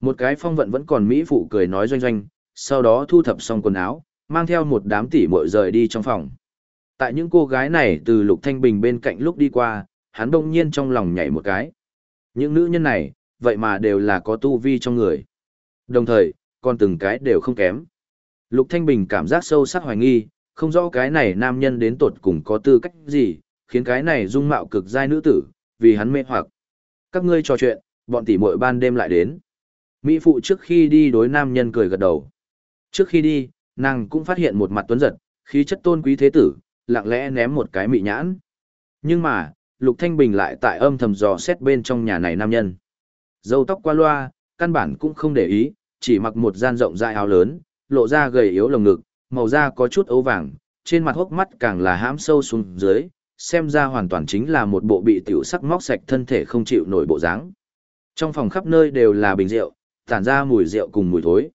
Một cái phong vận vẫn còn Mỹ phụ cười nói doanh doanh, sau đó thu thập xong quần áo, mang theo một đám tỷ muội rời đi trong phòng. Tại những cô gái này từ Lục Thanh Bình bên cạnh lúc đi qua, hắn đông nhiên trong lòng nhảy một cái. Những nữ nhân này, vậy mà đều là có tu vi trong người. Đồng thời, còn từng cái đều không kém. Lục Thanh Bình cảm giác sâu sắc hoài nghi, không rõ cái này nam nhân đến tột cùng có tư cách gì, khiến cái này dung mạo cực giai nữ tử, vì hắn mê hoặc. Các ngươi trò chuyện, bọn tỷ muội ban đêm lại đến. Mỹ phụ trước khi đi đối nam nhân cười gật đầu. Trước khi đi, nàng cũng phát hiện một mặt tuấn giật, khí chất tôn quý thế tử, lặng lẽ ném một cái mị nhãn. Nhưng mà, Lục Thanh Bình lại tại âm thầm dò xét bên trong nhà này nam nhân. Dâu tóc qua loa, căn bản cũng không để ý, chỉ mặc một gian rộng dài áo lớn, lộ ra gầy yếu lồng ngực, màu da có chút ấu vàng, trên mặt hốc mắt càng là hãm sâu xuống dưới, xem ra hoàn toàn chính là một bộ bị tiểu sắc móc sạch thân thể không chịu nổi bộ dáng. Trong phòng khắp nơi đều là bình rượu, tản ra mùi rượu cùng mùi thối.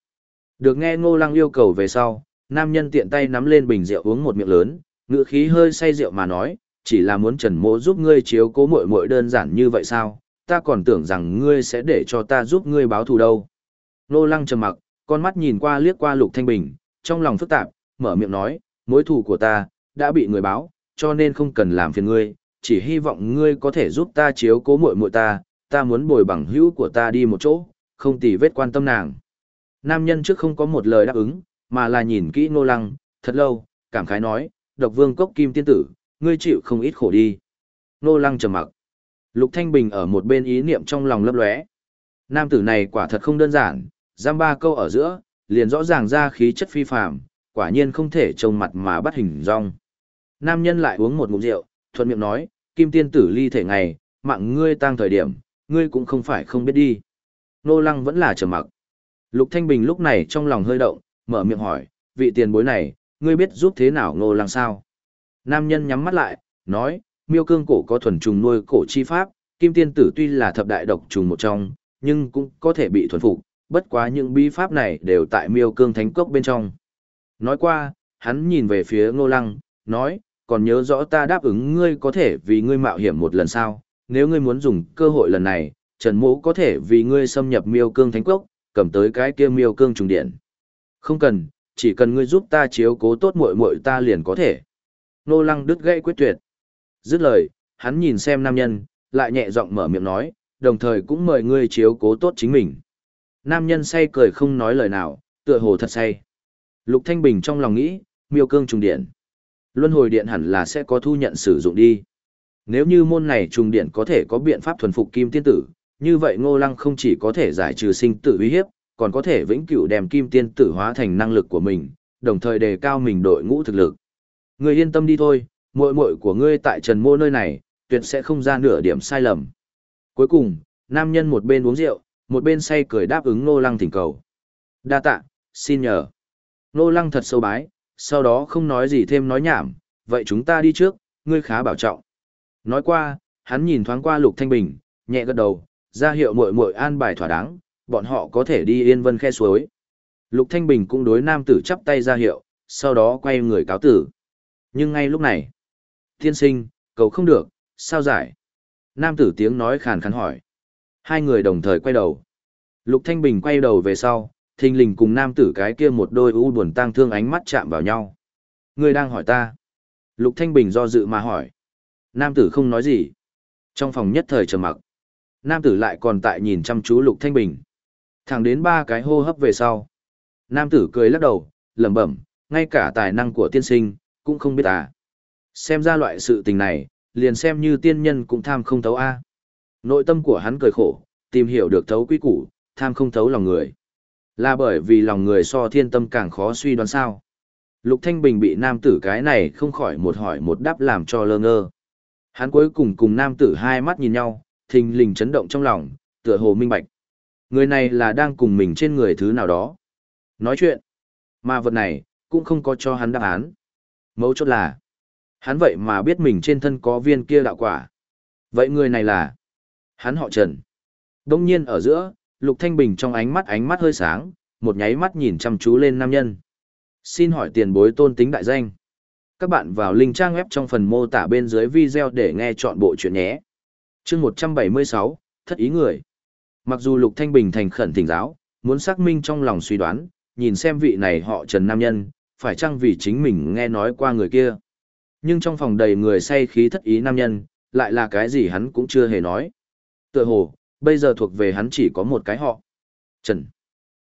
Được nghe Ngô Lăng yêu cầu về sau, nam nhân tiện tay nắm lên bình rượu uống một miệng lớn, ngựa khí hơi say rượu mà nói, chỉ là muốn Trần Mỗ giúp ngươi chiếu cố muội muội đơn giản như vậy sao? Ta còn tưởng rằng ngươi sẽ để cho ta giúp ngươi báo thù đâu. Nô Lăng trầm mặc, con mắt nhìn qua liếc qua Lục Thanh Bình, trong lòng phức tạp, mở miệng nói, mối thù của ta đã bị người báo, cho nên không cần làm phiền ngươi, chỉ hy vọng ngươi có thể giúp ta chiếu cố muội muội ta, ta muốn bồi bằng hữu của ta đi một chỗ, không tỉ vết quan tâm nàng. Nam nhân trước không có một lời đáp ứng, mà là nhìn kỹ nô Lăng, thật lâu, cảm khái nói, độc vương cốc kim tiên tử, ngươi chịu không ít khổ đi. Nô Lăng trầm mặc. Lục Thanh Bình ở một bên ý niệm trong lòng lấp lóe. Nam tử này quả thật không đơn giản, giam ba câu ở giữa, liền rõ ràng ra khí chất phi phàm, quả nhiên không thể trông mặt mà bắt hình rong. Nam nhân lại uống một ngụm rượu, thuận miệng nói, kim tiên tử ly thể ngày, mạng ngươi tăng thời điểm, ngươi cũng không phải không biết đi. Nô lăng vẫn là trầm mặc. Lục Thanh Bình lúc này trong lòng hơi động, mở miệng hỏi, vị tiền bối này, ngươi biết giúp thế nào Ngô lăng sao? Nam nhân nhắm mắt lại, nói, miêu cương cổ có thuần trùng nuôi cổ chi pháp, kim tiên tử tuy là thập đại độc trùng một trong, nhưng cũng có thể bị thuần phục, bất quá những bí pháp này đều tại miêu cương thánh cốc bên trong. Nói qua, hắn nhìn về phía ngô lăng, nói, còn nhớ rõ ta đáp ứng ngươi có thể vì ngươi mạo hiểm một lần sao, nếu ngươi muốn dùng cơ hội lần này, Trần Mỗ có thể vì ngươi xâm nhập miêu cương thánh cốc, cầm tới cái kia miêu cương trùng điện. Không cần, chỉ cần ngươi giúp ta chiếu cố tốt muội muội ta liền có thể. Nô lăng đứt gãy quyết tuyệt. Dứt lời, hắn nhìn xem nam nhân, lại nhẹ giọng mở miệng nói, đồng thời cũng mời ngươi chiếu cố tốt chính mình. Nam nhân say cười không nói lời nào, tựa hồ thật say. Lục Thanh Bình trong lòng nghĩ, miêu cương trùng điện. Luân hồi điện hẳn là sẽ có thu nhận sử dụng đi. Nếu như môn này trùng điện có thể có biện pháp thuần phục kim tiên tử, như vậy ngô lăng không chỉ có thể giải trừ sinh tử uy hiếp, còn có thể vĩnh cửu đem kim tiên tử hóa thành năng lực của mình, đồng thời đề cao mình đội ngũ thực lực. Ngươi yên tâm đi thôi, muội muội của ngươi tại Trần Mô nơi này, tuyệt sẽ không ra nửa điểm sai lầm. Cuối cùng, nam nhân một bên uống rượu, một bên say cười đáp ứng Nô Lăng thỉnh cầu. Đa tạ, xin nhờ. Nô Lăng thật sâu bái, sau đó không nói gì thêm nói nhảm, vậy chúng ta đi trước, ngươi khá bảo trọng. Nói qua, hắn nhìn thoáng qua Lục Thanh Bình, nhẹ gật đầu, ra hiệu muội muội an bài thỏa đáng, bọn họ có thể đi yên vân khe suối. Lục Thanh Bình cũng đối nam tử chắp tay ra hiệu, sau đó quay người cáo tử. Nhưng ngay lúc này, tiên sinh, cầu không được, sao giải? Nam tử tiếng nói khàn khàn hỏi. Hai người đồng thời quay đầu. Lục Thanh Bình quay đầu về sau, thình lình cùng nam tử cái kia một đôi u buồn tang thương ánh mắt chạm vào nhau. Người đang hỏi ta. Lục Thanh Bình do dự mà hỏi. Nam tử không nói gì. Trong phòng nhất thời trầm mặc. Nam tử lại còn tại nhìn chăm chú Lục Thanh Bình. Thẳng đến ba cái hô hấp về sau. Nam tử cười lắc đầu, lẩm bẩm, ngay cả tài năng của tiên sinh, cũng không biết à. Xem ra loại sự tình này, liền xem như tiên nhân cũng tham không thấu a. Nội tâm của hắn cười khổ, tìm hiểu được thấu quy củ, tham không thấu lòng người. Là bởi vì lòng người so thiên tâm càng khó suy đoán sao. Lục Thanh Bình bị nam tử cái này không khỏi một hỏi một đáp làm cho lơ ngơ. Hắn cuối cùng cùng nam tử hai mắt nhìn nhau, thình lình chấn động trong lòng, tựa hồ minh bạch. Người này là đang cùng mình trên người thứ nào đó. Nói chuyện. Mà vật này, cũng không có cho hắn đáp án. Mấu chốt là, hắn vậy mà biết mình trên thân có viên kia đạo quả. Vậy người này là, hắn họ Trần. Đông nhiên ở giữa, Lục Thanh Bình trong ánh mắt ánh mắt hơi sáng, một nháy mắt nhìn chăm chú lên nam nhân. Xin hỏi tiền bối tôn tính đại danh. Các bạn vào link trang web trong phần mô tả bên dưới video để nghe chọn bộ chuyện nhé. Chương 176, thất ý người. Mặc dù Lục Thanh Bình thành khẩn thỉnh giáo, muốn xác minh trong lòng suy đoán, nhìn xem vị này họ Trần Nam Nhân, phải chăng vì chính mình nghe nói qua người kia. Nhưng trong phòng đầy người say khí thất ý nam nhân, lại là cái gì hắn cũng chưa hề nói. Tựa hồ, bây giờ thuộc về hắn chỉ có một cái họ. Trần.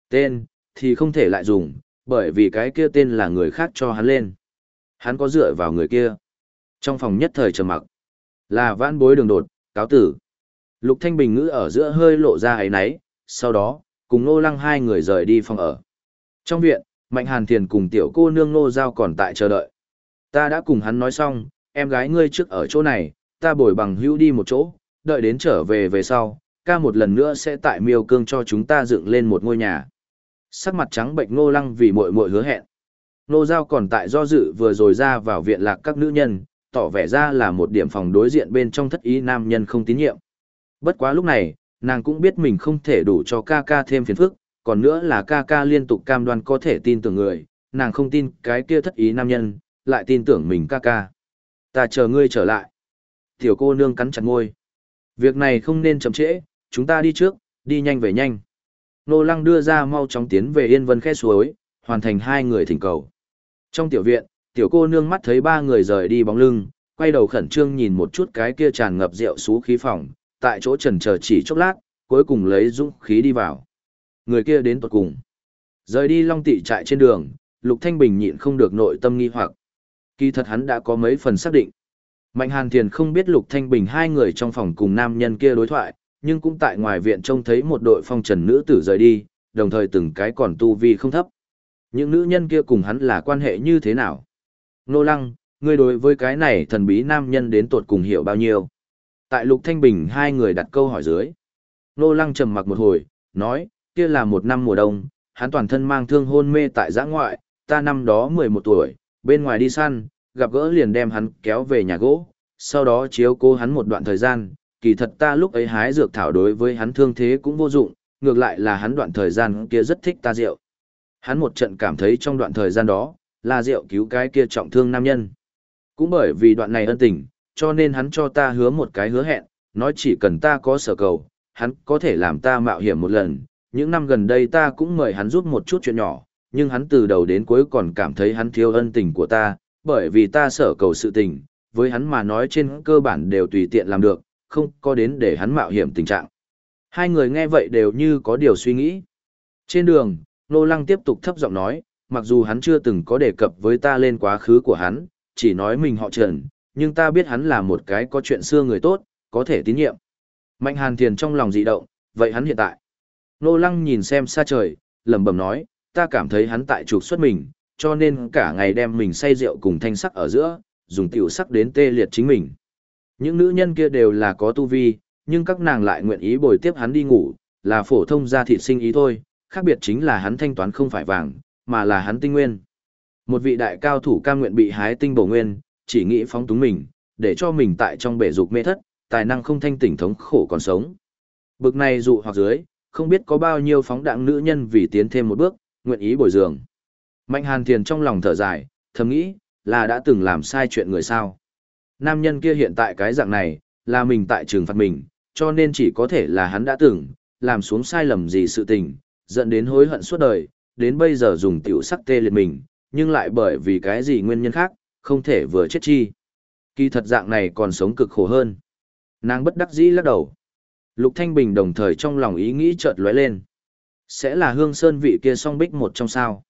Tên, thì không thể lại dùng, bởi vì cái kia tên là người khác cho hắn lên. Hắn có dựa vào người kia. Trong phòng nhất thời trầm mặc, là vãn bối đường đột, cáo tử. Lục Thanh Bình ngữ ở giữa hơi lộ ra ấy náy, sau đó, cùng Nô Lăng hai người rời đi phòng ở. Trong viện, Mạnh Hàn Thiền cùng tiểu cô nương Nô Giao còn tại chờ đợi. Ta đã cùng hắn nói xong, em gái ngươi trước ở chỗ này, ta bồi bằng hữu đi một chỗ, đợi đến trở về về sau, ca một lần nữa sẽ tại miêu cương cho chúng ta dựng lên một ngôi nhà. Sắc mặt trắng bệnh Nô Lăng vì muội muội hứa hẹn. Nô Giao còn tại do dự vừa rồi ra vào viện lạc các nữ nhân, tỏ vẻ ra là một điểm phòng đối diện bên trong thất ý nam nhân không tín nhiệm. Bất quá lúc này, nàng cũng biết mình không thể đủ cho ca ca thêm phiền phức, còn nữa là ca ca liên tục cam đoan có thể tin tưởng người, nàng không tin cái kia thất ý nam nhân, lại tin tưởng mình ca ca. Ta chờ ngươi trở lại. Tiểu cô nương cắn chặt ngôi. Việc này không nên chậm trễ, chúng ta đi trước, đi nhanh về nhanh. Nô lăng đưa ra mau chóng tiến về Yên Vân khe suối, hoàn thành hai người thỉnh cầu. Trong tiểu viện, tiểu cô nương mắt thấy ba người rời đi bóng lưng, quay đầu khẩn trương nhìn một chút cái kia tràn ngập rượu xú khí phòng, tại chỗ trần chờ chỉ chốc lát, cuối cùng lấy dũng khí đi vào. Người kia đến tuột cùng. Rời đi long tị trại trên đường, Lục Thanh Bình nhịn không được nội tâm nghi hoặc. Kỳ thật hắn đã có mấy phần xác định. Mạnh Hàn Thiền không biết Lục Thanh Bình hai người trong phòng cùng nam nhân kia đối thoại, nhưng cũng tại ngoài viện trông thấy một đội phong trần nữ tử rời đi, đồng thời từng cái còn tu vi không thấp. Những nữ nhân kia cùng hắn là quan hệ như thế nào? Nô Lăng, ngươi đối với cái này thần bí nam nhân đến tột cùng hiểu bao nhiêu? Tại Lục Thanh Bình hai người đặt câu hỏi dưới. Nô Lăng trầm mặc một hồi, nói, kia là một năm mùa đông, hắn toàn thân mang thương hôn mê tại giã ngoại, ta năm đó 11 tuổi, bên ngoài đi săn, gặp gỡ liền đem hắn kéo về nhà gỗ, sau đó chiếu cố hắn một đoạn thời gian, kỳ thật ta lúc ấy hái dược thảo đối với hắn thương thế cũng vô dụng, ngược lại là hắn đoạn thời gian kia rất thích ta rượu. Hắn một trận cảm thấy trong đoạn thời gian đó, là rượu cứu cái kia trọng thương nam nhân. Cũng bởi vì đoạn này ân tình, cho nên hắn cho ta hứa một cái hứa hẹn, nói chỉ cần ta có sở cầu, hắn có thể làm ta mạo hiểm một lần. Những năm gần đây ta cũng mời hắn giúp một chút chuyện nhỏ, nhưng hắn từ đầu đến cuối còn cảm thấy hắn thiếu ân tình của ta, bởi vì ta sở cầu sự tình, với hắn mà nói trên cơ bản đều tùy tiện làm được, không có đến để hắn mạo hiểm tình trạng. Hai người nghe vậy đều như có điều suy nghĩ. Trên đường, Nô Lăng tiếp tục thấp giọng nói, mặc dù hắn chưa từng có đề cập với ta lên quá khứ của hắn, chỉ nói mình họ Trần, nhưng ta biết hắn là một cái có chuyện xưa người tốt, có thể tín nhiệm. Mạnh Hàn Thiền trong lòng dị động, vậy hắn hiện tại. Nô Lăng nhìn xem xa trời, lẩm bẩm nói, ta cảm thấy hắn tại trục xuất mình, cho nên cả ngày đem mình say rượu cùng thanh sắc ở giữa, dùng tiểu sắc đến tê liệt chính mình. Những nữ nhân kia đều là có tu vi, nhưng các nàng lại nguyện ý bồi tiếp hắn đi ngủ, là phổ thông gia thị sinh ý thôi, khác biệt chính là hắn thanh toán không phải vàng, mà là hắn tinh nguyên. Một vị đại cao thủ cam nguyện bị hái tinh bổ nguyên, chỉ nghĩ phóng túng mình, để cho mình tại trong bể dục mê thất, tài năng không thanh tỉnh thống khổ còn sống. Bực này dụ hoặc dưới, không biết có bao nhiêu phóng đạn nữ nhân vì tiến thêm một bước, nguyện ý bồi dưỡng. Mạnh hàn thiền trong lòng thở dài, thầm nghĩ, là đã từng làm sai chuyện người sao. Nam nhân kia hiện tại cái dạng này, là mình tại trường phạt mình, cho nên chỉ có thể là hắn đã từng, làm xuống sai lầm gì sự tình, dẫn đến hối hận suốt đời, đến bây giờ dùng tiểu sắc tê liệt mình, nhưng lại bởi vì cái gì nguyên nhân khác, không thể vừa chết chi. Kỳ thật dạng này còn sống cực khổ hơn. Nàng bất đắc dĩ lắc đầu. Lục Thanh Bình đồng thời trong lòng ý nghĩ chợt lóe lên. Sẽ là hương sơn vị kia song bích một trong sao.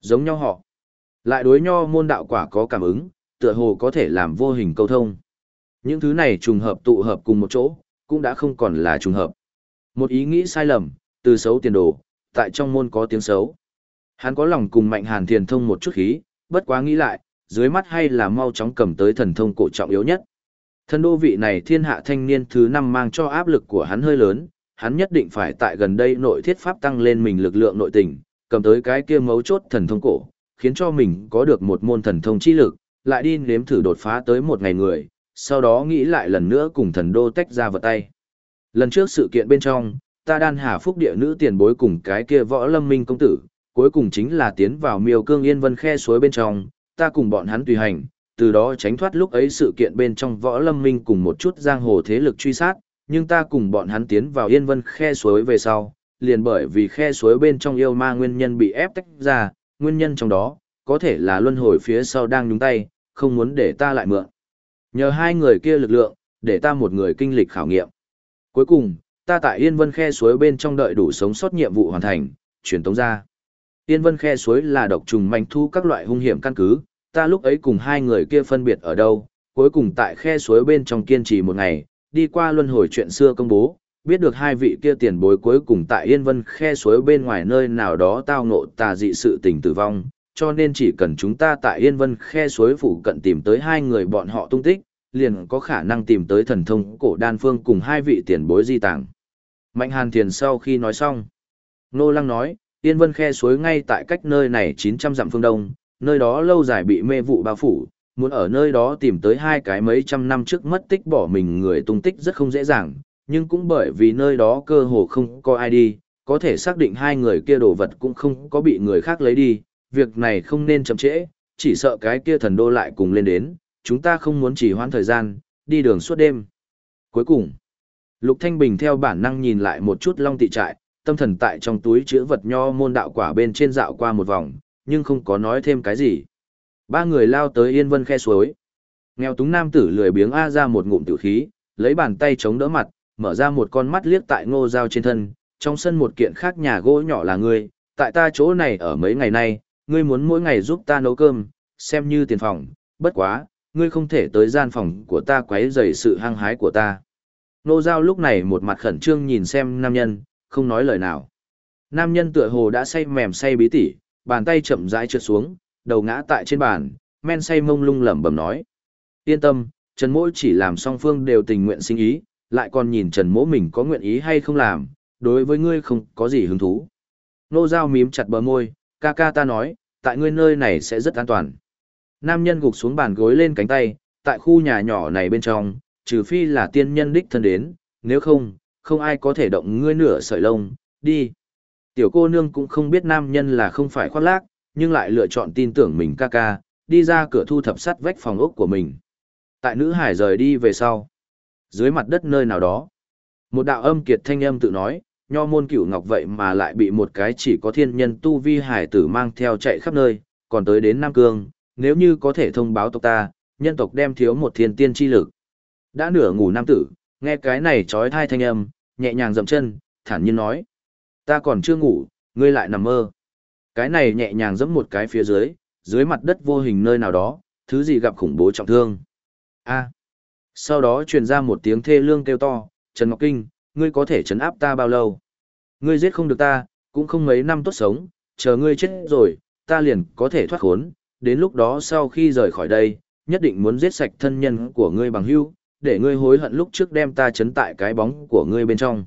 Giống nhau họ. Lại đối nho môn đạo quả có cảm ứng, tựa hồ có thể làm vô hình câu thông. Những thứ này trùng hợp tụ hợp cùng một chỗ, cũng đã không còn là trùng hợp. Một ý nghĩ sai lầm, từ xấu tiền đồ, tại trong môn có tiếng xấu. Hắn có lòng cùng Mạnh Hàn Thiền thông một chút khí, bất quá nghĩ lại, dưới mắt hay là mau chóng cầm tới thần thông cổ trọng yếu nhất. Thần đô vị này thiên hạ thanh niên thứ năm mang cho áp lực của hắn hơi lớn, hắn nhất định phải tại gần đây nội thiết pháp tăng lên mình lực lượng nội tình, cầm tới cái kia mấu chốt thần thông cổ, khiến cho mình có được một môn thần thông chi lực, lại đi nếm thử đột phá tới một ngày người, sau đó nghĩ lại lần nữa cùng thần đô tách ra vật tay. Lần trước sự kiện bên trong, ta đan hà phúc địa nữ tiền bối cùng cái kia võ lâm minh công tử, cuối cùng chính là tiến vào miêu cương yên vân khe suối bên trong, ta cùng bọn hắn tùy hành, từ đó tránh thoát lúc ấy sự kiện bên trong võ lâm minh cùng một chút giang hồ thế lực truy sát, nhưng ta cùng bọn hắn tiến vào yên vân khe suối về sau, liền bởi vì khe suối bên trong yêu ma nguyên nhân bị ép tách ra, nguyên nhân trong đó, có thể là luân hồi phía sau đang nhúng tay, không muốn để ta lại mượn. Nhờ hai người kia lực lượng, để ta một người kinh lịch khảo nghiệm. Cuối cùng, ta tại Yên Vân khe suối bên trong đợi đủ sống sót nhiệm vụ hoàn thành, truyền tống ra. Yên Vân khe suối là độc trùng manh thu các loại hung hiểm căn cứ, ta lúc ấy cùng hai người kia phân biệt ở đâu, cuối cùng tại khe suối bên trong kiên trì một ngày, đi qua luân hồi chuyện xưa công bố, biết được hai vị kia tiền bối cuối cùng tại Yên Vân khe suối bên ngoài nơi nào đó tao ngộ tà dị sự tình tử vong, cho nên chỉ cần chúng ta tại Yên Vân khe suối phụ cận tìm tới hai người bọn họ tung tích, liền có khả năng tìm tới thần thông cổ đan phương cùng hai vị tiền bối di tàng. Mạnh Hàn Thiền sau khi nói xong, Nô Lăng nói, Yên Vân khe suối ngay tại cách nơi này 900 dặm phương đông, nơi đó lâu dài bị mê vụ bao phủ, muốn ở nơi đó tìm tới hai cái mấy trăm năm trước mất tích bỏ mình người tung tích rất không dễ dàng, nhưng cũng bởi vì nơi đó cơ hồ không có ai đi, có thể xác định hai người kia đồ vật cũng không có bị người khác lấy đi, việc này không nên chậm trễ, chỉ sợ cái kia thần đô lại cùng lên đến, chúng ta không muốn chỉ hoãn thời gian, đi đường suốt đêm. Cuối cùng, Lục Thanh Bình theo bản năng nhìn lại một chút long tị trại, tâm thần tại trong túi chứa vật nho môn đạo quả bên trên dạo qua một vòng, nhưng không có nói thêm cái gì. Ba người lao tới yên vân khe suối. Nghèo túng nam tử lười biếng A ra một ngụm tiểu khí, lấy bàn tay chống đỡ mặt, mở ra một con mắt liếc tại ngô dao trên thân, trong sân một kiện khác nhà gỗ nhỏ là ngươi, tại ta chỗ này ở mấy ngày nay, ngươi muốn mỗi ngày giúp ta nấu cơm, xem như tiền phòng, bất quá, ngươi không thể tới gian phòng của ta quấy rầy sự hăng hái của ta. Nô Giao lúc này một mặt khẩn trương nhìn xem nam nhân, không nói lời nào. Nam nhân tựa hồ đã say mềm say bí tỉ, bàn tay chậm rãi trượt xuống, đầu ngã tại trên bàn, men say mông lung lẩm bẩm nói. Yên tâm, Trần Mỗ chỉ làm song phương đều tình nguyện sinh ý, lại còn nhìn Trần Mỗ mình có nguyện ý hay không làm, đối với ngươi không có gì hứng thú. Nô Giao mím chặt bờ môi, ca ca ta nói, tại ngươi nơi này sẽ rất an toàn. Nam nhân gục xuống bàn gối lên cánh tay, tại khu nhà nhỏ này bên trong, trừ phi là tiên nhân đích thân đến, nếu không, không ai có thể động ngươi nửa sợi lông, đi. Tiểu cô nương cũng không biết nam nhân là không phải khoác lác, nhưng lại lựa chọn tin tưởng mình ca ca, đi ra cửa thu thập sắt vách phòng ốc của mình. Tại nữ hải rời đi về sau. Dưới mặt đất nơi nào đó. Một đạo âm kiệt thanh âm tự nói, nho môn cửu ngọc vậy mà lại bị một cái chỉ có thiên nhân tu vi hải tử mang theo chạy khắp nơi, còn tới đến Nam Cương, nếu như có thể thông báo tộc ta, nhân tộc đem thiếu một thiên tiên chi lực. Đã nửa ngủ nam tử, nghe cái này trói thai thanh âm, nhẹ nhàng dậm chân, thản nhiên nói. Ta còn chưa ngủ, ngươi lại nằm mơ. Cái này nhẹ nhàng giẫm một cái phía dưới, dưới mặt đất vô hình nơi nào đó, thứ gì gặp khủng bố trọng thương. A. Sau đó truyền ra một tiếng thê lương kêu to, Trần Ngọc Kinh, ngươi có thể trấn áp ta bao lâu? Ngươi giết không được ta, cũng không mấy năm tốt sống, chờ ngươi chết rồi, ta liền có thể thoát khốn, đến lúc đó sau khi rời khỏi đây, nhất định muốn giết sạch thân nhân của ngươi bằng hữu, để ngươi hối hận lúc trước đem ta chấn tại cái bóng của ngươi bên trong.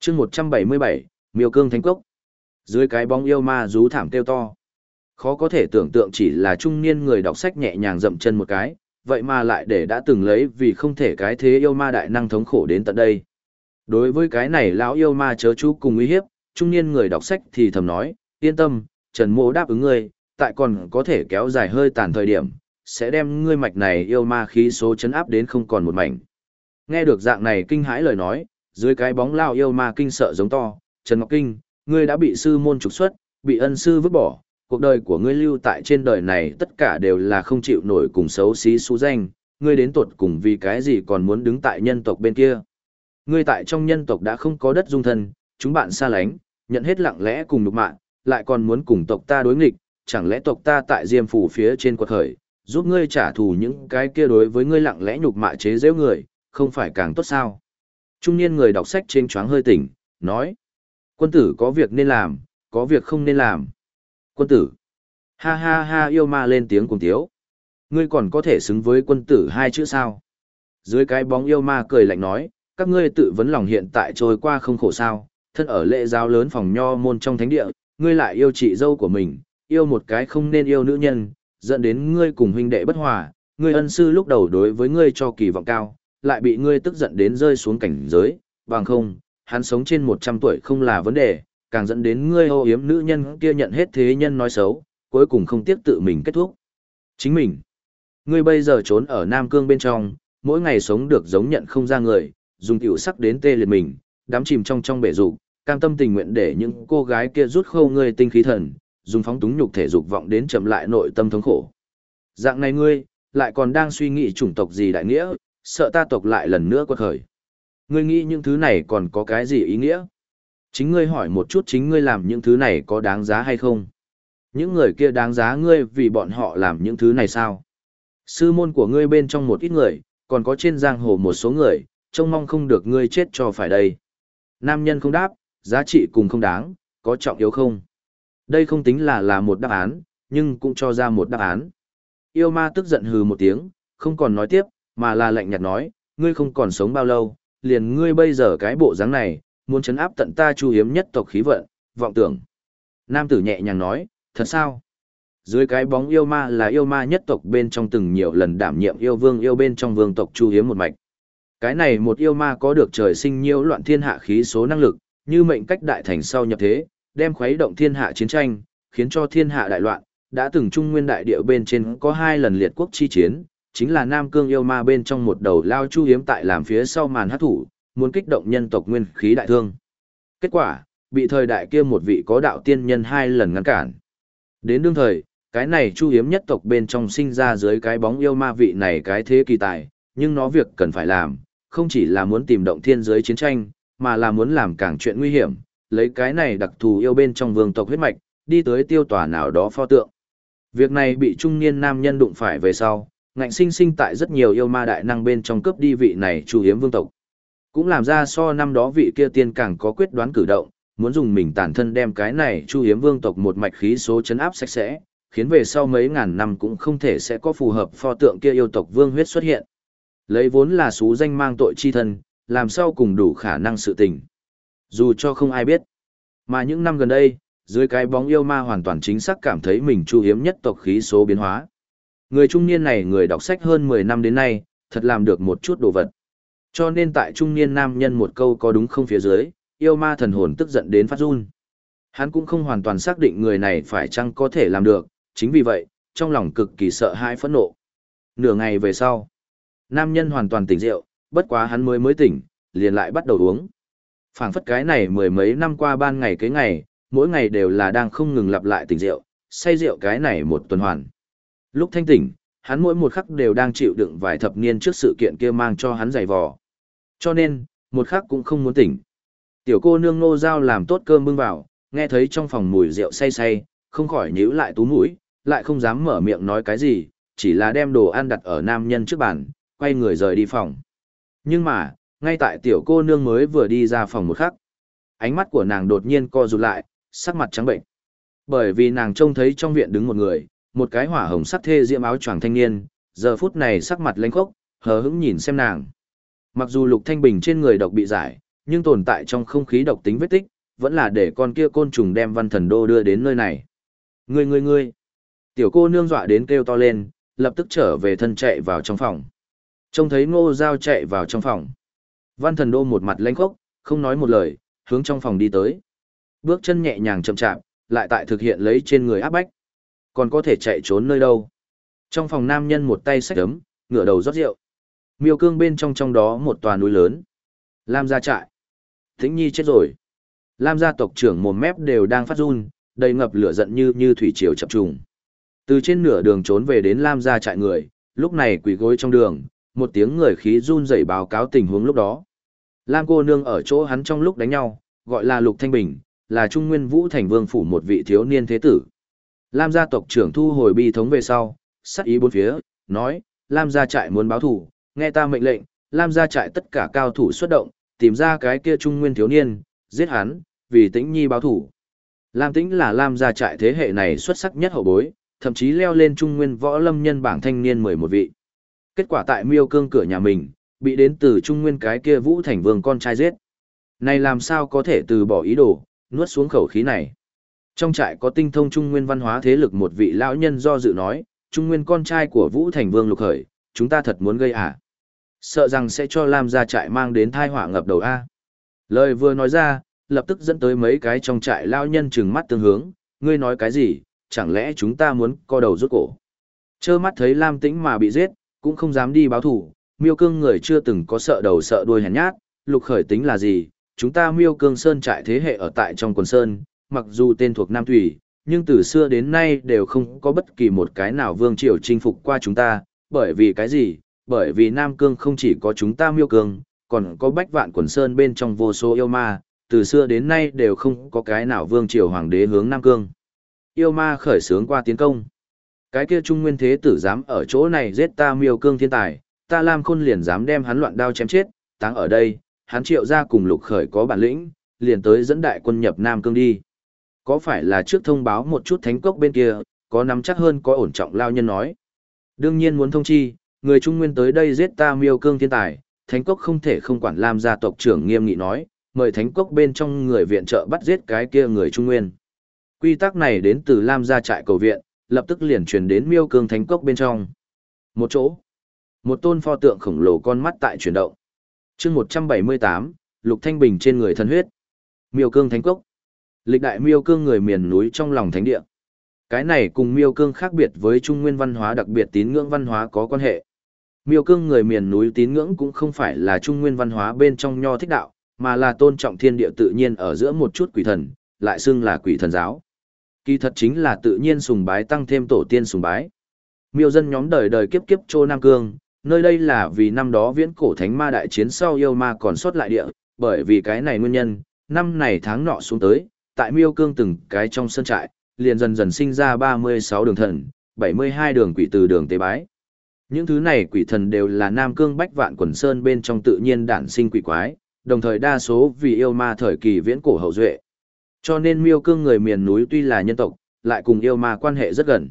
chương 177, Miêu Cương Thánh Cốc. Dưới cái bóng yêu ma rú thảm kêu to. Khó có thể tưởng tượng chỉ là trung niên người đọc sách nhẹ nhàng dậm chân một cái, vậy mà lại để đã từng lấy vì không thể cái thế yêu ma đại năng thống khổ đến tận đây. Đối với cái này lão yêu ma chớ chú cùng uy hiếp, trung niên người đọc sách thì thầm nói, yên tâm, Trần Mộ đáp ứng ngươi, tại còn có thể kéo dài hơi tàn thời điểm, sẽ đem ngươi mạch này yêu ma khí số chấn áp đến không còn một mảnh. Nghe được dạng này kinh hãi lời nói, dưới cái bóng lao yêu ma kinh sợ giống to, Trần Ngọc Kinh, ngươi đã bị sư môn trục xuất, bị ân sư vứt bỏ, cuộc đời của ngươi lưu tại trên đời này tất cả đều là không chịu nổi cùng xấu xí xú danh, ngươi đến tuột cùng vì cái gì còn muốn đứng tại nhân tộc bên kia. Ngươi tại trong nhân tộc đã không có đất dung thân, chúng bạn xa lánh, nhận hết lặng lẽ cùng nhục mạng, lại còn muốn cùng tộc ta đối nghịch, chẳng lẽ tộc ta tại diêm phủ phía trên quật khởi, giúp ngươi trả thù những cái kia đối với ngươi lặng lẽ nhục mạ chế giễu người, không phải càng tốt sao? Trung niên người đọc sách trên choáng hơi tỉnh, nói. Quân tử có việc nên làm, có việc không nên làm. Quân tử. Ha ha ha yêu ma lên tiếng cùng thiếu. Ngươi còn có thể xứng với quân tử hai chữ sao? Dưới cái bóng yêu ma cười lạnh nói, các ngươi tự vấn lòng hiện tại trôi qua không khổ sao, thân ở lễ giáo lớn phòng nho môn trong thánh địa, ngươi lại yêu chị dâu của mình, yêu một cái không nên yêu nữ nhân, dẫn đến ngươi cùng huynh đệ bất hòa, ngươi ân sư lúc đầu đối với ngươi cho kỳ vọng cao, lại bị ngươi tức giận đến rơi xuống cảnh giới, bằng không, hắn sống trên 100 tuổi không là vấn đề, càng dẫn đến ngươi ô yếm nữ nhân kia nhận hết thế nhân nói xấu, cuối cùng không tiếc tự mình kết thúc. Chính mình, ngươi bây giờ trốn ở Nam Cương bên trong, mỗi ngày sống được giống nhận không ra người, dùng tiểu sắc đến tê liệt mình, đám chìm trong trong bể dục, cam tâm tình nguyện để những cô gái kia rút khâu ngươi tinh khí thần, dùng phóng túng nhục thể dục vọng đến chậm lại nội tâm thống khổ. Dạng này ngươi, lại còn đang suy nghĩ chủng tộc gì đại nghĩa, sợ ta tộc lại lần nữa quật khởi. Ngươi nghĩ những thứ này còn có cái gì ý nghĩa? Chính ngươi hỏi một chút chính ngươi làm những thứ này có đáng giá hay không? Những người kia đáng giá ngươi vì bọn họ làm những thứ này sao? Sư môn của ngươi bên trong một ít người, còn có trên giang hồ một số người, trông mong không được ngươi chết cho phải đây. Nam nhân không đáp, giá trị cùng không đáng, có trọng yếu không? Đây không tính là là một đáp án, nhưng cũng cho ra một đáp án. Yêu ma tức giận hừ một tiếng, không còn nói tiếp, mà là lạnh nhạt nói, ngươi không còn sống bao lâu, liền ngươi bây giờ cái bộ dáng này, muốn chấn áp tận ta chu hiếm nhất tộc khí vận, vọng tưởng. Nam tử nhẹ nhàng nói, thật sao? Dưới cái bóng yêu ma là yêu ma nhất tộc bên trong từng nhiều lần đảm nhiệm yêu vương yêu bên trong vương tộc chu hiếm một mạch. Cái này một yêu ma có được trời sinh nhiễu loạn thiên hạ khí số năng lực, như mệnh cách đại thành sau nhập thế, đem khuấy động thiên hạ chiến tranh, khiến cho thiên hạ đại loạn, đã từng trung nguyên đại địa bên trên có hai lần liệt quốc chi chiến, chính là Nam Cương yêu ma bên trong một đầu lao chu hiếm tại làm phía sau màn hát thủ, muốn kích động nhân tộc nguyên khí đại thương. Kết quả, bị thời đại kia một vị có đạo tiên nhân hai lần ngăn cản. Đến đương thời, cái này chu hiếm nhất tộc bên trong sinh ra dưới cái bóng yêu ma vị này cái thế kỳ tài, nhưng nó việc cần phải làm, không chỉ là muốn tìm động thiên giới chiến tranh, mà là muốn làm càng chuyện nguy hiểm, lấy cái này đặc thù yêu bên trong vương tộc huyết mạch, đi tới tiêu tòa nào đó pho tượng. Việc này bị trung niên nam nhân đụng phải về sau, ngạnh sinh sinh tại rất nhiều yêu ma đại năng bên trong cướp đi vị này chu hiếm vương tộc. Cũng làm ra so năm đó vị kia tiên càng có quyết đoán cử động, muốn dùng mình tản thân đem cái này chu hiếm vương tộc một mạch khí số chấn áp sạch sẽ, khiến về sau mấy ngàn năm cũng không thể sẽ có phù hợp pho tượng kia yêu tộc vương huyết xuất hiện. Lấy vốn là xú danh mang tội chi thân, làm sao cùng đủ khả năng sự tình. Dù cho không ai biết. Mà những năm gần đây, dưới cái bóng yêu ma hoàn toàn chính xác cảm thấy mình chu hiếm nhất tộc khí số biến hóa. Người trung niên này người đọc sách hơn 10 năm đến nay, thật làm được một chút đồ vật. Cho nên tại trung niên nam nhân một câu có đúng không phía dưới, yêu ma thần hồn tức giận đến phát run. Hắn cũng không hoàn toàn xác định người này phải chăng có thể làm được, chính vì vậy, trong lòng cực kỳ sợ hãi phẫn nộ. Nửa ngày về sau, nam nhân hoàn toàn tỉnh rượu, bất quá hắn mới mới tỉnh, liền lại bắt đầu uống phảng phất cái này mười mấy năm qua ban ngày kế ngày, mỗi ngày đều là đang không ngừng lặp lại tình rượu, say rượu cái này một tuần hoàn. Lúc thanh tỉnh, hắn mỗi một khắc đều đang chịu đựng vài thập niên trước sự kiện kia mang cho hắn giày vò. Cho nên, một khắc cũng không muốn tỉnh. Tiểu cô nương nô giao làm tốt cơm bưng vào, nghe thấy trong phòng mùi rượu say say, không khỏi nhíu lại tú mũi, lại không dám mở miệng nói cái gì, chỉ là đem đồ ăn đặt ở nam nhân trước bàn, quay người rời đi phòng. Nhưng mà, ngay tại tiểu cô nương mới vừa đi ra phòng một khắc, ánh mắt của nàng đột nhiên co rụt lại, sắc mặt trắng bệnh. Bởi vì nàng trông thấy trong viện đứng một người, một cái hỏa hồng sắc thê diễm áo choàng thanh niên, giờ phút này sắc mặt lênh khốc, hờ hững nhìn xem nàng. Mặc dù Lục Thanh Bình trên người độc bị giải, nhưng tồn tại trong không khí độc tính vết tích, vẫn là để con kia côn trùng đem văn thần đô đưa đến nơi này. Ngươi ngươi ngươi. Tiểu cô nương dọa đến kêu to lên, lập tức trở về thân chạy vào trong phòng. Trông thấy ngô giao chạy vào trong phòng. Văn thần đô một mặt lãnh khốc, không nói một lời, hướng trong phòng đi tới. Bước chân nhẹ nhàng chậm chạp, lại tại thực hiện lấy trên người áp bách. Còn có thể chạy trốn nơi đâu. Trong phòng nam nhân một tay sách ấm, ngửa đầu rót rượu. Miêu cương bên trong trong đó một tòa núi lớn. Lam gia trại. Thính nhi chết rồi. Lam gia tộc trưởng mồm mép đều đang phát run, đầy ngập lửa giận như như thủy triều chập trùng. Từ trên nửa đường trốn về đến Lam gia trại người, lúc này quỳ gối trong đường, một tiếng người khí run rẩy báo cáo tình huống lúc đó. Lam cô nương ở chỗ hắn trong lúc đánh nhau, gọi là Lục Thanh Bình, là Trung Nguyên Vũ Thành Vương phủ một vị thiếu niên thế tử. Lam gia tộc trưởng thu hồi bi thống về sau, sắc ý bốn phía, nói, Lam gia trại muốn báo thủ, nghe ta mệnh lệnh, Lam gia trại tất cả cao thủ xuất động, tìm ra cái kia Trung Nguyên thiếu niên, giết hắn, vì tĩnh nhi báo thủ. Lam tĩnh là Lam gia trại thế hệ này xuất sắc nhất hậu bối, thậm chí leo lên Trung Nguyên võ lâm nhân bảng thanh niên mười một vị. Kết quả tại miêu cương cửa nhà mình, bị đến từ Trung Nguyên cái kia Vũ Thành Vương con trai giết. Này làm sao có thể từ bỏ ý đồ, nuốt xuống khẩu khí này. Trong trại có tinh thông Trung Nguyên văn hóa thế lực một vị lão nhân do dự nói, Trung Nguyên con trai của Vũ Thành Vương Lục Khởi, chúng ta thật muốn gây à? Sợ rằng sẽ cho Lam gia trại mang đến thai họa ngập đầu A. Lời vừa nói ra, lập tức dẫn tới mấy cái trong trại lão nhân trừng mắt tương hướng, ngươi nói cái gì, chẳng lẽ chúng ta muốn co đầu rút cổ. Chơ mắt thấy Lam tĩnh mà bị giết, cũng không dám đi báo thủ, miêu cương người chưa từng có sợ đầu sợ đuôi hèn nhát, lục khởi tính là gì, chúng ta miêu cương sơn trại thế hệ ở tại trong quần sơn, mặc dù tên thuộc Nam Thủy, nhưng từ xưa đến nay đều không có bất kỳ một cái nào vương triều chinh phục qua chúng ta, bởi vì cái gì? Bởi vì Nam Cương không chỉ có chúng ta miêu cương, còn có bách vạn quần sơn bên trong vô số yêu ma, từ xưa đến nay đều không có cái nào vương triều hoàng đế hướng Nam Cương. Yêu ma khởi sướng qua tiến công. Cái kia trung nguyên thế tử dám ở chỗ này giết ta miêu cương thiên tài, ta Lam Khôn liền dám đem hắn loạn đao chém chết, táng ở đây, hắn triệu ra cùng lục khởi có bản lĩnh, liền tới dẫn đại quân nhập Nam Cương đi. Có phải là trước thông báo một chút thánh cốc bên kia, có nắm chắc hơn có ổn trọng lao nhân nói. Đương nhiên muốn thông chi, người Trung Nguyên tới đây giết ta miêu cương thiên tài, thánh cốc không thể không quản Lam gia tộc trưởng nghiêm nghị nói, mời thánh cốc bên trong người viện trợ bắt giết cái kia người Trung Nguyên. Quy tắc này đến từ Lam gia trại cầu viện, lập tức liền truyền đến miêu cương thánh cốc bên trong. Một chỗ, một tôn pho tượng khổng lồ con mắt tại chuyển động. chương 178, Lục Thanh Bình trên người thân huyết. Miêu cương thánh cốc. Lịch đại miêu cương người miền núi trong lòng thánh địa. Cái này cùng miêu cương khác biệt với trung nguyên văn hóa đặc biệt tín ngưỡng văn hóa có quan hệ. Miêu cương người miền núi tín ngưỡng cũng không phải là trung nguyên văn hóa bên trong nho thích đạo, mà là tôn trọng thiên địa tự nhiên ở giữa một chút quỷ thần, lại xưng là quỷ thần giáo. Kỳ thật chính là tự nhiên sùng bái tăng thêm tổ tiên sùng bái. Miêu dân nhóm đời đời kiếp kiếp trô Nam Cương, nơi đây là vì năm đó viễn cổ thánh ma đại chiến sau yêu ma còn sót lại địa, bởi vì cái này nguyên nhân, năm này tháng nọ xuống tới, tại miêu cương từng cái trong sân trại, liền dần dần sinh ra 36 đường thần, 72 đường quỷ từ đường tế bái. Những thứ này quỷ thần đều là Nam Cương Bách Vạn Quần Sơn bên trong tự nhiên đản sinh quỷ quái, đồng thời đa số vì yêu ma thời kỳ viễn cổ hậu duệ. Cho nên miêu cương người miền núi tuy là nhân tộc, lại cùng yêu ma quan hệ rất gần.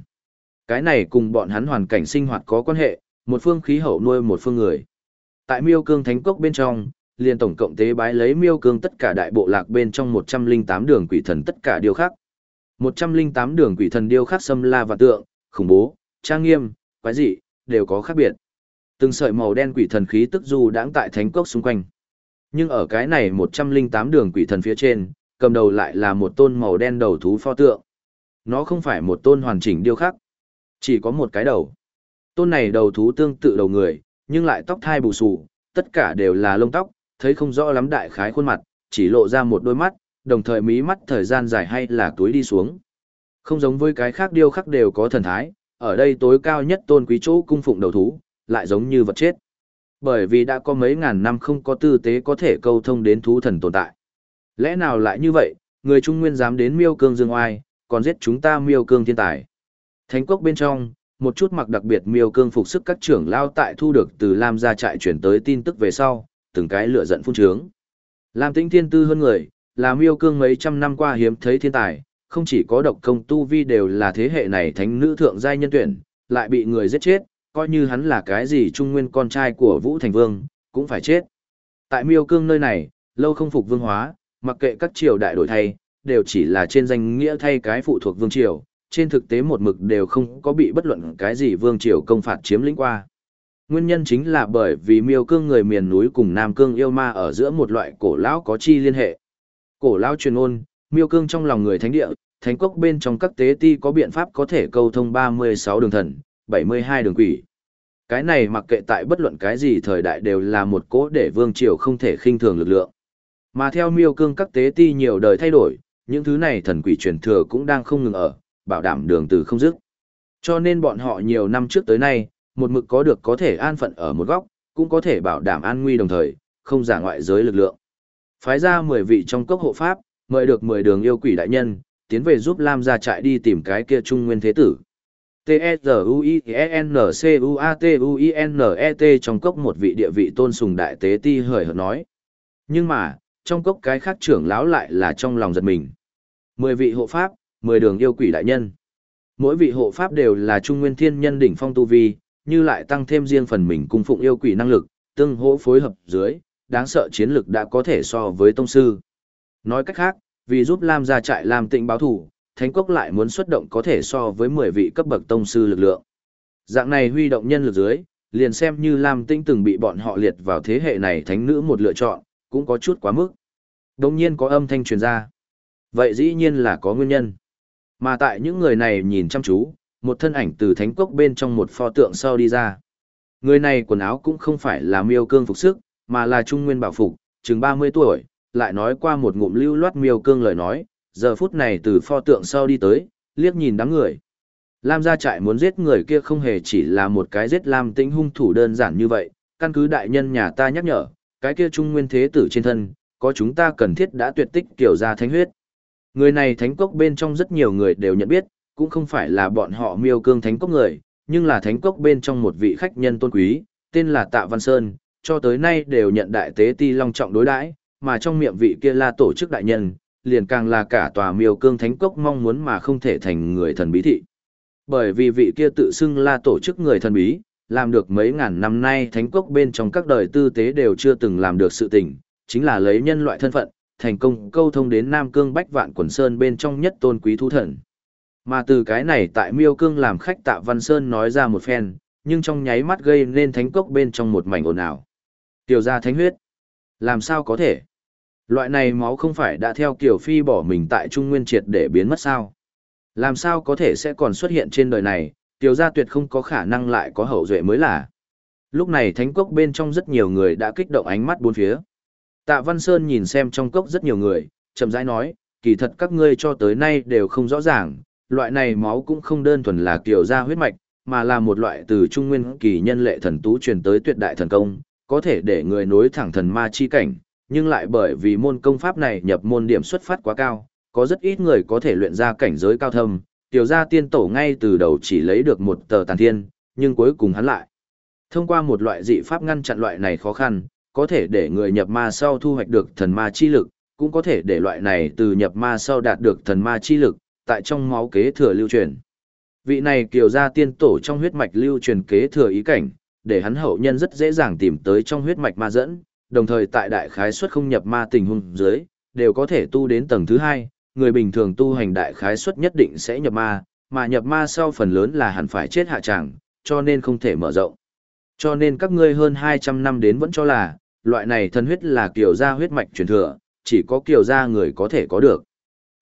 Cái này cùng bọn hắn hoàn cảnh sinh hoạt có quan hệ, một phương khí hậu nuôi một phương người. Tại miêu cương thánh cốc bên trong, liền tổng cộng tế bái lấy miêu cương tất cả đại bộ lạc bên trong 108 đường quỷ thần tất cả điều khác. 108 đường quỷ thần điêu khắc xâm la và tượng, khủng bố, trang nghiêm, quái dị, đều có khác biệt. Từng sợi màu đen quỷ thần khí tức dù đãng tại thánh cốc xung quanh. Nhưng ở cái này 108 đường quỷ thần phía trên, cầm đầu lại là một tôn màu đen đầu thú pho tượng. Nó không phải một tôn hoàn chỉnh điêu khắc, chỉ có một cái đầu. Tôn này đầu thú tương tự đầu người, nhưng lại tóc thai bù xù, tất cả đều là lông tóc, thấy không rõ lắm đại khái khuôn mặt, chỉ lộ ra một đôi mắt, đồng thời mí mắt thời gian dài hay là túi đi xuống. Không giống với cái khác điêu khắc đều có thần thái, ở đây tối cao nhất tôn quý chỗ cung phụng đầu thú, lại giống như vật chết. Bởi vì đã có mấy ngàn năm không có tư tế có thể câu thông đến thú thần tồn tại. Lẽ nào lại như vậy, người Trung Nguyên dám đến miêu cương dương oai, còn giết chúng ta miêu cương thiên tài. Thánh quốc bên trong, một chút mặc đặc biệt miêu cương phục sức các trưởng lao tại thu được từ Lam gia trại chuyển tới tin tức về sau, từng cái lửa giận phun trướng. Lam tĩnh thiên tư hơn người, là miêu cương mấy trăm năm qua hiếm thấy thiên tài, không chỉ có độc công tu vi đều là thế hệ này thánh nữ thượng giai nhân tuyển, lại bị người giết chết, coi như hắn là cái gì trung nguyên con trai của Vũ Thành Vương, cũng phải chết. Tại miêu cương nơi này, lâu không phục vương hóa, mặc kệ các triều đại đổi thay, đều chỉ là trên danh nghĩa thay cái phụ thuộc vương triều, trên thực tế một mực đều không có bị bất luận cái gì vương triều công phạt chiếm lĩnh qua. Nguyên nhân chính là bởi vì miêu cương người miền núi cùng Nam cương yêu ma ở giữa một loại cổ lão có chi liên hệ. Cổ lão truyền ôn, miêu cương trong lòng người thánh địa, thánh quốc bên trong các tế ti có biện pháp có thể câu thông 36 đường thần, 72 đường quỷ. Cái này mặc kệ tại bất luận cái gì thời đại đều là một cố để vương triều không thể khinh thường lực lượng. Mà theo miêu cương các tế ti nhiều đời thay đổi, những thứ này thần quỷ truyền thừa cũng đang không ngừng ở, bảo đảm đường từ không dứt. Cho nên bọn họ nhiều năm trước tới nay, một mực có được có thể an phận ở một góc, cũng có thể bảo đảm an nguy đồng thời, không giả ngoại giới lực lượng. Phái ra 10 vị trong cốc hộ pháp, mời được 10 đường yêu quỷ đại nhân, tiến về giúp Lam gia trại đi tìm cái kia trung nguyên thế tử. T-E-Z-U-I-N-C-U-A-T-U-I-N-E-T trong cốc một vị địa vị tôn sùng đại tế ti hời hợt nói. Nhưng mà, trong cốc cái khác trưởng lão lại là trong lòng giật mình. Mười vị hộ pháp, mười đường yêu quỷ đại nhân. Mỗi vị hộ pháp đều là trung nguyên thiên nhân đỉnh phong tu vi, như lại tăng thêm riêng phần mình cung phụng yêu quỷ năng lực, tương hỗ phối hợp dưới, đáng sợ chiến lực đã có thể so với tông sư. Nói cách khác, vì giúp Lam gia trại làm tịnh báo thủ, Thánh Quốc lại muốn xuất động có thể so với 10 vị cấp bậc tông sư lực lượng. Dạng này huy động nhân lực dưới, liền xem như Lam Tĩnh từng bị bọn họ liệt vào thế hệ này thánh nữ một lựa chọn, cũng có chút quá mức. Đồng nhiên có âm thanh truyền ra. Vậy dĩ nhiên là có nguyên nhân. Mà tại những người này nhìn chăm chú, một thân ảnh từ thánh cốc bên trong một pho tượng sau đi ra. Người này quần áo cũng không phải là miêu cương phục sức, mà là trung nguyên bảo phục, chừng 30 tuổi, lại nói qua một ngụm lưu loát miêu cương lời nói, giờ phút này từ pho tượng sau đi tới, liếc nhìn đám người. Lam gia trại muốn giết người kia không hề chỉ là một cái giết Lam tĩnh hung thủ đơn giản như vậy, căn cứ đại nhân nhà ta nhắc nhở, cái kia trung nguyên thế tử trên thân, có chúng ta cần thiết đã tuyệt tích kiểu ra thánh huyết. Người này thánh cốc bên trong rất nhiều người đều nhận biết, cũng không phải là bọn họ miêu cương thánh cốc người, nhưng là thánh cốc bên trong một vị khách nhân tôn quý, tên là Tạ Văn Sơn, cho tới nay đều nhận đại tế ti long trọng đối đãi, mà trong miệng vị kia là tổ chức đại nhân, liền càng là cả tòa miêu cương thánh cốc mong muốn mà không thể thành người thần bí thị. Bởi vì vị kia tự xưng là tổ chức người thần bí, làm được mấy ngàn năm nay thánh cốc bên trong các đời tư tế đều chưa từng làm được sự tình, chính là lấy nhân loại thân phận, thành công câu thông đến Nam Cương Bách Vạn Quần Sơn bên trong nhất tôn quý thú thần. Mà từ cái này tại Miêu Cương làm khách Tạ Văn Sơn nói ra một phen, nhưng trong nháy mắt gây nên thánh cốc bên trong một mảnh ồn ào. Tiểu gia thánh huyết. Làm sao có thể? Loại này máu không phải đã theo kiểu Phi bỏ mình tại Trung Nguyên triệt để biến mất sao? Làm sao có thể sẽ còn xuất hiện trên đời này, Tiểu gia tuyệt không có khả năng lại có hậu duệ mới là. Lúc này thánh cốc bên trong rất nhiều người đã kích động ánh mắt bốn phía. Tạ Văn Sơn nhìn xem trong cốc rất nhiều người, chậm rãi nói, kỳ thật các ngươi cho tới nay đều không rõ ràng, loại này máu cũng không đơn thuần là kiểu da huyết mạch, mà là một loại từ trung nguyên kỳ nhân lệ thần tú truyền tới tuyệt đại thần công, có thể để người nối thẳng thần ma chi cảnh, nhưng lại bởi vì môn công pháp này nhập môn điểm xuất phát quá cao, có rất ít người có thể luyện ra cảnh giới cao thâm, tiểu gia tiên tổ ngay từ đầu chỉ lấy được một tờ tàn thiên, nhưng cuối cùng hắn lại. Thông qua một loại dị pháp ngăn chặn loại này khó khăn, có thể để người nhập ma sau thu hoạch được thần ma chi lực, cũng có thể để loại này từ nhập ma sau đạt được thần ma chi lực, tại trong máu kế thừa lưu truyền. Vị này kiều gia tiên tổ trong huyết mạch lưu truyền kế thừa ý cảnh, để hắn hậu nhân rất dễ dàng tìm tới trong huyết mạch ma dẫn, đồng thời tại đại khái suất không nhập ma tình huống dưới, đều có thể tu đến tầng thứ hai, người bình thường tu hành đại khái suất nhất định sẽ nhập ma, mà nhập ma sau phần lớn là hẳn phải chết hạ tràng, cho nên không thể mở rộng. Cho nên các ngươi hơn 200 năm đến vẫn cho là, loại này thần huyết là kiều gia huyết mạch truyền thừa, chỉ có kiều gia người có thể có được.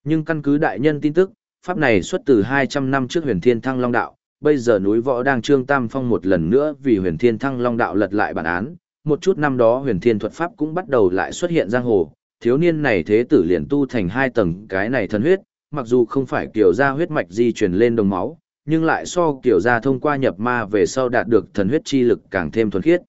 Nhưng căn cứ đại nhân tin tức, pháp này xuất từ 200 năm trước huyền thiên thăng long đạo, bây giờ núi võ đang trương tam phong một lần nữa vì huyền thiên thăng long đạo lật lại bản án, một chút năm đó huyền thiên thuật pháp cũng bắt đầu lại xuất hiện giang hồ, thiếu niên này thế tử liền tu thành hai tầng cái này thần huyết, mặc dù không phải kiểu gia huyết mạch di truyền lên đồng máu, nhưng lại so kiểu gia thông qua nhập ma về sau đạt được thần huyết chi lực càng thêm thuần khiết.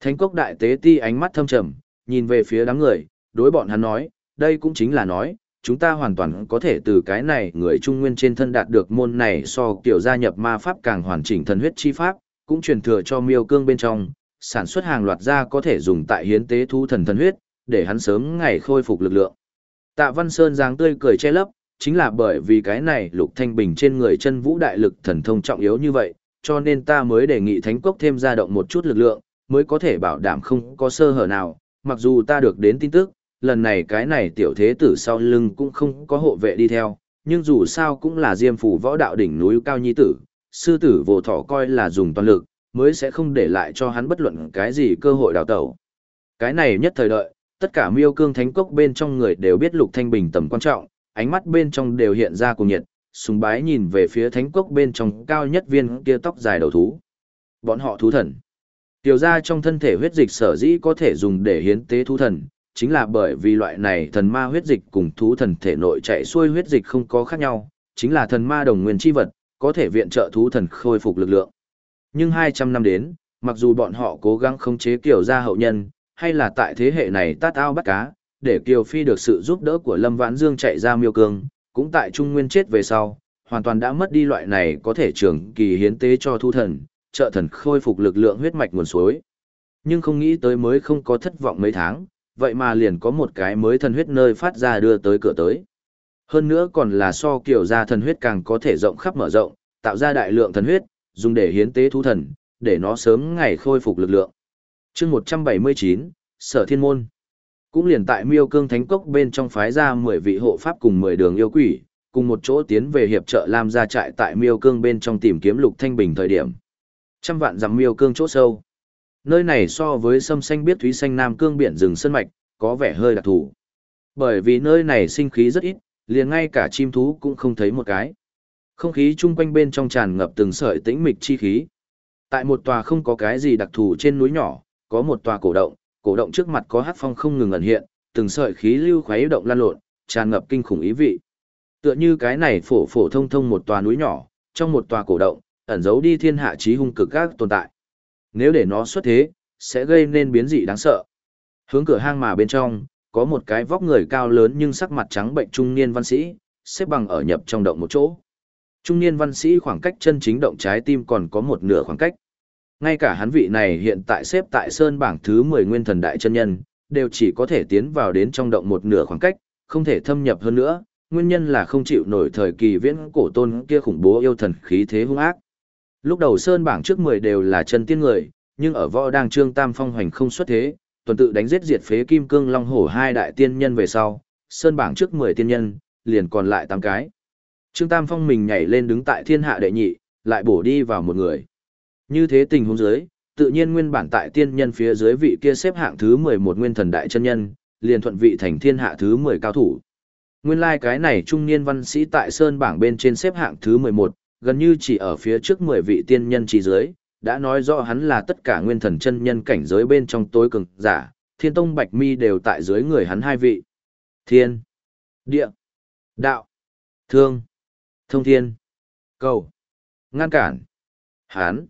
Thánh cốc đại tế ti ánh mắt thâm trầm, nhìn về phía đám người, đối bọn hắn nói, đây cũng chính là nói, chúng ta hoàn toàn có thể từ cái này người trung nguyên trên thân đạt được môn này so kiểu gia nhập ma pháp càng hoàn chỉnh thần huyết chi pháp, cũng truyền thừa cho miêu cương bên trong, sản xuất hàng loạt ra có thể dùng tại hiến tế thu thần thần huyết, để hắn sớm ngày khôi phục lực lượng. Tạ Văn Sơn dáng tươi cười che lấp, chính là bởi vì cái này Lục Thanh Bình trên người chân vũ đại lực thần thông trọng yếu như vậy, cho nên ta mới đề nghị Thánh Cốc thêm ra động một chút lực lượng, mới có thể bảo đảm không có sơ hở nào, mặc dù ta được đến tin tức, lần này cái này tiểu thế tử sau lưng cũng không có hộ vệ đi theo, nhưng dù sao cũng là diêm phủ võ đạo đỉnh núi cao nhi tử, sư tử vô thọ coi là dùng toàn lực, mới sẽ không để lại cho hắn bất luận cái gì cơ hội đào tẩu. Cái này nhất thời đợi, tất cả miêu cương thánh cốc bên trong người đều biết lục thanh bình tầm quan trọng, ánh mắt bên trong đều hiện ra cùng nhiệt, sùng bái nhìn về phía thánh cốc bên trong cao nhất viên kia tóc dài đầu thú. Bọn họ thú thần. Tiểu ra trong thân thể huyết dịch sở dĩ có thể dùng để hiến tế thú thần, chính là bởi vì loại này thần ma huyết dịch cùng thú thần thể nội chạy xuôi huyết dịch không có khác nhau, chính là thần ma đồng nguyên chi vật, có thể viện trợ thú thần khôi phục lực lượng. Nhưng 200 năm đến, mặc dù bọn họ cố gắng khống chế kiểu gia hậu nhân, hay là tại thế hệ này tát ao bắt cá, để Kiều Phi được sự giúp đỡ của Lâm Vãn Dương chạy ra miêu cương, cũng tại Trung Nguyên chết về sau, hoàn toàn đã mất đi loại này có thể trường kỳ hiến tế cho thu thần, trợ thần khôi phục lực lượng huyết mạch nguồn suối. Nhưng không nghĩ tới mới không có thất vọng mấy tháng, vậy mà liền có một cái mới thần huyết nơi phát ra đưa tới cửa tới. Hơn nữa còn là so kiểu ra thần huyết càng có thể rộng khắp mở rộng, tạo ra đại lượng thần huyết, dùng để hiến tế Thu thần, để nó sớm ngày khôi phục lực lượng. chương 179, Sở Thiên Môn. Cũng liền tại miêu cương thánh cốc bên trong phái ra 10 vị hộ pháp cùng 10 đường yêu quỷ, cùng một chỗ tiến về hiệp trợ Lam gia trại tại miêu cương bên trong tìm kiếm lục thanh bình thời điểm. Trăm vạn dặm miêu cương chỗ sâu. Nơi này so với sâm xanh biết thúy xanh nam cương biển rừng sơn mạch, có vẻ hơi đặc thù. Bởi vì nơi này sinh khí rất ít, liền ngay cả chim thú cũng không thấy một cái. Không khí chung quanh bên trong tràn ngập từng sợi tĩnh mịch chi khí. Tại một tòa không có cái gì đặc thù trên núi nhỏ, có một tòa cổ động, cổ động trước mặt có hát phong không ngừng ẩn hiện, từng sợi khí lưu khuấy động lan lộn, tràn ngập kinh khủng ý vị. Tựa như cái này phổ phổ thông thông một tòa núi nhỏ, trong một tòa cổ động, ẩn giấu đi thiên hạ chí hung cực các tồn tại. Nếu để nó xuất thế, sẽ gây nên biến dị đáng sợ. Hướng cửa hang mà bên trong, có một cái vóc người cao lớn nhưng sắc mặt trắng bệnh trung niên văn sĩ, xếp bằng ở nhập trong động một chỗ. Trung niên văn sĩ khoảng cách chân chính động trái tim còn có một nửa khoảng cách. Ngay cả hắn vị này hiện tại xếp tại sơn bảng thứ 10 nguyên thần đại chân nhân, đều chỉ có thể tiến vào đến trong động một nửa khoảng cách, không thể thâm nhập hơn nữa, nguyên nhân là không chịu nổi thời kỳ viễn cổ tôn kia khủng bố yêu thần khí thế hung ác. Lúc đầu sơn bảng trước 10 đều là chân tiên người, nhưng ở võ đang trương tam phong hoành không xuất thế, tuần tự đánh giết diệt phế kim cương long hổ hai đại tiên nhân về sau, sơn bảng trước 10 tiên nhân, liền còn lại 8 cái. Trương Tam Phong mình nhảy lên đứng tại thiên hạ đệ nhị, lại bổ đi vào một người. Như thế tình huống dưới, tự nhiên nguyên bản tại tiên nhân phía dưới vị kia xếp hạng thứ 11 nguyên thần đại chân nhân, liền thuận vị thành thiên hạ thứ 10 cao thủ. Nguyên lai like cái này trung niên văn sĩ tại sơn bảng bên trên xếp hạng thứ 11, gần như chỉ ở phía trước 10 vị tiên nhân chỉ dưới, đã nói rõ hắn là tất cả nguyên thần chân nhân cảnh giới bên trong tối cường giả, thiên tông bạch mi đều tại dưới người hắn hai vị. Thiên, địa, đạo, thương, thông thiên, cầu, ngăn cản, hán.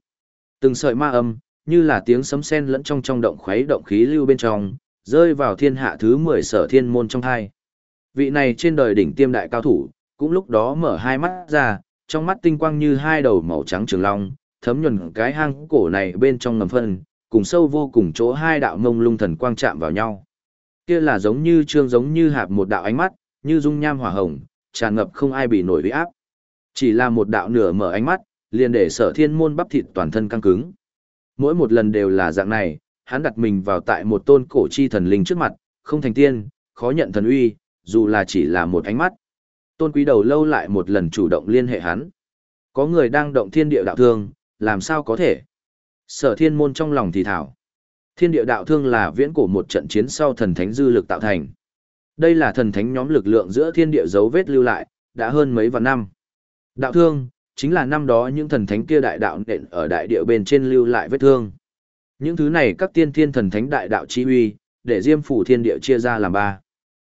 Từng sợi ma âm, như là tiếng sấm sen lẫn trong trong động khuấy động khí lưu bên trong, rơi vào thiên hạ thứ 10 sở thiên môn trong hai. Vị này trên đời đỉnh tiêm đại cao thủ, cũng lúc đó mở hai mắt ra, trong mắt tinh quang như hai đầu màu trắng trường long, thấm nhuần cái hang cổ này bên trong ngầm phân, cùng sâu vô cùng chỗ hai đạo mông lung thần quang chạm vào nhau. Kia là giống như trương giống như hạp một đạo ánh mắt, như dung nham hỏa hồng, tràn ngập không ai bị nổi uy áp. Chỉ là một đạo nửa mở ánh mắt, liền để sở thiên môn bắp thịt toàn thân căng cứng. Mỗi một lần đều là dạng này, hắn đặt mình vào tại một tôn cổ chi thần linh trước mặt, không thành tiên, khó nhận thần uy, dù là chỉ là một ánh mắt. Tôn quý đầu lâu lại một lần chủ động liên hệ hắn. Có người đang động thiên địa đạo thương, làm sao có thể? Sở thiên môn trong lòng thì thảo. Thiên địa đạo thương là viễn cổ một trận chiến sau thần thánh dư lực tạo thành. Đây là thần thánh nhóm lực lượng giữa thiên địa dấu vết lưu lại, đã hơn mấy vạn năm. Đạo thương, chính là năm đó những thần thánh kia đại đạo nện ở đại địa bên trên lưu lại vết thương. Những thứ này các tiên thiên thần thánh đại đạo chi uy, để diêm phủ thiên địa chia ra làm ba.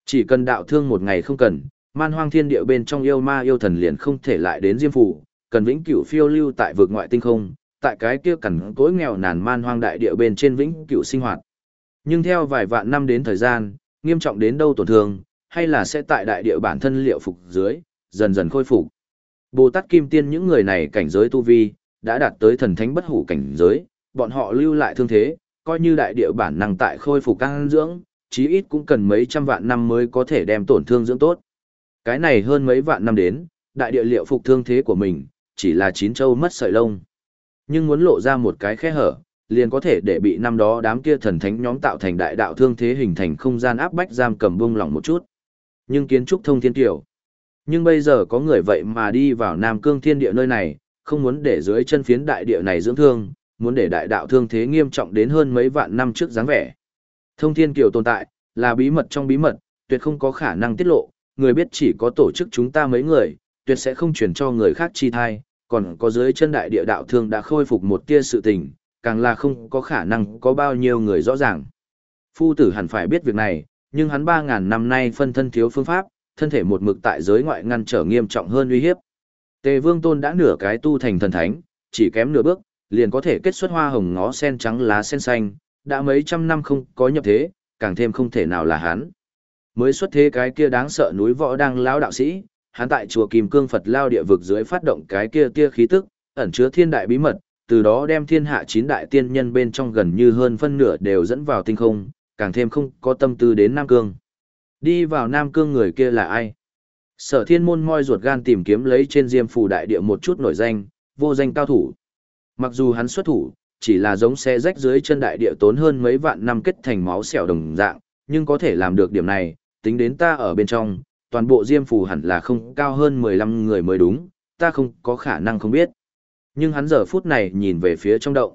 Chỉ cần đạo thương một ngày không cần, man hoang thiên địa bên trong yêu ma yêu thần liền không thể lại đến diêm phủ, cần vĩnh cửu phiêu lưu tại vực ngoại tinh không, tại cái kia cẩn tối nghèo nàn man hoang đại địa bên trên vĩnh cửu sinh hoạt. Nhưng theo vài vạn năm đến thời gian, nghiêm trọng đến đâu tổn thương, hay là sẽ tại đại địa bản thân liệu phục dưới, dần dần khôi phục. Bồ Tát Kim Tiên những người này cảnh giới tu vi, đã đạt tới thần thánh bất hủ cảnh giới, bọn họ lưu lại thương thế, coi như đại địa bản năng tại khôi phục căng dưỡng, chí ít cũng cần mấy trăm vạn năm mới có thể đem tổn thương dưỡng tốt. Cái này hơn mấy vạn năm đến, đại địa liệu phục thương thế của mình, chỉ là chín châu mất sợi lông. Nhưng muốn lộ ra một cái khe hở, liền có thể để bị năm đó đám kia thần thánh nhóm tạo thành đại đạo thương thế hình thành không gian áp bách giam cầm bung lỏng một chút. Nhưng kiến trúc thông thiên tiểu. Nhưng bây giờ có người vậy mà đi vào Nam Cương thiên địa nơi này, không muốn để dưới chân phiến đại địa này dưỡng thương, muốn để đại đạo thương thế nghiêm trọng đến hơn mấy vạn năm trước dáng vẻ. Thông thiên kiều tồn tại, là bí mật trong bí mật, tuyệt không có khả năng tiết lộ, người biết chỉ có tổ chức chúng ta mấy người, tuyệt sẽ không truyền cho người khác chi thai, còn có dưới chân đại địa đạo thương đã khôi phục một tia sự tình, càng là không có khả năng có bao nhiêu người rõ ràng. Phu tử hẳn phải biết việc này, nhưng hắn 3.000 năm nay phân thân thiếu phương pháp, thân thể một mực tại giới ngoại ngăn trở nghiêm trọng hơn uy hiếp. Tề Vương Tôn đã nửa cái tu thành thần thánh, chỉ kém nửa bước, liền có thể kết xuất hoa hồng ngó sen trắng lá sen xanh, đã mấy trăm năm không có nhập thế, càng thêm không thể nào là hắn. Mới xuất thế cái kia đáng sợ núi võ đang lão đạo sĩ, hắn tại chùa Kim Cương Phật lao địa vực dưới phát động cái kia tia khí tức, ẩn chứa thiên đại bí mật, từ đó đem thiên hạ chín đại tiên nhân bên trong gần như hơn phân nửa đều dẫn vào tinh không, càng thêm không có tâm tư đến Nam Cương. Đi vào Nam Cương người kia là ai? Sở thiên môn moi ruột gan tìm kiếm lấy trên diêm phù đại địa một chút nổi danh, vô danh cao thủ. Mặc dù hắn xuất thủ, chỉ là giống xe rách dưới chân đại địa tốn hơn mấy vạn năm kết thành máu xẻo đồng dạng, nhưng có thể làm được điểm này, tính đến ta ở bên trong, toàn bộ diêm phù hẳn là không cao hơn 15 người mới đúng, ta không có khả năng không biết. Nhưng hắn giờ phút này nhìn về phía trong động.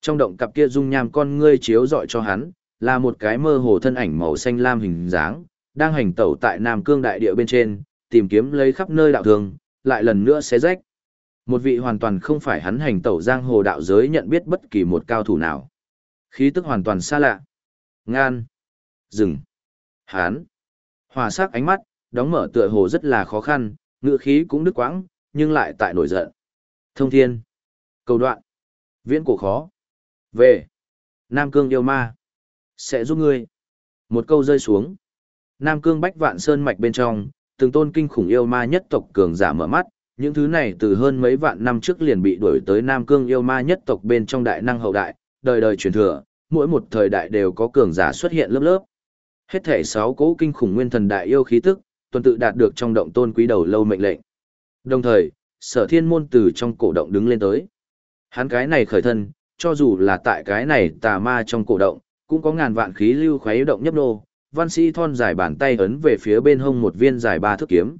Trong động cặp kia dung nham con ngươi chiếu dọi cho hắn, là một cái mơ hồ thân ảnh màu xanh lam hình dáng, đang hành tẩu tại Nam Cương đại địa bên trên, tìm kiếm lấy khắp nơi đạo thường, lại lần nữa xé rách. Một vị hoàn toàn không phải hắn hành tẩu giang hồ đạo giới nhận biết bất kỳ một cao thủ nào. Khí tức hoàn toàn xa lạ. Ngan. Dừng. Hán. Hòa sắc ánh mắt, đóng mở tựa hồ rất là khó khăn, ngựa khí cũng đứt quãng, nhưng lại tại nổi giận. Thông thiên. Cầu đoạn. Viễn cổ khó. Về. Nam Cương yêu ma. Sẽ giúp ngươi. Một câu rơi xuống. Nam Cương bách vạn sơn mạch bên trong, từng tôn kinh khủng yêu ma nhất tộc cường giả mở mắt, những thứ này từ hơn mấy vạn năm trước liền bị đuổi tới Nam Cương yêu ma nhất tộc bên trong đại năng hậu đại, đời đời truyền thừa, mỗi một thời đại đều có cường giả xuất hiện lớp lớp. Hết thể sáu cố kinh khủng nguyên thần đại yêu khí tức, tuần tự đạt được trong động tôn quý đầu lâu mệnh lệnh. Đồng thời, sở thiên môn từ trong cổ động đứng lên tới. Hắn cái này khởi thân, cho dù là tại cái này tà ma trong cổ động, cũng có ngàn vạn khí lưu khuấy động nhấp nô, văn sĩ thon dài bàn tay ấn về phía bên hông một viên dài ba thước kiếm.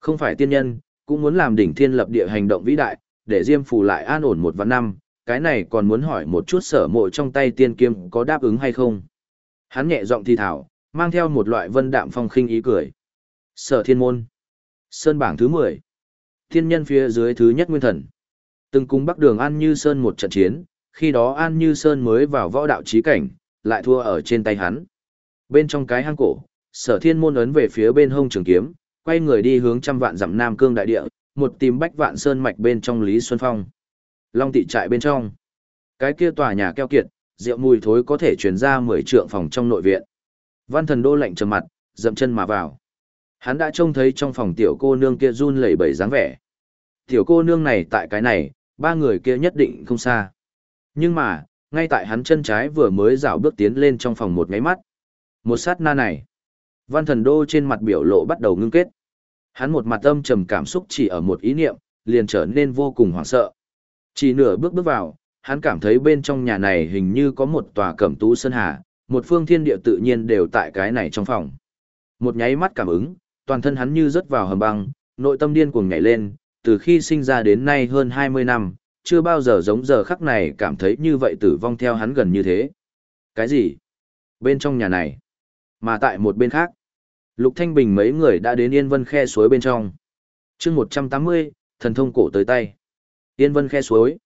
Không phải tiên nhân, cũng muốn làm đỉnh thiên lập địa hành động vĩ đại, để Diêm Phù lại an ổn một vạn năm, cái này còn muốn hỏi một chút sở mộ trong tay tiên kiếm có đáp ứng hay không. Hắn nhẹ giọng thi thảo, mang theo một loại vân đạm phong khinh ý cười. Sở thiên môn. Sơn bảng thứ 10. Thiên nhân phía dưới thứ nhất nguyên thần. Từng cung bắc đường An Như Sơn một trận chiến, khi đó An Như Sơn mới vào võ đạo trí cảnh, lại thua ở trên tay hắn. Bên trong cái hang cổ, sở thiên môn ấn về phía bên hông trường kiếm, quay người đi hướng trăm vạn dặm Nam Cương đại địa, một tìm bách vạn sơn mạch bên trong Lý Xuân Phong. Long tị trại bên trong. Cái kia tòa nhà keo kiệt, rượu mùi thối có thể truyền ra mười trượng phòng trong nội viện. Văn thần đô lạnh trầm mặt, dậm chân mà vào. Hắn đã trông thấy trong phòng tiểu cô nương kia run lẩy bẩy dáng vẻ. Tiểu cô nương này tại cái này, ba người kia nhất định không xa. Nhưng mà, ngay tại hắn chân trái vừa mới dạo bước tiến lên trong phòng một ngáy mắt. Một sát na này, văn thần đô trên mặt biểu lộ bắt đầu ngưng kết. Hắn một mặt âm trầm cảm xúc chỉ ở một ý niệm, liền trở nên vô cùng hoảng sợ. Chỉ nửa bước bước vào, hắn cảm thấy bên trong nhà này hình như có một tòa cẩm tú sơn hà, một phương thiên địa tự nhiên đều tại cái này trong phòng. Một nháy mắt cảm ứng, toàn thân hắn như rớt vào hầm băng, nội tâm điên cuồng nhảy lên, từ khi sinh ra đến nay hơn 20 năm, chưa bao giờ giống giờ khắc này cảm thấy như vậy tử vong theo hắn gần như thế. Cái gì? Bên trong nhà này. Mà tại một bên khác, Lục Thanh Bình mấy người đã đến Yên Vân khe suối bên trong. chương 180, thần thông cổ tới tay. Yên Vân khe suối.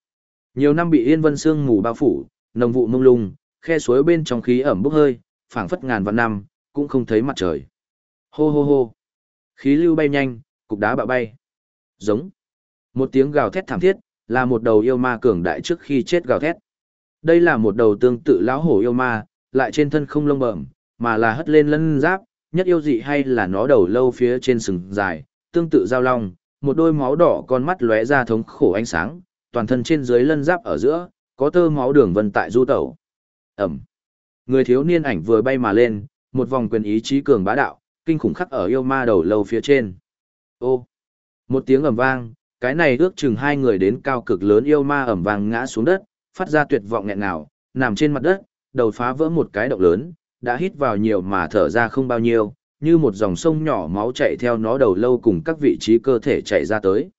Nhiều năm bị Yên Vân sương mù bao phủ, nồng vụ mông lung, khe suối bên trong khí ẩm bốc hơi, phảng phất ngàn vạn năm, cũng không thấy mặt trời. Hô hô hô. Khí lưu bay nhanh, cục đá bạo bay. Giống. Một tiếng gào thét thảm thiết, là một đầu yêu ma cường đại trước khi chết gào thét. Đây là một đầu tương tự lão hổ yêu ma, lại trên thân không lông bẩm, mà là hất lên lân giáp, nhất yêu dị hay là nó đầu lâu phía trên sừng dài, tương tự giao long, một đôi máu đỏ con mắt lóe ra thống khổ ánh sáng, toàn thân trên dưới lân giáp ở giữa, có tơ máu đường vân tại du tẩu. Ẩm. Người thiếu niên ảnh vừa bay mà lên, một vòng quyền ý chí cường bá đạo, kinh khủng khắc ở yêu ma đầu lâu phía trên. Ô. Một tiếng ầm vang, cái này ước chừng hai người đến cao cực lớn yêu ma ầm vang ngã xuống đất, phát ra tuyệt vọng nghẹn ngào, nằm trên mặt đất, đầu phá vỡ một cái động lớn, đã hít vào nhiều mà thở ra không bao nhiêu, như một dòng sông nhỏ máu chạy theo nó đầu lâu cùng các vị trí cơ thể chạy ra tới.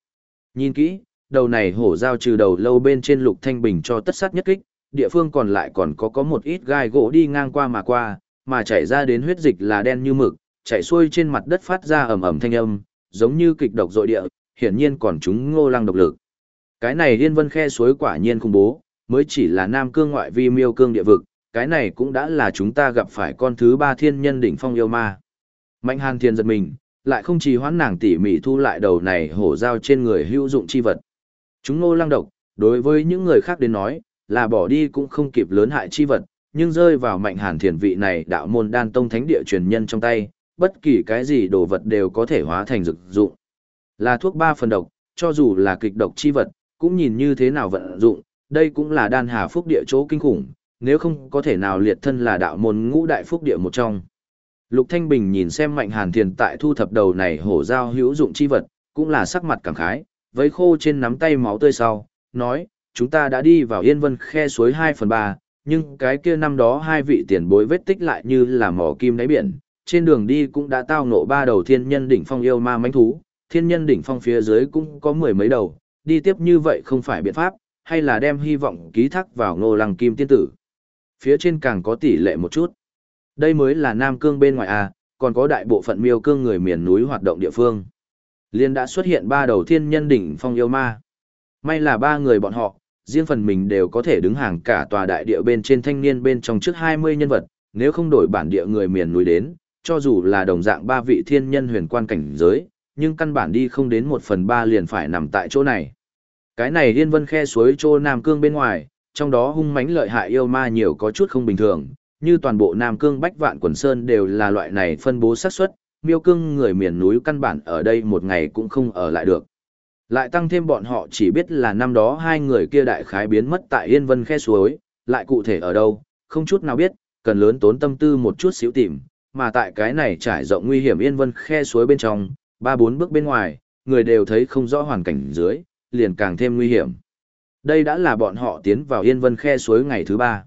Nhìn kỹ, đầu này hổ dao trừ đầu lâu bên trên lục thanh bình cho tất sát nhất kích, địa phương còn lại còn có có một ít gai gỗ đi ngang qua mà qua, mà chảy ra đến huyết dịch là đen như mực, chảy xuôi trên mặt đất phát ra ầm ầm thanh âm, giống như kịch độc dội địa, hiển nhiên còn chúng ngô lăng độc lực. Cái này liên vân khe suối quả nhiên khủng bố, mới chỉ là nam cương ngoại vi miêu cương địa vực, cái này cũng đã là chúng ta gặp phải con thứ ba thiên nhân đỉnh phong yêu ma. Mạnh hàn thiên giật mình, lại không chỉ hoãn nàng tỉ mỉ thu lại đầu này hổ dao trên người hữu dụng chi vật. Chúng ngô lăng độc, đối với những người khác đến nói, là bỏ đi cũng không kịp lớn hại chi vật, nhưng rơi vào mạnh hàn thiền vị này đạo môn đan tông thánh địa truyền nhân trong tay, bất kỳ cái gì đồ vật đều có thể hóa thành dược dụng. Là thuốc ba phần độc, cho dù là kịch độc chi vật, cũng nhìn như thế nào vận dụng, đây cũng là đan hà phúc địa chỗ kinh khủng, nếu không có thể nào liệt thân là đạo môn ngũ đại phúc địa một trong. Lục Thanh Bình nhìn xem Mạnh Hàn Thiền tại thu thập đầu này hổ giao hữu dụng chi vật, cũng là sắc mặt cảm khái, với khô trên nắm tay máu tươi sau, nói, chúng ta đã đi vào Yên Vân khe suối 2 phần 3, nhưng cái kia năm đó hai vị tiền bối vết tích lại như là mỏ kim đáy biển, trên đường đi cũng đã tao ngộ ba đầu thiên nhân đỉnh phong yêu ma mãnh thú, thiên nhân đỉnh phong phía dưới cũng có mười mấy đầu, đi tiếp như vậy không phải biện pháp, hay là đem hy vọng ký thác vào ngô lăng kim tiên tử. Phía trên càng có tỷ lệ một chút. Đây mới là Nam Cương bên ngoài à, còn có đại bộ phận miêu cương người miền núi hoạt động địa phương. Liên đã xuất hiện ba đầu thiên nhân đỉnh phong yêu ma. May là ba người bọn họ, riêng phần mình đều có thể đứng hàng cả tòa đại địa bên trên thanh niên bên trong trước 20 nhân vật, nếu không đổi bản địa người miền núi đến, cho dù là đồng dạng ba vị thiên nhân huyền quan cảnh giới, nhưng căn bản đi không đến một phần ba liền phải nằm tại chỗ này. Cái này liên vân khe suối trô Nam Cương bên ngoài, trong đó hung mãnh lợi hại yêu ma nhiều có chút không bình thường, như toàn bộ Nam Cương Bách Vạn Quần Sơn đều là loại này phân bố xác suất, miêu cương người miền núi căn bản ở đây một ngày cũng không ở lại được. Lại tăng thêm bọn họ chỉ biết là năm đó hai người kia đại khái biến mất tại Yên Vân khe suối, lại cụ thể ở đâu, không chút nào biết, cần lớn tốn tâm tư một chút xíu tìm, mà tại cái này trải rộng nguy hiểm Yên Vân khe suối bên trong, ba bốn bước bên ngoài, người đều thấy không rõ hoàn cảnh dưới, liền càng thêm nguy hiểm. Đây đã là bọn họ tiến vào Yên Vân khe suối ngày thứ ba.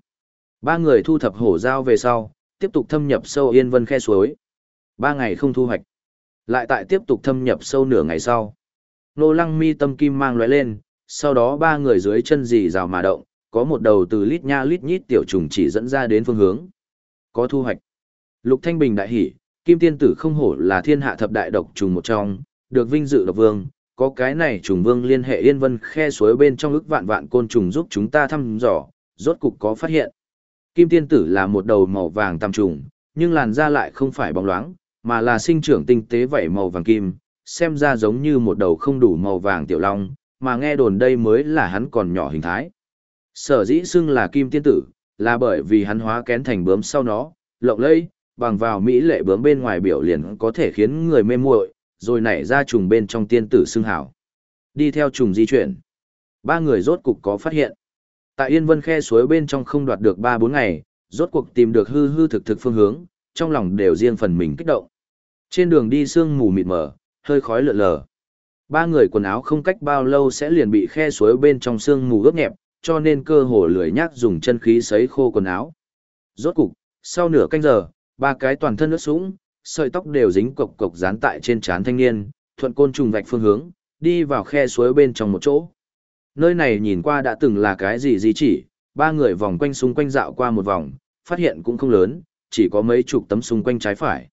Ba người thu thập hổ dao về sau, tiếp tục thâm nhập sâu Yên Vân khe suối. Ba ngày không thu hoạch. Lại tại tiếp tục thâm nhập sâu nửa ngày sau. Nô lăng mi tâm kim mang lóe lên, sau đó ba người dưới chân dì rào mà động, có một đầu từ lít nha lít nhít tiểu trùng chỉ dẫn ra đến phương hướng. Có thu hoạch. Lục Thanh Bình đại hỉ, kim tiên tử không hổ là thiên hạ thập đại độc trùng một trong, được vinh dự độc vương, có cái này trùng vương liên hệ yên vân khe suối bên trong ức vạn vạn côn trùng giúp chúng ta thăm dò, rốt cục có phát hiện. Kim tiên tử là một đầu màu vàng tam trùng, nhưng làn da lại không phải bóng loáng, mà là sinh trưởng tinh tế vảy màu vàng kim, xem ra giống như một đầu không đủ màu vàng tiểu long, mà nghe đồn đây mới là hắn còn nhỏ hình thái. Sở dĩ xưng là kim tiên tử, là bởi vì hắn hóa kén thành bướm sau nó, lộng lẫy, bằng vào mỹ lệ bướm bên ngoài biểu liền có thể khiến người mê muội, rồi nảy ra trùng bên trong tiên tử xưng hảo. Đi theo trùng di chuyển. Ba người rốt cục có phát hiện. Tại Yên Vân khe suối bên trong không đoạt được 3-4 ngày, rốt cuộc tìm được hư hư thực thực phương hướng, trong lòng đều riêng phần mình kích động. Trên đường đi sương mù mịt mờ, hơi khói lượn lờ. Ba người quần áo không cách bao lâu sẽ liền bị khe suối bên trong sương mù ướt nhẹp, cho nên cơ hồ lười nhác dùng chân khí sấy khô quần áo. Rốt cục, sau nửa canh giờ, ba cái toàn thân ướt sũng, sợi tóc đều dính cộc cộc dán tại trên trán thanh niên, thuận côn trùng vạch phương hướng, đi vào khe suối bên trong một chỗ. Nơi này nhìn qua đã từng là cái gì gì chỉ, ba người vòng quanh xung quanh dạo qua một vòng, phát hiện cũng không lớn, chỉ có mấy chục tấm xung quanh trái phải.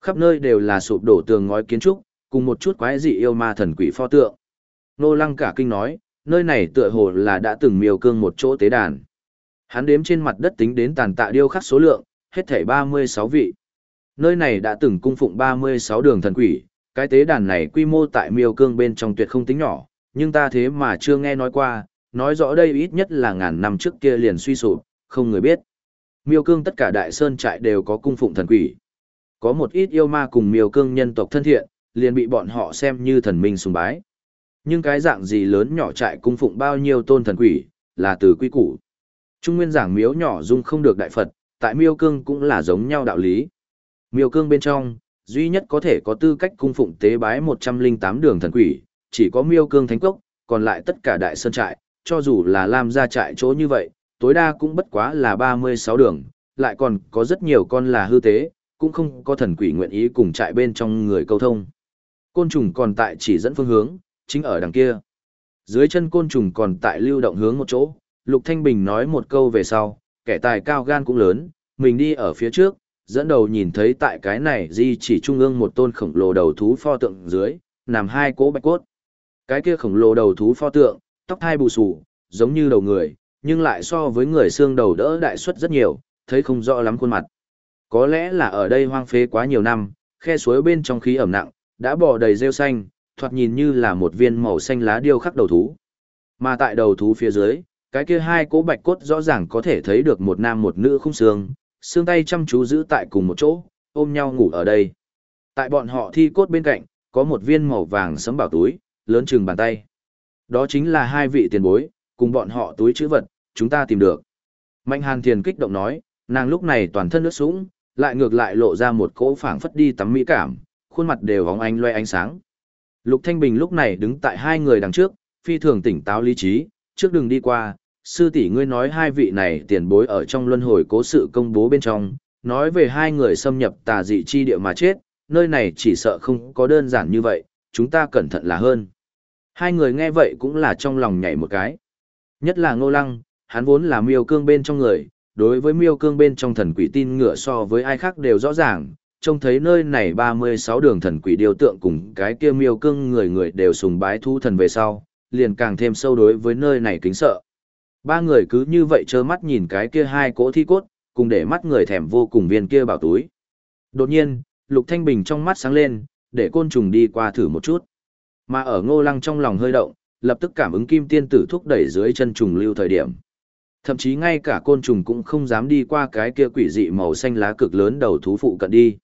Khắp nơi đều là sụp đổ tường ngói kiến trúc, cùng một chút quái dị yêu ma thần quỷ pho tượng. Nô Lăng cả kinh nói, nơi này tựa hồ là đã từng miêu cương một chỗ tế đàn. Hắn đếm trên mặt đất tính đến tàn tạ điêu khắc số lượng, hết thảy 36 vị. Nơi này đã từng cung phụng 36 đường thần quỷ, cái tế đàn này quy mô tại miêu cương bên trong tuyệt không tính nhỏ, nhưng ta thế mà chưa nghe nói qua, nói rõ đây ít nhất là ngàn năm trước kia liền suy sụp, không người biết. Miêu cương tất cả đại sơn trại đều có cung phụng thần quỷ. Có một ít yêu ma cùng miêu cương nhân tộc thân thiện, liền bị bọn họ xem như thần minh sùng bái. Nhưng cái dạng gì lớn nhỏ trại cung phụng bao nhiêu tôn thần quỷ, là từ quy củ. Trung nguyên giảng miếu nhỏ dung không được đại Phật, tại miêu cương cũng là giống nhau đạo lý. Miêu cương bên trong, duy nhất có thể có tư cách cung phụng tế bái 108 đường thần quỷ, chỉ có miêu cương thánh cốc, còn lại tất cả đại sơn trại, cho dù là làm ra trại chỗ như vậy, tối đa cũng bất quá là 36 đường, lại còn có rất nhiều con là hư tế, cũng không có thần quỷ nguyện ý cùng trại bên trong người câu thông. Côn trùng còn tại chỉ dẫn phương hướng, chính ở đằng kia. Dưới chân côn trùng còn tại lưu động hướng một chỗ, Lục Thanh Bình nói một câu về sau, kẻ tài cao gan cũng lớn, mình đi ở phía trước, dẫn đầu nhìn thấy tại cái này di chỉ trung ương một tôn khổng lồ đầu thú pho tượng dưới, nằm hai cỗ bạch cốt. Cái kia khổng lồ đầu thú pho tượng, tóc hai bù sù giống như đầu người, nhưng lại so với người xương đầu đỡ đại suất rất nhiều, thấy không rõ lắm khuôn mặt. Có lẽ là ở đây hoang phế quá nhiều năm, khe suối bên trong khí ẩm nặng, đã bò đầy rêu xanh, thoạt nhìn như là một viên màu xanh lá điêu khắc đầu thú. Mà tại đầu thú phía dưới, cái kia hai cỗ bạch cốt rõ ràng có thể thấy được một nam một nữ khung xương, xương tay chăm chú giữ tại cùng một chỗ, ôm nhau ngủ ở đây. Tại bọn họ thi cốt bên cạnh, có một viên màu vàng sấm bảo túi, lớn chừng bàn tay. Đó chính là hai vị tiền bối, cùng bọn họ túi chữ vật, chúng ta tìm được. Mạnh hàn thiền kích động nói, nàng lúc này toàn thân nước sũng, lại ngược lại lộ ra một cỗ phảng phất đi tắm mỹ cảm, khuôn mặt đều hóng ánh loe ánh sáng. Lục Thanh Bình lúc này đứng tại hai người đằng trước, phi thường tỉnh táo lý trí, trước đường đi qua, sư tỷ ngươi nói hai vị này tiền bối ở trong luân hồi cố sự công bố bên trong, nói về hai người xâm nhập tà dị chi địa mà chết, nơi này chỉ sợ không có đơn giản như vậy, chúng ta cẩn thận là hơn. Hai người nghe vậy cũng là trong lòng nhảy một cái. Nhất là Ngô Lăng, hắn vốn là miêu cương bên trong người, đối với miêu cương bên trong thần quỷ tin ngựa so với ai khác đều rõ ràng, trông thấy nơi này 36 đường thần quỷ điều tượng cùng cái kia miêu cương người người đều sùng bái thu thần về sau, liền càng thêm sâu đối với nơi này kính sợ. Ba người cứ như vậy trơ mắt nhìn cái kia hai cỗ thi cốt, cùng để mắt người thèm vô cùng viên kia bảo túi. Đột nhiên, Lục Thanh Bình trong mắt sáng lên, để côn trùng đi qua thử một chút. Mà ở ngô lăng trong lòng hơi động, lập tức cảm ứng kim tiên tử thúc đẩy dưới chân trùng lưu thời điểm. Thậm chí ngay cả côn trùng cũng không dám đi qua cái kia quỷ dị màu xanh lá cực lớn đầu thú phụ cận đi.